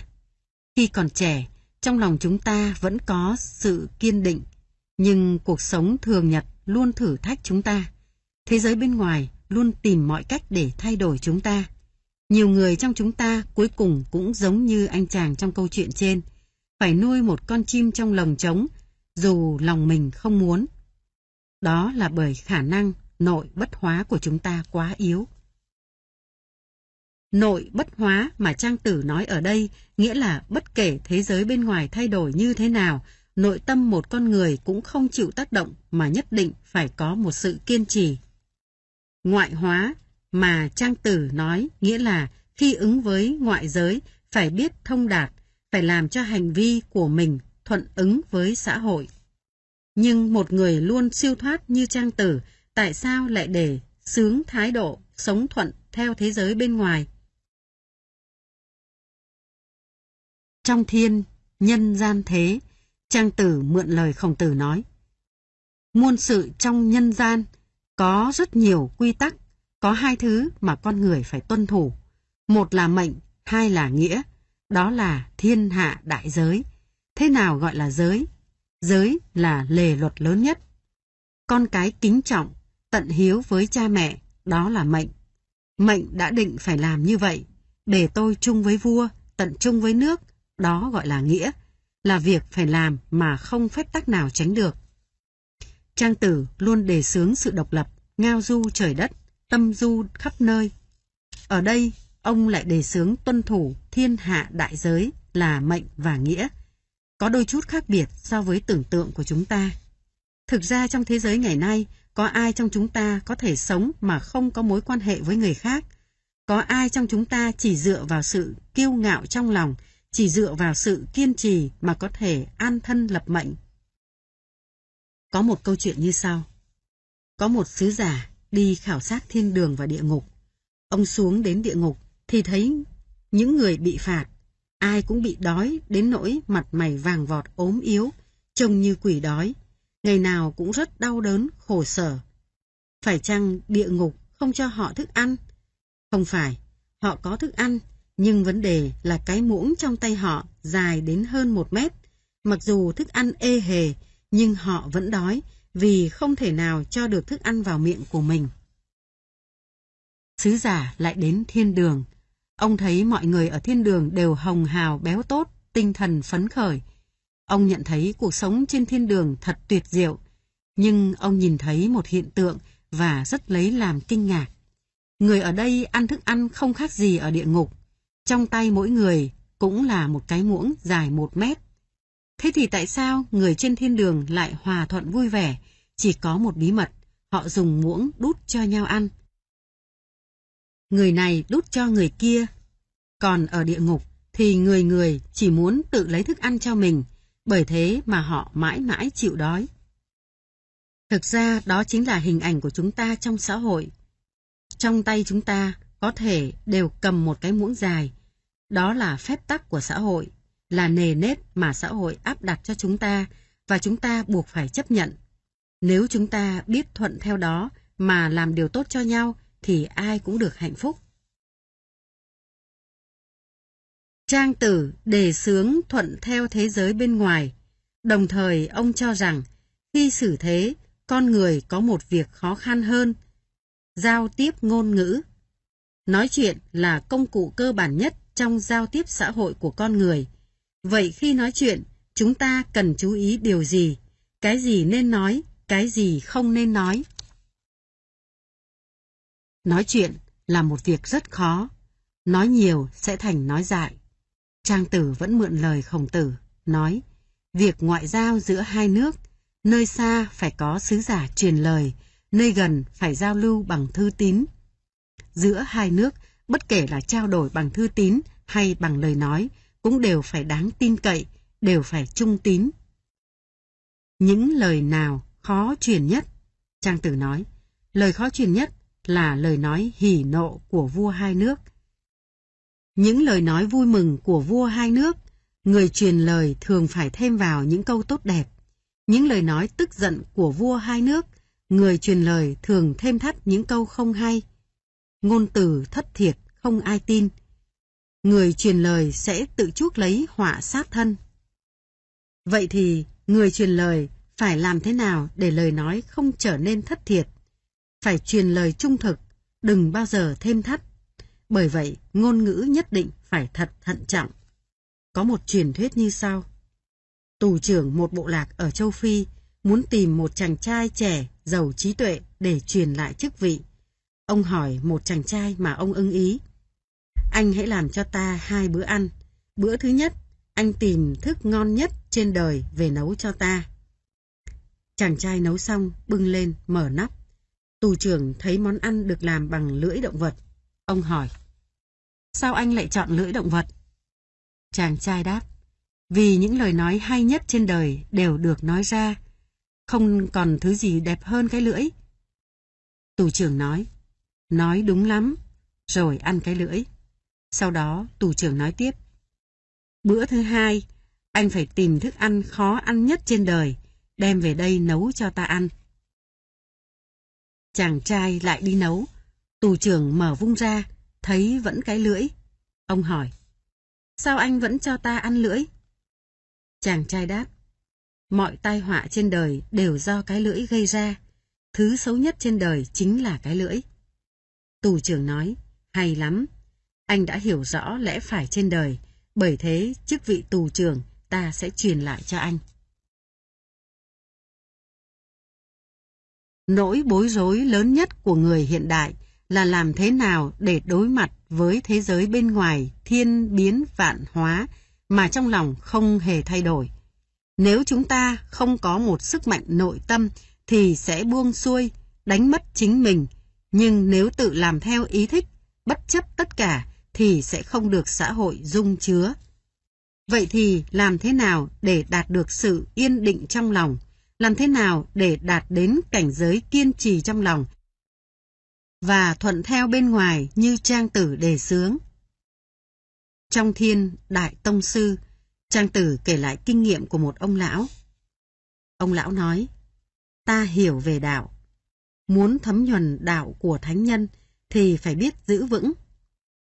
Khi còn trẻ, trong lòng chúng ta vẫn có sự kiên định, nhưng cuộc sống thường nhật luôn thử thách chúng ta. Thế giới bên ngoài luôn tìm mọi cách để thay đổi chúng ta. Nhiều người trong chúng ta cuối cùng cũng giống như anh chàng trong câu chuyện trên, phải nuôi một con chim trong lồng trống, dù lòng mình không muốn. Đó là bởi khả năng nội bất hóa của chúng ta quá yếu. Nội bất hóa mà Trang Tử nói ở đây nghĩa là bất kể thế giới bên ngoài thay đổi như thế nào, nội tâm một con người cũng không chịu tác động mà nhất định phải có một sự kiên trì ngoại hóa mà Trang Tử nói nghĩa là khi ứng với ngoại giới phải biết thông đạt, phải làm cho hành vi của mình thuận ứng với xã hội. Nhưng một người luôn siêu thoát như Trang Tử, tại sao lại để sướng thái độ, sống thuận theo thế giới bên ngoài? Trong thiên, nhân gian thế, Trang Tử mượn lời khổng tử nói. Muôn sự trong nhân gian có rất nhiều quy tắc, có hai thứ mà con người phải tuân thủ. Một là mệnh, hai là nghĩa, đó là thiên hạ đại giới. Thế nào gọi là giới? Giới là lề luật lớn nhất. Con cái kính trọng, tận hiếu với cha mẹ, đó là mệnh. Mệnh đã định phải làm như vậy, để tôi chung với vua, tận chung với nước, đó gọi là nghĩa, là việc phải làm mà không phép tắc nào tránh được. Trang tử luôn đề xướng sự độc lập, ngao du trời đất, tâm du khắp nơi. Ở đây, ông lại đề xướng tuân thủ thiên hạ đại giới là mệnh và nghĩa, có đôi chút khác biệt so với tưởng tượng của chúng ta. Thực ra trong thế giới ngày nay, có ai trong chúng ta có thể sống mà không có mối quan hệ với người khác? Có ai trong chúng ta chỉ dựa vào sự kiêu ngạo trong lòng, chỉ dựa vào sự kiên trì mà có thể an thân lập mệnh? Có một câu chuyện như sau. Có một sứ giả đi khảo sát thiên đường và địa ngục. Ông xuống đến địa ngục thì thấy những người bị phạt, ai cũng bị đói đến nỗi mặt mày vàng vọt ốm yếu, trông như quỷ đói, ngày nào cũng rất đau đớn, khổ sở. Phải chăng địa ngục không cho họ thức ăn? Không phải, họ có thức ăn, nhưng vấn đề là cái muỗng trong tay họ dài đến hơn một mét. Mặc dù thức ăn ê hề, nhưng họ vẫn đói vì không thể nào cho được thức ăn vào miệng của mình. Sứ giả lại đến thiên đường. Ông thấy mọi người ở thiên đường đều hồng hào béo tốt, tinh thần phấn khởi. Ông nhận thấy cuộc sống trên thiên đường thật tuyệt diệu, nhưng ông nhìn thấy một hiện tượng và rất lấy làm kinh ngạc. Người ở đây ăn thức ăn không khác gì ở địa ngục. Trong tay mỗi người cũng là một cái muỗng dài một mét. Thế thì tại sao người trên thiên đường lại hòa thuận vui vẻ, chỉ có một bí mật, họ dùng muỗng đút cho nhau ăn. Người này đút cho người kia, còn ở địa ngục thì người người chỉ muốn tự lấy thức ăn cho mình, bởi thế mà họ mãi mãi chịu đói. Thực ra đó chính là hình ảnh của chúng ta trong xã hội. Trong tay chúng ta có thể đều cầm một cái muỗng dài. Đó là phép tắc của xã hội, là nề nếp mà xã hội áp đặt cho chúng ta và chúng ta buộc phải chấp nhận. Nếu chúng ta biết thuận theo đó mà làm điều tốt cho nhau thì ai cũng được hạnh phúc. Trang tử đề xướng thuận theo thế giới bên ngoài, đồng thời ông cho rằng khi xử thế, con người có một việc khó khăn hơn, giao tiếp ngôn ngữ. Nói chuyện là công cụ cơ bản nhất trong giao tiếp xã hội của con người. Vậy khi nói chuyện, chúng ta cần chú ý điều gì? Cái gì nên nói, cái gì không nên nói? Nói chuyện là một việc rất khó. Nói nhiều sẽ thành nói dại. Trang tử vẫn mượn lời khổng tử, nói, việc ngoại giao giữa hai nước, nơi xa phải có sứ giả truyền lời, nơi gần phải giao lưu bằng thư tín. Giữa hai nước, bất kể là trao đổi bằng thư tín hay bằng lời nói, cũng đều phải đáng tin cậy, đều phải trung tín. Những lời nào khó truyền nhất? Trang tử nói, lời khó truyền nhất là lời nói hỉ nộ của vua hai nước. Những lời nói vui mừng của vua hai nước, người truyền lời thường phải thêm vào những câu tốt đẹp. Những lời nói tức giận của vua hai nước, người truyền lời thường thêm thắt những câu không hay. Ngôn từ thất thiệt, không ai tin. Người truyền lời sẽ tự chuốc lấy họa sát thân. Vậy thì, người truyền lời phải làm thế nào để lời nói không trở nên thất thiệt? Phải truyền lời trung thực, đừng bao giờ thêm thắt. Bởi vậy, ngôn ngữ nhất định phải thật thận trọng. Có một truyền thuyết như sau. Tù trưởng một bộ lạc ở châu Phi muốn tìm một chàng trai trẻ, giàu trí tuệ để truyền lại chức vị. Ông hỏi một chàng trai mà ông ưng ý. Anh hãy làm cho ta hai bữa ăn. Bữa thứ nhất, anh tìm thức ngon nhất trên đời về nấu cho ta. Chàng trai nấu xong, bưng lên, mở nắp. Tù trưởng thấy món ăn được làm bằng lưỡi động vật. Ông hỏi. Sao anh lại chọn lưỡi động vật? Chàng trai đáp. Vì những lời nói hay nhất trên đời đều được nói ra. Không còn thứ gì đẹp hơn cái lưỡi. Tù trưởng nói. Nói đúng lắm. Rồi ăn cái lưỡi. Sau đó tù trưởng nói tiếp. Bữa thứ hai, anh phải tìm thức ăn khó ăn nhất trên đời, đem về đây nấu cho ta ăn. Chàng trai lại đi nấu, tù trưởng mở vung ra, thấy vẫn cái lưỡi. Ông hỏi, sao anh vẫn cho ta ăn lưỡi? Chàng trai đáp, mọi tai họa trên đời đều do cái lưỡi gây ra. Thứ xấu nhất trên đời chính là cái lưỡi. Tù trưởng nói, hay lắm. Anh đã hiểu rõ lẽ phải trên đời, bởi thế chức vị tù trưởng ta sẽ truyền lại cho anh. Nỗi bối rối lớn nhất của người hiện đại là làm thế nào để đối mặt với thế giới bên ngoài thiên biến vạn hóa mà trong lòng không hề thay đổi. Nếu chúng ta không có một sức mạnh nội tâm thì sẽ buông xuôi, đánh mất chính mình, nhưng nếu tự làm theo ý thích, bất chấp tất cả thì sẽ không được xã hội dung chứa. Vậy thì làm thế nào để đạt được sự yên định trong lòng? Làm thế nào để đạt đến cảnh giới kiên trì trong lòng và thuận theo bên ngoài như trang tử đề sướng? Trong thiên Đại Tông Sư, trang tử kể lại kinh nghiệm của một ông lão. Ông lão nói, ta hiểu về đạo. Muốn thấm nhuần đạo của thánh nhân thì phải biết giữ vững.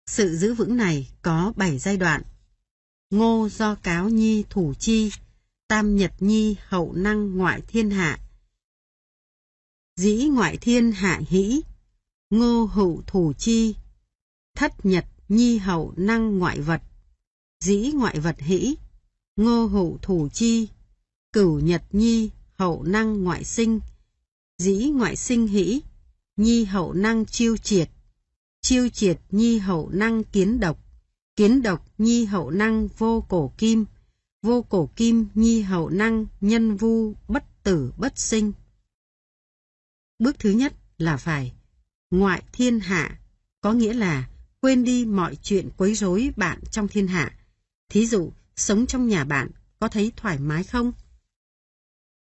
Sự giữ vững này có 7 giai đoạn. Ngô do cáo nhi thủ chi, tam nhật nhi hậu năng ngoại thiên hạ. Dĩ ngoại thiên hạ hỷ, ngô hữu thủ chi, thất nhật nhi hậu năng ngoại vật, dĩ ngoại vật hỷ, ngô hữu thủ chi, cửu nhật nhi hậu năng ngoại sinh, dĩ ngoại sinh hỷ, nhi hậu năng chiêu triệt, chiêu triệt nhi hậu năng kiến độc, kiến độc nhi hậu năng vô cổ kim, vô cổ kim nhi hậu năng nhân vu bất tử bất sinh. Bước thứ nhất là phải ngoại thiên hạ, có nghĩa là quên đi mọi chuyện quấy rối bạn trong thiên hạ. Thí dụ, sống trong nhà bạn có thấy thoải mái không?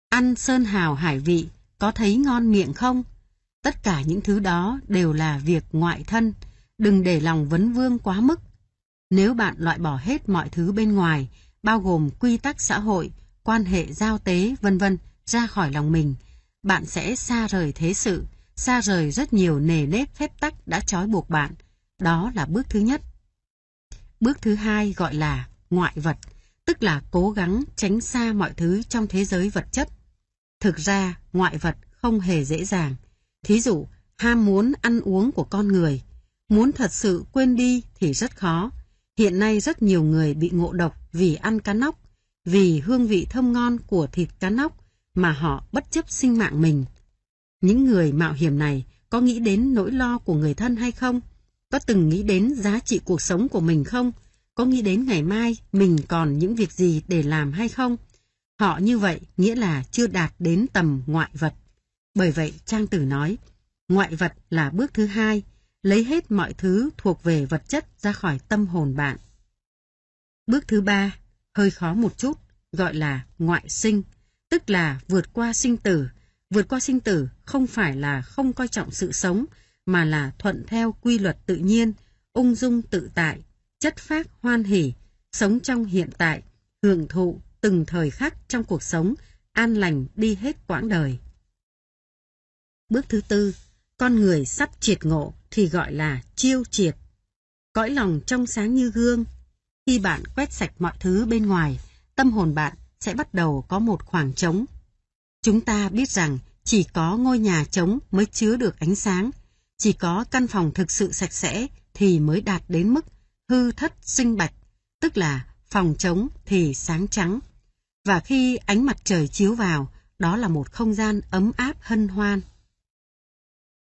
Ăn sơn hào hải vị có thấy ngon miệng không? Tất cả những thứ đó đều là việc ngoại thân, đừng để lòng vấn vương quá mức. Nếu bạn loại bỏ hết mọi thứ bên ngoài, bao gồm quy tắc xã hội, quan hệ giao tế, vân vân ra khỏi lòng mình, bạn sẽ xa rời thế sự, xa rời rất nhiều nề nếp phép tắc đã trói buộc bạn. Đó là bước thứ nhất. Bước thứ hai gọi là ngoại vật, tức là cố gắng tránh xa mọi thứ trong thế giới vật chất. Thực ra, ngoại vật không hề dễ dàng. Thí dụ, ham muốn ăn uống của con người, muốn thật sự quên đi thì rất khó. Hiện nay rất nhiều người bị ngộ độc vì ăn cá nóc, vì hương vị thơm ngon của thịt cá nóc mà họ bất chấp sinh mạng mình. Những người mạo hiểm này có nghĩ đến nỗi lo của người thân hay không? Có từng nghĩ đến giá trị cuộc sống của mình không? Có nghĩ đến ngày mai mình còn những việc gì để làm hay không? Họ như vậy nghĩa là chưa đạt đến tầm ngoại vật. Bởi vậy Trang Tử nói, ngoại vật là bước thứ hai, lấy hết mọi thứ thuộc về vật chất ra khỏi tâm hồn bạn. Bước thứ ba, hơi khó một chút, gọi là ngoại sinh, tức là vượt qua sinh tử. Vượt qua sinh tử không phải là không coi trọng sự sống, mà là thuận theo quy luật tự nhiên, ung dung tự tại, chất phác hoan hỷ, sống trong hiện tại, hưởng thụ từng thời khắc trong cuộc sống, an lành đi hết quãng đời. Bước thứ tư, con người sắp triệt ngộ thì gọi là chiêu triệt. Cõi lòng trong sáng như gương. Khi bạn quét sạch mọi thứ bên ngoài, tâm hồn bạn sẽ bắt đầu có một khoảng trống. Chúng ta biết rằng chỉ có ngôi nhà trống mới chứa được ánh sáng, chỉ có căn phòng thực sự sạch sẽ thì mới đạt đến mức hư thất sinh bạch, tức là phòng trống thì sáng trắng. Và khi ánh mặt trời chiếu vào, đó là một không gian ấm áp hân hoan.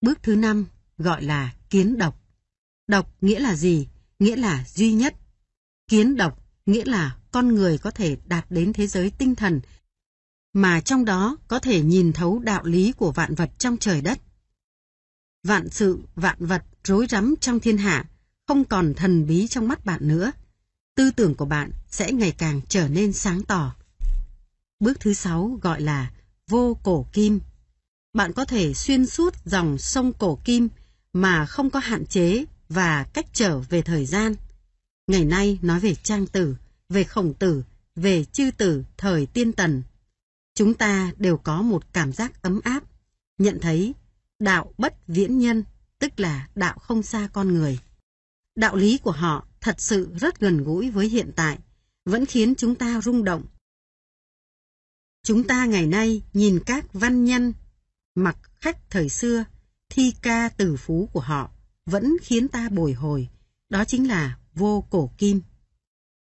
Bước thứ năm gọi là kiến độc. Độc nghĩa là gì? Nghĩa là duy nhất. Kiến độc nghĩa là con người có thể đạt đến thế giới tinh thần mà trong đó có thể nhìn thấu đạo lý của vạn vật trong trời đất. Vạn sự, vạn vật rối rắm trong thiên hạ, không còn thần bí trong mắt bạn nữa. Tư tưởng của bạn sẽ ngày càng trở nên sáng tỏ. Bước thứ sáu gọi là vô cổ kim. Bạn có thể xuyên suốt dòng sông cổ kim mà không có hạn chế và cách trở về thời gian. Ngày nay nói về trang tử, về khổng tử, về chư tử thời tiên tần. Chúng ta đều có một cảm giác ấm áp, nhận thấy đạo bất viễn nhân, tức là đạo không xa con người. Đạo lý của họ thật sự rất gần gũi với hiện tại, vẫn khiến chúng ta rung động. Chúng ta ngày nay nhìn các văn nhân mặc khách thời xưa, thi ca từ phú của họ vẫn khiến ta bồi hồi, đó chính là vô cổ kim.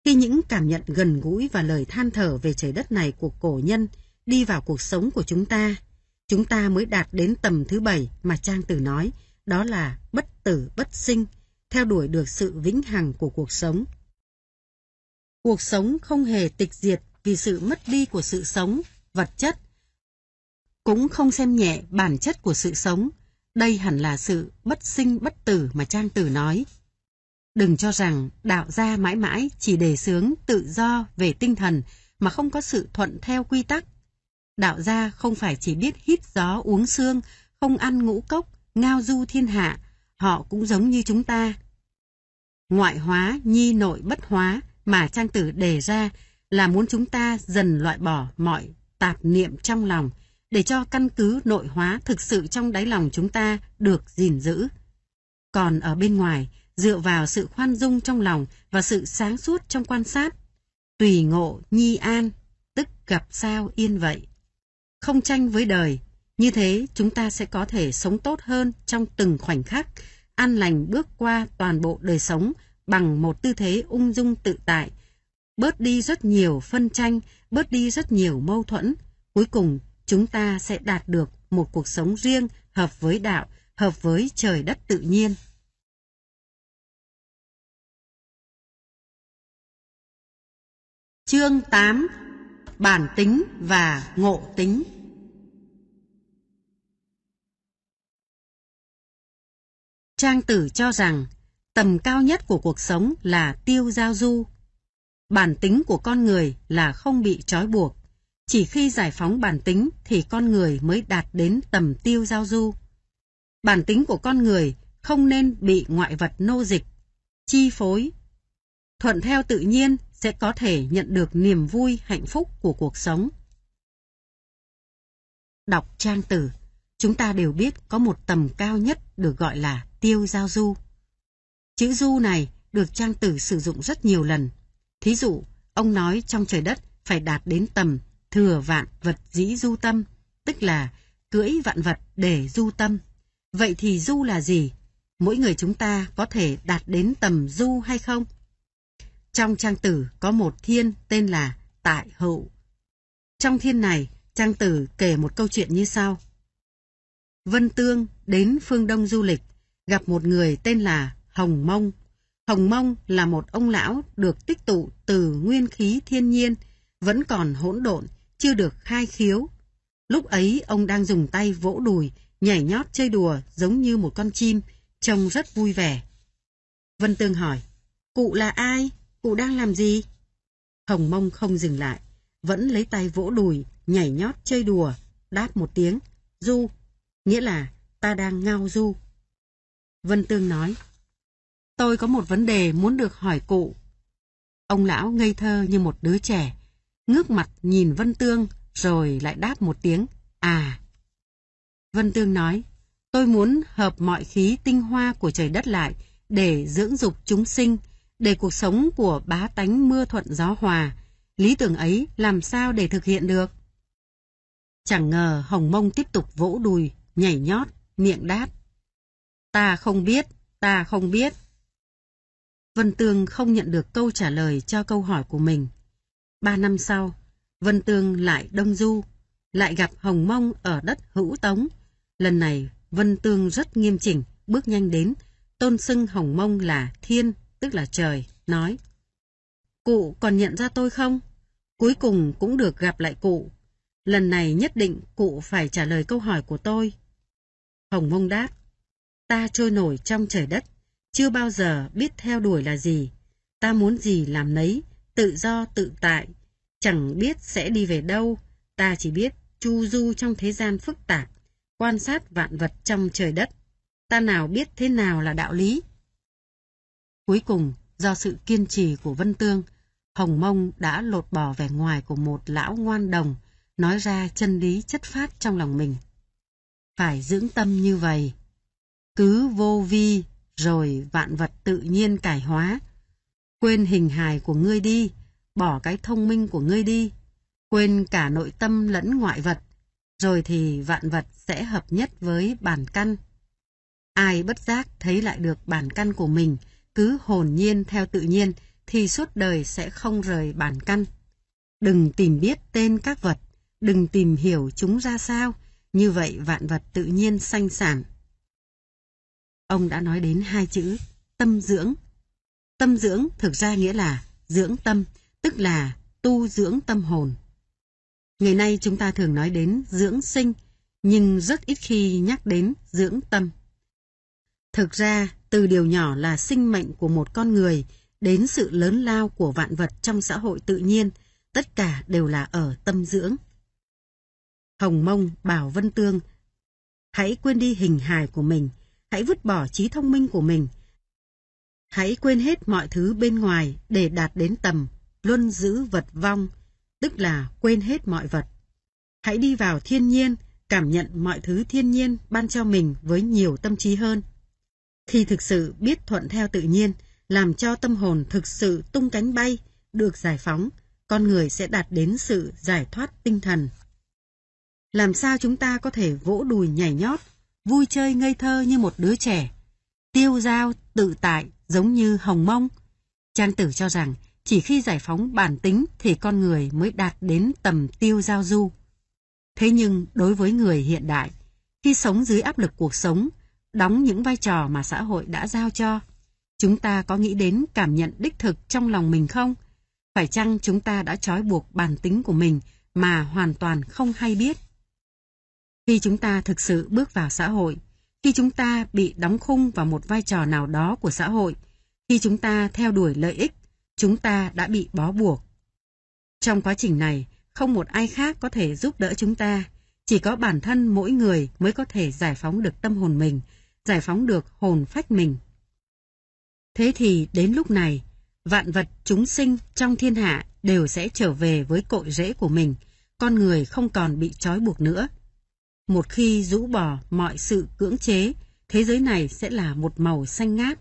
Khi những cảm nhận gần gũi và lời than thở về trời đất này của cổ nhân đi vào cuộc sống của chúng ta, chúng ta mới đạt đến tầm thứ bảy mà Trang Tử nói, đó là bất tử bất sinh, theo đuổi được sự vĩnh hằng của cuộc sống. Cuộc sống không hề tịch diệt vì sự mất đi của sự sống, vật chất. Cũng không xem nhẹ bản chất của sự sống. Đây hẳn là sự bất sinh bất tử mà Trang Tử nói. Đừng cho rằng đạo gia mãi mãi chỉ đề xướng tự do về tinh thần mà không có sự thuận theo quy tắc. Đạo gia không phải chỉ biết hít gió uống xương, không ăn ngũ cốc, ngao du thiên hạ, họ cũng giống như chúng ta. Ngoại hóa, nhi nội bất hóa mà Trang Tử đề ra là muốn chúng ta dần loại bỏ mọi tạp niệm trong lòng để cho căn cứ nội hóa thực sự trong đáy lòng chúng ta được gìn giữ. Còn ở bên ngoài, dựa vào sự khoan dung trong lòng và sự sáng suốt trong quan sát, tùy ngộ nhi an, tức gặp sao yên vậy. Không tranh với đời, như thế chúng ta sẽ có thể sống tốt hơn trong từng khoảnh khắc, an lành bước qua toàn bộ đời sống bằng một tư thế ung dung tự tại, bớt đi rất nhiều phân tranh, bớt đi rất nhiều mâu thuẫn. Cuối cùng, chúng ta sẽ đạt được một cuộc sống riêng hợp với đạo, hợp với trời đất tự nhiên. Chương 8 Bản tính và ngộ tính Trang tử cho rằng tầm cao nhất của cuộc sống là tiêu giao du. Bản tính của con người là không bị trói buộc. Chỉ khi giải phóng bản tính thì con người mới đạt đến tầm tiêu giao du. Bản tính của con người không nên bị ngoại vật nô dịch, chi phối. Thuận theo tự nhiên sẽ có thể nhận được niềm vui hạnh phúc của cuộc sống. Đọc trang tử, chúng ta đều biết có một tầm cao nhất được gọi là tiêu giao du. Chữ du này được trang tử sử dụng rất nhiều lần. Thí dụ, ông nói trong trời đất phải đạt đến tầm thừa vạn vật dĩ du tâm, tức là cưỡi vạn vật để du tâm. Vậy thì du là gì? Mỗi người chúng ta có thể đạt đến tầm du hay không? Trong trang tử có một thiên tên là Tại Hậu. Trong thiên này, trang tử kể một câu chuyện như sau. Vân Tương đến phương Đông du lịch, gặp một người tên là Hồng Mông. Hồng Mông là một ông lão được tích tụ từ nguyên khí thiên nhiên, vẫn còn hỗn độn, chưa được khai khiếu. Lúc ấy ông đang dùng tay vỗ đùi, nhảy nhót chơi đùa giống như một con chim, trông rất vui vẻ. Vân Tương hỏi, cụ là ai? Cụ đang làm gì? Hồng Mông không dừng lại, vẫn lấy tay vỗ đùi, nhảy nhót chơi đùa, đáp một tiếng, du, nghĩa là ta đang ngao du. Vân Tương nói, tôi có một vấn đề muốn được hỏi cụ. Ông lão ngây thơ như một đứa trẻ, ngước mặt nhìn Vân Tương rồi lại đáp một tiếng, à. Vân Tương nói, tôi muốn hợp mọi khí tinh hoa của trời đất lại để dưỡng dục chúng sinh, để cuộc sống của bá tánh mưa thuận gió hòa. Lý tưởng ấy làm sao để thực hiện được? Chẳng ngờ Hồng Mông tiếp tục vỗ đùi, nhảy nhót, miệng đáp. Ta không biết, ta không biết. Vân Tương không nhận được câu trả lời cho câu hỏi của mình. Ba năm sau, Vân Tương lại đông du, lại gặp Hồng Mông ở đất hữu tống. Lần này, Vân Tương rất nghiêm chỉnh, bước nhanh đến, tôn xưng Hồng Mông là thiên, tức là trời, nói. Cụ còn nhận ra tôi không? Cuối cùng cũng được gặp lại cụ. Lần này nhất định cụ phải trả lời câu hỏi của tôi. Hồng Mông đáp, ta trôi nổi trong trời đất, chưa bao giờ biết theo đuổi là gì. Ta muốn gì làm nấy, tự do tự tại, chẳng biết sẽ đi về đâu, ta chỉ biết chu du trong thế gian phức tạp, quan sát vạn vật trong trời đất. Ta nào biết thế nào là đạo lý? Cuối cùng, do sự kiên trì của Vân Tương, Hồng Mông đã lột bỏ vẻ ngoài của một lão ngoan đồng, nói ra chân lý chất phát trong lòng mình. Phải dưỡng tâm như vậy. Cứ vô vi, rồi vạn vật tự nhiên cải hóa. Quên hình hài của ngươi đi, bỏ cái thông minh của ngươi đi. Quên cả nội tâm lẫn ngoại vật. rồi thì vạn vật sẽ hợp nhất với bản căn. Ai bất giác thấy lại được bản căn của mình, cứ hồn nhiên theo tự nhiên, thì suốt đời sẽ không rời bản căn. Đừng tìm biết tên các vật, đừng tìm hiểu chúng ra sao, như vậy vạn vật tự nhiên sanh sản. Ông đã nói đến hai chữ tâm dưỡng. Tâm dưỡng thực ra nghĩa là dưỡng tâm, tức là tu dưỡng tâm hồn. Ngày nay chúng ta thường nói đến dưỡng sinh, nhưng rất ít khi nhắc đến dưỡng tâm. Thực ra, từ điều nhỏ là sinh mệnh của một con người đến sự lớn lao của vạn vật trong xã hội tự nhiên, tất cả đều là ở tâm dưỡng. Hồng Mông bảo Vân Tương, hãy quên đi hình hài của mình, hãy vứt bỏ trí thông minh của mình. Hãy quên hết mọi thứ bên ngoài để đạt đến tầm luân giữ vật vong, tức là quên hết mọi vật. Hãy đi vào thiên nhiên, cảm nhận mọi thứ thiên nhiên ban cho mình với nhiều tâm trí hơn. Khi thực sự biết thuận theo tự nhiên, làm cho tâm hồn thực sự tung cánh bay, được giải phóng, con người sẽ đạt đến sự giải thoát tinh thần. Làm sao chúng ta có thể vỗ đùi nhảy nhót, vui chơi ngây thơ như một đứa trẻ, tiêu dao tự tại giống như hồng mông? Trang tử cho rằng chỉ khi giải phóng bản tính thì con người mới đạt đến tầm tiêu giao du. Thế nhưng đối với người hiện đại, khi sống dưới áp lực cuộc sống, đóng những vai trò mà xã hội đã giao cho, chúng ta có nghĩ đến cảm nhận đích thực trong lòng mình không? Phải chăng chúng ta đã trói buộc bản tính của mình mà hoàn toàn không hay biết? Khi chúng ta thực sự bước vào xã hội, khi chúng ta bị đóng khung vào một vai trò nào đó của xã hội, khi chúng ta theo đuổi lợi ích, chúng ta đã bị bó buộc. Trong quá trình này, không một ai khác có thể giúp đỡ chúng ta, chỉ có bản thân mỗi người mới có thể giải phóng được tâm hồn mình, giải phóng được hồn phách mình. Thế thì đến lúc này, vạn vật chúng sinh trong thiên hạ đều sẽ trở về với cội rễ của mình, con người không còn bị trói buộc nữa. Một khi rũ bỏ mọi sự cưỡng chế, thế giới này sẽ là một màu xanh ngát.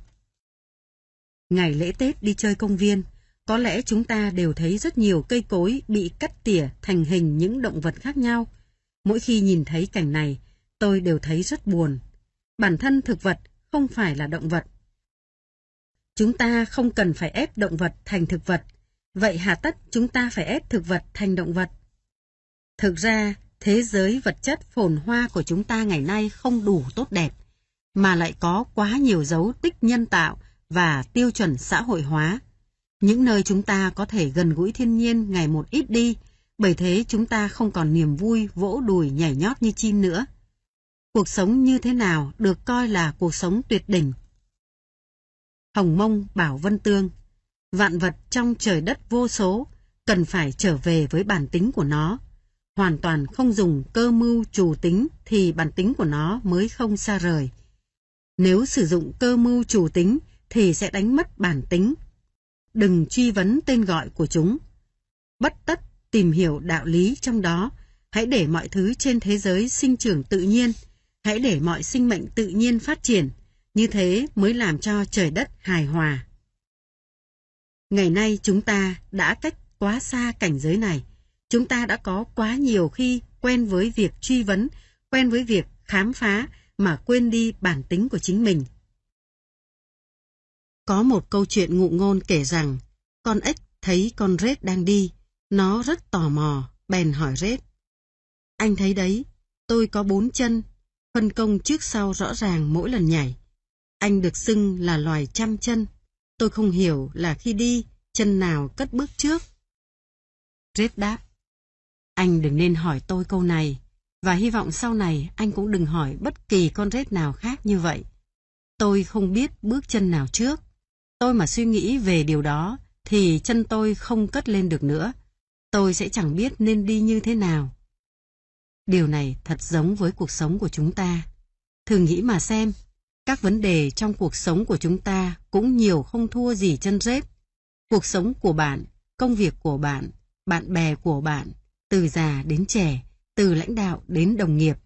Ngày lễ Tết đi chơi công viên, có lẽ chúng ta đều thấy rất nhiều cây cối bị cắt tỉa thành hình những động vật khác nhau. Mỗi khi nhìn thấy cảnh này, tôi đều thấy rất buồn. Bản thân thực vật không phải là động vật. Chúng ta không cần phải ép động vật thành thực vật. Vậy hà tất chúng ta phải ép thực vật thành động vật? Thực ra, thế giới vật chất phồn hoa của chúng ta ngày nay không đủ tốt đẹp, mà lại có quá nhiều dấu tích nhân tạo và tiêu chuẩn xã hội hóa. Những nơi chúng ta có thể gần gũi thiên nhiên ngày một ít đi, bởi thế chúng ta không còn niềm vui vỗ đùi nhảy nhót như chim nữa. Cuộc sống như thế nào được coi là cuộc sống tuyệt đỉnh? Hồng Mông bảo Vân Tương, vạn vật trong trời đất vô số cần phải trở về với bản tính của nó. Hoàn toàn không dùng cơ mưu chủ tính thì bản tính của nó mới không xa rời. Nếu sử dụng cơ mưu chủ tính thì sẽ đánh mất bản tính. Đừng truy vấn tên gọi của chúng. Bất tất tìm hiểu đạo lý trong đó, hãy để mọi thứ trên thế giới sinh trưởng tự nhiên, hãy để mọi sinh mệnh tự nhiên phát triển, như thế mới làm cho trời đất hài hòa. Ngày nay chúng ta đã cách quá xa cảnh giới này, chúng ta đã có quá nhiều khi quen với việc truy vấn, quen với việc khám phá mà quên đi bản tính của chính mình. Có một câu chuyện ngụ ngôn kể rằng, con ếch thấy con rết đang đi, nó rất tò mò, bèn hỏi rết. Anh thấy đấy, tôi có bốn chân, phân công trước sau rõ ràng mỗi lần nhảy. Anh được xưng là loài trăm chân, tôi không hiểu là khi đi, chân nào cất bước trước. Rết đáp, anh đừng nên hỏi tôi câu này, và hy vọng sau này anh cũng đừng hỏi bất kỳ con rết nào khác như vậy. Tôi không biết bước chân nào trước. Tôi mà suy nghĩ về điều đó thì chân tôi không cất lên được nữa. Tôi sẽ chẳng biết nên đi như thế nào. Điều này thật giống với cuộc sống của chúng ta. Thử nghĩ mà xem, các vấn đề trong cuộc sống của chúng ta cũng nhiều không thua gì chân rết. Cuộc sống của bạn, công việc của bạn, bạn bè của bạn, từ già đến trẻ, từ lãnh đạo đến đồng nghiệp.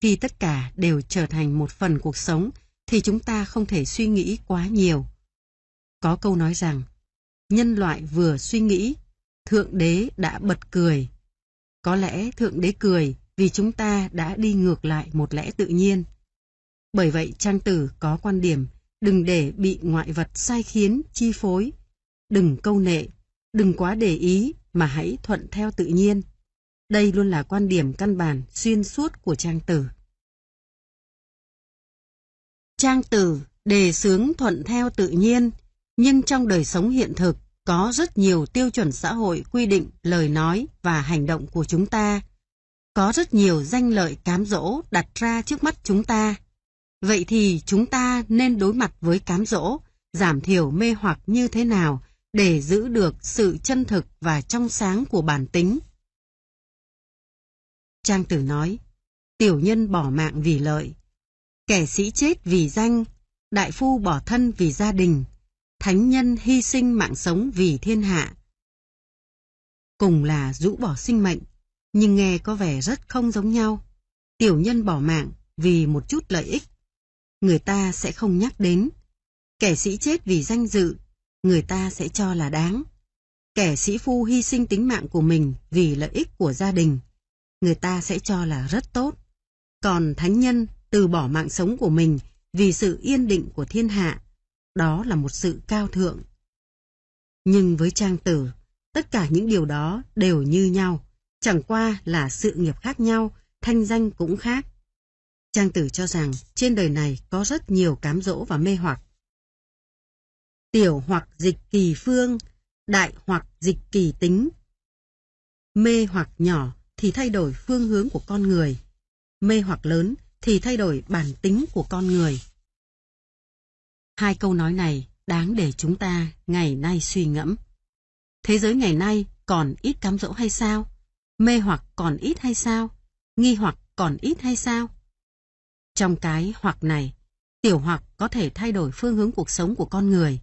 Khi tất cả đều trở thành một phần cuộc sống thì chúng ta không thể suy nghĩ quá nhiều. Có câu nói rằng, nhân loại vừa suy nghĩ, Thượng Đế đã bật cười. Có lẽ Thượng Đế cười vì chúng ta đã đi ngược lại một lẽ tự nhiên. Bởi vậy Trang Tử có quan điểm đừng để bị ngoại vật sai khiến, chi phối, đừng câu nệ, đừng quá để ý mà hãy thuận theo tự nhiên. Đây luôn là quan điểm căn bản xuyên suốt của Trang Tử. Trang Tử đề xướng thuận theo tự nhiên, nhưng trong đời sống hiện thực có rất nhiều tiêu chuẩn xã hội quy định lời nói và hành động của chúng ta. Có rất nhiều danh lợi cám dỗ đặt ra trước mắt chúng ta. Vậy thì chúng ta nên đối mặt với cám dỗ, giảm thiểu mê hoặc như thế nào để giữ được sự chân thực và trong sáng của bản tính. Trang tử nói, tiểu nhân bỏ mạng vì lợi, kẻ sĩ chết vì danh, đại phu bỏ thân vì gia đình, thánh nhân hy sinh mạng sống vì thiên hạ. Cùng là rũ bỏ sinh mệnh, nhưng nghe có vẻ rất không giống nhau. Tiểu nhân bỏ mạng vì một chút lợi ích, người ta sẽ không nhắc đến. Kẻ sĩ chết vì danh dự, người ta sẽ cho là đáng. Kẻ sĩ phu hy sinh tính mạng của mình vì lợi ích của gia đình, người ta sẽ cho là rất tốt. Còn thánh nhân từ bỏ mạng sống của mình vì sự yên định của thiên hạ, đó là một sự cao thượng. Nhưng với trang tử, tất cả những điều đó đều như nhau, chẳng qua là sự nghiệp khác nhau, thanh danh cũng khác. Trang tử cho rằng trên đời này có rất nhiều cám dỗ và mê hoặc. Tiểu hoặc dịch kỳ phương, đại hoặc dịch kỳ tính. Mê hoặc nhỏ thì thay đổi phương hướng của con người, mê hoặc lớn thì thay đổi bản tính của con người. Hai câu nói này đáng để chúng ta ngày nay suy ngẫm. Thế giới ngày nay còn ít cám dỗ hay sao? Mê hoặc còn ít hay sao? Nghi hoặc còn ít hay sao? Trong cái hoặc này, tiểu hoặc có thể thay đổi phương hướng cuộc sống của con người.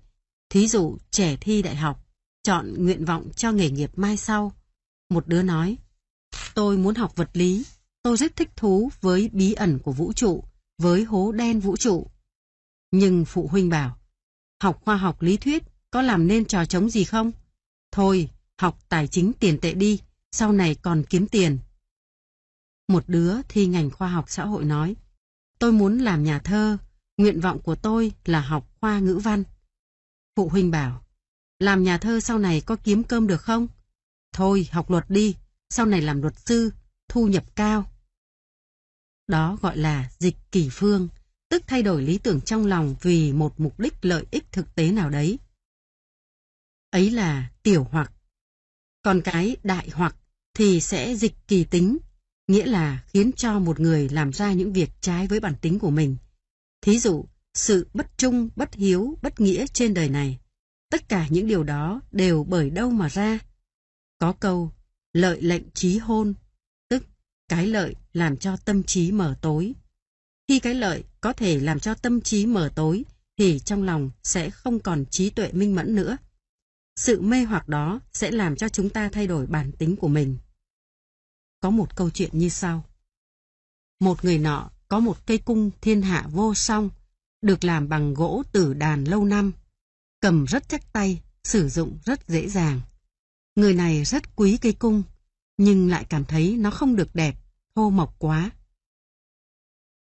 Thí dụ trẻ thi đại học, chọn nguyện vọng cho nghề nghiệp mai sau. Một đứa nói, tôi muốn học vật lý, tôi rất thích thú với bí ẩn của vũ trụ, với hố đen vũ trụ. Nhưng phụ huynh bảo, học khoa học lý thuyết có làm nên trò trống gì không? Thôi, học tài chính tiền tệ đi, sau này còn kiếm tiền. Một đứa thi ngành khoa học xã hội nói, tôi muốn làm nhà thơ, nguyện vọng của tôi là học khoa ngữ văn. Phụ huynh bảo, làm nhà thơ sau này có kiếm cơm được không? Thôi, học luật đi, sau này làm luật sư, thu nhập cao. Đó gọi là dịch kỳ phương, tức thay đổi lý tưởng trong lòng vì một mục đích lợi ích thực tế nào đấy. Ấy là tiểu hoặc. Còn cái đại hoặc thì sẽ dịch kỳ tính, nghĩa là khiến cho một người làm ra những việc trái với bản tính của mình. Thí dụ, sự bất trung, bất hiếu, bất nghĩa trên đời này. Tất cả những điều đó đều bởi đâu mà ra. Có câu, lợi lệnh trí hôn, tức cái lợi làm cho tâm trí mở tối. Khi cái lợi có thể làm cho tâm trí mở tối, thì trong lòng sẽ không còn trí tuệ minh mẫn nữa. Sự mê hoặc đó sẽ làm cho chúng ta thay đổi bản tính của mình. Có một câu chuyện như sau. Một người nọ có một cây cung thiên hạ vô song, được làm bằng gỗ tử đàn lâu năm, cầm rất chắc tay, sử dụng rất dễ dàng. Người này rất quý cây cung, nhưng lại cảm thấy nó không được đẹp, thô mộc quá.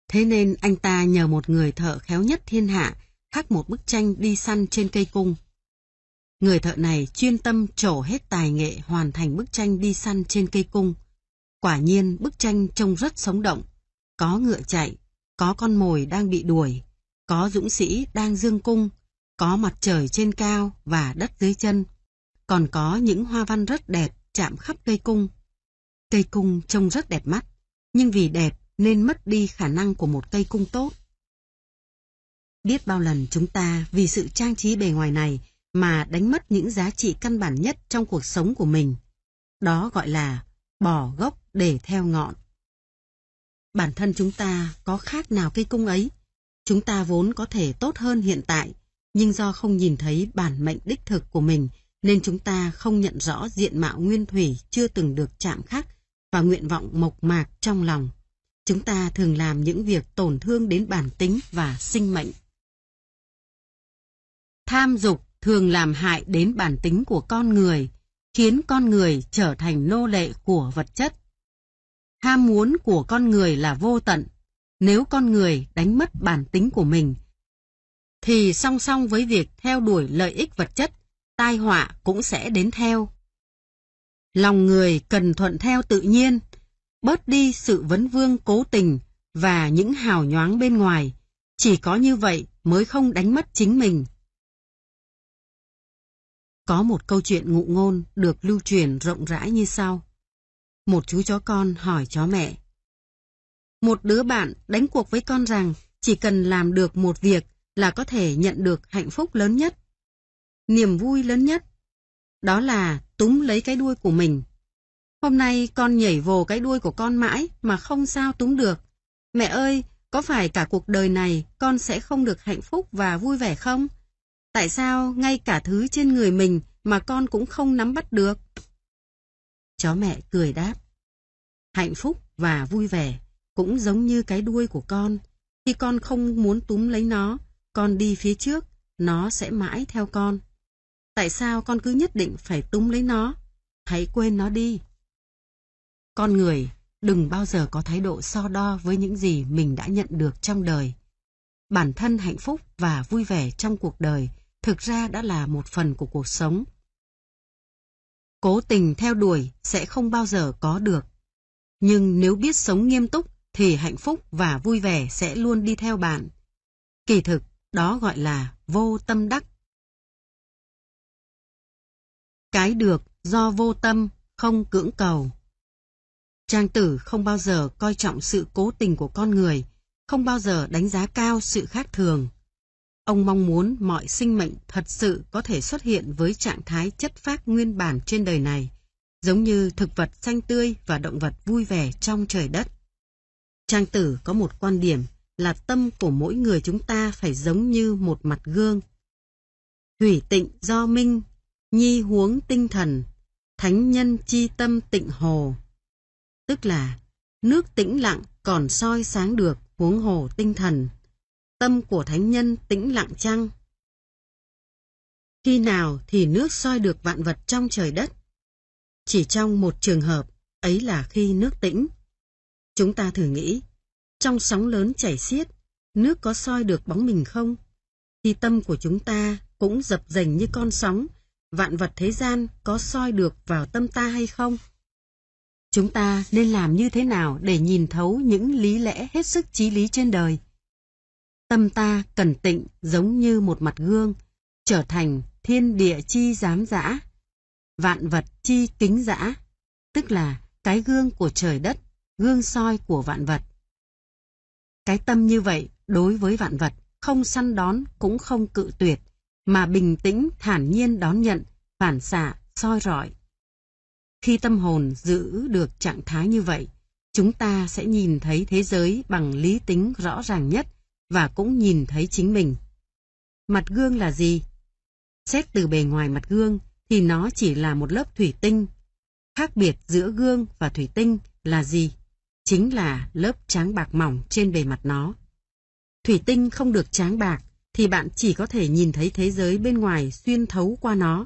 Thế nên anh ta nhờ một người thợ khéo nhất thiên hạ khắc một bức tranh đi săn trên cây cung. Người thợ này chuyên tâm trổ hết tài nghệ hoàn thành bức tranh đi săn trên cây cung. Quả nhiên bức tranh trông rất sống động. Có ngựa chạy, có con mồi đang bị đuổi, có dũng sĩ đang dương cung, có mặt trời trên cao và đất dưới chân. Còn có những hoa văn rất đẹp chạm khắp cây cung. Cây cung trông rất đẹp mắt, nhưng vì đẹp nên mất đi khả năng của một cây cung tốt. Biết bao lần chúng ta vì sự trang trí bề ngoài này mà đánh mất những giá trị căn bản nhất trong cuộc sống của mình. Đó gọi là bỏ gốc để theo ngọn. Bản thân chúng ta có khác nào cây cung ấy? Chúng ta vốn có thể tốt hơn hiện tại, nhưng do không nhìn thấy bản mệnh đích thực của mình nên chúng ta không nhận rõ diện mạo nguyên thủy chưa từng được chạm khắc và nguyện vọng mộc mạc trong lòng. Chúng ta thường làm những việc tổn thương đến bản tính và sinh mệnh. Tham dục thường làm hại đến bản tính của con người, khiến con người trở thành nô lệ của vật chất. ham muốn của con người là vô tận. Nếu con người đánh mất bản tính của mình, thì song song với việc theo đuổi lợi ích vật chất, tai họa cũng sẽ đến theo. Lòng người cần thuận theo tự nhiên, bớt đi sự vấn vương cố tình và những hào nhoáng bên ngoài. Chỉ có như vậy mới không đánh mất chính mình. Có một câu chuyện ngụ ngôn được lưu truyền rộng rãi như sau. Một chú chó con hỏi chó mẹ. Một đứa bạn đánh cuộc với con rằng chỉ cần làm được một việc là có thể nhận được hạnh phúc lớn nhất. Niềm vui lớn nhất. Đó là túm lấy cái đuôi của mình. Hôm nay con nhảy vồ cái đuôi của con mãi mà không sao túm được. Mẹ ơi, có phải cả cuộc đời này con sẽ không được hạnh phúc và vui vẻ không? Tại sao ngay cả thứ trên người mình mà con cũng không nắm bắt được? Chó mẹ cười đáp. Hạnh phúc và vui vẻ cũng giống như cái đuôi của con. Khi con không muốn túm lấy nó, con đi phía trước, nó sẽ mãi theo con. Tại sao con cứ nhất định phải túm lấy nó? Hãy quên nó đi. Con người đừng bao giờ có thái độ so đo với những gì mình đã nhận được trong đời. Bản thân hạnh phúc và vui vẻ trong cuộc đời thực ra đã là một phần của cuộc sống. Cố tình theo đuổi sẽ không bao giờ có được. Nhưng nếu biết sống nghiêm túc thì hạnh phúc và vui vẻ sẽ luôn đi theo bạn. Kỳ thực, đó gọi là vô tâm đắc. Cái được do vô tâm, không cưỡng cầu. Trang tử không bao giờ coi trọng sự cố tình của con người, không bao giờ đánh giá cao sự khác thường. Ông mong muốn mọi sinh mệnh thật sự có thể xuất hiện với trạng thái chất phác nguyên bản trên đời này, giống như thực vật xanh tươi và động vật vui vẻ trong trời đất. Trang tử có một quan điểm là tâm của mỗi người chúng ta phải giống như một mặt gương. Thủy tịnh do minh, nhi huống tinh thần, thánh nhân chi tâm tịnh hồ. Tức là nước tĩnh lặng còn soi sáng được huống hồ tinh thần. Tâm của thánh nhân tĩnh lặng chăng? Khi nào thì nước soi được vạn vật trong trời đất? Chỉ trong một trường hợp, ấy là khi nước tĩnh. Chúng ta thử nghĩ, trong sóng lớn chảy xiết, nước có soi được bóng mình không? Thì tâm của chúng ta cũng dập dềnh như con sóng, vạn vật thế gian có soi được vào tâm ta hay không? Chúng ta nên làm như thế nào để nhìn thấu những lý lẽ hết sức trí lý trên đời? Tâm ta cần tịnh giống như một mặt gương, trở thành thiên địa chi giám giã, vạn vật chi kính giã, tức là cái gương của trời đất, gương soi của vạn vật. Cái tâm như vậy đối với vạn vật không săn đón cũng không cự tuyệt, mà bình tĩnh thản nhiên đón nhận, phản xạ, soi rọi. Khi tâm hồn giữ được trạng thái như vậy, chúng ta sẽ nhìn thấy thế giới bằng lý tính rõ ràng nhất và cũng nhìn thấy chính mình. Mặt gương là gì? Xét từ bề ngoài mặt gương thì nó chỉ là một lớp thủy tinh. Khác biệt giữa gương và thủy tinh là gì? Chính là lớp tráng bạc mỏng trên bề mặt nó. Thủy tinh không được tráng bạc thì bạn chỉ có thể nhìn thấy thế giới bên ngoài xuyên thấu qua nó.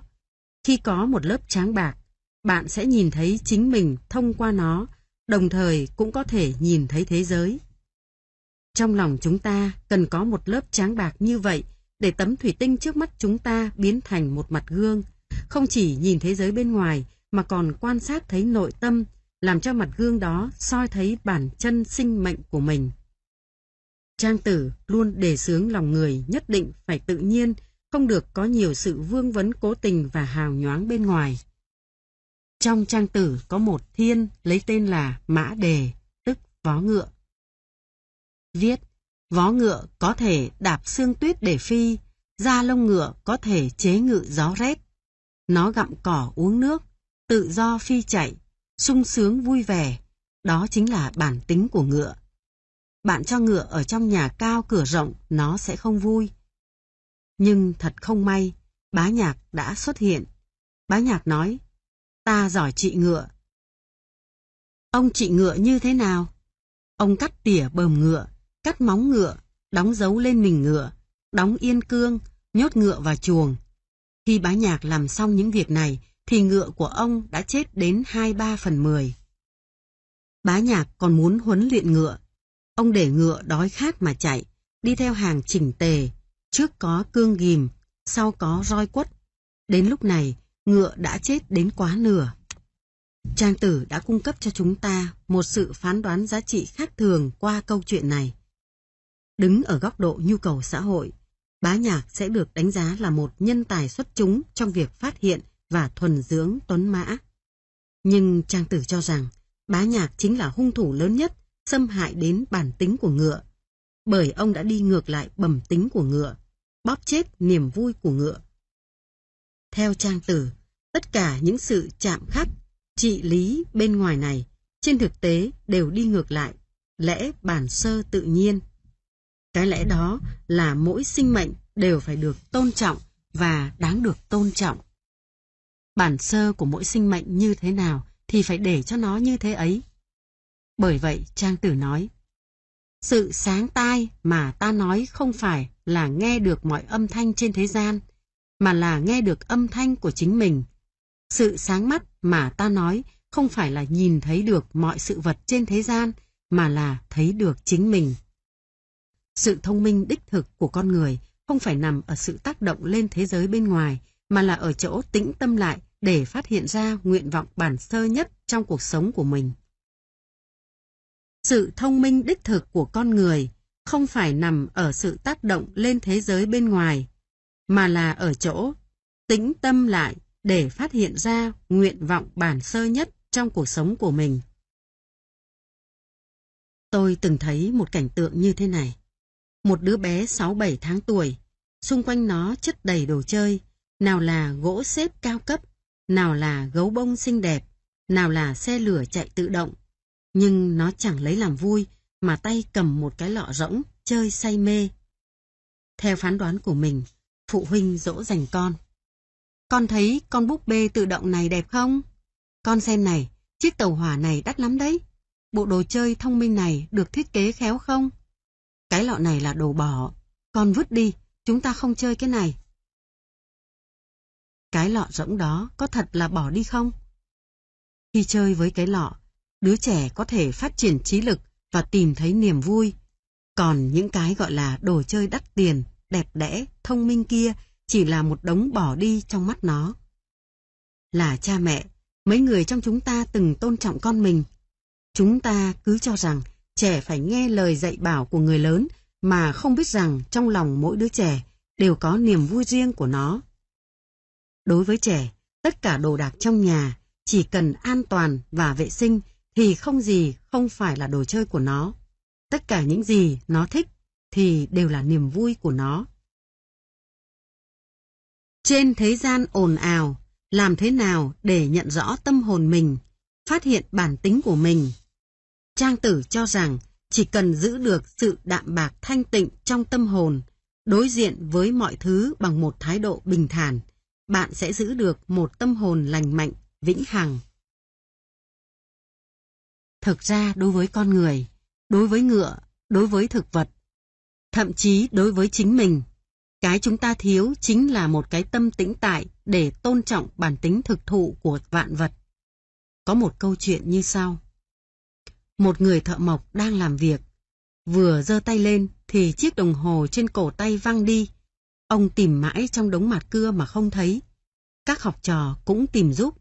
Khi có một lớp tráng bạc, bạn sẽ nhìn thấy chính mình thông qua nó, đồng thời cũng có thể nhìn thấy thế giới. Trong lòng chúng ta cần có một lớp tráng bạc như vậy để tấm thủy tinh trước mắt chúng ta biến thành một mặt gương, không chỉ nhìn thế giới bên ngoài mà còn quan sát thấy nội tâm, làm cho mặt gương đó soi thấy bản chân sinh mệnh của mình. Trang tử luôn đề xướng lòng người nhất định phải tự nhiên, không được có nhiều sự vương vấn cố tình và hào nhoáng bên ngoài. Trong trang tử có một thiên lấy tên là Mã Đề, tức vó ngựa. Viết, vó ngựa có thể đạp xương tuyết để phi, da lông ngựa có thể chế ngự gió rét. Nó gặm cỏ uống nước, tự do phi chạy, sung sướng vui vẻ, đó chính là bản tính của ngựa. Bạn cho ngựa ở trong nhà cao cửa rộng, nó sẽ không vui. Nhưng thật không may, bá nhạc đã xuất hiện. Bá nhạc nói, ta giỏi trị ngựa. Ông trị ngựa như thế nào? Ông cắt tỉa bờm ngựa, cắt móng ngựa, đóng dấu lên mình ngựa, đóng yên cương, nhốt ngựa vào chuồng. Khi bá nhạc làm xong những việc này, thì ngựa của ông đã chết đến 2-3 phần 10. Bá nhạc còn muốn huấn luyện ngựa. Ông để ngựa đói khát mà chạy, đi theo hàng chỉnh tề, trước có cương ghìm, sau có roi quất. Đến lúc này, ngựa đã chết đến quá nửa. Trang tử đã cung cấp cho chúng ta một sự phán đoán giá trị khác thường qua câu chuyện này. Đứng ở góc độ nhu cầu xã hội, bá nhạc sẽ được đánh giá là một nhân tài xuất chúng trong việc phát hiện và thuần dưỡng tuấn mã. Nhưng Trang tử cho rằng bá nhạc chính là hung thủ lớn nhất xâm hại đến bản tính của ngựa, bởi ông đã đi ngược lại bẩm tính của ngựa, bóp chết niềm vui của ngựa. Theo Trang tử, tất cả những sự chạm khắc, trị lý bên ngoài này trên thực tế đều đi ngược lại lẽ bản sơ tự nhiên. Cái lẽ đó là mỗi sinh mệnh đều phải được tôn trọng và đáng được tôn trọng. Bản sơ của mỗi sinh mệnh như thế nào thì phải để cho nó như thế ấy. Bởi vậy Trang Tử nói, sự sáng tai mà ta nói không phải là nghe được mọi âm thanh trên thế gian, mà là nghe được âm thanh của chính mình. Sự sáng mắt mà ta nói không phải là nhìn thấy được mọi sự vật trên thế gian, mà là thấy được chính mình. Sự thông minh đích thực của con người không phải nằm ở sự tác động lên thế giới bên ngoài, mà là ở chỗ tĩnh tâm lại để phát hiện ra nguyện vọng bản sơ nhất trong cuộc sống của mình. Sự thông minh đích thực của con người không phải nằm ở sự tác động lên thế giới bên ngoài, mà là ở chỗ tĩnh tâm lại để phát hiện ra nguyện vọng bản sơ nhất trong cuộc sống của mình. Tôi từng thấy một cảnh tượng như thế này. Một đứa bé 6-7 tháng tuổi, xung quanh nó chất đầy đồ chơi, nào là gỗ xếp cao cấp, nào là gấu bông xinh đẹp, nào là xe lửa chạy tự động. Nhưng nó chẳng lấy làm vui, mà tay cầm một cái lọ rỗng, chơi say mê. Theo phán đoán của mình, phụ huynh dỗ dành con. Con thấy con búp bê tự động này đẹp không? Con xem này, chiếc tàu hỏa này đắt lắm đấy. Bộ đồ chơi thông minh này được thiết kế khéo không? Cái lọ này là đồ bỏ, con vứt đi, chúng ta không chơi cái này. Cái lọ rỗng đó có thật là bỏ đi không? Khi chơi với cái lọ, đứa trẻ có thể phát triển trí lực và tìm thấy niềm vui. Còn những cái gọi là đồ chơi đắt tiền, đẹp đẽ, thông minh kia chỉ là một đống bỏ đi trong mắt nó. Là cha mẹ, mấy người trong chúng ta từng tôn trọng con mình. Chúng ta cứ cho rằng trẻ phải nghe lời dạy bảo của người lớn mà không biết rằng trong lòng mỗi đứa trẻ đều có niềm vui riêng của nó. Đối với trẻ, tất cả đồ đạc trong nhà chỉ cần an toàn và vệ sinh thì không gì không phải là đồ chơi của nó. Tất cả những gì nó thích thì đều là niềm vui của nó. Trên thế gian ồn ào, làm thế nào để nhận rõ tâm hồn mình, phát hiện bản tính của mình? Trang tử cho rằng chỉ cần giữ được sự đạm bạc thanh tịnh trong tâm hồn, đối diện với mọi thứ bằng một thái độ bình thản, bạn sẽ giữ được một tâm hồn lành mạnh, vĩnh hằng. Thực ra đối với con người, đối với ngựa, đối với thực vật, thậm chí đối với chính mình, cái chúng ta thiếu chính là một cái tâm tĩnh tại để tôn trọng bản tính thực thụ của vạn vật. Có một câu chuyện như sau. Một người thợ mộc đang làm việc, vừa giơ tay lên thì chiếc đồng hồ trên cổ tay văng đi. Ông tìm mãi trong đống mạt cưa mà không thấy. Các học trò cũng tìm giúp,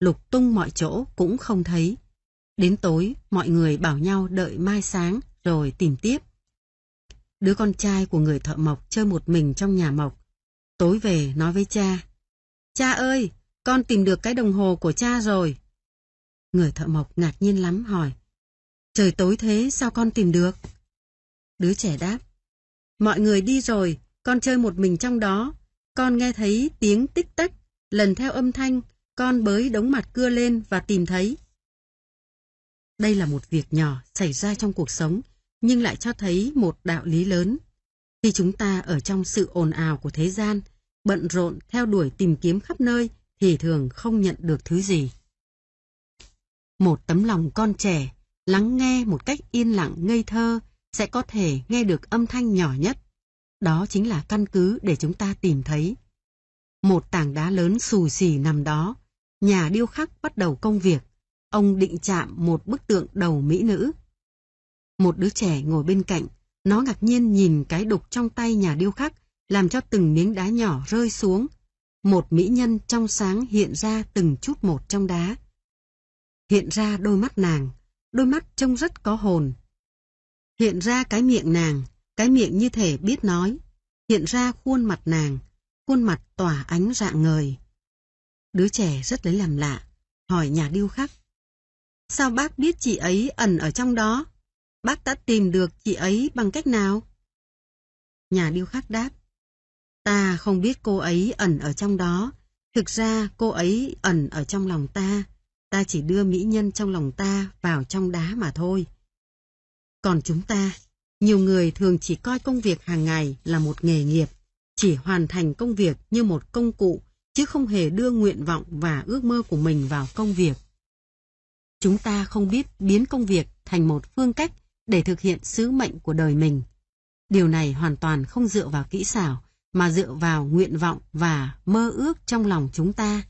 lục tung mọi chỗ cũng không thấy. Đến tối, mọi người bảo nhau đợi mai sáng rồi tìm tiếp. Đứa con trai của người thợ mộc chơi một mình trong nhà mộc. Tối về nói với cha. Cha ơi, con tìm được cái đồng hồ của cha rồi. Người thợ mộc ngạc nhiên lắm hỏi. Trời tối thế sao con tìm được? Đứa trẻ đáp. Mọi người đi rồi, con chơi một mình trong đó. Con nghe thấy tiếng tích tắc, lần theo âm thanh, con bới đống mặt cưa lên và tìm thấy. Đây là một việc nhỏ xảy ra trong cuộc sống, nhưng lại cho thấy một đạo lý lớn. Khi chúng ta ở trong sự ồn ào của thế gian, bận rộn theo đuổi tìm kiếm khắp nơi, thì thường không nhận được thứ gì. Một tấm lòng con trẻ, lắng nghe một cách yên lặng ngây thơ, sẽ có thể nghe được âm thanh nhỏ nhất. Đó chính là căn cứ để chúng ta tìm thấy. Một tảng đá lớn xù xì nằm đó, nhà điêu khắc bắt đầu công việc ông định chạm một bức tượng đầu mỹ nữ. Một đứa trẻ ngồi bên cạnh, nó ngạc nhiên nhìn cái đục trong tay nhà điêu khắc, làm cho từng miếng đá nhỏ rơi xuống. Một mỹ nhân trong sáng hiện ra từng chút một trong đá. Hiện ra đôi mắt nàng, đôi mắt trông rất có hồn. Hiện ra cái miệng nàng, cái miệng như thể biết nói. Hiện ra khuôn mặt nàng, khuôn mặt tỏa ánh rạng ngời. Đứa trẻ rất lấy làm lạ, hỏi nhà điêu khắc. Sao bác biết chị ấy ẩn ở trong đó? Bác đã tìm được chị ấy bằng cách nào? Nhà điêu khắc đáp. Ta không biết cô ấy ẩn ở trong đó. Thực ra cô ấy ẩn ở trong lòng ta. Ta chỉ đưa mỹ nhân trong lòng ta vào trong đá mà thôi. Còn chúng ta, nhiều người thường chỉ coi công việc hàng ngày là một nghề nghiệp, chỉ hoàn thành công việc như một công cụ, chứ không hề đưa nguyện vọng và ước mơ của mình vào công việc. Chúng ta không biết biến công việc thành một phương cách để thực hiện sứ mệnh của đời mình. Điều này hoàn toàn không dựa vào kỹ xảo, mà dựa vào nguyện vọng và mơ ước trong lòng chúng ta.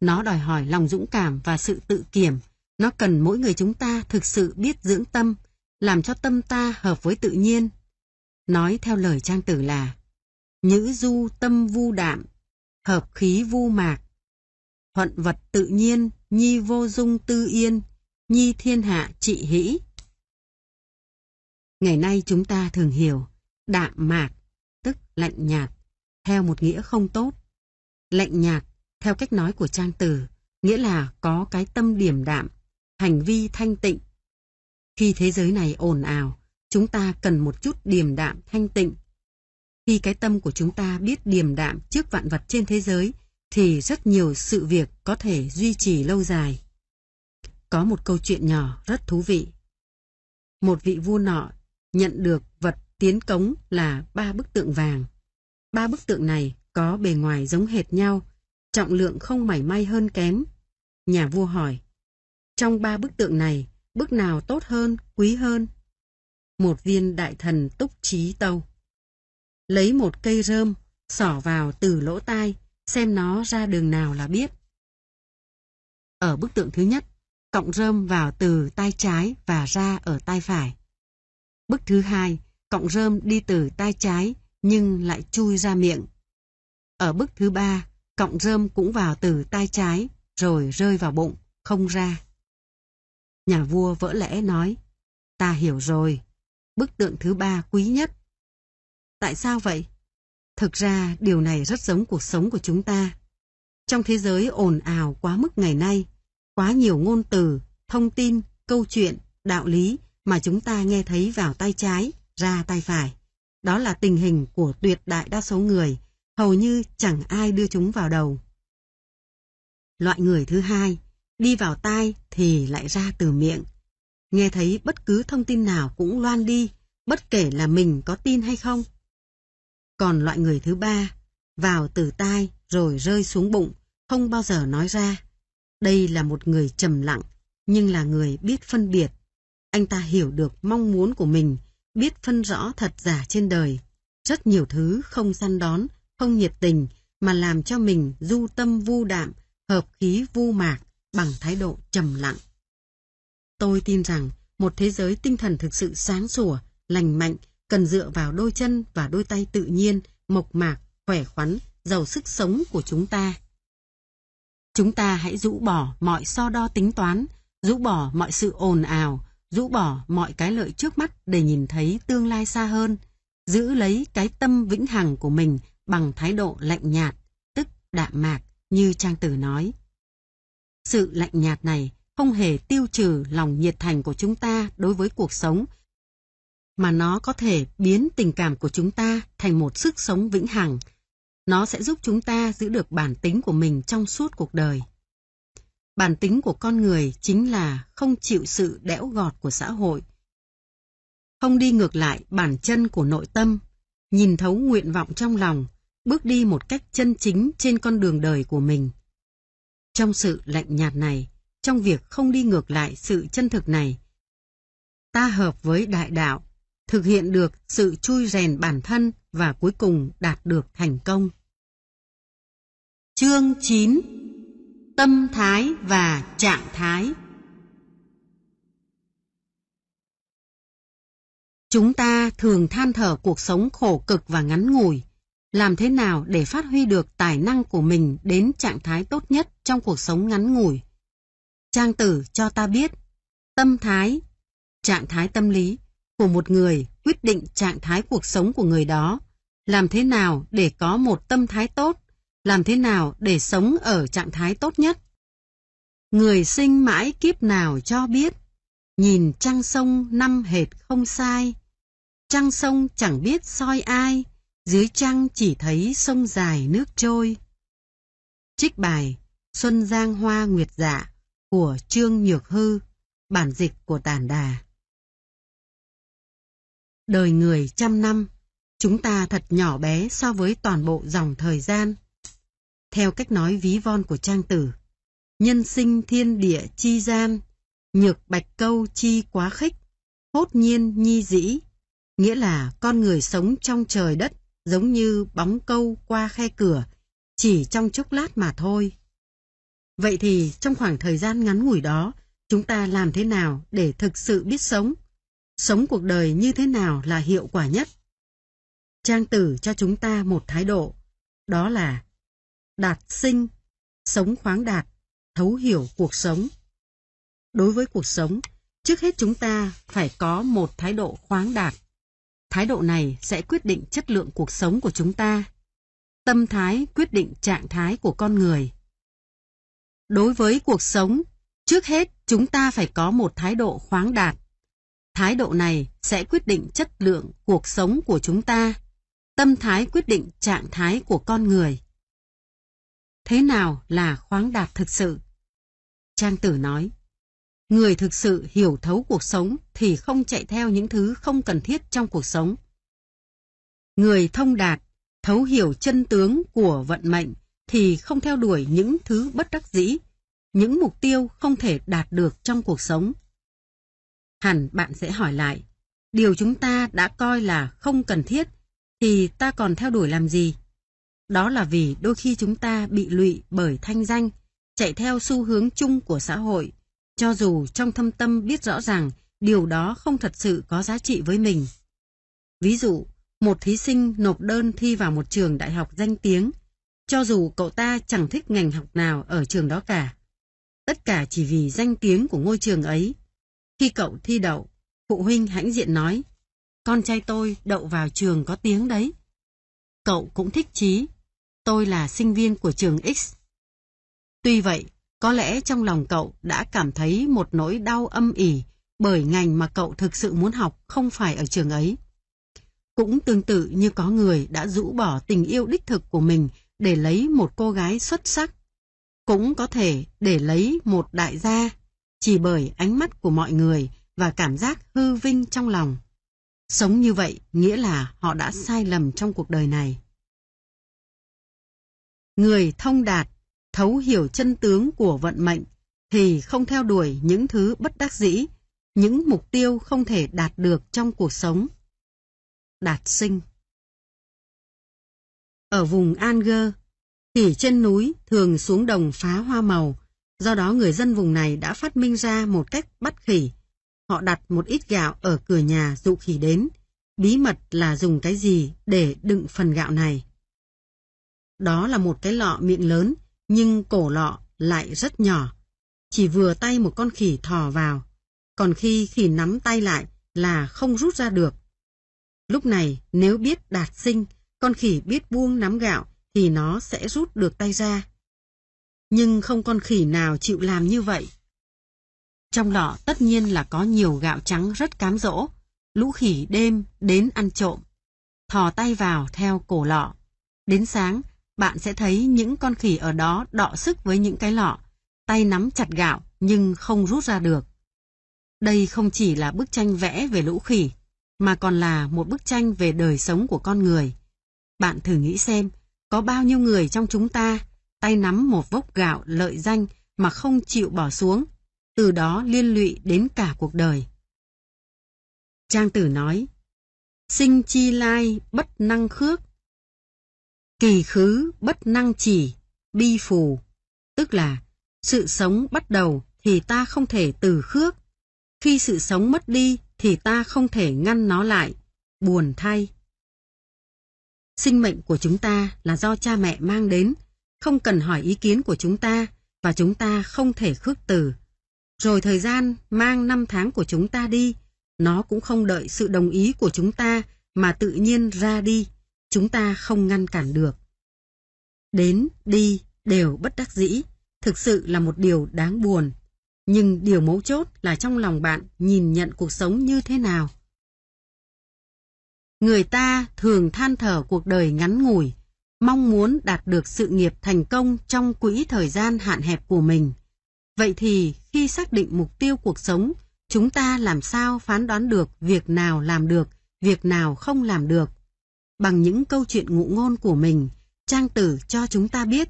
Nó đòi hỏi lòng dũng cảm và sự tự kiểm. Nó cần mỗi người chúng ta thực sự biết dưỡng tâm, làm cho tâm ta hợp với tự nhiên. Nói theo lời trang tử là Nhữ du tâm vu đạm, hợp khí vu mạc, thuận vật tự nhiên, nhi vô dung tư yên, nhi thiên hạ trị hỷ. Ngày nay chúng ta thường hiểu đạm mạc, tức lạnh nhạt, theo một nghĩa không tốt. Lạnh nhạt, theo cách nói của trang từ, nghĩa là có cái tâm điểm đạm, hành vi thanh tịnh. Khi thế giới này ồn ào, chúng ta cần một chút điềm đạm thanh tịnh. Khi cái tâm của chúng ta biết điềm đạm trước vạn vật trên thế giới, thì rất nhiều sự việc có thể duy trì lâu dài. Có một câu chuyện nhỏ rất thú vị. Một vị vua nọ nhận được vật tiến cống là ba bức tượng vàng. Ba bức tượng này có bề ngoài giống hệt nhau, trọng lượng không mảy may hơn kém. Nhà vua hỏi, trong ba bức tượng này, bức nào tốt hơn, quý hơn? Một viên đại thần túc trí tâu. Lấy một cây rơm, xỏ vào từ lỗ tai, xem nó ra đường nào là biết. Ở bức tượng thứ nhất, cọng rơm vào từ tay trái và ra ở tay phải. Bức thứ hai, cọng rơm đi từ tay trái nhưng lại chui ra miệng. Ở bức thứ ba, cọng rơm cũng vào từ tay trái rồi rơi vào bụng, không ra. Nhà vua vỡ lẽ nói, ta hiểu rồi, bức tượng thứ ba quý nhất. Tại sao vậy? Thực ra điều này rất giống cuộc sống của chúng ta. Trong thế giới ồn ào quá mức ngày nay, quá nhiều ngôn từ, thông tin, câu chuyện, đạo lý mà chúng ta nghe thấy vào tay trái, ra tay phải. Đó là tình hình của tuyệt đại đa số người, hầu như chẳng ai đưa chúng vào đầu. Loại người thứ hai, đi vào tai thì lại ra từ miệng. Nghe thấy bất cứ thông tin nào cũng loan đi, bất kể là mình có tin hay không. Còn loại người thứ ba, vào từ tai rồi rơi xuống bụng, không bao giờ nói ra. Đây là một người trầm lặng, nhưng là người biết phân biệt. Anh ta hiểu được mong muốn của mình, biết phân rõ thật giả trên đời. Rất nhiều thứ không săn đón, không nhiệt tình, mà làm cho mình du tâm vu đạm, hợp khí vu mạc, bằng thái độ trầm lặng. Tôi tin rằng một thế giới tinh thần thực sự sáng sủa, lành mạnh, cần dựa vào đôi chân và đôi tay tự nhiên, mộc mạc, khỏe khoắn, giàu sức sống của chúng ta. Chúng ta hãy rũ bỏ mọi so đo tính toán, rũ bỏ mọi sự ồn ào, rũ bỏ mọi cái lợi trước mắt để nhìn thấy tương lai xa hơn, giữ lấy cái tâm vĩnh hằng của mình bằng thái độ lạnh nhạt, tức đạm mạc, như Trang Tử nói. Sự lạnh nhạt này không hề tiêu trừ lòng nhiệt thành của chúng ta đối với cuộc sống, mà nó có thể biến tình cảm của chúng ta thành một sức sống vĩnh hằng. Nó sẽ giúp chúng ta giữ được bản tính của mình trong suốt cuộc đời. Bản tính của con người chính là không chịu sự đẽo gọt của xã hội. Không đi ngược lại bản chân của nội tâm, nhìn thấu nguyện vọng trong lòng, bước đi một cách chân chính trên con đường đời của mình. Trong sự lạnh nhạt này, trong việc không đi ngược lại sự chân thực này, ta hợp với đại đạo, thực hiện được sự chui rèn bản thân và cuối cùng đạt được thành công. Chương 9 Tâm thái và trạng thái Chúng ta thường than thở cuộc sống khổ cực và ngắn ngủi. Làm thế nào để phát huy được tài năng của mình đến trạng thái tốt nhất trong cuộc sống ngắn ngủi? Trang tử cho ta biết, tâm thái, trạng thái tâm lý của một người quyết định trạng thái cuộc sống của người đó. Làm thế nào để có một tâm thái tốt? Làm thế nào để sống ở trạng thái tốt nhất? Người sinh mãi kiếp nào cho biết, nhìn trăng sông năm hệt không sai. Trăng sông chẳng biết soi ai, dưới trăng chỉ thấy sông dài nước trôi. Trích bài Xuân Giang Hoa Nguyệt Dạ của Trương Nhược Hư, bản dịch của Tản Đà. Đời người trăm năm, chúng ta thật nhỏ bé so với toàn bộ dòng thời gian. Theo cách nói ví von của Trang Tử, nhân sinh thiên địa chi gian, nhược bạch câu chi quá khích, hốt nhiên nhi dĩ, nghĩa là con người sống trong trời đất giống như bóng câu qua khe cửa, chỉ trong chốc lát mà thôi. Vậy thì trong khoảng thời gian ngắn ngủi đó, chúng ta làm thế nào để thực sự biết sống? Sống cuộc đời như thế nào là hiệu quả nhất? Trang tử cho chúng ta một thái độ, đó là đạt sinh, sống khoáng đạt, thấu hiểu cuộc sống. Đối với cuộc sống, trước hết chúng ta phải có một thái độ khoáng đạt. Thái độ này sẽ quyết định chất lượng cuộc sống của chúng ta. Tâm thái quyết định trạng thái của con người. Đối với cuộc sống, trước hết chúng ta phải có một thái độ khoáng đạt. Thái độ này sẽ quyết định chất lượng cuộc sống của chúng ta. Tâm thái quyết định trạng thái của con người. Thế nào là khoáng đạt thực sự? Trang tử nói, người thực sự hiểu thấu cuộc sống thì không chạy theo những thứ không cần thiết trong cuộc sống. Người thông đạt, thấu hiểu chân tướng của vận mệnh thì không theo đuổi những thứ bất đắc dĩ, những mục tiêu không thể đạt được trong cuộc sống. Hẳn bạn sẽ hỏi lại, điều chúng ta đã coi là không cần thiết thì ta còn theo đuổi làm gì? Đó là vì đôi khi chúng ta bị lụy bởi thanh danh, chạy theo xu hướng chung của xã hội, cho dù trong thâm tâm biết rõ ràng điều đó không thật sự có giá trị với mình. Ví dụ, một thí sinh nộp đơn thi vào một trường đại học danh tiếng, cho dù cậu ta chẳng thích ngành học nào ở trường đó cả. Tất cả chỉ vì danh tiếng của ngôi trường ấy. Khi cậu thi đậu, phụ huynh hãnh diện nói, con trai tôi đậu vào trường có tiếng đấy. Cậu cũng thích chí, tôi là sinh viên của trường X. Tuy vậy, có lẽ trong lòng cậu đã cảm thấy một nỗi đau âm ỉ bởi ngành mà cậu thực sự muốn học không phải ở trường ấy. Cũng tương tự như có người đã rũ bỏ tình yêu đích thực của mình để lấy một cô gái xuất sắc. Cũng có thể để lấy một đại gia, chỉ bởi ánh mắt của mọi người và cảm giác hư vinh trong lòng. Sống như vậy nghĩa là họ đã sai lầm trong cuộc đời này. Người thông đạt, thấu hiểu chân tướng của vận mệnh thì không theo đuổi những thứ bất đắc dĩ, những mục tiêu không thể đạt được trong cuộc sống. Đạt sinh Ở vùng Anger, thì trên núi thường xuống đồng phá hoa màu, do đó người dân vùng này đã phát minh ra một cách bắt khỉ. Họ đặt một ít gạo ở cửa nhà dụ khỉ đến, bí mật là dùng cái gì để đựng phần gạo này. Đó là một cái lọ miệng lớn, nhưng cổ lọ lại rất nhỏ. Chỉ vừa tay một con khỉ thò vào, còn khi khỉ nắm tay lại là không rút ra được. Lúc này nếu biết đạt sinh, con khỉ biết buông nắm gạo thì nó sẽ rút được tay ra. Nhưng không con khỉ nào chịu làm như vậy. Trong lọ tất nhiên là có nhiều gạo trắng rất cám dỗ, lũ khỉ đêm đến ăn trộm. Thò tay vào theo cổ lọ. Đến sáng, bạn sẽ thấy những con khỉ ở đó đọ sức với những cái lọ, tay nắm chặt gạo nhưng không rút ra được. Đây không chỉ là bức tranh vẽ về lũ khỉ, mà còn là một bức tranh về đời sống của con người. Bạn thử nghĩ xem, có bao nhiêu người trong chúng ta tay nắm một vốc gạo lợi danh mà không chịu bỏ xuống, từ đó liên lụy đến cả cuộc đời. Trang tử nói, sinh chi lai bất năng khước, kỳ khứ bất năng chỉ, bi phù, tức là Sự sống bắt đầu thì ta không thể từ khước. Khi sự sống mất đi thì ta không thể ngăn nó lại. Buồn thay. Sinh mệnh của chúng ta là do cha mẹ mang đến, không cần hỏi ý kiến của chúng ta và chúng ta không thể khước từ. Rồi thời gian mang năm tháng của chúng ta đi, nó cũng không đợi sự đồng ý của chúng ta mà tự nhiên ra đi, chúng ta không ngăn cản được. Đến, đi, đều bất đắc dĩ, thực sự là một điều đáng buồn. Nhưng điều mấu chốt là trong lòng bạn nhìn nhận cuộc sống như thế nào. Người ta thường than thở cuộc đời ngắn ngủi, mong muốn đạt được sự nghiệp thành công trong quỹ thời gian hạn hẹp của mình. Vậy thì khi xác định mục tiêu cuộc sống, chúng ta làm sao phán đoán được việc nào làm được, việc nào không làm được? Bằng những câu chuyện ngụ ngôn của mình, Trang Tử cho chúng ta biết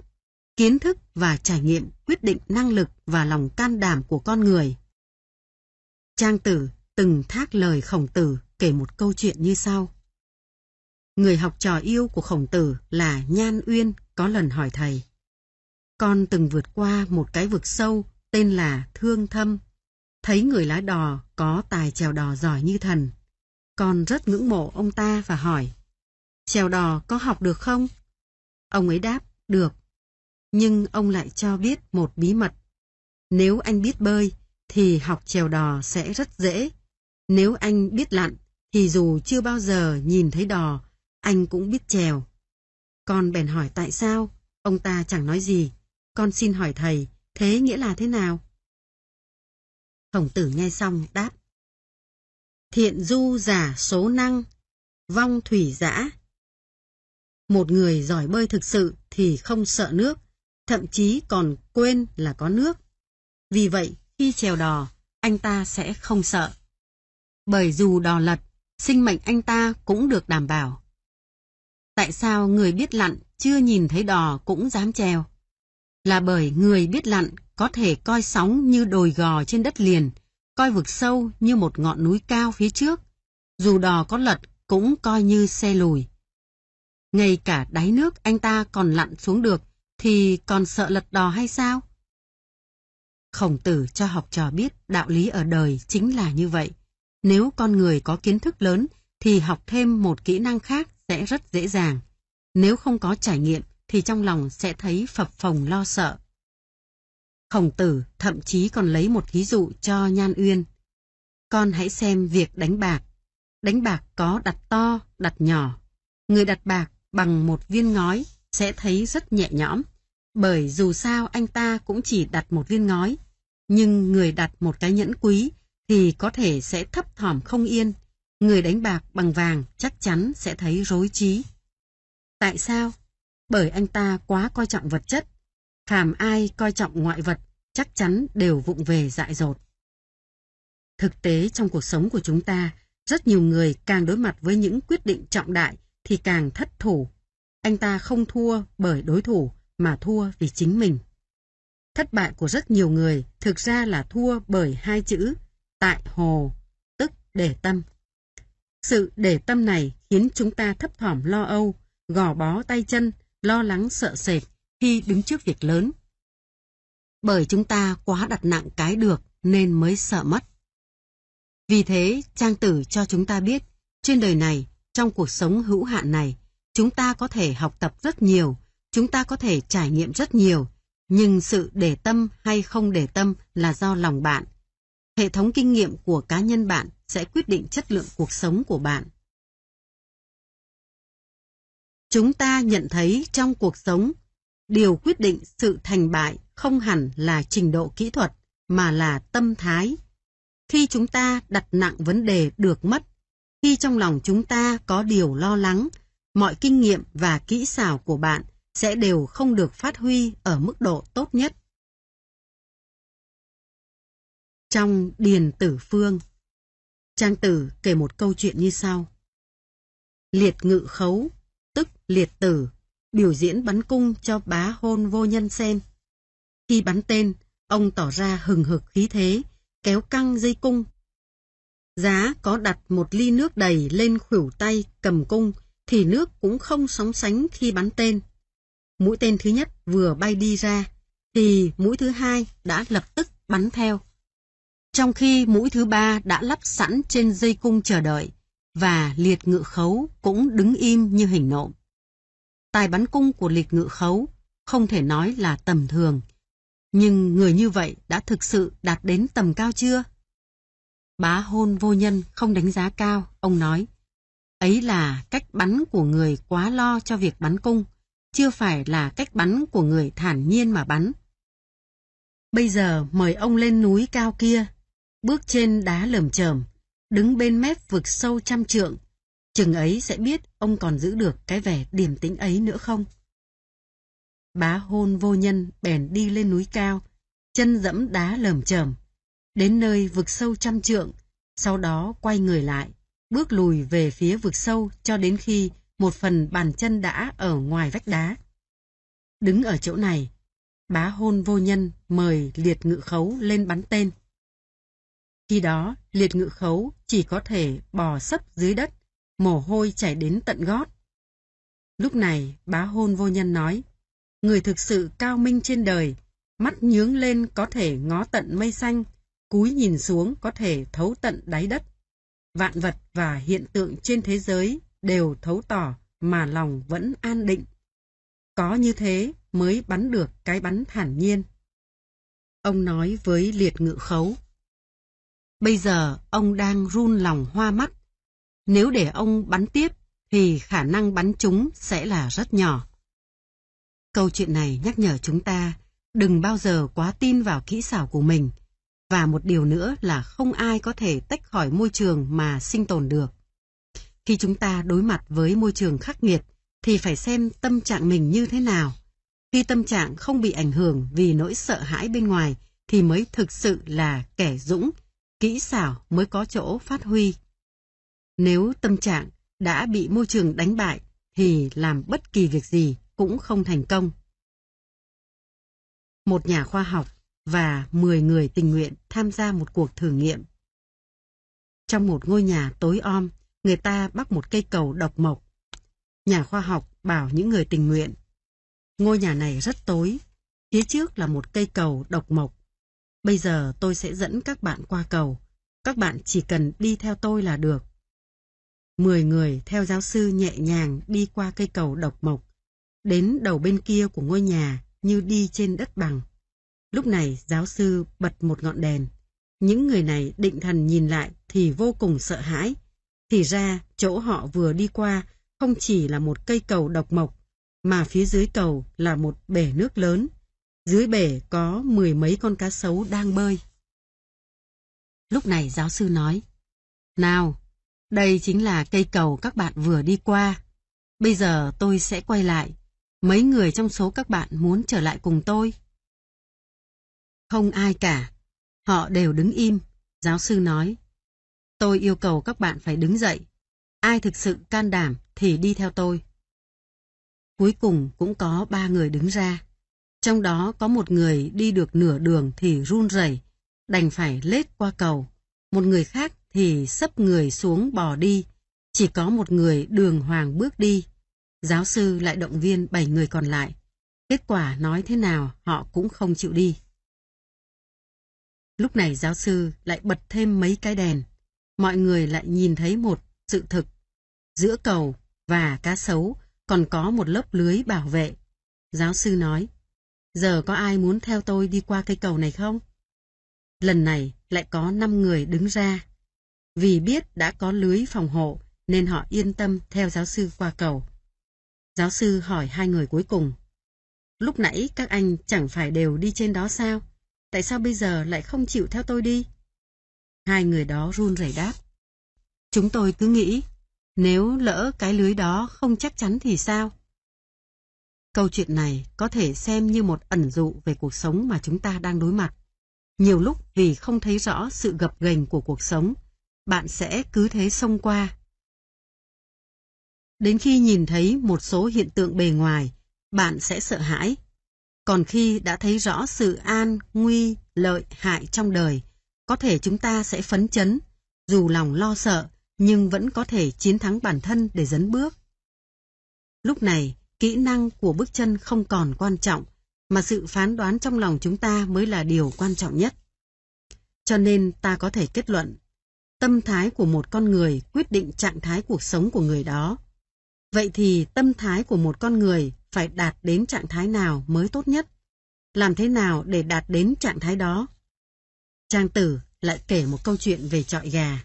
kiến thức và trải nghiệm quyết định năng lực và lòng can đảm của con người. Trang Tử từng thác lời khổng tử kể một câu chuyện như sau. Người học trò yêu của khổng tử là Nhan Uyên có lần hỏi thầy. Con từng vượt qua một cái vực sâu tên là Thương Thâm. Thấy người lái đò có tài chèo đò giỏi như thần. Con rất ngưỡng mộ ông ta và hỏi. Chèo đò có học được không? Ông ấy đáp, được. Nhưng ông lại cho biết một bí mật. Nếu anh biết bơi, thì học chèo đò sẽ rất dễ. Nếu anh biết lặn, thì dù chưa bao giờ nhìn thấy đò, anh cũng biết trèo, Con bèn hỏi tại sao, ông ta chẳng nói gì. Con xin hỏi thầy, thế nghĩa là thế nào? Khổng tử nghe xong đáp. Thiện du giả số năng, vong thủy giã. Một người giỏi bơi thực sự thì không sợ nước, thậm chí còn quên là có nước. Vì vậy, khi trèo đò, anh ta sẽ không sợ. Bởi dù đò lật, sinh mệnh anh ta cũng được đảm bảo. Tại sao người biết lặn chưa nhìn thấy đò cũng dám treo? Là bởi người biết lặn có thể coi sóng như đồi gò trên đất liền, coi vực sâu như một ngọn núi cao phía trước. Dù đò có lật cũng coi như xe lùi. Ngay cả đáy nước anh ta còn lặn xuống được thì còn sợ lật đò hay sao? Khổng tử cho học trò biết đạo lý ở đời chính là như vậy. Nếu con người có kiến thức lớn thì học thêm một kỹ năng khác sẽ rất dễ dàng. Nếu không có trải nghiệm thì trong lòng sẽ thấy phập phồng lo sợ. Khổng tử thậm chí còn lấy một ví dụ cho Nhan Uyên. Con hãy xem việc đánh bạc. Đánh bạc có đặt to, đặt nhỏ. Người đặt bạc bằng một viên ngói sẽ thấy rất nhẹ nhõm, bởi dù sao anh ta cũng chỉ đặt một viên ngói, nhưng người đặt một cái nhẫn quý thì có thể sẽ thấp thỏm không yên, người đánh bạc bằng vàng chắc chắn sẽ thấy rối trí. Tại sao? Bởi anh ta quá coi trọng vật chất. Phàm ai coi trọng ngoại vật chắc chắn đều vụng về dại dột. Thực tế trong cuộc sống của chúng ta, rất nhiều người càng đối mặt với những quyết định trọng đại thì càng thất thủ. Anh ta không thua bởi đối thủ mà thua vì chính mình. Thất bại của rất nhiều người thực ra là thua bởi hai chữ tại hồ, tức để tâm. Sự để tâm này khiến chúng ta thấp thỏm lo âu, gò bó tay chân, lo lắng sợ sệt khi đứng trước việc lớn. Bởi chúng ta quá đặt nặng cái được nên mới sợ mất. Vì thế, Trang Tử cho chúng ta biết, trên đời này, trong cuộc sống hữu hạn này, chúng ta có thể học tập rất nhiều, chúng ta có thể trải nghiệm rất nhiều, nhưng sự để tâm hay không để tâm là do lòng bạn. Hệ thống kinh nghiệm của cá nhân bạn sẽ quyết định chất lượng cuộc sống của bạn. Chúng ta nhận thấy trong cuộc sống, điều quyết định sự thành bại không hẳn là trình độ kỹ thuật, mà là tâm thái. Khi chúng ta đặt nặng vấn đề được mất, khi trong lòng chúng ta có điều lo lắng, mọi kinh nghiệm và kỹ xảo của bạn sẽ đều không được phát huy ở mức độ tốt nhất. Trong Điền Tử Phương Trang Tử kể một câu chuyện như sau. Liệt ngự khấu, tức liệt tử, biểu diễn bắn cung cho bá hôn vô nhân xem. Khi bắn tên, ông tỏ ra hừng hực khí thế, kéo căng dây cung. Giá có đặt một ly nước đầy lên khuỷu tay cầm cung, thì nước cũng không sóng sánh khi bắn tên. Mũi tên thứ nhất vừa bay đi ra, thì mũi thứ hai đã lập tức bắn theo. Trong khi mũi thứ ba đã lắp sẵn trên dây cung chờ đợi, và liệt ngự khấu cũng đứng im như hình nộm. Tài bắn cung của liệt ngự khấu không thể nói là tầm thường, nhưng người như vậy đã thực sự đạt đến tầm cao chưa? Bá hôn vô nhân không đánh giá cao, ông nói. Ấy là cách bắn của người quá lo cho việc bắn cung, chưa phải là cách bắn của người thản nhiên mà bắn. Bây giờ mời ông lên núi cao kia, bước trên đá lởm chởm, đứng bên mép vực sâu trăm trượng, chừng ấy sẽ biết ông còn giữ được cái vẻ điềm tĩnh ấy nữa không. Bá hôn vô nhân bèn đi lên núi cao, chân dẫm đá lởm chởm, đến nơi vực sâu trăm trượng, sau đó quay người lại, bước lùi về phía vực sâu cho đến khi một phần bàn chân đã ở ngoài vách đá. Đứng ở chỗ này, bá hôn vô nhân mời liệt ngự khấu lên bắn tên. Khi đó, liệt ngự khấu chỉ có thể bò sấp dưới đất, mồ hôi chảy đến tận gót. Lúc này, bá hôn vô nhân nói, người thực sự cao minh trên đời, mắt nhướng lên có thể ngó tận mây xanh, cúi nhìn xuống có thể thấu tận đáy đất. Vạn vật và hiện tượng trên thế giới đều thấu tỏ mà lòng vẫn an định. Có như thế mới bắn được cái bắn thản nhiên. Ông nói với liệt ngự khấu. Bây giờ ông đang run lòng hoa mắt. Nếu để ông bắn tiếp thì khả năng bắn chúng sẽ là rất nhỏ. Câu chuyện này nhắc nhở chúng ta đừng bao giờ quá tin vào kỹ xảo của mình. Và một điều nữa là không ai có thể tách khỏi môi trường mà sinh tồn được. Khi chúng ta đối mặt với môi trường khắc nghiệt thì phải xem tâm trạng mình như thế nào. Khi tâm trạng không bị ảnh hưởng vì nỗi sợ hãi bên ngoài thì mới thực sự là kẻ dũng, kỹ xảo mới có chỗ phát huy. Nếu tâm trạng đã bị môi trường đánh bại thì làm bất kỳ việc gì cũng không thành công. Một nhà khoa học và 10 người tình nguyện tham gia một cuộc thử nghiệm. Trong một ngôi nhà tối om, người ta bắt một cây cầu độc mộc. Nhà khoa học bảo những người tình nguyện. Ngôi nhà này rất tối, phía trước là một cây cầu độc mộc. Bây giờ tôi sẽ dẫn các bạn qua cầu. Các bạn chỉ cần đi theo tôi là được. Mười người theo giáo sư nhẹ nhàng đi qua cây cầu độc mộc, đến đầu bên kia của ngôi nhà như đi trên đất bằng. Lúc này giáo sư bật một ngọn đèn. Những người này định thần nhìn lại thì vô cùng sợ hãi. Thì ra chỗ họ vừa đi qua không chỉ là một cây cầu độc mộc, mà phía dưới cầu là một bể nước lớn. Dưới bể có mười mấy con cá sấu đang bơi. Lúc này giáo sư nói, Nào, đây chính là cây cầu các bạn vừa đi qua. Bây giờ tôi sẽ quay lại. Mấy người trong số các bạn muốn trở lại cùng tôi? Không ai cả. Họ đều đứng im, giáo sư nói. Tôi yêu cầu các bạn phải đứng dậy. Ai thực sự can đảm thì đi theo tôi. Cuối cùng cũng có ba người đứng ra. Trong đó có một người đi được nửa đường thì run rẩy, đành phải lết qua cầu. Một người khác thì sấp người xuống bò đi. Chỉ có một người đường hoàng bước đi. Giáo sư lại động viên bảy người còn lại. Kết quả nói thế nào họ cũng không chịu đi. Lúc này giáo sư lại bật thêm mấy cái đèn. Mọi người lại nhìn thấy một sự thực. Giữa cầu và cá sấu còn có một lớp lưới bảo vệ. Giáo sư nói, giờ có ai muốn theo tôi đi qua cây cầu này không? Lần này lại có 5 người đứng ra. Vì biết đã có lưới phòng hộ nên họ yên tâm theo giáo sư qua cầu. Giáo sư hỏi hai người cuối cùng. Lúc nãy các anh chẳng phải đều đi trên đó sao? Tại sao bây giờ lại không chịu theo tôi đi? Hai người đó run rẩy đáp. Chúng tôi cứ nghĩ, nếu lỡ cái lưới đó không chắc chắn thì sao? Câu chuyện này có thể xem như một ẩn dụ về cuộc sống mà chúng ta đang đối mặt. Nhiều lúc vì không thấy rõ sự gập ghềnh của cuộc sống, bạn sẽ cứ thế xông qua. Đến khi nhìn thấy một số hiện tượng bề ngoài, bạn sẽ sợ hãi. Còn khi đã thấy rõ sự an, nguy, lợi, hại trong đời, có thể chúng ta sẽ phấn chấn, dù lòng lo sợ, nhưng vẫn có thể chiến thắng bản thân để dấn bước. Lúc này, kỹ năng của bước chân không còn quan trọng, mà sự phán đoán trong lòng chúng ta mới là điều quan trọng nhất. Cho nên ta có thể kết luận, tâm thái của một con người quyết định trạng thái cuộc sống của người đó. Vậy thì tâm thái của một con người phải đạt đến trạng thái nào mới tốt nhất? Làm thế nào để đạt đến trạng thái đó? Trang tử lại kể một câu chuyện về trọi gà.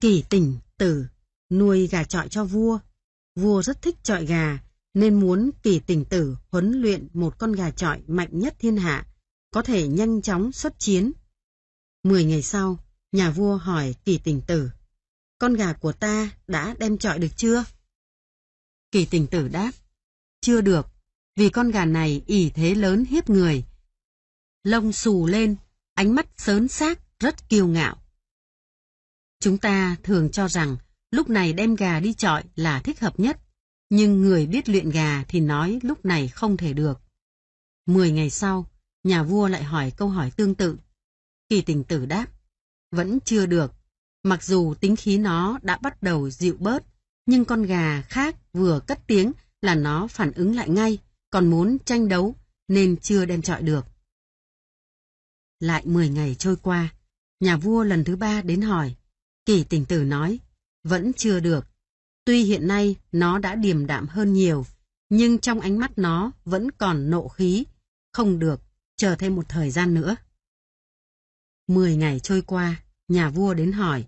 Kỳ tỉnh tử nuôi gà trọi cho vua. Vua rất thích trọi gà nên muốn kỳ tỉnh tử huấn luyện một con gà trọi mạnh nhất thiên hạ, có thể nhanh chóng xuất chiến. Mười ngày sau, nhà vua hỏi kỳ tỉnh tử, con gà của ta đã đem trọi được chưa? Kỳ tỉnh tử đáp, chưa được, vì con gà này ỷ thế lớn hiếp người. Lông xù lên, ánh mắt sớn xác, rất kiêu ngạo. Chúng ta thường cho rằng lúc này đem gà đi trọi là thích hợp nhất, nhưng người biết luyện gà thì nói lúc này không thể được. Mười ngày sau, nhà vua lại hỏi câu hỏi tương tự. Kỳ tình tử đáp, vẫn chưa được, mặc dù tính khí nó đã bắt đầu dịu bớt, nhưng con gà khác vừa cất tiếng là nó phản ứng lại ngay, còn muốn tranh đấu nên chưa đem trọi được. Lại 10 ngày trôi qua, nhà vua lần thứ ba đến hỏi. Kỳ tình tử nói, vẫn chưa được. Tuy hiện nay nó đã điềm đạm hơn nhiều, nhưng trong ánh mắt nó vẫn còn nộ khí. Không được, chờ thêm một thời gian nữa. Mười ngày trôi qua, nhà vua đến hỏi.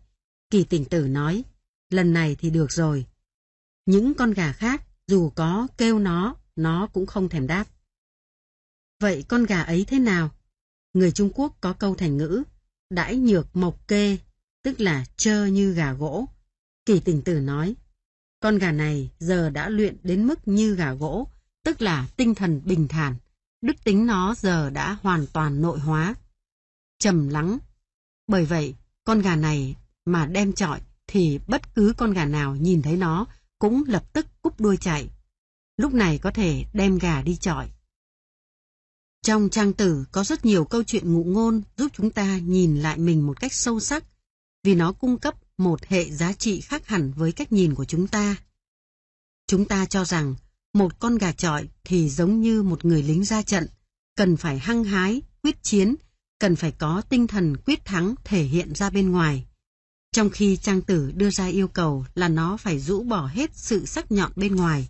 Kỳ tỉnh tử nói, lần này thì được rồi. Những con gà khác, dù có kêu nó, nó cũng không thèm đáp. Vậy con gà ấy thế nào? Người Trung Quốc có câu thành ngữ, đãi nhược mộc kê, tức là trơ như gà gỗ. Kỳ tình tử nói, con gà này giờ đã luyện đến mức như gà gỗ, tức là tinh thần bình thản. Đức tính nó giờ đã hoàn toàn nội hóa. trầm lắng. Bởi vậy, con gà này mà đem trọi thì bất cứ con gà nào nhìn thấy nó cũng lập tức cúp đuôi chạy. Lúc này có thể đem gà đi trọi. Trong trang tử có rất nhiều câu chuyện ngụ ngôn giúp chúng ta nhìn lại mình một cách sâu sắc, vì nó cung cấp một hệ giá trị khác hẳn với cách nhìn của chúng ta. Chúng ta cho rằng một con gà trọi thì giống như một người lính ra trận, cần phải hăng hái, quyết chiến, cần phải có tinh thần quyết thắng thể hiện ra bên ngoài. Trong khi trang tử đưa ra yêu cầu là nó phải rũ bỏ hết sự sắc nhọn bên ngoài,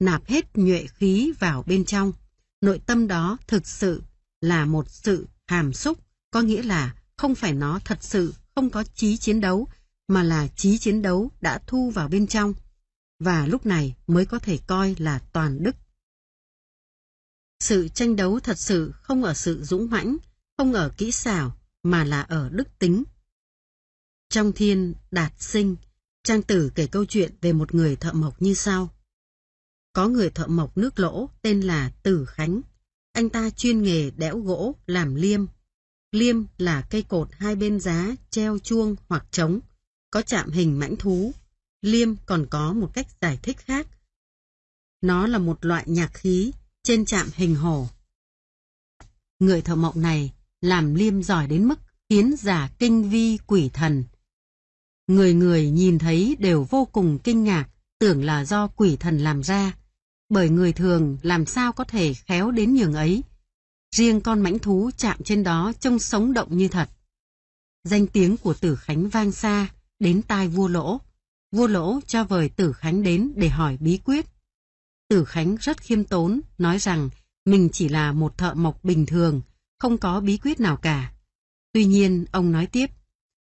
nạp hết nhuệ khí vào bên trong nội tâm đó thực sự là một sự hàm xúc, có nghĩa là không phải nó thật sự không có trí chiến đấu, mà là trí chiến đấu đã thu vào bên trong, và lúc này mới có thể coi là toàn đức. Sự tranh đấu thật sự không ở sự dũng mãnh, không ở kỹ xảo, mà là ở đức tính. Trong thiên đạt sinh, Trang Tử kể câu chuyện về một người thợ mộc như sau. Có người thợ mộc nước lỗ tên là Tử Khánh. Anh ta chuyên nghề đẽo gỗ làm liêm. Liêm là cây cột hai bên giá treo chuông hoặc trống, có chạm hình mãnh thú. Liêm còn có một cách giải thích khác. Nó là một loại nhạc khí trên chạm hình hổ. Người thợ mộng này làm liêm giỏi đến mức khiến giả kinh vi quỷ thần. Người người nhìn thấy đều vô cùng kinh ngạc, tưởng là do quỷ thần làm ra bởi người thường làm sao có thể khéo đến nhường ấy. Riêng con mãnh thú chạm trên đó trông sống động như thật. Danh tiếng của Tử Khánh vang xa, đến tai vua lỗ. Vua lỗ cho vời Tử Khánh đến để hỏi bí quyết. Tử Khánh rất khiêm tốn, nói rằng mình chỉ là một thợ mộc bình thường, không có bí quyết nào cả. Tuy nhiên, ông nói tiếp,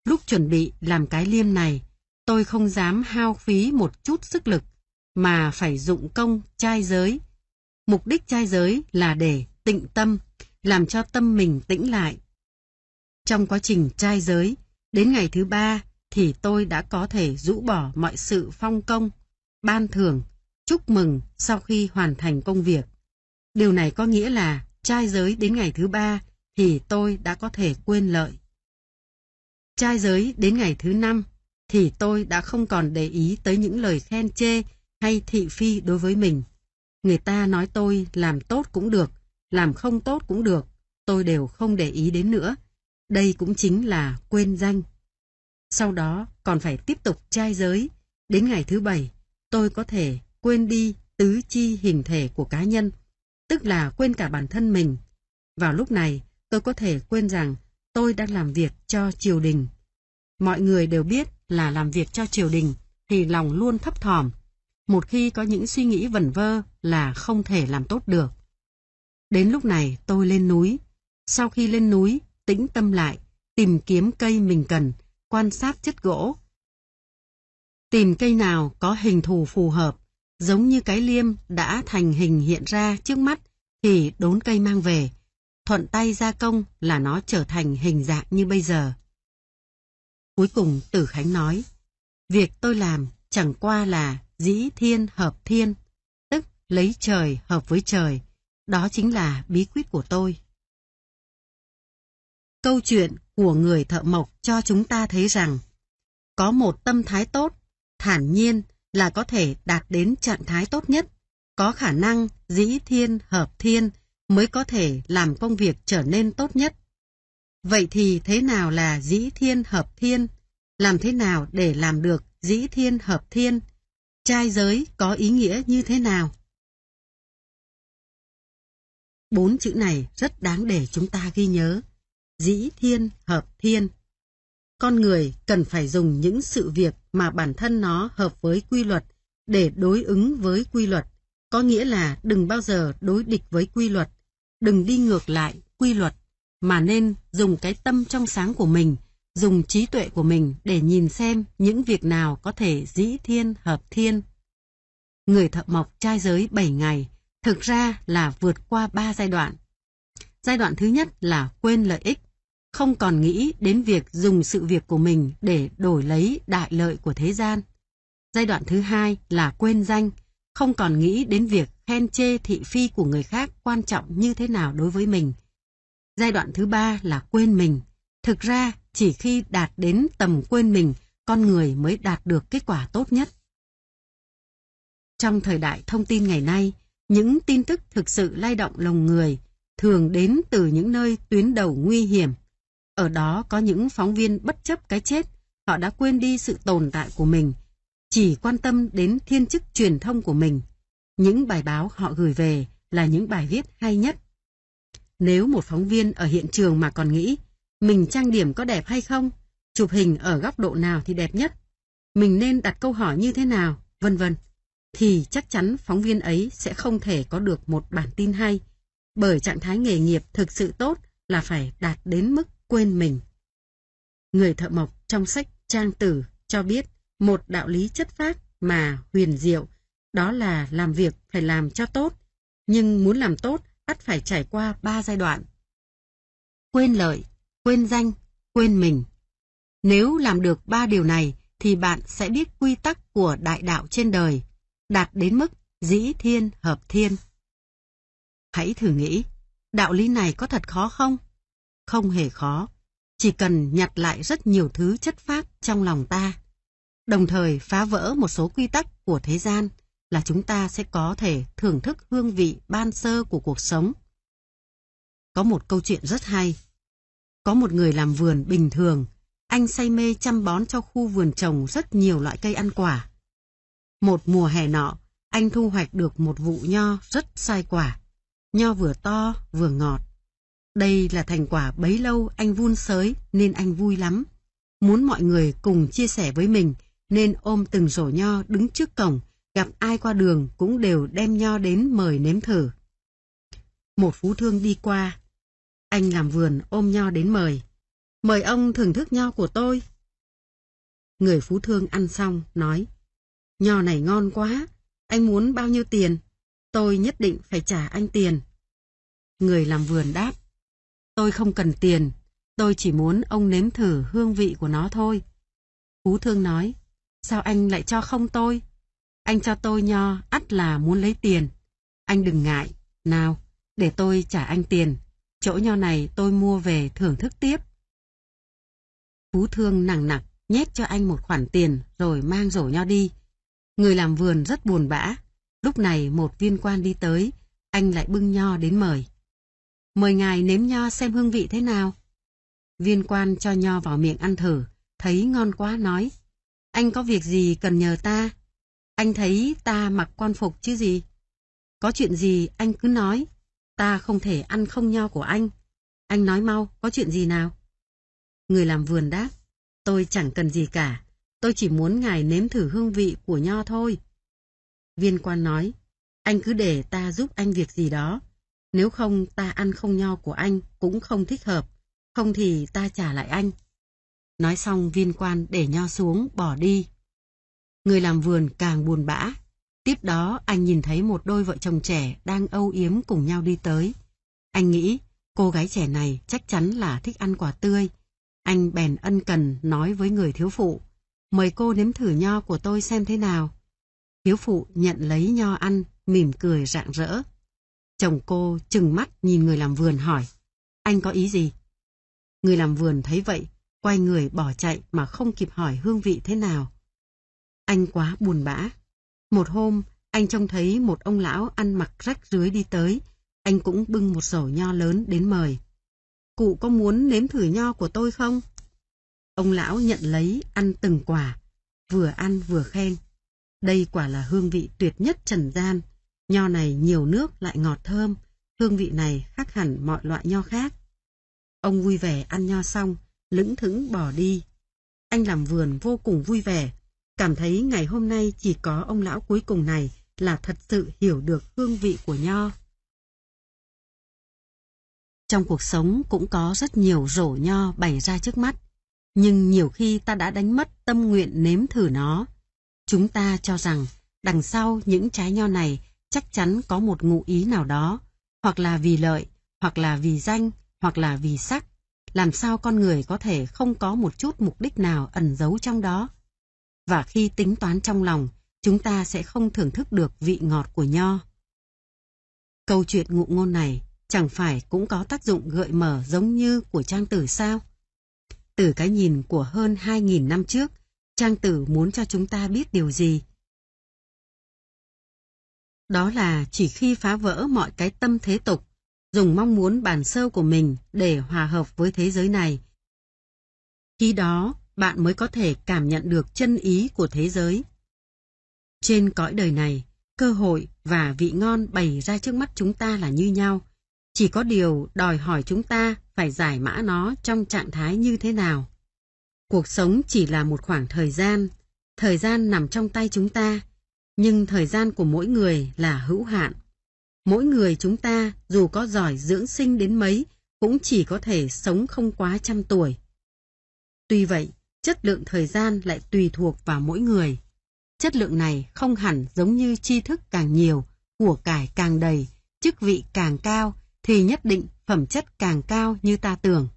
lúc chuẩn bị làm cái liêm này, tôi không dám hao phí một chút sức lực mà phải dụng công trai giới. Mục đích trai giới là để tịnh tâm, làm cho tâm mình tĩnh lại. Trong quá trình trai giới, đến ngày thứ ba thì tôi đã có thể rũ bỏ mọi sự phong công, ban thưởng, chúc mừng sau khi hoàn thành công việc. Điều này có nghĩa là trai giới đến ngày thứ ba thì tôi đã có thể quên lợi. Trai giới đến ngày thứ năm thì tôi đã không còn để ý tới những lời khen chê hay thị phi đối với mình. Người ta nói tôi làm tốt cũng được, làm không tốt cũng được, tôi đều không để ý đến nữa. Đây cũng chính là quên danh. Sau đó còn phải tiếp tục trai giới. Đến ngày thứ bảy, tôi có thể quên đi tứ chi hình thể của cá nhân. tức là quên cả bản thân mình. Vào lúc này, tôi có thể quên rằng tôi đang làm việc cho triều đình. Mọi người đều biết là làm việc cho triều đình thì lòng luôn thấp thỏm. Một khi có những suy nghĩ vẩn vơ là không thể làm tốt được. Đến lúc này tôi lên núi. Sau khi lên núi, tĩnh tâm lại, tìm kiếm cây mình cần, quan sát chất gỗ. Tìm cây nào có hình thù phù hợp, giống như cái liêm đã thành hình hiện ra trước mắt thì đốn cây mang về. Thuận tay gia công là nó trở thành hình dạng như bây giờ. Cuối cùng Tử Khánh nói, việc tôi làm chẳng qua là dĩ thiên hợp thiên, tức lấy trời hợp với trời. Đó chính là bí quyết của tôi. Câu chuyện của người thợ mộc cho chúng ta thấy rằng có một tâm thái tốt, thản nhiên là có thể đạt đến trạng thái tốt nhất, có khả năng dĩ thiên hợp thiên mới có thể làm công việc trở nên tốt nhất. Vậy thì thế nào là dĩ thiên hợp thiên? Làm thế nào để làm được dĩ thiên hợp thiên? Trai giới có ý nghĩa như thế nào? Bốn chữ này rất đáng để chúng ta ghi nhớ. Dĩ thiên hợp thiên. Con người cần phải dùng những sự việc mà bản thân nó hợp với quy luật để đối ứng với quy luật. Có nghĩa là đừng bao giờ đối địch với quy luật, đừng đi ngược lại quy luật, mà nên dùng cái tâm trong sáng của mình, dùng trí tuệ của mình để nhìn xem những việc nào có thể dĩ thiên hợp thiên. Người thợ mộc trai giới 7 ngày, thực ra là vượt qua 3 giai đoạn. Giai đoạn thứ nhất là quên lợi ích, không còn nghĩ đến việc dùng sự việc của mình để đổi lấy đại lợi của thế gian. Giai đoạn thứ hai là quên danh, không còn nghĩ đến việc khen chê thị phi của người khác quan trọng như thế nào đối với mình. Giai đoạn thứ ba là quên mình. Thực ra, chỉ khi đạt đến tầm quên mình, con người mới đạt được kết quả tốt nhất. Trong thời đại thông tin ngày nay, những tin tức thực sự lay động lòng người thường đến từ những nơi tuyến đầu nguy hiểm. Ở đó có những phóng viên bất chấp cái chết, họ đã quên đi sự tồn tại của mình, chỉ quan tâm đến thiên chức truyền thông của mình. Những bài báo họ gửi về là những bài viết hay nhất. Nếu một phóng viên ở hiện trường mà còn nghĩ mình trang điểm có đẹp hay không, chụp hình ở góc độ nào thì đẹp nhất, mình nên đặt câu hỏi như thế nào, vân vân thì chắc chắn phóng viên ấy sẽ không thể có được một bản tin hay, bởi trạng thái nghề nghiệp thực sự tốt là phải đạt đến mức quên mình. Người thợ mộc trong sách Trang Tử cho biết một đạo lý chất phác mà huyền diệu, đó là làm việc phải làm cho tốt, nhưng muốn làm tốt ắt phải trải qua ba giai đoạn. Quên lợi, quên danh, quên mình. Nếu làm được ba điều này thì bạn sẽ biết quy tắc của đại đạo trên đời, đạt đến mức dĩ thiên hợp thiên. Hãy thử nghĩ, đạo lý này có thật khó không? Không hề khó, chỉ cần nhặt lại rất nhiều thứ chất phát trong lòng ta, đồng thời phá vỡ một số quy tắc của thế gian là chúng ta sẽ có thể thưởng thức hương vị ban sơ của cuộc sống. Có một câu chuyện rất hay. Có một người làm vườn bình thường, anh say mê chăm bón cho khu vườn trồng rất nhiều loại cây ăn quả. Một mùa hè nọ, anh thu hoạch được một vụ nho rất sai quả. Nho vừa to vừa ngọt. Đây là thành quả bấy lâu anh vun sới nên anh vui lắm. Muốn mọi người cùng chia sẻ với mình nên ôm từng rổ nho đứng trước cổng, gặp ai qua đường cũng đều đem nho đến mời nếm thử. Một phú thương đi qua. Anh làm vườn ôm nho đến mời. Mời ông thưởng thức nho của tôi. Người phú thương ăn xong, nói. Nho này ngon quá, anh muốn bao nhiêu tiền? Tôi nhất định phải trả anh tiền. Người làm vườn đáp, tôi không cần tiền, tôi chỉ muốn ông nếm thử hương vị của nó thôi. Phú Thương nói, sao anh lại cho không tôi? Anh cho tôi nho, ắt là muốn lấy tiền. Anh đừng ngại, nào, để tôi trả anh tiền. Chỗ nho này tôi mua về thưởng thức tiếp. Phú Thương nặng nặc nhét cho anh một khoản tiền rồi mang rổ nho đi. Người làm vườn rất buồn bã. Lúc này một viên quan đi tới, anh lại bưng nho đến mời. Mời ngài nếm nho xem hương vị thế nào. Viên quan cho nho vào miệng ăn thử, thấy ngon quá nói. Anh có việc gì cần nhờ ta? Anh thấy ta mặc quan phục chứ gì? Có chuyện gì anh cứ nói, ta không thể ăn không nho của anh. Anh nói mau, có chuyện gì nào? Người làm vườn đáp, tôi chẳng cần gì cả, tôi chỉ muốn ngài nếm thử hương vị của nho thôi. Viên quan nói, anh cứ để ta giúp anh việc gì đó, nếu không ta ăn không nho của anh cũng không thích hợp, không thì ta trả lại anh. Nói xong viên quan để nho xuống bỏ đi. Người làm vườn càng buồn bã. Tiếp đó anh nhìn thấy một đôi vợ chồng trẻ đang âu yếm cùng nhau đi tới. Anh nghĩ cô gái trẻ này chắc chắn là thích ăn quả tươi. Anh bèn ân cần nói với người thiếu phụ. Mời cô nếm thử nho của tôi xem thế nào. Thiếu phụ nhận lấy nho ăn, mỉm cười rạng rỡ. Chồng cô chừng mắt nhìn người làm vườn hỏi. Anh có ý gì? Người làm vườn thấy vậy, quay người bỏ chạy mà không kịp hỏi hương vị thế nào. Anh quá buồn bã. Một hôm, anh trông thấy một ông lão ăn mặc rách rưới đi tới, anh cũng bưng một rổ nho lớn đến mời. Cụ có muốn nếm thử nho của tôi không? Ông lão nhận lấy, ăn từng quả, vừa ăn vừa khen. Đây quả là hương vị tuyệt nhất trần gian. Nho này nhiều nước lại ngọt thơm, hương vị này khác hẳn mọi loại nho khác. Ông vui vẻ ăn nho xong, lững thững bỏ đi. Anh làm vườn vô cùng vui vẻ, cảm thấy ngày hôm nay chỉ có ông lão cuối cùng này là thật sự hiểu được hương vị của nho. Trong cuộc sống cũng có rất nhiều rổ nho bày ra trước mắt, nhưng nhiều khi ta đã đánh mất tâm nguyện nếm thử nó. Chúng ta cho rằng đằng sau những trái nho này chắc chắn có một ngụ ý nào đó, hoặc là vì lợi, hoặc là vì danh, hoặc là vì sắc. Làm sao con người có thể không có một chút mục đích nào ẩn giấu trong đó? Và khi tính toán trong lòng, chúng ta sẽ không thưởng thức được vị ngọt của nho. Câu chuyện ngụ ngôn này chẳng phải cũng có tác dụng gợi mở giống như của trang tử sao? Từ cái nhìn của hơn 2.000 năm trước, trang tử muốn cho chúng ta biết điều gì? Đó là chỉ khi phá vỡ mọi cái tâm thế tục, dùng mong muốn bản sơ của mình để hòa hợp với thế giới này. Khi đó, bạn mới có thể cảm nhận được chân ý của thế giới. Trên cõi đời này, cơ hội và vị ngon bày ra trước mắt chúng ta là như nhau. Chỉ có điều đòi hỏi chúng ta phải giải mã nó trong trạng thái như thế nào. Cuộc sống chỉ là một khoảng thời gian, thời gian nằm trong tay chúng ta, nhưng thời gian của mỗi người là hữu hạn. Mỗi người chúng ta dù có giỏi dưỡng sinh đến mấy cũng chỉ có thể sống không quá trăm tuổi. Tuy vậy, chất lượng thời gian lại tùy thuộc vào mỗi người. Chất lượng này không hẳn giống như tri thức càng nhiều, của cải càng đầy, chức vị càng cao thì nhất định phẩm chất càng cao như ta tưởng.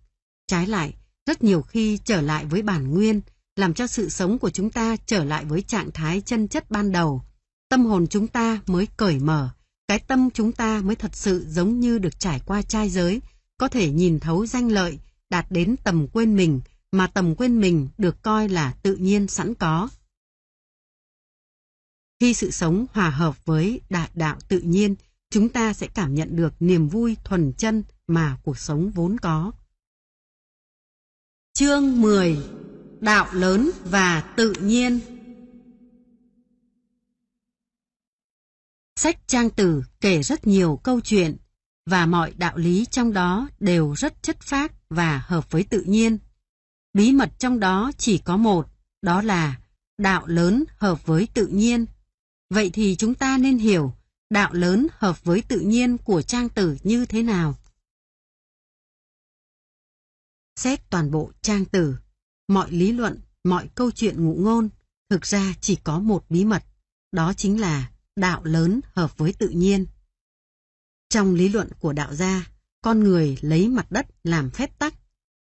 Trái lại, rất nhiều khi trở lại với bản nguyên, làm cho sự sống của chúng ta trở lại với trạng thái chân chất ban đầu. Tâm hồn chúng ta mới cởi mở, cái tâm chúng ta mới thật sự giống như được trải qua trai giới, có thể nhìn thấu danh lợi, đạt đến tầm quên mình, mà tầm quên mình được coi là tự nhiên sẵn có. Khi sự sống hòa hợp với đại đạo tự nhiên, chúng ta sẽ cảm nhận được niềm vui thuần chân mà cuộc sống vốn có. Chương 10 Đạo lớn và tự nhiên Sách trang tử kể rất nhiều câu chuyện và mọi đạo lý trong đó đều rất chất phác và hợp với tự nhiên. Bí mật trong đó chỉ có một, đó là đạo lớn hợp với tự nhiên. Vậy thì chúng ta nên hiểu đạo lớn hợp với tự nhiên của trang tử như thế nào? Xét toàn bộ trang tử, mọi lý luận, mọi câu chuyện ngụ ngôn, thực ra chỉ có một bí mật, đó chính là đạo lớn hợp với tự nhiên. Trong lý luận của đạo gia, con người lấy mặt đất làm phép tắc,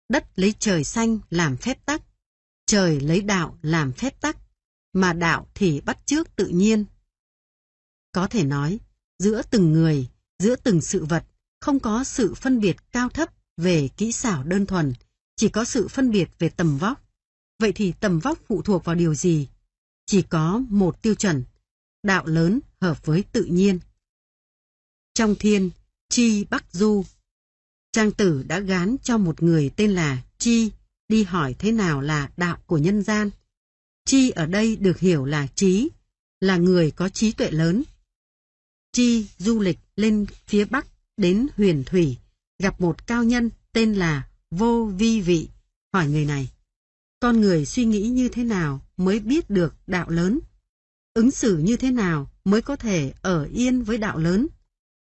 đất lấy trời xanh làm phép tắc, trời lấy đạo làm phép tắc, mà đạo thì bắt chước tự nhiên. Có thể nói, giữa từng người, giữa từng sự vật, không có sự phân biệt cao thấp về kỹ xảo đơn thuần, chỉ có sự phân biệt về tầm vóc. Vậy thì tầm vóc phụ thuộc vào điều gì? Chỉ có một tiêu chuẩn, đạo lớn hợp với tự nhiên. Trong thiên, Chi Bắc Du, Trang Tử đã gán cho một người tên là Chi đi hỏi thế nào là đạo của nhân gian. Chi ở đây được hiểu là trí, là người có trí tuệ lớn. Chi du lịch lên phía Bắc đến huyền thủy, gặp một cao nhân tên là Vô Vi Vị, hỏi người này. Con người suy nghĩ như thế nào mới biết được đạo lớn? Ứng xử như thế nào mới có thể ở yên với đạo lớn?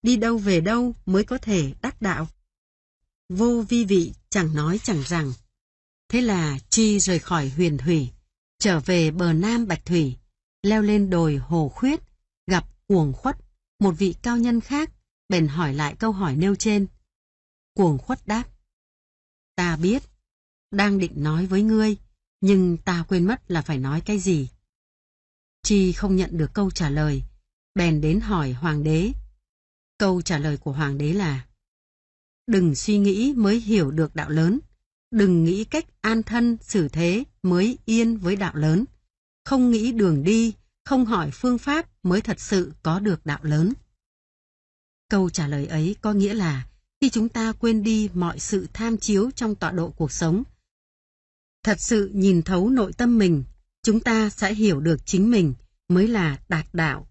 Đi đâu về đâu mới có thể đắc đạo? Vô vi vị chẳng nói chẳng rằng. Thế là Chi rời khỏi huyền thủy, trở về bờ nam Bạch Thủy, leo lên đồi Hồ Khuyết, gặp Cuồng Khuất, một vị cao nhân khác, bèn hỏi lại câu hỏi nêu trên. Cuồng Khuất đáp. Ta biết, đang định nói với ngươi, nhưng ta quên mất là phải nói cái gì. Chi không nhận được câu trả lời, bèn đến hỏi hoàng đế. Câu trả lời của hoàng đế là Đừng suy nghĩ mới hiểu được đạo lớn, đừng nghĩ cách an thân xử thế mới yên với đạo lớn, không nghĩ đường đi, không hỏi phương pháp mới thật sự có được đạo lớn. Câu trả lời ấy có nghĩa là khi chúng ta quên đi mọi sự tham chiếu trong tọa độ cuộc sống, thật sự nhìn thấu nội tâm mình, chúng ta sẽ hiểu được chính mình mới là đạt đạo.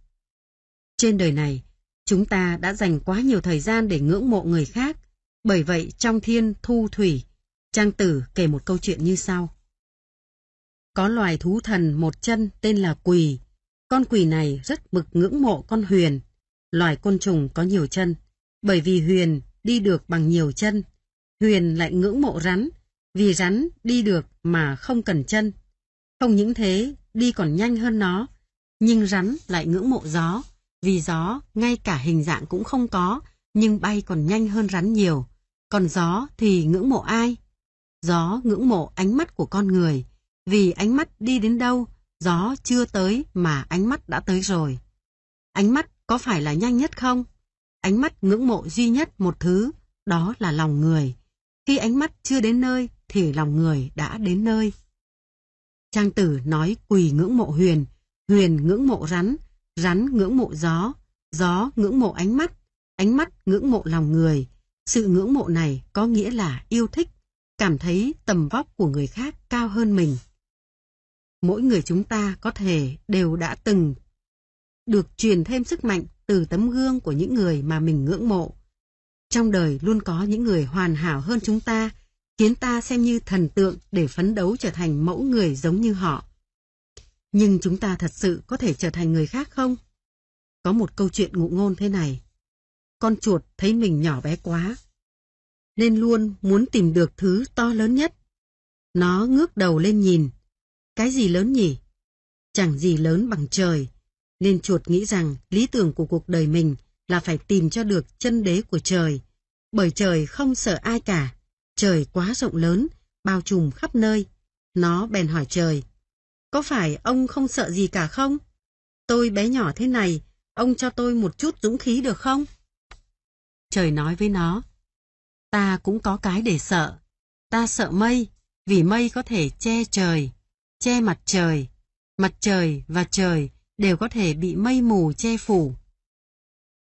Trên đời này, chúng ta đã dành quá nhiều thời gian để ngưỡng mộ người khác, bởi vậy trong thiên thu thủy, Trang Tử kể một câu chuyện như sau. Có loài thú thần một chân tên là quỳ. Con quỳ này rất bực ngưỡng mộ con huyền. Loài côn trùng có nhiều chân. Bởi vì huyền đi được bằng nhiều chân. Huyền lại ngưỡng mộ rắn. Vì rắn đi được mà không cần chân. Không những thế, đi còn nhanh hơn nó. Nhưng rắn lại ngưỡng mộ gió. Vì gió ngay cả hình dạng cũng không có, nhưng bay còn nhanh hơn rắn nhiều. Còn gió thì ngưỡng mộ ai? Gió ngưỡng mộ ánh mắt của con người, vì ánh mắt đi đến đâu, gió chưa tới mà ánh mắt đã tới rồi. Ánh mắt có phải là nhanh nhất không? Ánh mắt ngưỡng mộ duy nhất một thứ, đó là lòng người. Khi ánh mắt chưa đến nơi, thì lòng người đã đến nơi. Trang tử nói quỳ ngưỡng mộ huyền, huyền ngưỡng mộ rắn, rắn ngưỡng mộ gió, gió ngưỡng mộ ánh mắt, ánh mắt ngưỡng mộ lòng người. Sự ngưỡng mộ này có nghĩa là yêu thích, cảm thấy tầm vóc của người khác cao hơn mình. Mỗi người chúng ta có thể đều đã từng được truyền thêm sức mạnh từ tấm gương của những người mà mình ngưỡng mộ. Trong đời luôn có những người hoàn hảo hơn chúng ta, khiến ta xem như thần tượng để phấn đấu trở thành mẫu người giống như họ. Nhưng chúng ta thật sự có thể trở thành người khác không? Có một câu chuyện ngụ ngôn thế này. Con chuột thấy mình nhỏ bé quá, nên luôn muốn tìm được thứ to lớn nhất. Nó ngước đầu lên nhìn. Cái gì lớn nhỉ? Chẳng gì lớn bằng trời. Nên chuột nghĩ rằng lý tưởng của cuộc đời mình là phải tìm cho được chân đế của trời. Bởi trời không sợ ai cả. Trời quá rộng lớn, bao trùm khắp nơi. Nó bèn hỏi trời. Có phải ông không sợ gì cả không? Tôi bé nhỏ thế này, ông cho tôi một chút dũng khí được không? Trời nói với nó, ta cũng có cái để sợ. Ta sợ mây, vì mây có thể che trời, che mặt trời. Mặt trời và trời đều có thể bị mây mù che phủ.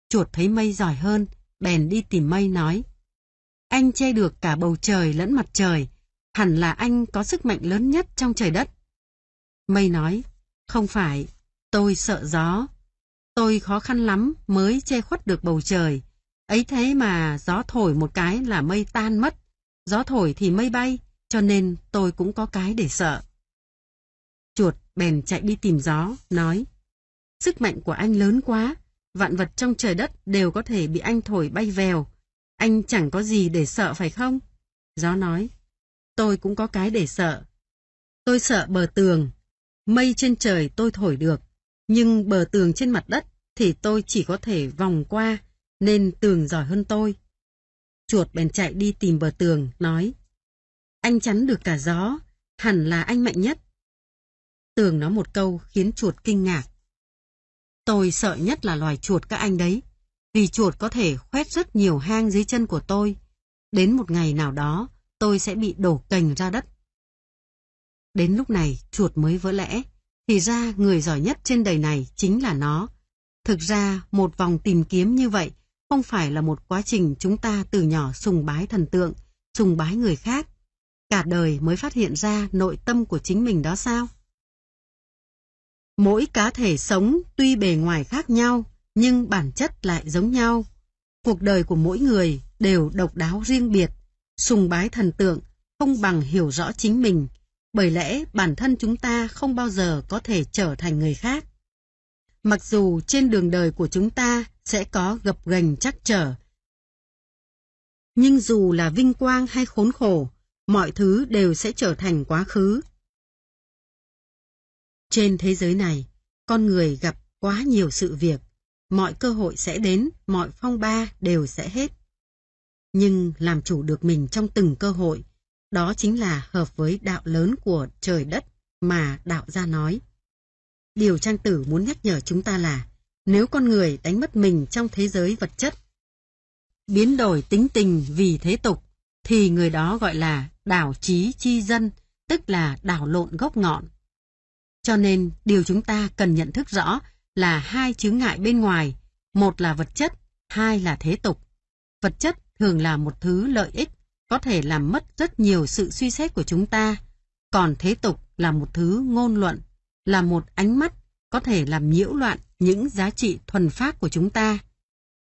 Chuột thấy mây giỏi hơn, bèn đi tìm mây nói. Anh che được cả bầu trời lẫn mặt trời, hẳn là anh có sức mạnh lớn nhất trong trời đất. Mây nói, không phải, tôi sợ gió. Tôi khó khăn lắm mới che khuất được bầu trời, Ấy thế mà gió thổi một cái là mây tan mất, gió thổi thì mây bay, cho nên tôi cũng có cái để sợ. Chuột bèn chạy đi tìm gió, nói, sức mạnh của anh lớn quá, vạn vật trong trời đất đều có thể bị anh thổi bay vèo, anh chẳng có gì để sợ phải không? Gió nói, tôi cũng có cái để sợ. Tôi sợ bờ tường, mây trên trời tôi thổi được, nhưng bờ tường trên mặt đất thì tôi chỉ có thể vòng qua, nên tường giỏi hơn tôi. Chuột bèn chạy đi tìm bờ tường, nói, anh chắn được cả gió, hẳn là anh mạnh nhất. Tường nói một câu khiến chuột kinh ngạc. Tôi sợ nhất là loài chuột các anh đấy, vì chuột có thể khoét rất nhiều hang dưới chân của tôi. Đến một ngày nào đó, tôi sẽ bị đổ cành ra đất. Đến lúc này, chuột mới vỡ lẽ. Thì ra, người giỏi nhất trên đời này chính là nó. Thực ra, một vòng tìm kiếm như vậy không phải là một quá trình chúng ta từ nhỏ sùng bái thần tượng, sùng bái người khác, cả đời mới phát hiện ra nội tâm của chính mình đó sao? Mỗi cá thể sống tuy bề ngoài khác nhau, nhưng bản chất lại giống nhau. Cuộc đời của mỗi người đều độc đáo riêng biệt, sùng bái thần tượng không bằng hiểu rõ chính mình, bởi lẽ bản thân chúng ta không bao giờ có thể trở thành người khác. Mặc dù trên đường đời của chúng ta sẽ có gập ghềnh chắc trở, nhưng dù là vinh quang hay khốn khổ, mọi thứ đều sẽ trở thành quá khứ. Trên thế giới này, con người gặp quá nhiều sự việc, mọi cơ hội sẽ đến, mọi phong ba đều sẽ hết. Nhưng làm chủ được mình trong từng cơ hội, đó chính là hợp với đạo lớn của trời đất mà đạo gia nói. Điều trang tử muốn nhắc nhở chúng ta là, nếu con người đánh mất mình trong thế giới vật chất, biến đổi tính tình vì thế tục, thì người đó gọi là đảo trí chi dân, tức là đảo lộn gốc ngọn. Cho nên, điều chúng ta cần nhận thức rõ là hai chướng ngại bên ngoài, một là vật chất, hai là thế tục. Vật chất thường là một thứ lợi ích, có thể làm mất rất nhiều sự suy xét của chúng ta, còn thế tục là một thứ ngôn luận, là một ánh mắt, có thể làm nhiễu loạn những giá trị thuần phát của chúng ta.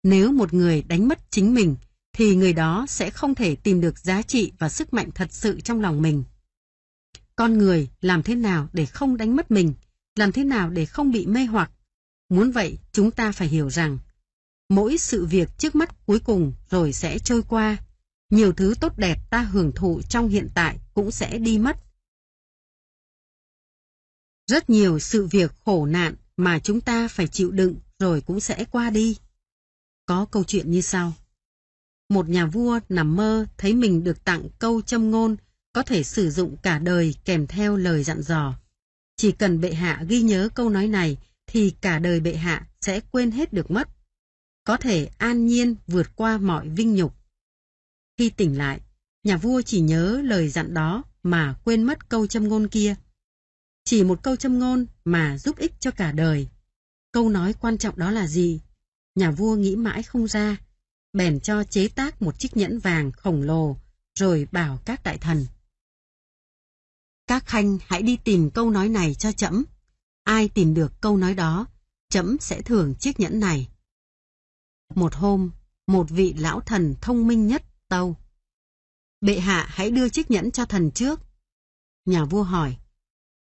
Nếu một người đánh mất chính mình, thì người đó sẽ không thể tìm được giá trị và sức mạnh thật sự trong lòng mình. Con người làm thế nào để không đánh mất mình, làm thế nào để không bị mê hoặc. Muốn vậy, chúng ta phải hiểu rằng, mỗi sự việc trước mắt cuối cùng rồi sẽ trôi qua. Nhiều thứ tốt đẹp ta hưởng thụ trong hiện tại cũng sẽ đi mất. Rất nhiều sự việc khổ nạn mà chúng ta phải chịu đựng rồi cũng sẽ qua đi. Có câu chuyện như sau. Một nhà vua nằm mơ thấy mình được tặng câu châm ngôn có thể sử dụng cả đời kèm theo lời dặn dò. Chỉ cần bệ hạ ghi nhớ câu nói này thì cả đời bệ hạ sẽ quên hết được mất. Có thể an nhiên vượt qua mọi vinh nhục. Khi tỉnh lại, nhà vua chỉ nhớ lời dặn đó mà quên mất câu châm ngôn kia. Chỉ một câu châm ngôn mà giúp ích cho cả đời. Câu nói quan trọng đó là gì? Nhà vua nghĩ mãi không ra, bèn cho chế tác một chiếc nhẫn vàng khổng lồ, rồi bảo các đại thần. Các khanh hãy đi tìm câu nói này cho trẫm. Ai tìm được câu nói đó, chấm sẽ thưởng chiếc nhẫn này. Một hôm, một vị lão thần thông minh nhất tâu. Bệ hạ hãy đưa chiếc nhẫn cho thần trước. Nhà vua hỏi,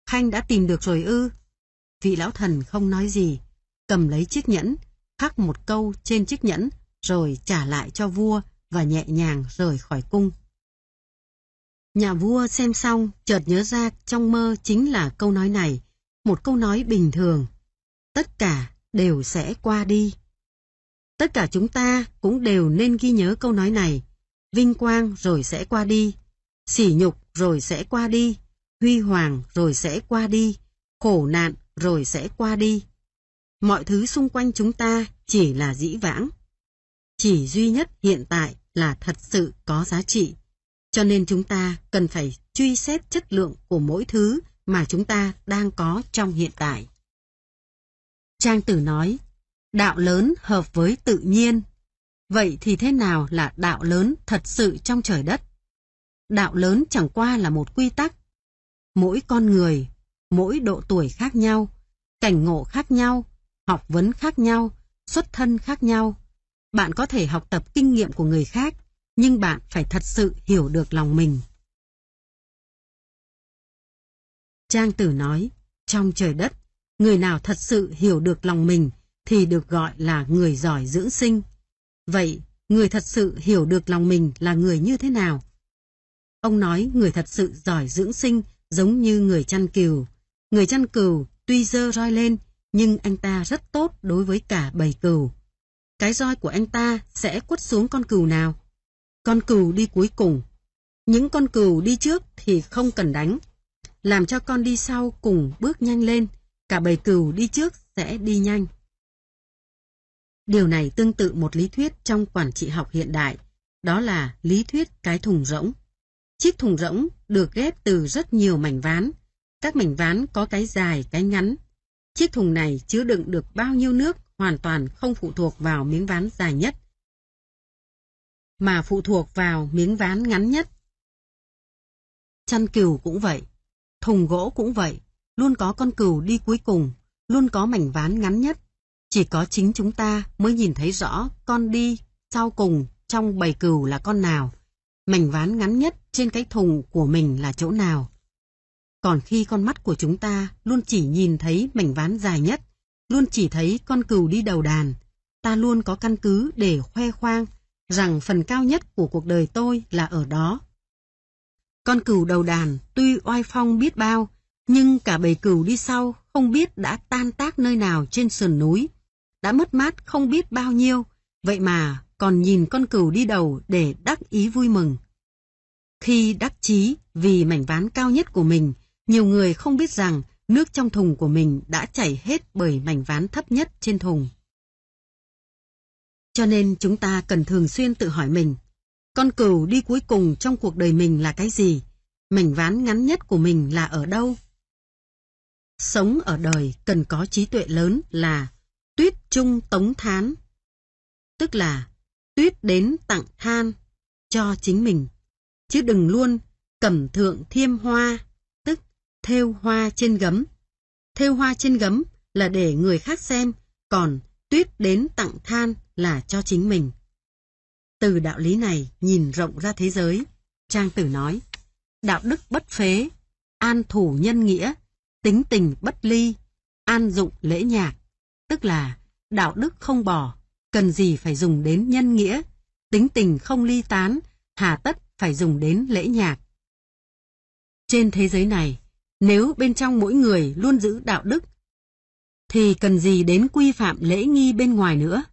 Khanh đã tìm được rồi ư? Vị lão thần không nói gì, cầm lấy chiếc nhẫn, khắc một câu trên chiếc nhẫn, rồi trả lại cho vua và nhẹ nhàng rời khỏi cung. Nhà vua xem xong, chợt nhớ ra trong mơ chính là câu nói này, một câu nói bình thường. Tất cả đều sẽ qua đi. Tất cả chúng ta cũng đều nên ghi nhớ câu nói này. Vinh quang rồi sẽ qua đi, sỉ nhục rồi sẽ qua đi, huy hoàng rồi sẽ qua đi, khổ nạn rồi sẽ qua đi. Mọi thứ xung quanh chúng ta chỉ là dĩ vãng. Chỉ duy nhất hiện tại là thật sự có giá trị. Cho nên chúng ta cần phải truy xét chất lượng của mỗi thứ mà chúng ta đang có trong hiện tại. Trang Tử nói, đạo lớn hợp với tự nhiên. Vậy thì thế nào là đạo lớn thật sự trong trời đất? Đạo lớn chẳng qua là một quy tắc. Mỗi con người, mỗi độ tuổi khác nhau, cảnh ngộ khác nhau, học vấn khác nhau, xuất thân khác nhau. Bạn có thể học tập kinh nghiệm của người khác, nhưng bạn phải thật sự hiểu được lòng mình. Trang Tử nói, trong trời đất, người nào thật sự hiểu được lòng mình thì được gọi là người giỏi dưỡng sinh. Vậy, người thật sự hiểu được lòng mình là người như thế nào? Ông nói người thật sự giỏi dưỡng sinh giống như người chăn cừu. Người chăn cừu tuy dơ roi lên nhưng anh ta rất tốt đối với cả bầy cừu. Cái roi của anh ta sẽ quất xuống con cừu nào? Con cừu đi cuối cùng. Những con cừu đi trước thì không cần đánh. Làm cho con đi sau cùng bước nhanh lên, cả bầy cừu đi trước sẽ đi nhanh. Điều này tương tự một lý thuyết trong quản trị học hiện đại, đó là lý thuyết cái thùng rỗng. Chiếc thùng rỗng được ghép từ rất nhiều mảnh ván. Các mảnh ván có cái dài, cái ngắn, Chiếc thùng này chứa đựng được bao nhiêu nước hoàn toàn không phụ thuộc vào miếng ván dài nhất, mà phụ thuộc vào miếng ván ngắn nhất. Chăn cừu cũng vậy, thùng gỗ cũng vậy, luôn có con cừu đi cuối cùng, luôn có mảnh ván ngắn nhất. Chỉ có chính chúng ta mới nhìn thấy rõ con đi sau cùng trong bầy cừu là con nào, mảnh ván ngắn nhất trên cái thùng của mình là chỗ nào. Còn khi con mắt của chúng ta luôn chỉ nhìn thấy mảnh ván dài nhất, luôn chỉ thấy con cừu đi đầu đàn, ta luôn có căn cứ để khoe khoang rằng phần cao nhất của cuộc đời tôi là ở đó. Con cừu đầu đàn tuy oai phong biết bao, nhưng cả bầy cừu đi sau không biết đã tan tác nơi nào trên sườn núi, đã mất mát không biết bao nhiêu, vậy mà còn nhìn con cừu đi đầu để đắc ý vui mừng. Khi đắc chí vì mảnh ván cao nhất của mình, nhiều người không biết rằng nước trong thùng của mình đã chảy hết bởi mảnh ván thấp nhất trên thùng. Cho nên chúng ta cần thường xuyên tự hỏi mình, con cừu đi cuối cùng trong cuộc đời mình là cái gì? Mảnh ván ngắn nhất của mình là ở đâu? Sống ở đời cần có trí tuệ lớn là tuyết trung tống thán. Tức là tuyết đến tặng than cho chính mình. Chứ đừng luôn cẩm thượng thiêm hoa, tức thêu hoa trên gấm. Thêu hoa trên gấm là để người khác xem, còn tuyết đến tặng than là cho chính mình. Từ đạo lý này nhìn rộng ra thế giới, Trang Tử nói, đạo đức bất phế, an thủ nhân nghĩa, tính tình bất ly, an dụng lễ nhạc, tức là đạo đức không bỏ, cần gì phải dùng đến nhân nghĩa, tính tình không ly tán, hà tất phải dùng đến lễ nhạc. Trên thế giới này, nếu bên trong mỗi người luôn giữ đạo đức, thì cần gì đến quy phạm lễ nghi bên ngoài nữa.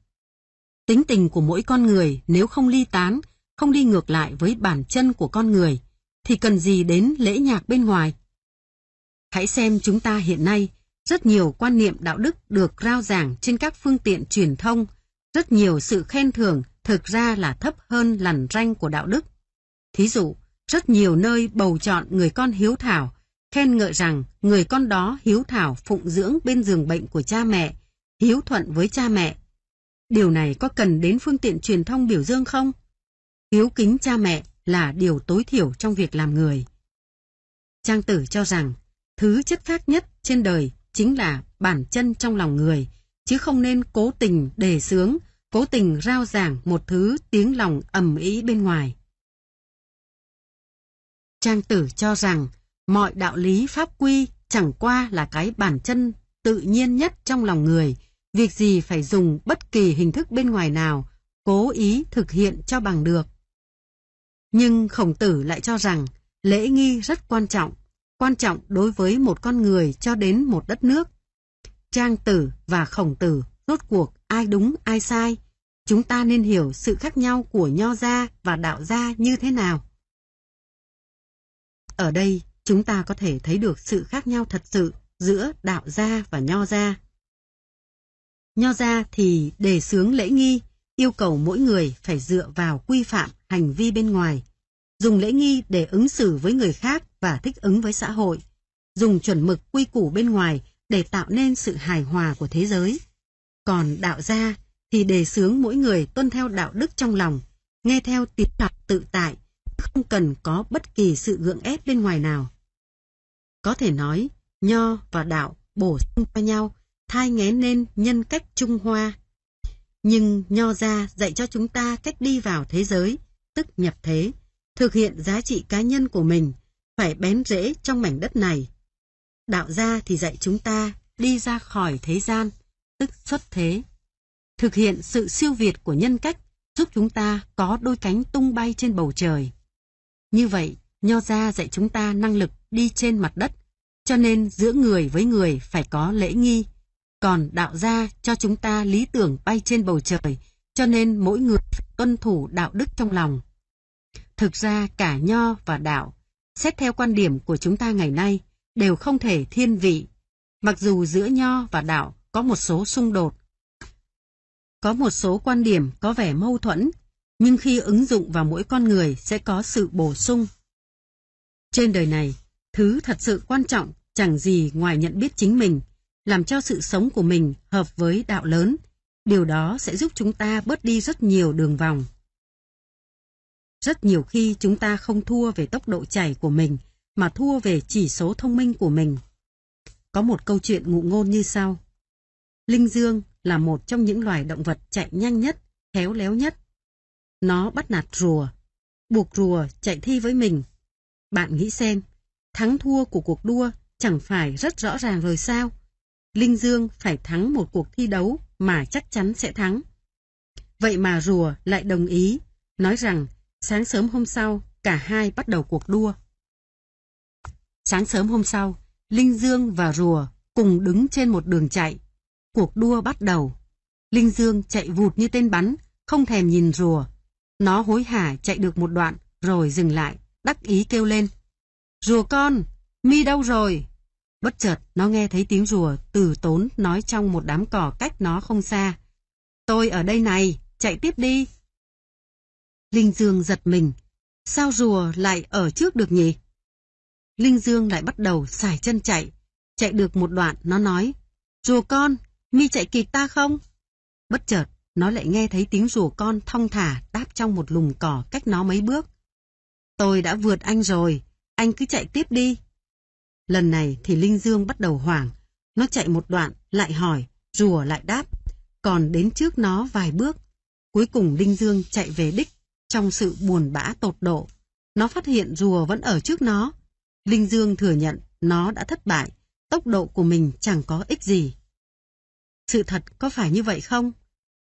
Tính tình của mỗi con người nếu không ly tán, không đi ngược lại với bản chân của con người, thì cần gì đến lễ nhạc bên ngoài. Hãy xem chúng ta hiện nay, rất nhiều quan niệm đạo đức được rao giảng trên các phương tiện truyền thông, rất nhiều sự khen thưởng thực ra là thấp hơn lằn ranh của đạo đức. Thí dụ, rất nhiều nơi bầu chọn người con hiếu thảo, khen ngợi rằng người con đó hiếu thảo phụng dưỡng bên giường bệnh của cha mẹ, hiếu thuận với cha mẹ. Điều này có cần đến phương tiện truyền thông biểu dương không? Hiếu kính cha mẹ là điều tối thiểu trong việc làm người. Trang tử cho rằng, thứ chất khác nhất trên đời chính là bản chân trong lòng người, chứ không nên cố tình đề sướng, cố tình rao giảng một thứ tiếng lòng ầm ĩ bên ngoài. Trang tử cho rằng mọi đạo lý pháp quy chẳng qua là cái bản chân tự nhiên nhất trong lòng người, việc gì phải dùng bất kỳ hình thức bên ngoài nào, cố ý thực hiện cho bằng được. Nhưng khổng tử lại cho rằng lễ nghi rất quan trọng, quan trọng đối với một con người cho đến một đất nước. Trang tử và khổng tử rốt cuộc ai đúng ai sai, chúng ta nên hiểu sự khác nhau của nho gia và đạo gia như thế nào. Ở đây, chúng ta có thể thấy được sự khác nhau thật sự giữa đạo gia và nho gia. Nho gia thì đề xướng lễ nghi, yêu cầu mỗi người phải dựa vào quy phạm hành vi bên ngoài, dùng lễ nghi để ứng xử với người khác và thích ứng với xã hội, dùng chuẩn mực quy củ bên ngoài để tạo nên sự hài hòa của thế giới. Còn đạo gia thì đề xướng mỗi người tuân theo đạo đức trong lòng, nghe theo tiếng đọc tự tại, không cần có bất kỳ sự gượng ép bên ngoài nào. Có thể nói, nho và đạo bổ sung cho nhau, thai nghén nên nhân cách Trung Hoa. Nhưng nho gia dạy cho chúng ta cách đi vào thế giới, tức nhập thế, thực hiện giá trị cá nhân của mình, phải bén rễ trong mảnh đất này. Đạo gia thì dạy chúng ta đi ra khỏi thế gian, tức xuất thế. Thực hiện sự siêu việt của nhân cách giúp chúng ta có đôi cánh tung bay trên bầu trời. Như vậy, Nho gia dạy chúng ta năng lực đi trên mặt đất, cho nên giữa người với người phải có lễ nghi. Còn đạo gia cho chúng ta lý tưởng bay trên bầu trời, cho nên mỗi người phải tuân thủ đạo đức trong lòng. Thực ra cả nho và đạo, xét theo quan điểm của chúng ta ngày nay, đều không thể thiên vị. Mặc dù giữa nho và đạo có một số xung đột, có một số quan điểm có vẻ mâu thuẫn, nhưng khi ứng dụng vào mỗi con người sẽ có sự bổ sung. Trên đời này, thứ thật sự quan trọng chẳng gì ngoài nhận biết chính mình, làm cho sự sống của mình hợp với đạo lớn. Điều đó sẽ giúp chúng ta bớt đi rất nhiều đường vòng. Rất nhiều khi chúng ta không thua về tốc độ chảy của mình, mà thua về chỉ số thông minh của mình. Có một câu chuyện ngụ ngôn như sau. Linh Dương là một trong những loài động vật chạy nhanh nhất, khéo léo nhất. nó bắt nạt rùa, buộc rùa chạy thi với mình. Bạn nghĩ xem, thắng thua của cuộc đua chẳng phải rất rõ ràng rồi sao? Linh Dương phải thắng một cuộc thi đấu mà chắc chắn sẽ thắng. Vậy mà rùa lại đồng ý, nói rằng sáng sớm hôm sau cả hai bắt đầu cuộc đua. Sáng sớm hôm sau, Linh Dương và rùa cùng đứng trên một đường chạy. Cuộc đua bắt đầu. Linh Dương chạy vụt như tên bắn, không thèm nhìn rùa. Nó hối hả chạy được một đoạn, rồi dừng lại, đắc ý kêu lên. Rùa con, mi đâu rồi? Bất chợt, nó nghe thấy tiếng rùa từ tốn nói trong một đám cỏ cách nó không xa. Tôi ở đây này, chạy tiếp đi. Linh Dương giật mình. Sao rùa lại ở trước được nhỉ? Linh Dương lại bắt đầu xài chân chạy. Chạy được một đoạn, nó nói. Rùa con, mi chạy kịp ta không? Bất chợt, nó lại nghe thấy tiếng rùa con thong thả đáp trong một lùm cỏ cách nó mấy bước. Tôi đã vượt anh rồi, anh cứ chạy tiếp đi. Lần này thì Linh Dương bắt đầu hoảng. Nó chạy một đoạn, lại hỏi, rùa lại đáp. Còn đến trước nó vài bước. Cuối cùng Linh Dương chạy về đích, trong sự buồn bã tột độ. Nó phát hiện rùa vẫn ở trước nó. Linh Dương thừa nhận nó đã thất bại, tốc độ của mình chẳng có ích gì. Sự thật có phải như vậy không?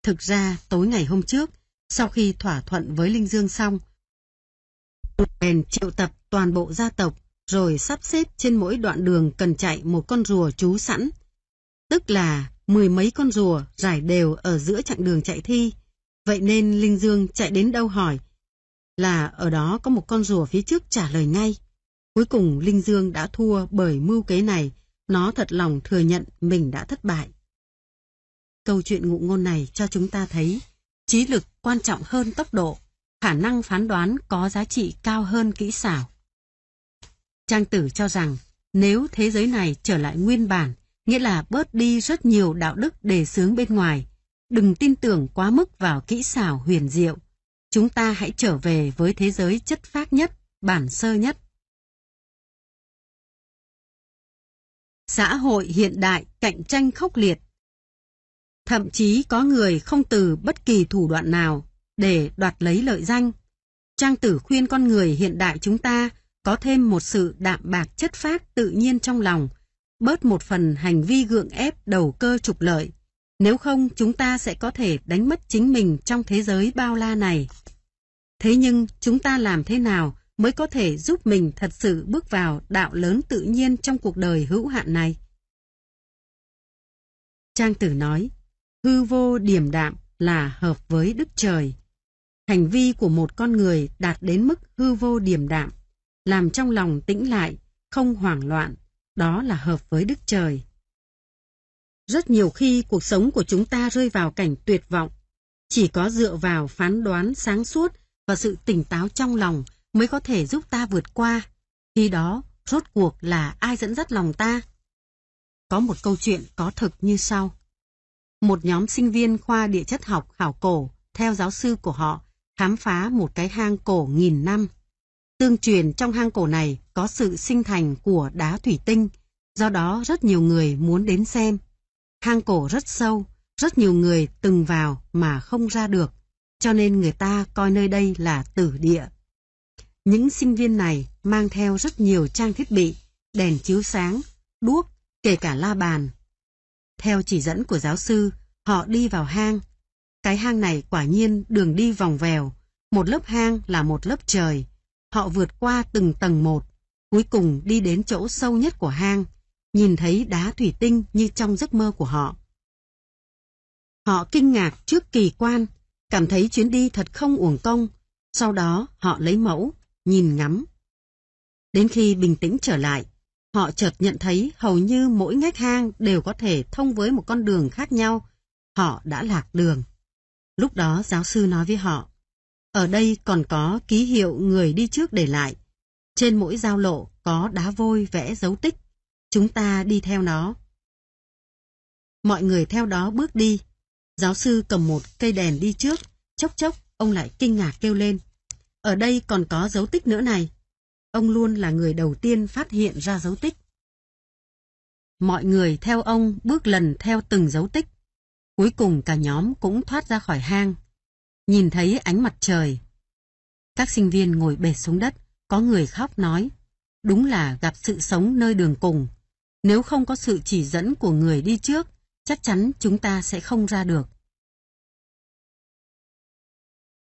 Thực ra tối ngày hôm trước, sau khi thỏa thuận với Linh Dương xong, bèn triệu tập toàn bộ gia tộc rồi sắp xếp trên mỗi đoạn đường cần chạy một con rùa trú sẵn. Tức là mười mấy con rùa rải đều ở giữa chặng đường chạy thi. Vậy nên Linh Dương chạy đến đâu hỏi là ở đó có một con rùa phía trước trả lời ngay. Cuối cùng Linh Dương đã thua bởi mưu kế này, nó thật lòng thừa nhận mình đã thất bại. Câu chuyện ngụ ngôn này cho chúng ta thấy trí lực quan trọng hơn tốc độ, khả năng phán đoán có giá trị cao hơn kỹ xảo. Trang tử cho rằng nếu thế giới này trở lại nguyên bản, nghĩa là bớt đi rất nhiều đạo đức đề sướng bên ngoài, đừng tin tưởng quá mức vào kỹ xảo huyền diệu. Chúng ta hãy trở về với thế giới chất phác nhất, bản sơ nhất. Xã hội hiện đại cạnh tranh khốc liệt. Thậm chí có người không từ bất kỳ thủ đoạn nào để đoạt lấy lợi danh. Trang tử khuyên con người hiện đại chúng ta có thêm một sự đạm bạc chất phát tự nhiên trong lòng, bớt một phần hành vi gượng ép đầu cơ trục lợi. Nếu không chúng ta sẽ có thể đánh mất chính mình trong thế giới bao la này. Thế nhưng chúng ta làm thế nào mới có thể giúp mình thật sự bước vào đạo lớn tự nhiên trong cuộc đời hữu hạn này? Trang tử nói, hư vô điềm đạm là hợp với đức trời. Hành vi của một con người đạt đến mức hư vô điềm đạm làm trong lòng tĩnh lại, không hoảng loạn, đó là hợp với Đức Trời. Rất nhiều khi cuộc sống của chúng ta rơi vào cảnh tuyệt vọng, chỉ có dựa vào phán đoán sáng suốt và sự tỉnh táo trong lòng mới có thể giúp ta vượt qua. Khi đó, rốt cuộc là ai dẫn dắt lòng ta? Có một câu chuyện có thực như sau. Một nhóm sinh viên khoa địa chất học khảo cổ, theo giáo sư của họ, khám phá một cái hang cổ nghìn năm. Tương truyền trong hang cổ này có sự sinh thành của đá thủy tinh, do đó rất nhiều người muốn đến xem. Hang cổ rất sâu, rất nhiều người từng vào mà không ra được, cho nên người ta coi nơi đây là tử địa. Những sinh viên này mang theo rất nhiều trang thiết bị, đèn chiếu sáng, đuốc, kể cả la bàn. Theo chỉ dẫn của giáo sư, họ đi vào hang. Cái hang này quả nhiên đường đi vòng vèo, một lớp hang là một lớp trời, Họ vượt qua từng tầng một, cuối cùng đi đến chỗ sâu nhất của hang, nhìn thấy đá thủy tinh như trong giấc mơ của họ. Họ kinh ngạc trước kỳ quan, cảm thấy chuyến đi thật không uổng công, sau đó họ lấy mẫu, nhìn ngắm. Đến khi bình tĩnh trở lại, họ chợt nhận thấy hầu như mỗi ngách hang đều có thể thông với một con đường khác nhau. Họ đã lạc đường. Lúc đó giáo sư nói với họ, ở đây còn có ký hiệu người đi trước để lại. Trên mỗi giao lộ có đá vôi vẽ dấu tích. Chúng ta đi theo nó. Mọi người theo đó bước đi. Giáo sư cầm một cây đèn đi trước. Chốc chốc, ông lại kinh ngạc kêu lên. Ở đây còn có dấu tích nữa này. Ông luôn là người đầu tiên phát hiện ra dấu tích. Mọi người theo ông bước lần theo từng dấu tích. Cuối cùng cả nhóm cũng thoát ra khỏi hang nhìn thấy ánh mặt trời. Các sinh viên ngồi bệt xuống đất, có người khóc nói, đúng là gặp sự sống nơi đường cùng. Nếu không có sự chỉ dẫn của người đi trước, chắc chắn chúng ta sẽ không ra được.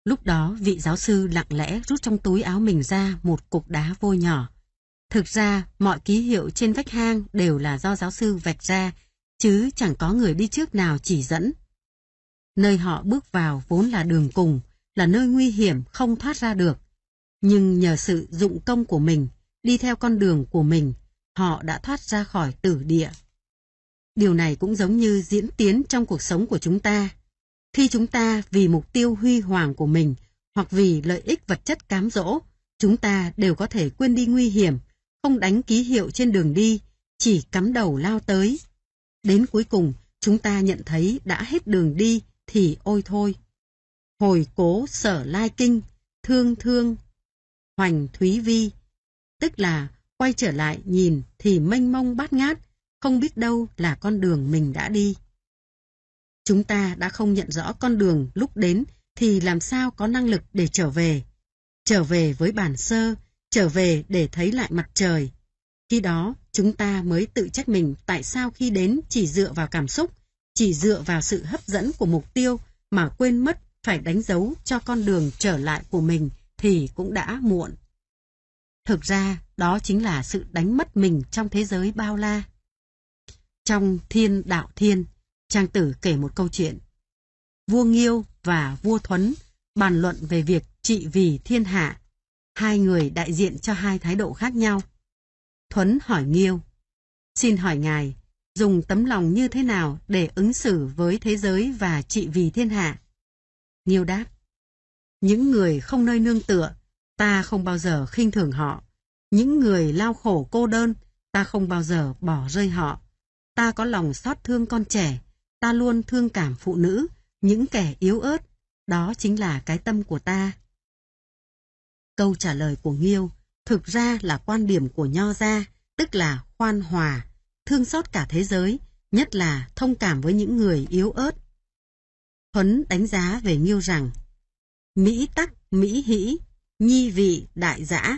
Lúc đó vị giáo sư lặng lẽ rút trong túi áo mình ra một cục đá vôi nhỏ. Thực ra mọi ký hiệu trên vách hang đều là do giáo sư vạch ra, chứ chẳng có người đi trước nào chỉ dẫn. Nơi họ bước vào vốn là đường cùng, là nơi nguy hiểm không thoát ra được. Nhưng nhờ sự dụng công của mình, đi theo con đường của mình, họ đã thoát ra khỏi tử địa. Điều này cũng giống như diễn tiến trong cuộc sống của chúng ta. Khi chúng ta vì mục tiêu huy hoàng của mình hoặc vì lợi ích vật chất cám dỗ, chúng ta đều có thể quên đi nguy hiểm, không đánh ký hiệu trên đường đi, chỉ cắm đầu lao tới. Đến cuối cùng, chúng ta nhận thấy đã hết đường đi thì ôi thôi. Hồi cố sở lai kinh, thương thương, hoành thúy vi, tức là quay trở lại nhìn thì mênh mông bát ngát, không biết đâu là con đường mình đã đi. Chúng ta đã không nhận rõ con đường lúc đến thì làm sao có năng lực để trở về. Trở về với bản sơ, trở về để thấy lại mặt trời. Khi đó, chúng ta mới tự trách mình tại sao khi đến chỉ dựa vào cảm xúc, chỉ dựa vào sự hấp dẫn của mục tiêu mà quên mất phải đánh dấu cho con đường trở lại của mình thì cũng đã muộn. Thực ra, đó chính là sự đánh mất mình trong thế giới bao la. Trong Thiên Đạo Thiên, Trang Tử kể một câu chuyện. Vua Nghiêu và vua Thuấn bàn luận về việc trị vì thiên hạ. Hai người đại diện cho hai thái độ khác nhau. Thuấn hỏi Nghiêu. Xin hỏi ngài, dùng tấm lòng như thế nào để ứng xử với thế giới và trị vì thiên hạ? Nghiêu đáp. Những người không nơi nương tựa, ta không bao giờ khinh thường họ. Những người lao khổ cô đơn, ta không bao giờ bỏ rơi họ. Ta có lòng xót thương con trẻ, ta luôn thương cảm phụ nữ, những kẻ yếu ớt. Đó chính là cái tâm của ta. Câu trả lời của Nghiêu thực ra là quan điểm của Nho Gia, tức là khoan hòa, thương xót cả thế giới, nhất là thông cảm với những người yếu ớt. Huấn đánh giá về Nghiêu rằng, Mỹ tắc, Mỹ hỷ, nhi vị, đại dã,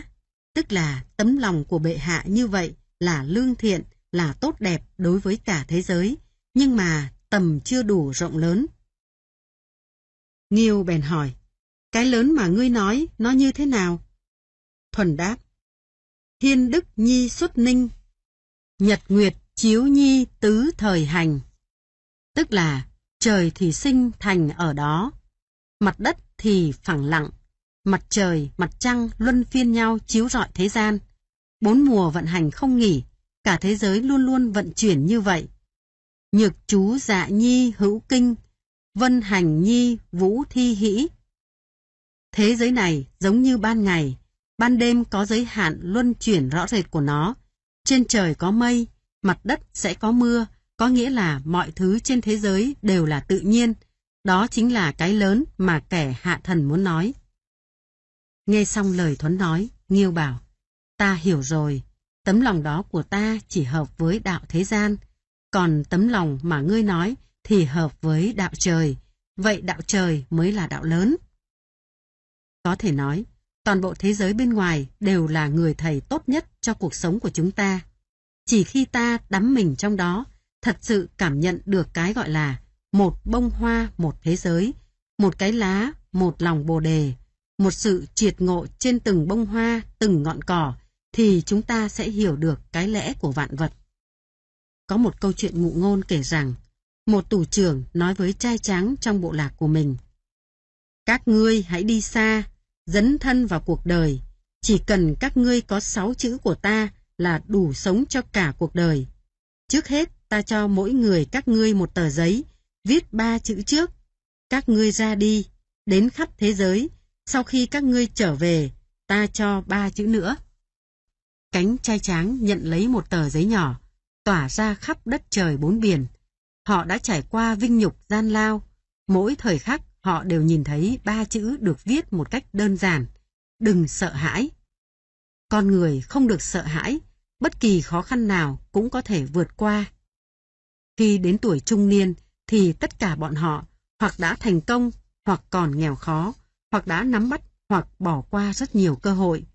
tức là tấm lòng của bệ hạ như vậy là lương thiện, là tốt đẹp đối với cả thế giới, nhưng mà tầm chưa đủ rộng lớn. Nghiêu bèn hỏi, cái lớn mà ngươi nói nó như thế nào? Thuần đáp, Thiên đức nhi xuất ninh, nhật nguyệt chiếu nhi tứ thời hành. Tức là trời thì sinh thành ở đó, mặt đất thì phẳng lặng, mặt trời, mặt trăng luân phiên nhau chiếu rọi thế gian. Bốn mùa vận hành không nghỉ, cả thế giới luôn luôn vận chuyển như vậy. Nhược chú dạ nhi hữu kinh, vân hành nhi vũ thi hĩ. Thế giới này giống như ban ngày, ban đêm có giới hạn luân chuyển rõ rệt của nó. Trên trời có mây, mặt đất sẽ có mưa, có nghĩa là mọi thứ trên thế giới đều là tự nhiên. Đó chính là cái lớn mà kẻ hạ thần muốn nói. Nghe xong lời Thuấn nói, Nghiêu bảo, ta hiểu rồi, tấm lòng đó của ta chỉ hợp với đạo thế gian, còn tấm lòng mà ngươi nói thì hợp với đạo trời, vậy đạo trời mới là đạo lớn. Có thể nói, toàn bộ thế giới bên ngoài đều là người thầy tốt nhất cho cuộc sống của chúng ta. Chỉ khi ta đắm mình trong đó, thật sự cảm nhận được cái gọi là một bông hoa một thế giới, một cái lá, một lòng bồ đề, một sự triệt ngộ trên từng bông hoa, từng ngọn cỏ, thì chúng ta sẽ hiểu được cái lẽ của vạn vật. Có một câu chuyện ngụ ngôn kể rằng, một tù trưởng nói với trai trắng trong bộ lạc của mình. Các ngươi hãy đi xa, dấn thân vào cuộc đời. Chỉ cần các ngươi có sáu chữ của ta là đủ sống cho cả cuộc đời. Trước hết, ta cho mỗi người các ngươi một tờ giấy, viết ba chữ trước. Các ngươi ra đi, đến khắp thế giới. Sau khi các ngươi trở về, ta cho ba chữ nữa. Cánh trai tráng nhận lấy một tờ giấy nhỏ, tỏa ra khắp đất trời bốn biển. Họ đã trải qua vinh nhục gian lao. Mỗi thời khắc họ đều nhìn thấy ba chữ được viết một cách đơn giản. Đừng sợ hãi. Con người không được sợ hãi, bất kỳ khó khăn nào cũng có thể vượt qua. Khi đến tuổi trung niên thì tất cả bọn họ hoặc đã thành công hoặc còn nghèo khó, hoặc đã nắm bắt hoặc bỏ qua rất nhiều cơ hội.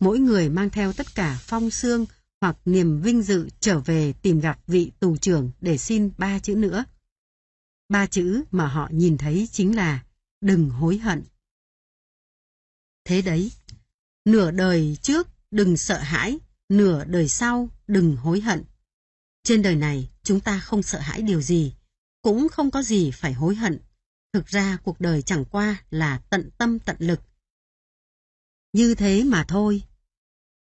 Mỗi người mang theo tất cả phong xương hoặc niềm vinh dự trở về tìm gặp vị tù trưởng để xin ba chữ nữa. Ba chữ mà họ nhìn thấy chính là đừng hối hận. Thế đấy, nửa đời trước đừng sợ hãi, nửa đời sau đừng hối hận. Trên đời này chúng ta không sợ hãi điều gì, cũng không có gì phải hối hận. Thực ra cuộc đời chẳng qua là tận tâm tận lực. Như thế mà thôi.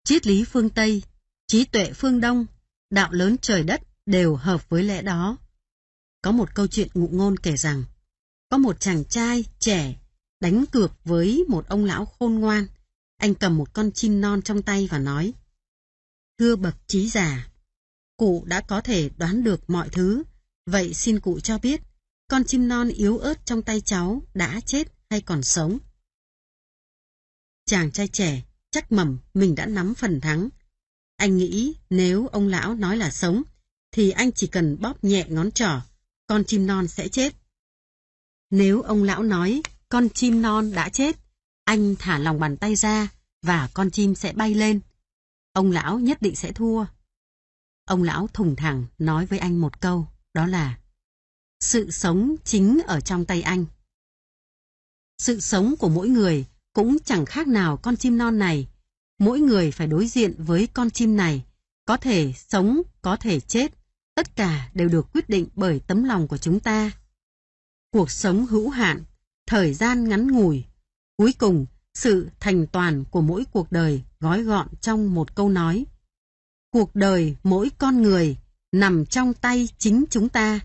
Triết lý phương Tây, trí tuệ phương Đông, đạo lớn trời đất đều hợp với lẽ đó. Có một câu chuyện ngụ ngôn kể rằng, có một chàng trai trẻ đánh cược với một ông lão khôn ngoan. Anh cầm một con chim non trong tay và nói, Thưa bậc trí giả, cụ đã có thể đoán được mọi thứ, vậy xin cụ cho biết, con chim non yếu ớt trong tay cháu đã chết hay còn sống? Chàng trai trẻ chắc mẩm mình đã nắm phần thắng. Anh nghĩ nếu ông lão nói là sống, thì anh chỉ cần bóp nhẹ ngón trỏ, con chim non sẽ chết. Nếu ông lão nói con chim non đã chết, anh thả lòng bàn tay ra và con chim sẽ bay lên. Ông lão nhất định sẽ thua. Ông lão thùng thẳng nói với anh một câu, đó là Sự sống chính ở trong tay anh. Sự sống của mỗi người cũng chẳng khác nào con chim non này. Mỗi người phải đối diện với con chim này, có thể sống, có thể chết. Tất cả đều được quyết định bởi tấm lòng của chúng ta. Cuộc sống hữu hạn, thời gian ngắn ngủi. Cuối cùng, sự thành toàn của mỗi cuộc đời gói gọn trong một câu nói. Cuộc đời mỗi con người nằm trong tay chính chúng ta.